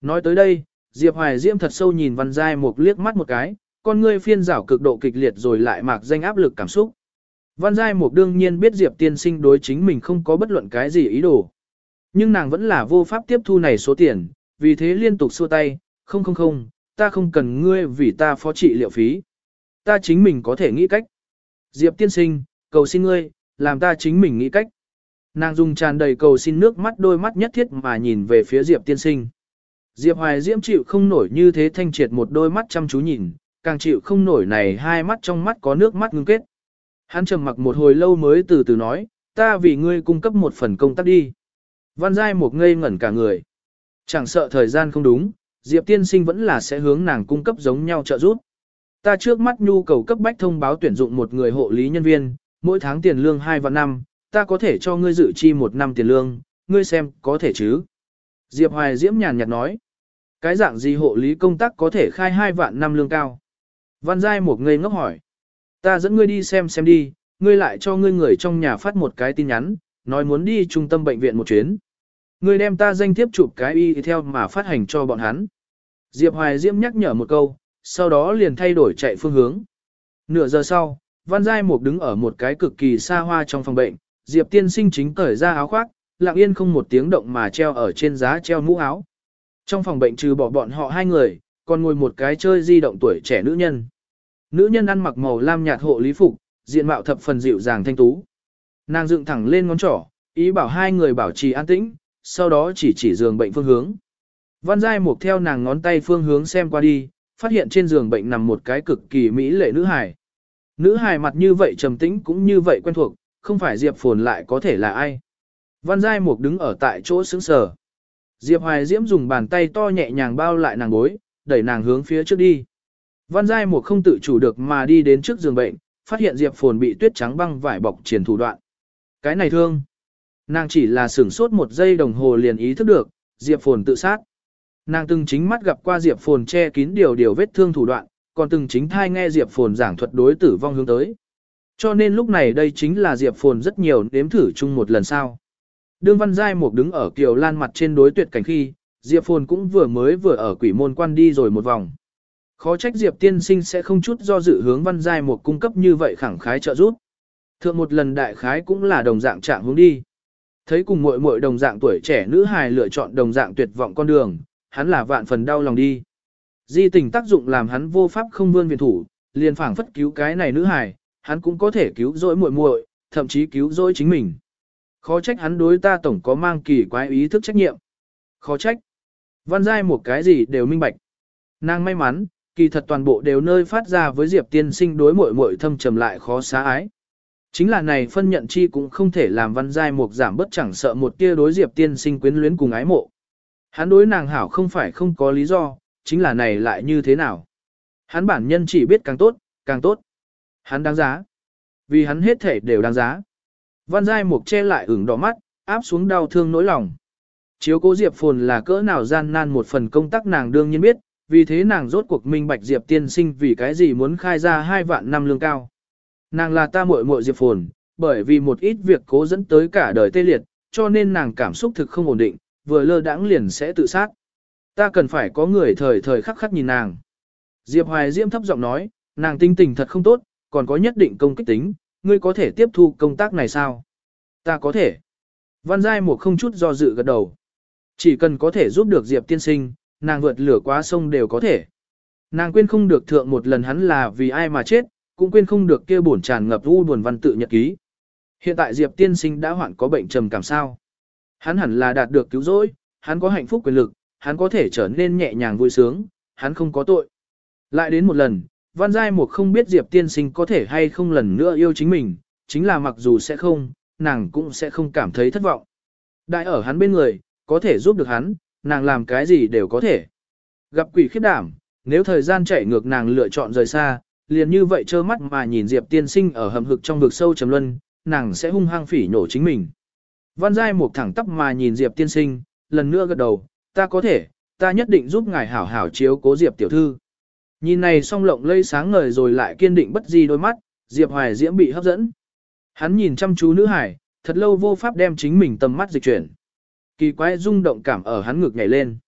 Nói tới đây, Diệp Hoài Diễm thật sâu nhìn Văn Giai một liếc mắt một cái, con ngươi phiên rảo cực độ kịch liệt rồi lại mạc danh áp lực cảm xúc. Văn Giai Mục đương nhiên biết Diệp tiên sinh đối chính mình không có bất luận cái gì ý đồ. Nhưng nàng vẫn là vô pháp tiếp thu này số tiền, vì thế liên tục xua tay, không không không, ta không cần ngươi vì ta phó trị liệu phí. Ta chính mình có thể nghĩ cách. Diệp tiên sinh, cầu xin ngươi, làm ta chính mình nghĩ cách. Nàng dùng tràn đầy cầu xin nước mắt đôi mắt nhất thiết mà nhìn về phía Diệp tiên sinh. Diệp Hoài Diễm chịu không nổi như thế thanh triệt một đôi mắt chăm chú nhìn, càng chịu không nổi này hai mắt trong mắt có nước mắt ngưng kết. Hắn trầm mặc một hồi lâu mới từ từ nói, ta vì ngươi cung cấp một phần công tác đi. Văn Giai một ngây ngẩn cả người. Chẳng sợ thời gian không đúng, Diệp tiên sinh vẫn là sẽ hướng nàng cung cấp giống nhau trợ giúp. Ta trước mắt nhu cầu cấp bách thông báo tuyển dụng một người hộ lý nhân viên, mỗi tháng tiền lương 2 và 5, ta có thể cho ngươi dự chi một năm tiền lương, ngươi xem có thể chứ. Diệp Hoài Diễm nhàn nhạt nói, cái dạng gì hộ lý công tác có thể khai 2 vạn năm lương cao. Văn Giai một ngây ngốc hỏi, ta dẫn ngươi đi xem xem đi, ngươi lại cho ngươi người trong nhà phát một cái tin nhắn, nói muốn đi trung tâm bệnh viện một chuyến. Ngươi đem ta danh thiếp chụp cái y theo mà phát hành cho bọn hắn. Diệp Hoài Diễm nhắc nhở một câu, sau đó liền thay đổi chạy phương hướng. Nửa giờ sau, Văn Giai Mục đứng ở một cái cực kỳ xa hoa trong phòng bệnh, Diệp tiên sinh chính cởi ra áo khoác, lặng yên không một tiếng động mà treo ở trên giá treo mũ áo. Trong phòng bệnh trừ bỏ bọn họ hai người, còn ngồi một cái chơi di động tuổi trẻ nữ nhân. Nữ nhân ăn mặc màu lam nhạt hộ lý phục, diện mạo thập phần dịu dàng thanh tú. Nàng dựng thẳng lên ngón trỏ, ý bảo hai người bảo trì an tĩnh, sau đó chỉ chỉ giường bệnh phương hướng. Văn Giai Mục theo nàng ngón tay phương hướng xem qua đi, phát hiện trên giường bệnh nằm một cái cực kỳ mỹ lệ nữ hài. Nữ hài mặt như vậy trầm tĩnh cũng như vậy quen thuộc, không phải Diệp Phồn lại có thể là ai. Văn Giai Mục đứng ở tại chỗ sững sờ. Diệp Hoài Diễm dùng bàn tay to nhẹ nhàng bao lại nàng gối, đẩy nàng hướng phía trước đi. Văn Giai Mục không tự chủ được mà đi đến trước giường bệnh, phát hiện Diệp Phồn bị tuyết trắng băng vải bọc triển thủ đoạn. Cái này thương. Nàng chỉ là sửng sốt một giây đồng hồ liền ý thức được, Diệp Phồn tự sát. Nàng từng chính mắt gặp qua Diệp Phồn che kín điều điều vết thương thủ đoạn, còn từng chính thai nghe Diệp Phồn giảng thuật đối tử vong hướng tới. Cho nên lúc này đây chính là Diệp Phồn rất nhiều nếm thử chung một lần sau. Đương Văn Giai Mục đứng ở Kiều Lan mặt trên đối tuyệt cảnh khi, Diệp Phồn cũng vừa mới vừa ở quỷ môn quan đi rồi một vòng. Khó trách Diệp tiên sinh sẽ không chút do dự hướng Văn Giai một cung cấp như vậy khẳng khái trợ giúp. Thượng một lần đại khái cũng là đồng dạng trạng hướng đi. Thấy cùng muội muội đồng dạng tuổi trẻ nữ hài lựa chọn đồng dạng tuyệt vọng con đường, hắn là vạn phần đau lòng đi. Di tình tác dụng làm hắn vô pháp không vươn viện thủ, liền phảng phất cứu cái này nữ hài, hắn cũng có thể cứu rỗi muội muội, thậm chí cứu rỗi chính mình. Khó trách hắn đối ta tổng có mang kỳ quái ý thức trách nhiệm. Khó trách. Văn giai một cái gì đều minh bạch. Nàng may mắn, kỳ thật toàn bộ đều nơi phát ra với Diệp tiên sinh đối muội muội thâm trầm lại khó xá ái. Chính là này phân nhận chi cũng không thể làm văn giai mục giảm bất chẳng sợ một tia đối Diệp tiên sinh quyến luyến cùng ái mộ. Hắn đối nàng hảo không phải không có lý do, chính là này lại như thế nào. Hắn bản nhân chỉ biết càng tốt, càng tốt. Hắn đáng giá. Vì hắn hết thể đều đáng giá. Văn Giai Mục che lại ửng đỏ mắt, áp xuống đau thương nỗi lòng. Chiếu cố Diệp Phồn là cỡ nào gian nan một phần công tác nàng đương nhiên biết, vì thế nàng rốt cuộc minh bạch Diệp tiên sinh vì cái gì muốn khai ra hai vạn năm lương cao. Nàng là ta muội muội Diệp Phồn, bởi vì một ít việc cố dẫn tới cả đời tê liệt, cho nên nàng cảm xúc thực không ổn định, vừa lơ đãng liền sẽ tự sát. Ta cần phải có người thời thời khắc khắc nhìn nàng. Diệp Hoài Diễm thấp giọng nói, nàng tinh tình thật không tốt, còn có nhất định công kích tính, ngươi có thể tiếp thu công tác này sao? Ta có thể. Văn Giai một không chút do dự gật đầu. Chỉ cần có thể giúp được Diệp tiên sinh, nàng vượt lửa quá sông đều có thể. Nàng quên không được thượng một lần hắn là vì ai mà chết, cũng quên không được kia bổn tràn ngập u buồn văn tự nhật ký. Hiện tại Diệp tiên sinh đã hoạn có bệnh trầm cảm sao. Hắn hẳn là đạt được cứu rỗi, hắn có hạnh phúc quyền lực, hắn có thể trở nên nhẹ nhàng vui sướng, hắn không có tội. Lại đến một lần, Văn Giai Mục không biết Diệp tiên sinh có thể hay không lần nữa yêu chính mình, chính là mặc dù sẽ không, nàng cũng sẽ không cảm thấy thất vọng. Đại ở hắn bên người, có thể giúp được hắn, nàng làm cái gì đều có thể. Gặp quỷ khiếp đảm, nếu thời gian chạy ngược nàng lựa chọn rời xa, liền như vậy trơ mắt mà nhìn Diệp tiên sinh ở hầm hực trong vực sâu trầm luân, nàng sẽ hung hăng phỉ nổ chính mình. Văn Giai một thẳng tắp mà nhìn Diệp tiên sinh, lần nữa gật đầu, ta có thể, ta nhất định giúp ngài hảo hảo chiếu cố Diệp tiểu thư. Nhìn này song lộng lây sáng ngời rồi lại kiên định bất di đôi mắt, Diệp Hoài Diễm bị hấp dẫn. Hắn nhìn chăm chú nữ hải, thật lâu vô pháp đem chính mình tầm mắt dịch chuyển. Kỳ quái rung động cảm ở hắn ngực nhảy lên.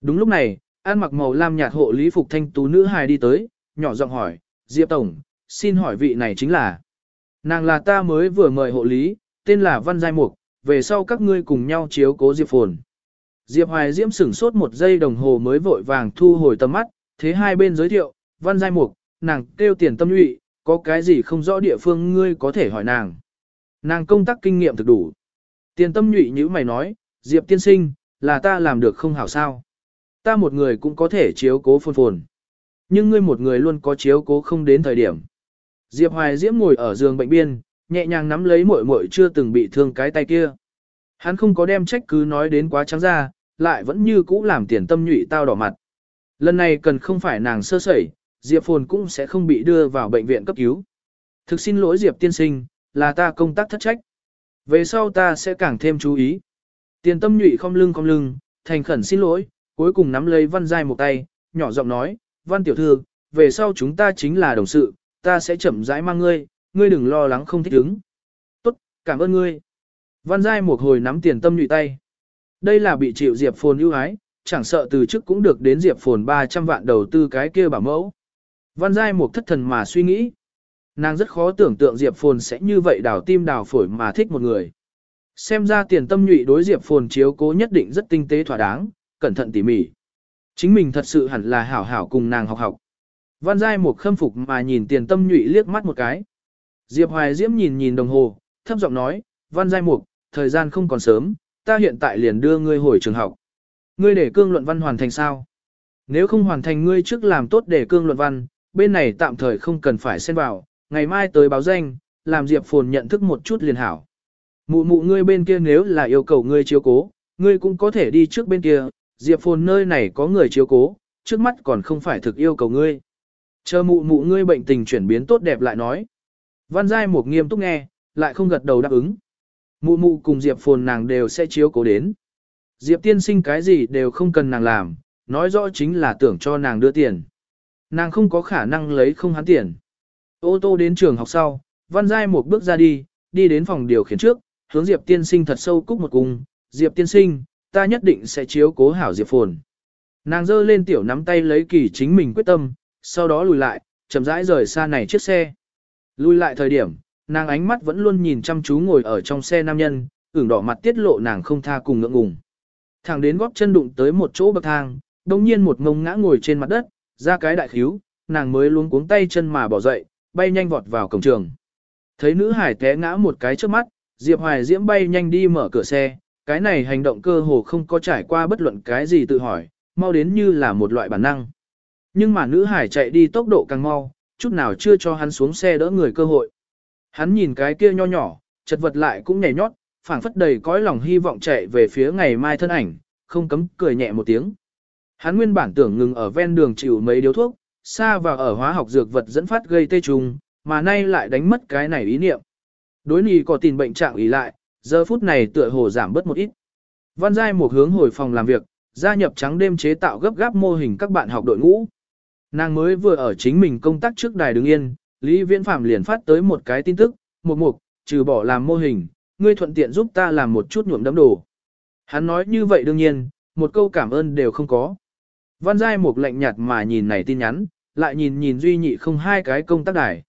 Đúng lúc này, An mặc màu lam nhạt hộ lý phục thanh tú nữ hài đi tới, nhỏ giọng hỏi, Diệp Tổng, xin hỏi vị này chính là. Nàng là ta mới vừa mời hộ lý, tên là Văn Giai Mục, về sau các ngươi cùng nhau chiếu cố Diệp Phồn. Diệp Hoài Diễm sửng sốt một giây đồng hồ mới vội vàng thu hồi tầm mắt, thế hai bên giới thiệu, Văn Giai Mục, nàng kêu tiền tâm nhụy, có cái gì không rõ địa phương ngươi có thể hỏi nàng. Nàng công tác kinh nghiệm thực đủ. Tiền tâm nhụy như mày nói, Diệp tiên sinh, là ta làm được không hảo sao. Ta một người cũng có thể chiếu cố phồn phồn. Nhưng ngươi một người luôn có chiếu cố không đến thời điểm. Diệp Hoài Diễm ngồi ở giường bệnh biên, nhẹ nhàng nắm lấy muội muội chưa từng bị thương cái tay kia. Hắn không có đem trách cứ nói đến quá trắng ra, lại vẫn như cũ làm tiền tâm nhụy tao đỏ mặt. Lần này cần không phải nàng sơ sẩy, Diệp Phồn cũng sẽ không bị đưa vào bệnh viện cấp cứu. Thực xin lỗi Diệp tiên sinh, là ta công tác thất trách. Về sau ta sẽ càng thêm chú ý. Tiền tâm nhụy không lưng không lưng, thành khẩn xin lỗi, cuối cùng nắm lấy văn giai một tay, nhỏ giọng nói, văn tiểu thư, về sau chúng ta chính là đồng sự, ta sẽ chậm rãi mang ngươi, ngươi đừng lo lắng không thích ứng. Tốt, cảm ơn ngươi. Văn giai một hồi nắm tiền tâm nhụy tay. Đây là bị chịu Diệp Phồn ưu ái, chẳng sợ từ trước cũng được đến Diệp Phồn 300 vạn đầu tư cái kia bảo mẫu. Văn giai một thất thần mà suy nghĩ. Nàng rất khó tưởng tượng Diệp Phồn sẽ như vậy đào tim đào phổi mà thích một người. Xem ra tiền tâm nhụy đối Diệp Phồn chiếu cố nhất định rất tinh tế thỏa đáng, cẩn thận tỉ mỉ. Chính mình thật sự hẳn là hảo hảo cùng nàng học học. Văn Giai một khâm phục mà nhìn tiền tâm nhụy liếc mắt một cái. Diệp Hoài Diễm nhìn nhìn đồng hồ, thấp giọng nói, Văn Giai Mục, thời gian không còn sớm, ta hiện tại liền đưa ngươi hồi trường học. Ngươi để cương luận văn hoàn thành sao? Nếu không hoàn thành ngươi trước làm tốt để cương luận văn, bên này tạm thời không cần phải xen vào, ngày mai tới báo danh, làm Diệp Phồn nhận thức một chút liền hảo. Mụ mụ ngươi bên kia nếu là yêu cầu ngươi chiếu cố, ngươi cũng có thể đi trước bên kia, Diệp Phồn nơi này có người chiếu cố, trước mắt còn không phải thực yêu cầu ngươi. Chờ mụ mụ ngươi bệnh tình chuyển biến tốt đẹp lại nói. Văn Giai một nghiêm túc nghe, lại không gật đầu đáp ứng. Mụ mụ cùng Diệp Phồn nàng đều sẽ chiếu cố đến. Diệp tiên sinh cái gì đều không cần nàng làm, nói rõ chính là tưởng cho nàng đưa tiền. Nàng không có khả năng lấy không hắn tiền. Ô tô đến trường học sau, Văn Giai một bước ra đi, đi đến phòng điều khiển trước, hướng Diệp tiên sinh thật sâu cúc một cung. Diệp tiên sinh, ta nhất định sẽ chiếu cố hảo Diệp Phồn. Nàng giơ lên tiểu nắm tay lấy kỳ chính mình quyết tâm, sau đó lùi lại, chậm rãi rời xa này chiếc xe. Lùi lại thời điểm, nàng ánh mắt vẫn luôn nhìn chăm chú ngồi ở trong xe nam nhân, ửng đỏ mặt tiết lộ nàng không tha cùng ngượng ngùng. Thẳng đến góp chân đụng tới một chỗ bậc thang, đồng nhiên một ngông ngã ngồi trên mặt đất, ra cái đại khíu, nàng mới luống cuống tay chân mà bỏ dậy, bay nhanh vọt vào cổng trường. Thấy nữ hải té ngã một cái trước mắt, Diệp Hoài Diễm bay nhanh đi mở cửa xe, cái này hành động cơ hồ không có trải qua bất luận cái gì tự hỏi, mau đến như là một loại bản năng. Nhưng mà nữ hải chạy đi tốc độ càng mau, chút nào chưa cho hắn xuống xe đỡ người cơ hội. Hắn nhìn cái kia nho nhỏ, chật vật lại cũng nhảy nhót, phảng phất đầy cõi lòng hy vọng chạy về phía ngày mai thân ảnh, không cấm cười nhẹ một tiếng. Hắn nguyên bản tưởng ngừng ở ven đường chịu mấy điếu thuốc, xa vào ở hóa học dược vật dẫn phát gây tê trùng, mà nay lại đánh mất cái này ý niệm. Đối nì có tin bệnh trạng ý lại, giờ phút này tựa hồ giảm bớt một ít. Văn Giai một hướng hồi phòng làm việc, gia nhập trắng đêm chế tạo gấp gáp mô hình các bạn học đội ngũ. Nàng mới vừa ở chính mình công tác trước đài đứng yên, Lý Viễn Phạm liền phát tới một cái tin tức, một mục, trừ bỏ làm mô hình, ngươi thuận tiện giúp ta làm một chút nhuộm đấm đồ. Hắn nói như vậy đương nhiên, một câu cảm ơn đều không có. Văn Giai một lạnh nhạt mà nhìn này tin nhắn, lại nhìn nhìn duy nhị không hai cái công tác đài.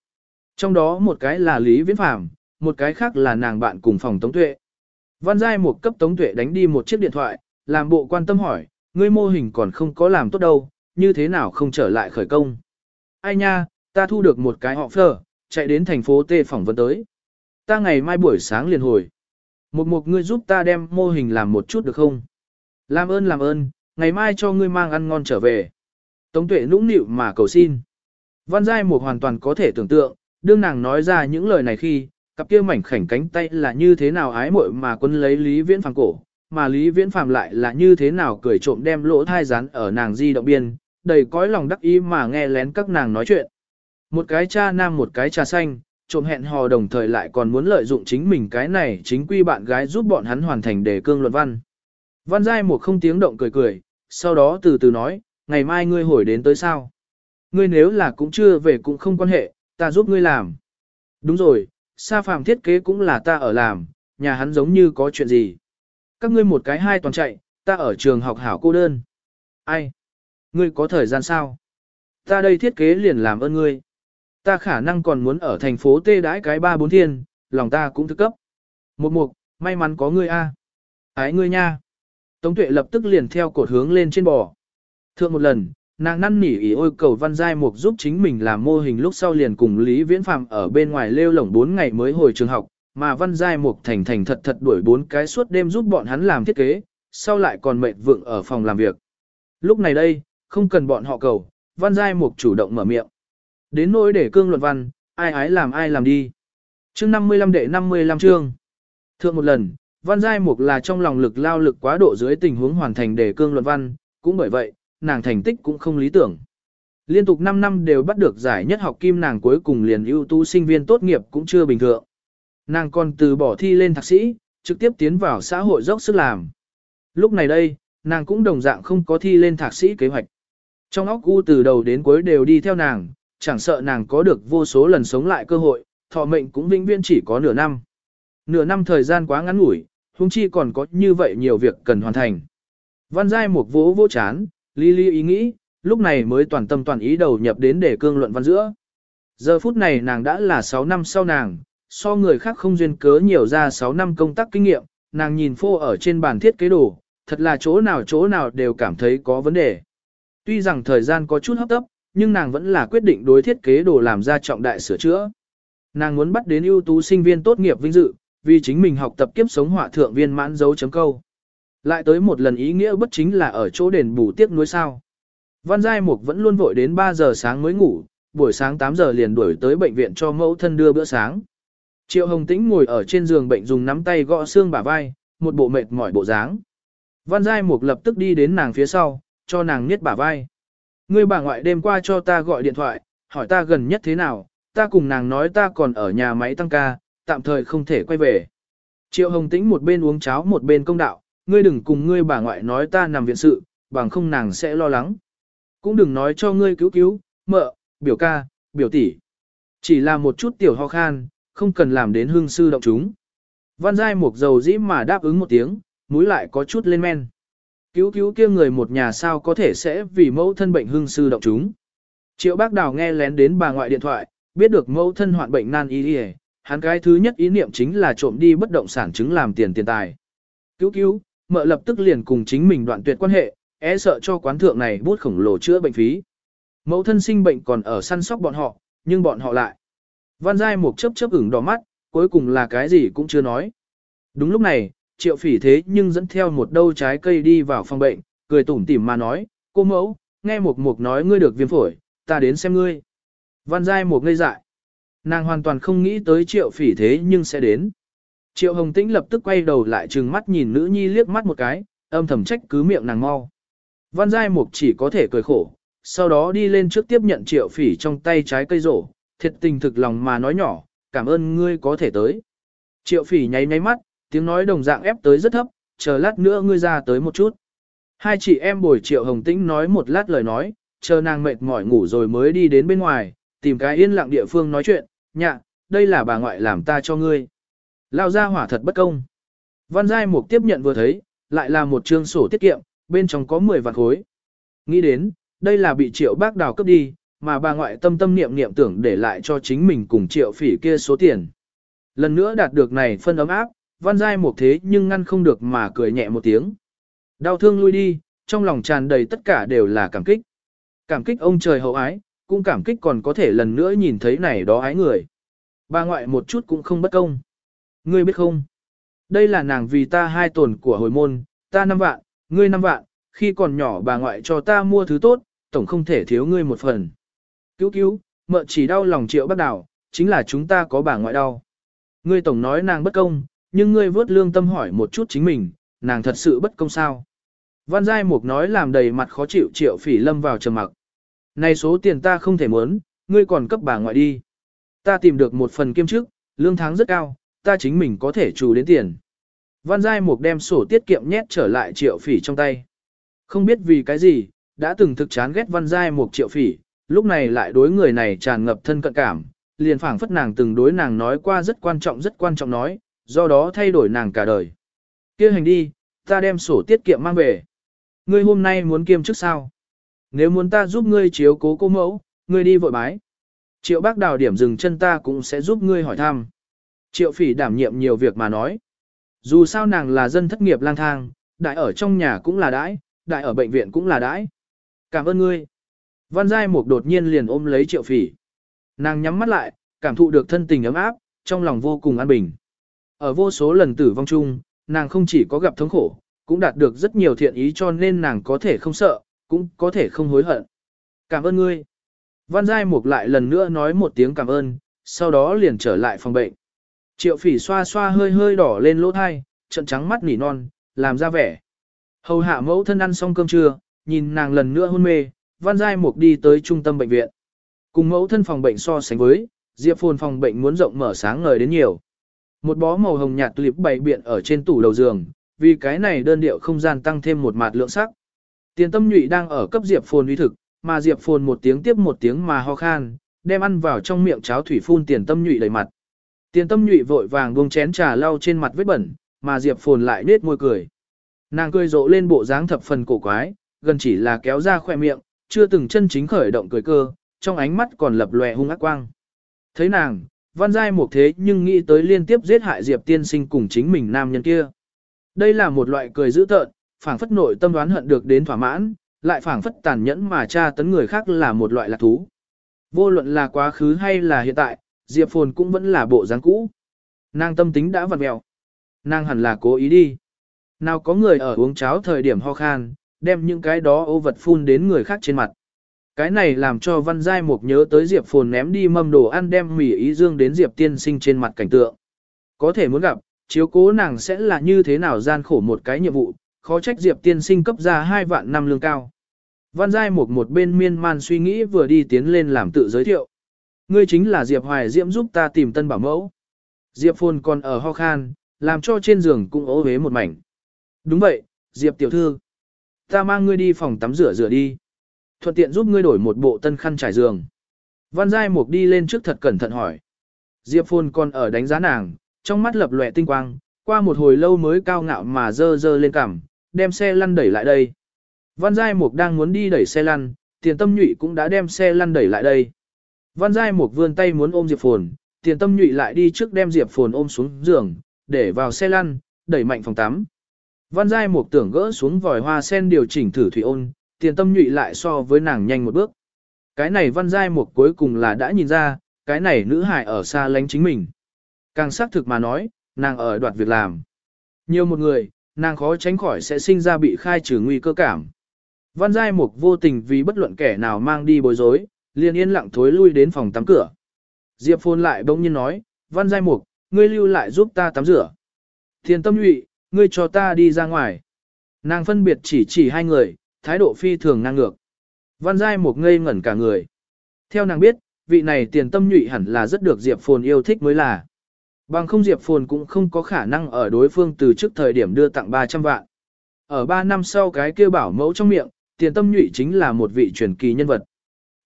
Trong đó một cái là Lý Viễn Phạm, một cái khác là nàng bạn cùng phòng Tống Tuệ. Văn Giai một cấp Tống Tuệ đánh đi một chiếc điện thoại, làm bộ quan tâm hỏi, ngươi mô hình còn không có làm tốt đâu, như thế nào không trở lại khởi công. Ai nha, ta thu được một cái họ phở, chạy đến thành phố Tê phỏng vấn tới. Ta ngày mai buổi sáng liền hồi. Một một ngươi giúp ta đem mô hình làm một chút được không? Làm ơn làm ơn, ngày mai cho ngươi mang ăn ngon trở về. Tống tuệ nũng nịu mà cầu xin. Văn Giai một hoàn toàn có thể tưởng tượng, đương nàng nói ra những lời này khi, cặp kia mảnh khảnh cánh tay là như thế nào ái muội mà quân lấy Lý Viễn Phàm cổ, mà Lý Viễn Phạm lại là như thế nào cười trộm đem lỗ thai rán ở nàng di động biên, đầy cõi lòng đắc ý mà nghe lén các nàng nói chuyện. Một cái cha nam một cái cha xanh, trộm hẹn hò đồng thời lại còn muốn lợi dụng chính mình cái này chính quy bạn gái giúp bọn hắn hoàn thành đề cương luận văn. Văn Giai một không tiếng động cười cười, sau đó từ từ nói, ngày mai ngươi hồi đến tới sao? Ngươi nếu là cũng chưa về cũng không quan hệ, ta giúp ngươi làm. Đúng rồi, sa phàm thiết kế cũng là ta ở làm, nhà hắn giống như có chuyện gì. Các ngươi một cái hai toàn chạy, ta ở trường học hảo cô đơn. Ai? Ngươi có thời gian sao? Ta đây thiết kế liền làm ơn ngươi. Ta khả năng còn muốn ở thành phố tê đãi cái ba bốn thiên, lòng ta cũng thức cấp. Một mục, may mắn có ngươi a. Ái ngươi nha. Tống tuệ lập tức liền theo cột hướng lên trên bò. Thượng một lần, nàng năn nỉ ý ôi cầu văn giai mục giúp chính mình làm mô hình lúc sau liền cùng Lý Viễn Phạm ở bên ngoài lêu lổng 4 ngày mới hồi trường học, mà văn giai mục thành thành thật thật đuổi bốn cái suốt đêm giúp bọn hắn làm thiết kế, sau lại còn mệt vượng ở phòng làm việc. Lúc này đây, không cần bọn họ cầu, văn giai mục chủ động mở miệng. Đến nỗi để cương luận văn, ai ái làm ai làm đi. chương 55 đệ 55 chương. Thượng một lần, văn giai mục là trong lòng lực lao lực quá độ dưới tình huống hoàn thành đề cương luận văn, cũng bởi vậy, nàng thành tích cũng không lý tưởng. Liên tục 5 năm đều bắt được giải nhất học kim nàng cuối cùng liền ưu tú sinh viên tốt nghiệp cũng chưa bình thường. Nàng còn từ bỏ thi lên thạc sĩ, trực tiếp tiến vào xã hội dốc sức làm. Lúc này đây, nàng cũng đồng dạng không có thi lên thạc sĩ kế hoạch. Trong óc u từ đầu đến cuối đều đi theo nàng, chẳng sợ nàng có được vô số lần sống lại cơ hội, thọ mệnh cũng vĩnh viễn chỉ có nửa năm. Nửa năm thời gian quá ngắn ngủi, huống chi còn có như vậy nhiều việc cần hoàn thành. Văn giai một vỗ vỗ chán, Lý Lý ý nghĩ, lúc này mới toàn tâm toàn ý đầu nhập đến để cương luận văn giữa. Giờ phút này nàng đã là 6 năm sau nàng, so người khác không duyên cớ nhiều ra 6 năm công tác kinh nghiệm, nàng nhìn phô ở trên bàn thiết kế đồ, thật là chỗ nào chỗ nào đều cảm thấy có vấn đề. Tuy rằng thời gian có chút hấp tấp, nhưng nàng vẫn là quyết định đối thiết kế đồ làm ra trọng đại sửa chữa. Nàng muốn bắt đến ưu tú sinh viên tốt nghiệp vinh dự, vì chính mình học tập kiếp sống họa thượng viên mãn dấu chấm câu. Lại tới một lần ý nghĩa bất chính là ở chỗ đền bù tiếc nuối sao. Văn Giai Mục vẫn luôn vội đến 3 giờ sáng mới ngủ, buổi sáng 8 giờ liền đuổi tới bệnh viện cho mẫu thân đưa bữa sáng. Triệu Hồng Tĩnh ngồi ở trên giường bệnh dùng nắm tay gõ xương bả vai, một bộ mệt mỏi bộ dáng. Văn Giai Mục lập tức đi đến nàng phía sau, cho nàng niết bả vai. Ngươi bà ngoại đêm qua cho ta gọi điện thoại, hỏi ta gần nhất thế nào, ta cùng nàng nói ta còn ở nhà máy tăng ca, tạm thời không thể quay về. Triệu Hồng Tĩnh một bên uống cháo một bên công đạo, ngươi đừng cùng ngươi bà ngoại nói ta nằm viện sự, bằng không nàng sẽ lo lắng. Cũng đừng nói cho ngươi cứu cứu, mợ, biểu ca, biểu tỷ. Chỉ là một chút tiểu ho khan, không cần làm đến hương sư động chúng. Văn Giai một dầu dĩ mà đáp ứng một tiếng, mũi lại có chút lên men. Cứu cứu kia người một nhà sao có thể sẽ vì mẫu thân bệnh hương sư động chúng. Triệu bác đào nghe lén đến bà ngoại điện thoại, biết được mẫu thân hoạn bệnh nan y hắn cái thứ nhất ý niệm chính là trộm đi bất động sản chứng làm tiền tiền tài. Cứu cứu, mợ lập tức liền cùng chính mình đoạn tuyệt quan hệ, e sợ cho quán thượng này bút khổng lồ chữa bệnh phí. Mẫu thân sinh bệnh còn ở săn sóc bọn họ, nhưng bọn họ lại. Văn Giai một chớp chớp ửng đỏ mắt, cuối cùng là cái gì cũng chưa nói. Đúng lúc này, triệu phỉ thế nhưng dẫn theo một đâu trái cây đi vào phòng bệnh, cười tủm tỉm mà nói, cô mẫu, nghe một mục nói ngươi được viêm phổi, ta đến xem ngươi. Văn Giai một ngây dại. Nàng hoàn toàn không nghĩ tới triệu phỉ thế nhưng sẽ đến. Triệu Hồng Tĩnh lập tức quay đầu lại trừng mắt nhìn nữ nhi liếc mắt một cái, âm thầm trách cứ miệng nàng mau. Văn Giai Mục chỉ có thể cười khổ, sau đó đi lên trước tiếp nhận triệu phỉ trong tay trái cây rổ, thiệt tình thực lòng mà nói nhỏ, cảm ơn ngươi có thể tới. Triệu phỉ nháy nháy mắt, tiếng nói đồng dạng ép tới rất thấp, chờ lát nữa ngươi ra tới một chút. Hai chị em bồi triệu hồng tĩnh nói một lát lời nói, chờ nàng mệt mỏi ngủ rồi mới đi đến bên ngoài, tìm cái yên lặng địa phương nói chuyện, nhạ, đây là bà ngoại làm ta cho ngươi. Lao ra hỏa thật bất công. Văn Giai Mục tiếp nhận vừa thấy, lại là một trương sổ tiết kiệm, bên trong có 10 vạn khối. Nghĩ đến, đây là bị triệu bác đào cấp đi, mà bà ngoại tâm tâm niệm niệm tưởng để lại cho chính mình cùng triệu phỉ kia số tiền. Lần nữa đạt được này phân ấm áp, văn giai Mục thế nhưng ngăn không được mà cười nhẹ một tiếng. Đau thương lui đi, trong lòng tràn đầy tất cả đều là cảm kích. Cảm kích ông trời hậu ái, cũng cảm kích còn có thể lần nữa nhìn thấy này đó ái người. Bà ngoại một chút cũng không bất công. Ngươi biết không? Đây là nàng vì ta hai tổn của hồi môn, ta năm vạn, ngươi năm vạn, khi còn nhỏ bà ngoại cho ta mua thứ tốt, tổng không thể thiếu ngươi một phần. Cứu cứu, mợ chỉ đau lòng triệu bắt đảo, chính là chúng ta có bà ngoại đau. Ngươi tổng nói nàng bất công, nhưng ngươi vớt lương tâm hỏi một chút chính mình, nàng thật sự bất công sao. Văn Giai Mục nói làm đầy mặt khó chịu triệu phỉ lâm vào trầm mặc. Này số tiền ta không thể muốn, ngươi còn cấp bà ngoại đi. Ta tìm được một phần kiêm chức, lương tháng rất cao, ta chính mình có thể chủ đến tiền. Văn Giai Mục đem sổ tiết kiệm nhét trở lại triệu phỉ trong tay. Không biết vì cái gì, đã từng thực chán ghét Văn Giai Mục triệu phỉ, lúc này lại đối người này tràn ngập thân cận cảm, liền phảng phất nàng từng đối nàng nói qua rất quan trọng rất quan trọng nói, do đó thay đổi nàng cả đời. kia hành đi, ta đem sổ tiết kiệm mang về. Ngươi hôm nay muốn kiêm chức sao? Nếu muốn ta giúp ngươi chiếu cố cô mẫu, ngươi đi vội bái. Triệu bác đào điểm dừng chân ta cũng sẽ giúp ngươi hỏi thăm. Triệu phỉ đảm nhiệm nhiều việc mà nói. Dù sao nàng là dân thất nghiệp lang thang, đại ở trong nhà cũng là đãi, đại ở bệnh viện cũng là đãi. Cảm ơn ngươi. Văn Giai Mục đột nhiên liền ôm lấy triệu phỉ. Nàng nhắm mắt lại, cảm thụ được thân tình ấm áp, trong lòng vô cùng an bình. Ở vô số lần tử vong chung, nàng không chỉ có gặp thống khổ, cũng đạt được rất nhiều thiện ý cho nên nàng có thể không sợ, cũng có thể không hối hận. Cảm ơn ngươi. Văn Giai Mục lại lần nữa nói một tiếng cảm ơn, sau đó liền trở lại phòng bệnh. Triệu phỉ xoa xoa hơi hơi đỏ lên lỗ thai, trận trắng mắt nỉ non, làm ra vẻ. Hầu hạ mẫu thân ăn xong cơm trưa, nhìn nàng lần nữa hôn mê, Văn Giai Mục đi tới trung tâm bệnh viện. Cùng mẫu thân phòng bệnh so sánh với, Diệp Phồn phòng bệnh muốn rộng mở sáng ngời đến nhiều. Một bó màu hồng nhạt tulip bày biện ở trên tủ đầu giường, vì cái này đơn điệu không gian tăng thêm một mạt lượng sắc. Tiền tâm nhụy đang ở cấp Diệp Phồn uy thực, mà Diệp Phồn một tiếng tiếp một tiếng mà ho khan, đem ăn vào trong miệng cháo thủy phun tiền tâm nhụy đầy mặt. Tiền tâm nhụy vội vàng buông chén trà lau trên mặt vết bẩn, mà Diệp Phồn lại nết môi cười. Nàng cười rộ lên bộ dáng thập phần cổ quái, gần chỉ là kéo ra khoe miệng, chưa từng chân chính khởi động cười cơ, trong ánh mắt còn lập lòe hung ác quang. Thấy nàng, văn giai một thế nhưng nghĩ tới liên tiếp giết hại Diệp tiên sinh cùng chính mình nam nhân kia. Đây là một loại cười dữ tợn, phảng phất nội tâm đoán hận được đến thỏa mãn, lại phảng phất tàn nhẫn mà tra tấn người khác là một loại lạc thú. Vô luận là quá khứ hay là hiện tại, Diệp Phồn cũng vẫn là bộ dáng cũ. Nàng tâm tính đã vặn mẹo. Nàng hẳn là cố ý đi. Nào có người ở uống cháo thời điểm ho khan, đem những cái đó ô vật phun đến người khác trên mặt. Cái này làm cho Văn Giai Mục nhớ tới Diệp Phồn ném đi mâm đồ ăn đem mỉ ý dương đến Diệp tiên sinh trên mặt cảnh tượng. Có thể muốn gặp, chiếu cố nàng sẽ là như thế nào gian khổ một cái nhiệm vụ, khó trách Diệp tiên sinh cấp ra hai vạn năm lương cao. Văn Giai Mục một bên miên man suy nghĩ vừa đi tiến lên làm tự giới thiệu. Ngươi chính là Diệp Hoài Diễm giúp ta tìm tân bảo mẫu. Diệp Phồn còn ở ho khan, làm cho trên giường cũng ố hế một mảnh. Đúng vậy, Diệp tiểu thư. Ta mang ngươi đi phòng tắm rửa rửa đi. Thuận tiện giúp ngươi đổi một bộ tân khăn trải giường. Văn Giai Mục đi lên trước thật cẩn thận hỏi. Diệp Phồn còn ở đánh giá nàng, trong mắt lập lòe tinh quang, qua một hồi lâu mới cao ngạo mà dơ dơ lên cằm, đem xe lăn đẩy lại đây. Văn Giai Mục đang muốn đi đẩy xe lăn, tiền tâm nhụy cũng đã đem xe lăn đẩy lại đây. Văn Giai Mục vươn tay muốn ôm Diệp Phồn, tiền tâm nhụy lại đi trước đem Diệp Phồn ôm xuống giường, để vào xe lăn, đẩy mạnh phòng tắm. Văn Giai Mục tưởng gỡ xuống vòi hoa sen điều chỉnh thử thủy ôn, tiền tâm nhụy lại so với nàng nhanh một bước. Cái này Văn Giai Mục cuối cùng là đã nhìn ra, cái này nữ hài ở xa lánh chính mình. Càng xác thực mà nói, nàng ở đoạt việc làm. Nhiều một người, nàng khó tránh khỏi sẽ sinh ra bị khai trừ nguy cơ cảm. Văn Giai Mục vô tình vì bất luận kẻ nào mang đi bối rối, liền yên lặng thối lui đến phòng tắm cửa. Diệp Phồn lại bỗng nhiên nói, Văn Giai Mục, ngươi lưu lại giúp ta tắm rửa. Thiền tâm nhụy, ngươi cho ta đi ra ngoài. Nàng phân biệt chỉ chỉ hai người, thái độ phi thường ngang ngược. Văn Giai Mục ngây ngẩn cả người. Theo nàng biết, vị này tiền tâm nhụy hẳn là rất được Diệp Phồn yêu thích mới là. Bằng không Diệp Phồn cũng không có khả năng ở đối phương từ trước thời điểm đưa tặng 300 vạn. Ở 3 năm sau cái kêu bảo mẫu trong miệng, tiền tâm nhụy chính là một vị truyền kỳ nhân vật.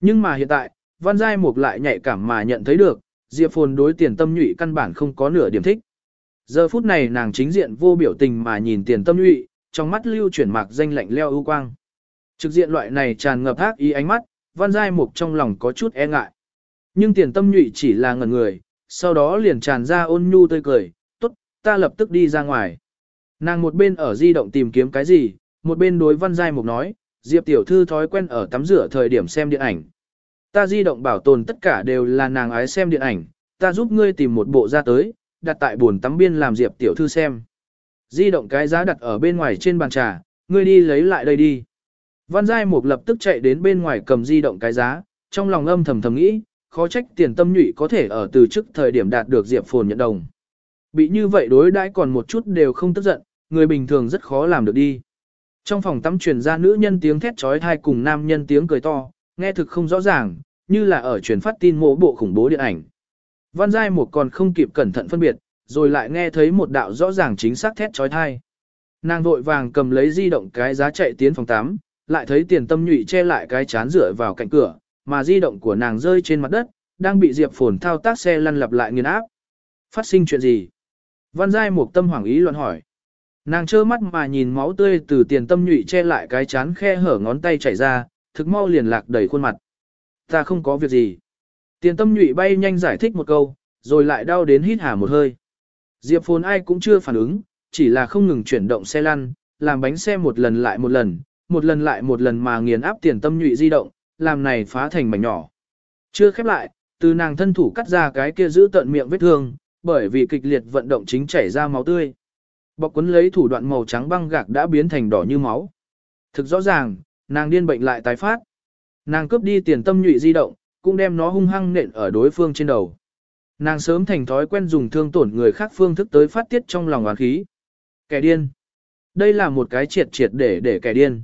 Nhưng mà hiện tại, Văn Giai Mục lại nhạy cảm mà nhận thấy được, Diệp Phồn đối tiền tâm nhụy căn bản không có nửa điểm thích. Giờ phút này nàng chính diện vô biểu tình mà nhìn tiền tâm nhụy, trong mắt lưu chuyển mạc danh lạnh leo ưu quang. Trực diện loại này tràn ngập ác ý ánh mắt, Văn Giai Mục trong lòng có chút e ngại. Nhưng tiền tâm nhụy chỉ là ngẩn người, sau đó liền tràn ra ôn nhu tươi cười, tốt, ta lập tức đi ra ngoài. Nàng một bên ở di động tìm kiếm cái gì, một bên đối Văn Giai Mục nói, Diệp tiểu thư thói quen ở tắm rửa thời điểm xem điện ảnh. Ta di động bảo tồn tất cả đều là nàng ái xem điện ảnh, ta giúp ngươi tìm một bộ ra tới, đặt tại buồn tắm biên làm Diệp tiểu thư xem. Di động cái giá đặt ở bên ngoài trên bàn trà, ngươi đi lấy lại đây đi. Văn Giai Mục lập tức chạy đến bên ngoài cầm di động cái giá, trong lòng âm thầm thầm nghĩ, khó trách tiền tâm nhụy có thể ở từ trước thời điểm đạt được Diệp Phồn nhận đồng. Bị như vậy đối đãi còn một chút đều không tức giận, người bình thường rất khó làm được đi. Trong phòng tắm truyền ra nữ nhân tiếng thét trói thai cùng nam nhân tiếng cười to, nghe thực không rõ ràng, như là ở truyền phát tin mộ bộ khủng bố điện ảnh. Văn Giai một còn không kịp cẩn thận phân biệt, rồi lại nghe thấy một đạo rõ ràng chính xác thét trói thai. Nàng vội vàng cầm lấy di động cái giá chạy tiến phòng tắm, lại thấy tiền tâm nhụy che lại cái chán rửa vào cạnh cửa, mà di động của nàng rơi trên mặt đất, đang bị Diệp Phồn thao tác xe lăn lặp lại nghiền áp. Phát sinh chuyện gì? Văn Giai một tâm hoảng ý luận hỏi. Nàng trơ mắt mà nhìn máu tươi từ tiền tâm nhụy che lại cái chán khe hở ngón tay chảy ra, thực mau liền lạc đầy khuôn mặt. Ta không có việc gì. Tiền tâm nhụy bay nhanh giải thích một câu, rồi lại đau đến hít hà một hơi. Diệp Phồn ai cũng chưa phản ứng, chỉ là không ngừng chuyển động xe lăn, làm bánh xe một lần lại một lần, một lần lại một lần mà nghiền áp tiền tâm nhụy di động, làm này phá thành mảnh nhỏ. Chưa khép lại, từ nàng thân thủ cắt ra cái kia giữ tận miệng vết thương, bởi vì kịch liệt vận động chính chảy ra máu tươi. Bọc quấn lấy thủ đoạn màu trắng băng gạc đã biến thành đỏ như máu. Thực rõ ràng, nàng điên bệnh lại tái phát. Nàng cướp đi tiền tâm nhụy di động, cũng đem nó hung hăng nện ở đối phương trên đầu. Nàng sớm thành thói quen dùng thương tổn người khác phương thức tới phát tiết trong lòng oán khí. Kẻ điên. Đây là một cái triệt triệt để để kẻ điên.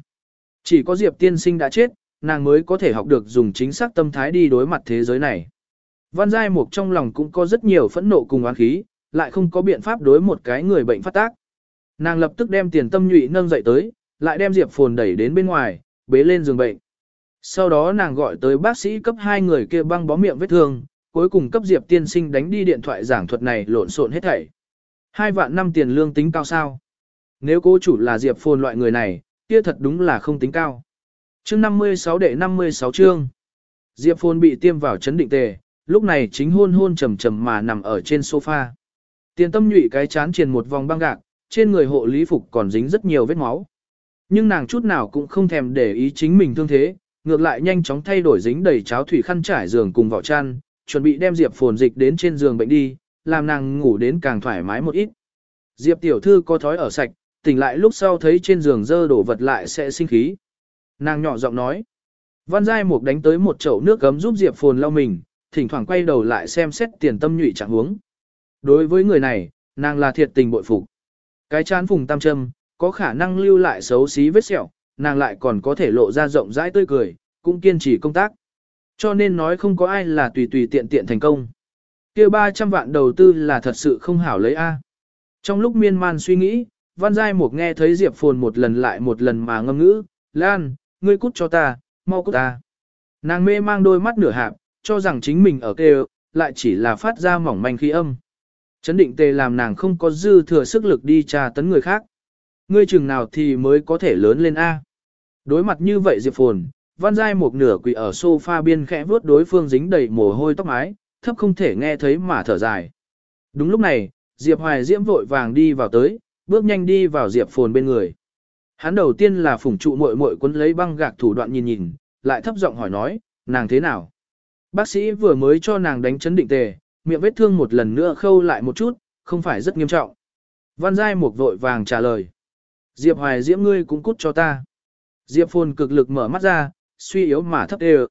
Chỉ có Diệp tiên sinh đã chết, nàng mới có thể học được dùng chính xác tâm thái đi đối mặt thế giới này. Văn Giai Mục trong lòng cũng có rất nhiều phẫn nộ cùng oán khí, lại không có biện pháp đối một cái người bệnh phát tác. Nàng lập tức đem tiền tâm nhụy nâng dậy tới, lại đem Diệp Phồn đẩy đến bên ngoài, bế lên giường bệnh. Sau đó nàng gọi tới bác sĩ cấp hai người kia băng bó miệng vết thương, cuối cùng cấp Diệp tiên sinh đánh đi điện thoại giảng thuật này lộn xộn hết thảy. Hai vạn năm tiền lương tính cao sao? Nếu cố chủ là Diệp Phồn loại người này, kia thật đúng là không tính cao. Chương 56 đệ 56 chương. Diệp Phồn bị tiêm vào chấn định tề, lúc này chính hôn hôn trầm trầm mà nằm ở trên sofa. Tiền tâm nhụy cái chán triền một vòng băng gạc, trên người hộ lý phục còn dính rất nhiều vết máu. Nhưng nàng chút nào cũng không thèm để ý chính mình thương thế, ngược lại nhanh chóng thay đổi dính đầy cháo thủy khăn trải giường cùng vỏ chăn, chuẩn bị đem Diệp Phồn dịch đến trên giường bệnh đi, làm nàng ngủ đến càng thoải mái một ít. Diệp tiểu thư có thói ở sạch, tỉnh lại lúc sau thấy trên giường dơ đổ vật lại sẽ sinh khí. Nàng nhỏ giọng nói. Văn Giai Mục đánh tới một chậu nước gấm giúp Diệp Phồn lau mình, thỉnh thoảng quay đầu lại xem xét tiền tâm nhụy trạng huống. Đối với người này, nàng là thiệt tình bội phục. Cái chán phùng tam châm, có khả năng lưu lại xấu xí vết sẹo, nàng lại còn có thể lộ ra rộng rãi tươi cười, cũng kiên trì công tác. Cho nên nói không có ai là tùy tùy tiện tiện thành công. kia 300 vạn đầu tư là thật sự không hảo lấy A. Trong lúc miên man suy nghĩ, Văn Giai Mục nghe thấy Diệp Phồn một lần lại một lần mà ngâm ngữ, Lan, ngươi cút cho ta, mau cút ta. Nàng mê mang đôi mắt nửa hạp, cho rằng chính mình ở kêu, lại chỉ là phát ra mỏng manh khí âm. Chấn định tề làm nàng không có dư thừa sức lực đi trà tấn người khác. Ngươi chừng nào thì mới có thể lớn lên A. Đối mặt như vậy Diệp Phồn, Văn Giai một nửa quỳ ở sofa biên khẽ vuốt đối phương dính đầy mồ hôi tóc mái, thấp không thể nghe thấy mà thở dài. Đúng lúc này, Diệp Hoài Diễm vội vàng đi vào tới, bước nhanh đi vào Diệp Phồn bên người. Hắn đầu tiên là phủng trụ muội muội quấn lấy băng gạc thủ đoạn nhìn nhìn, lại thấp giọng hỏi nói, nàng thế nào? Bác sĩ vừa mới cho nàng đánh chấn định tề, miệng vết thương một lần nữa khâu lại một chút, không phải rất nghiêm trọng. Văn Giai một vội vàng trả lời. Diệp Hoài Diễm ngươi cũng cút cho ta. Diệp Phồn cực lực mở mắt ra, suy yếu mà thấp đều.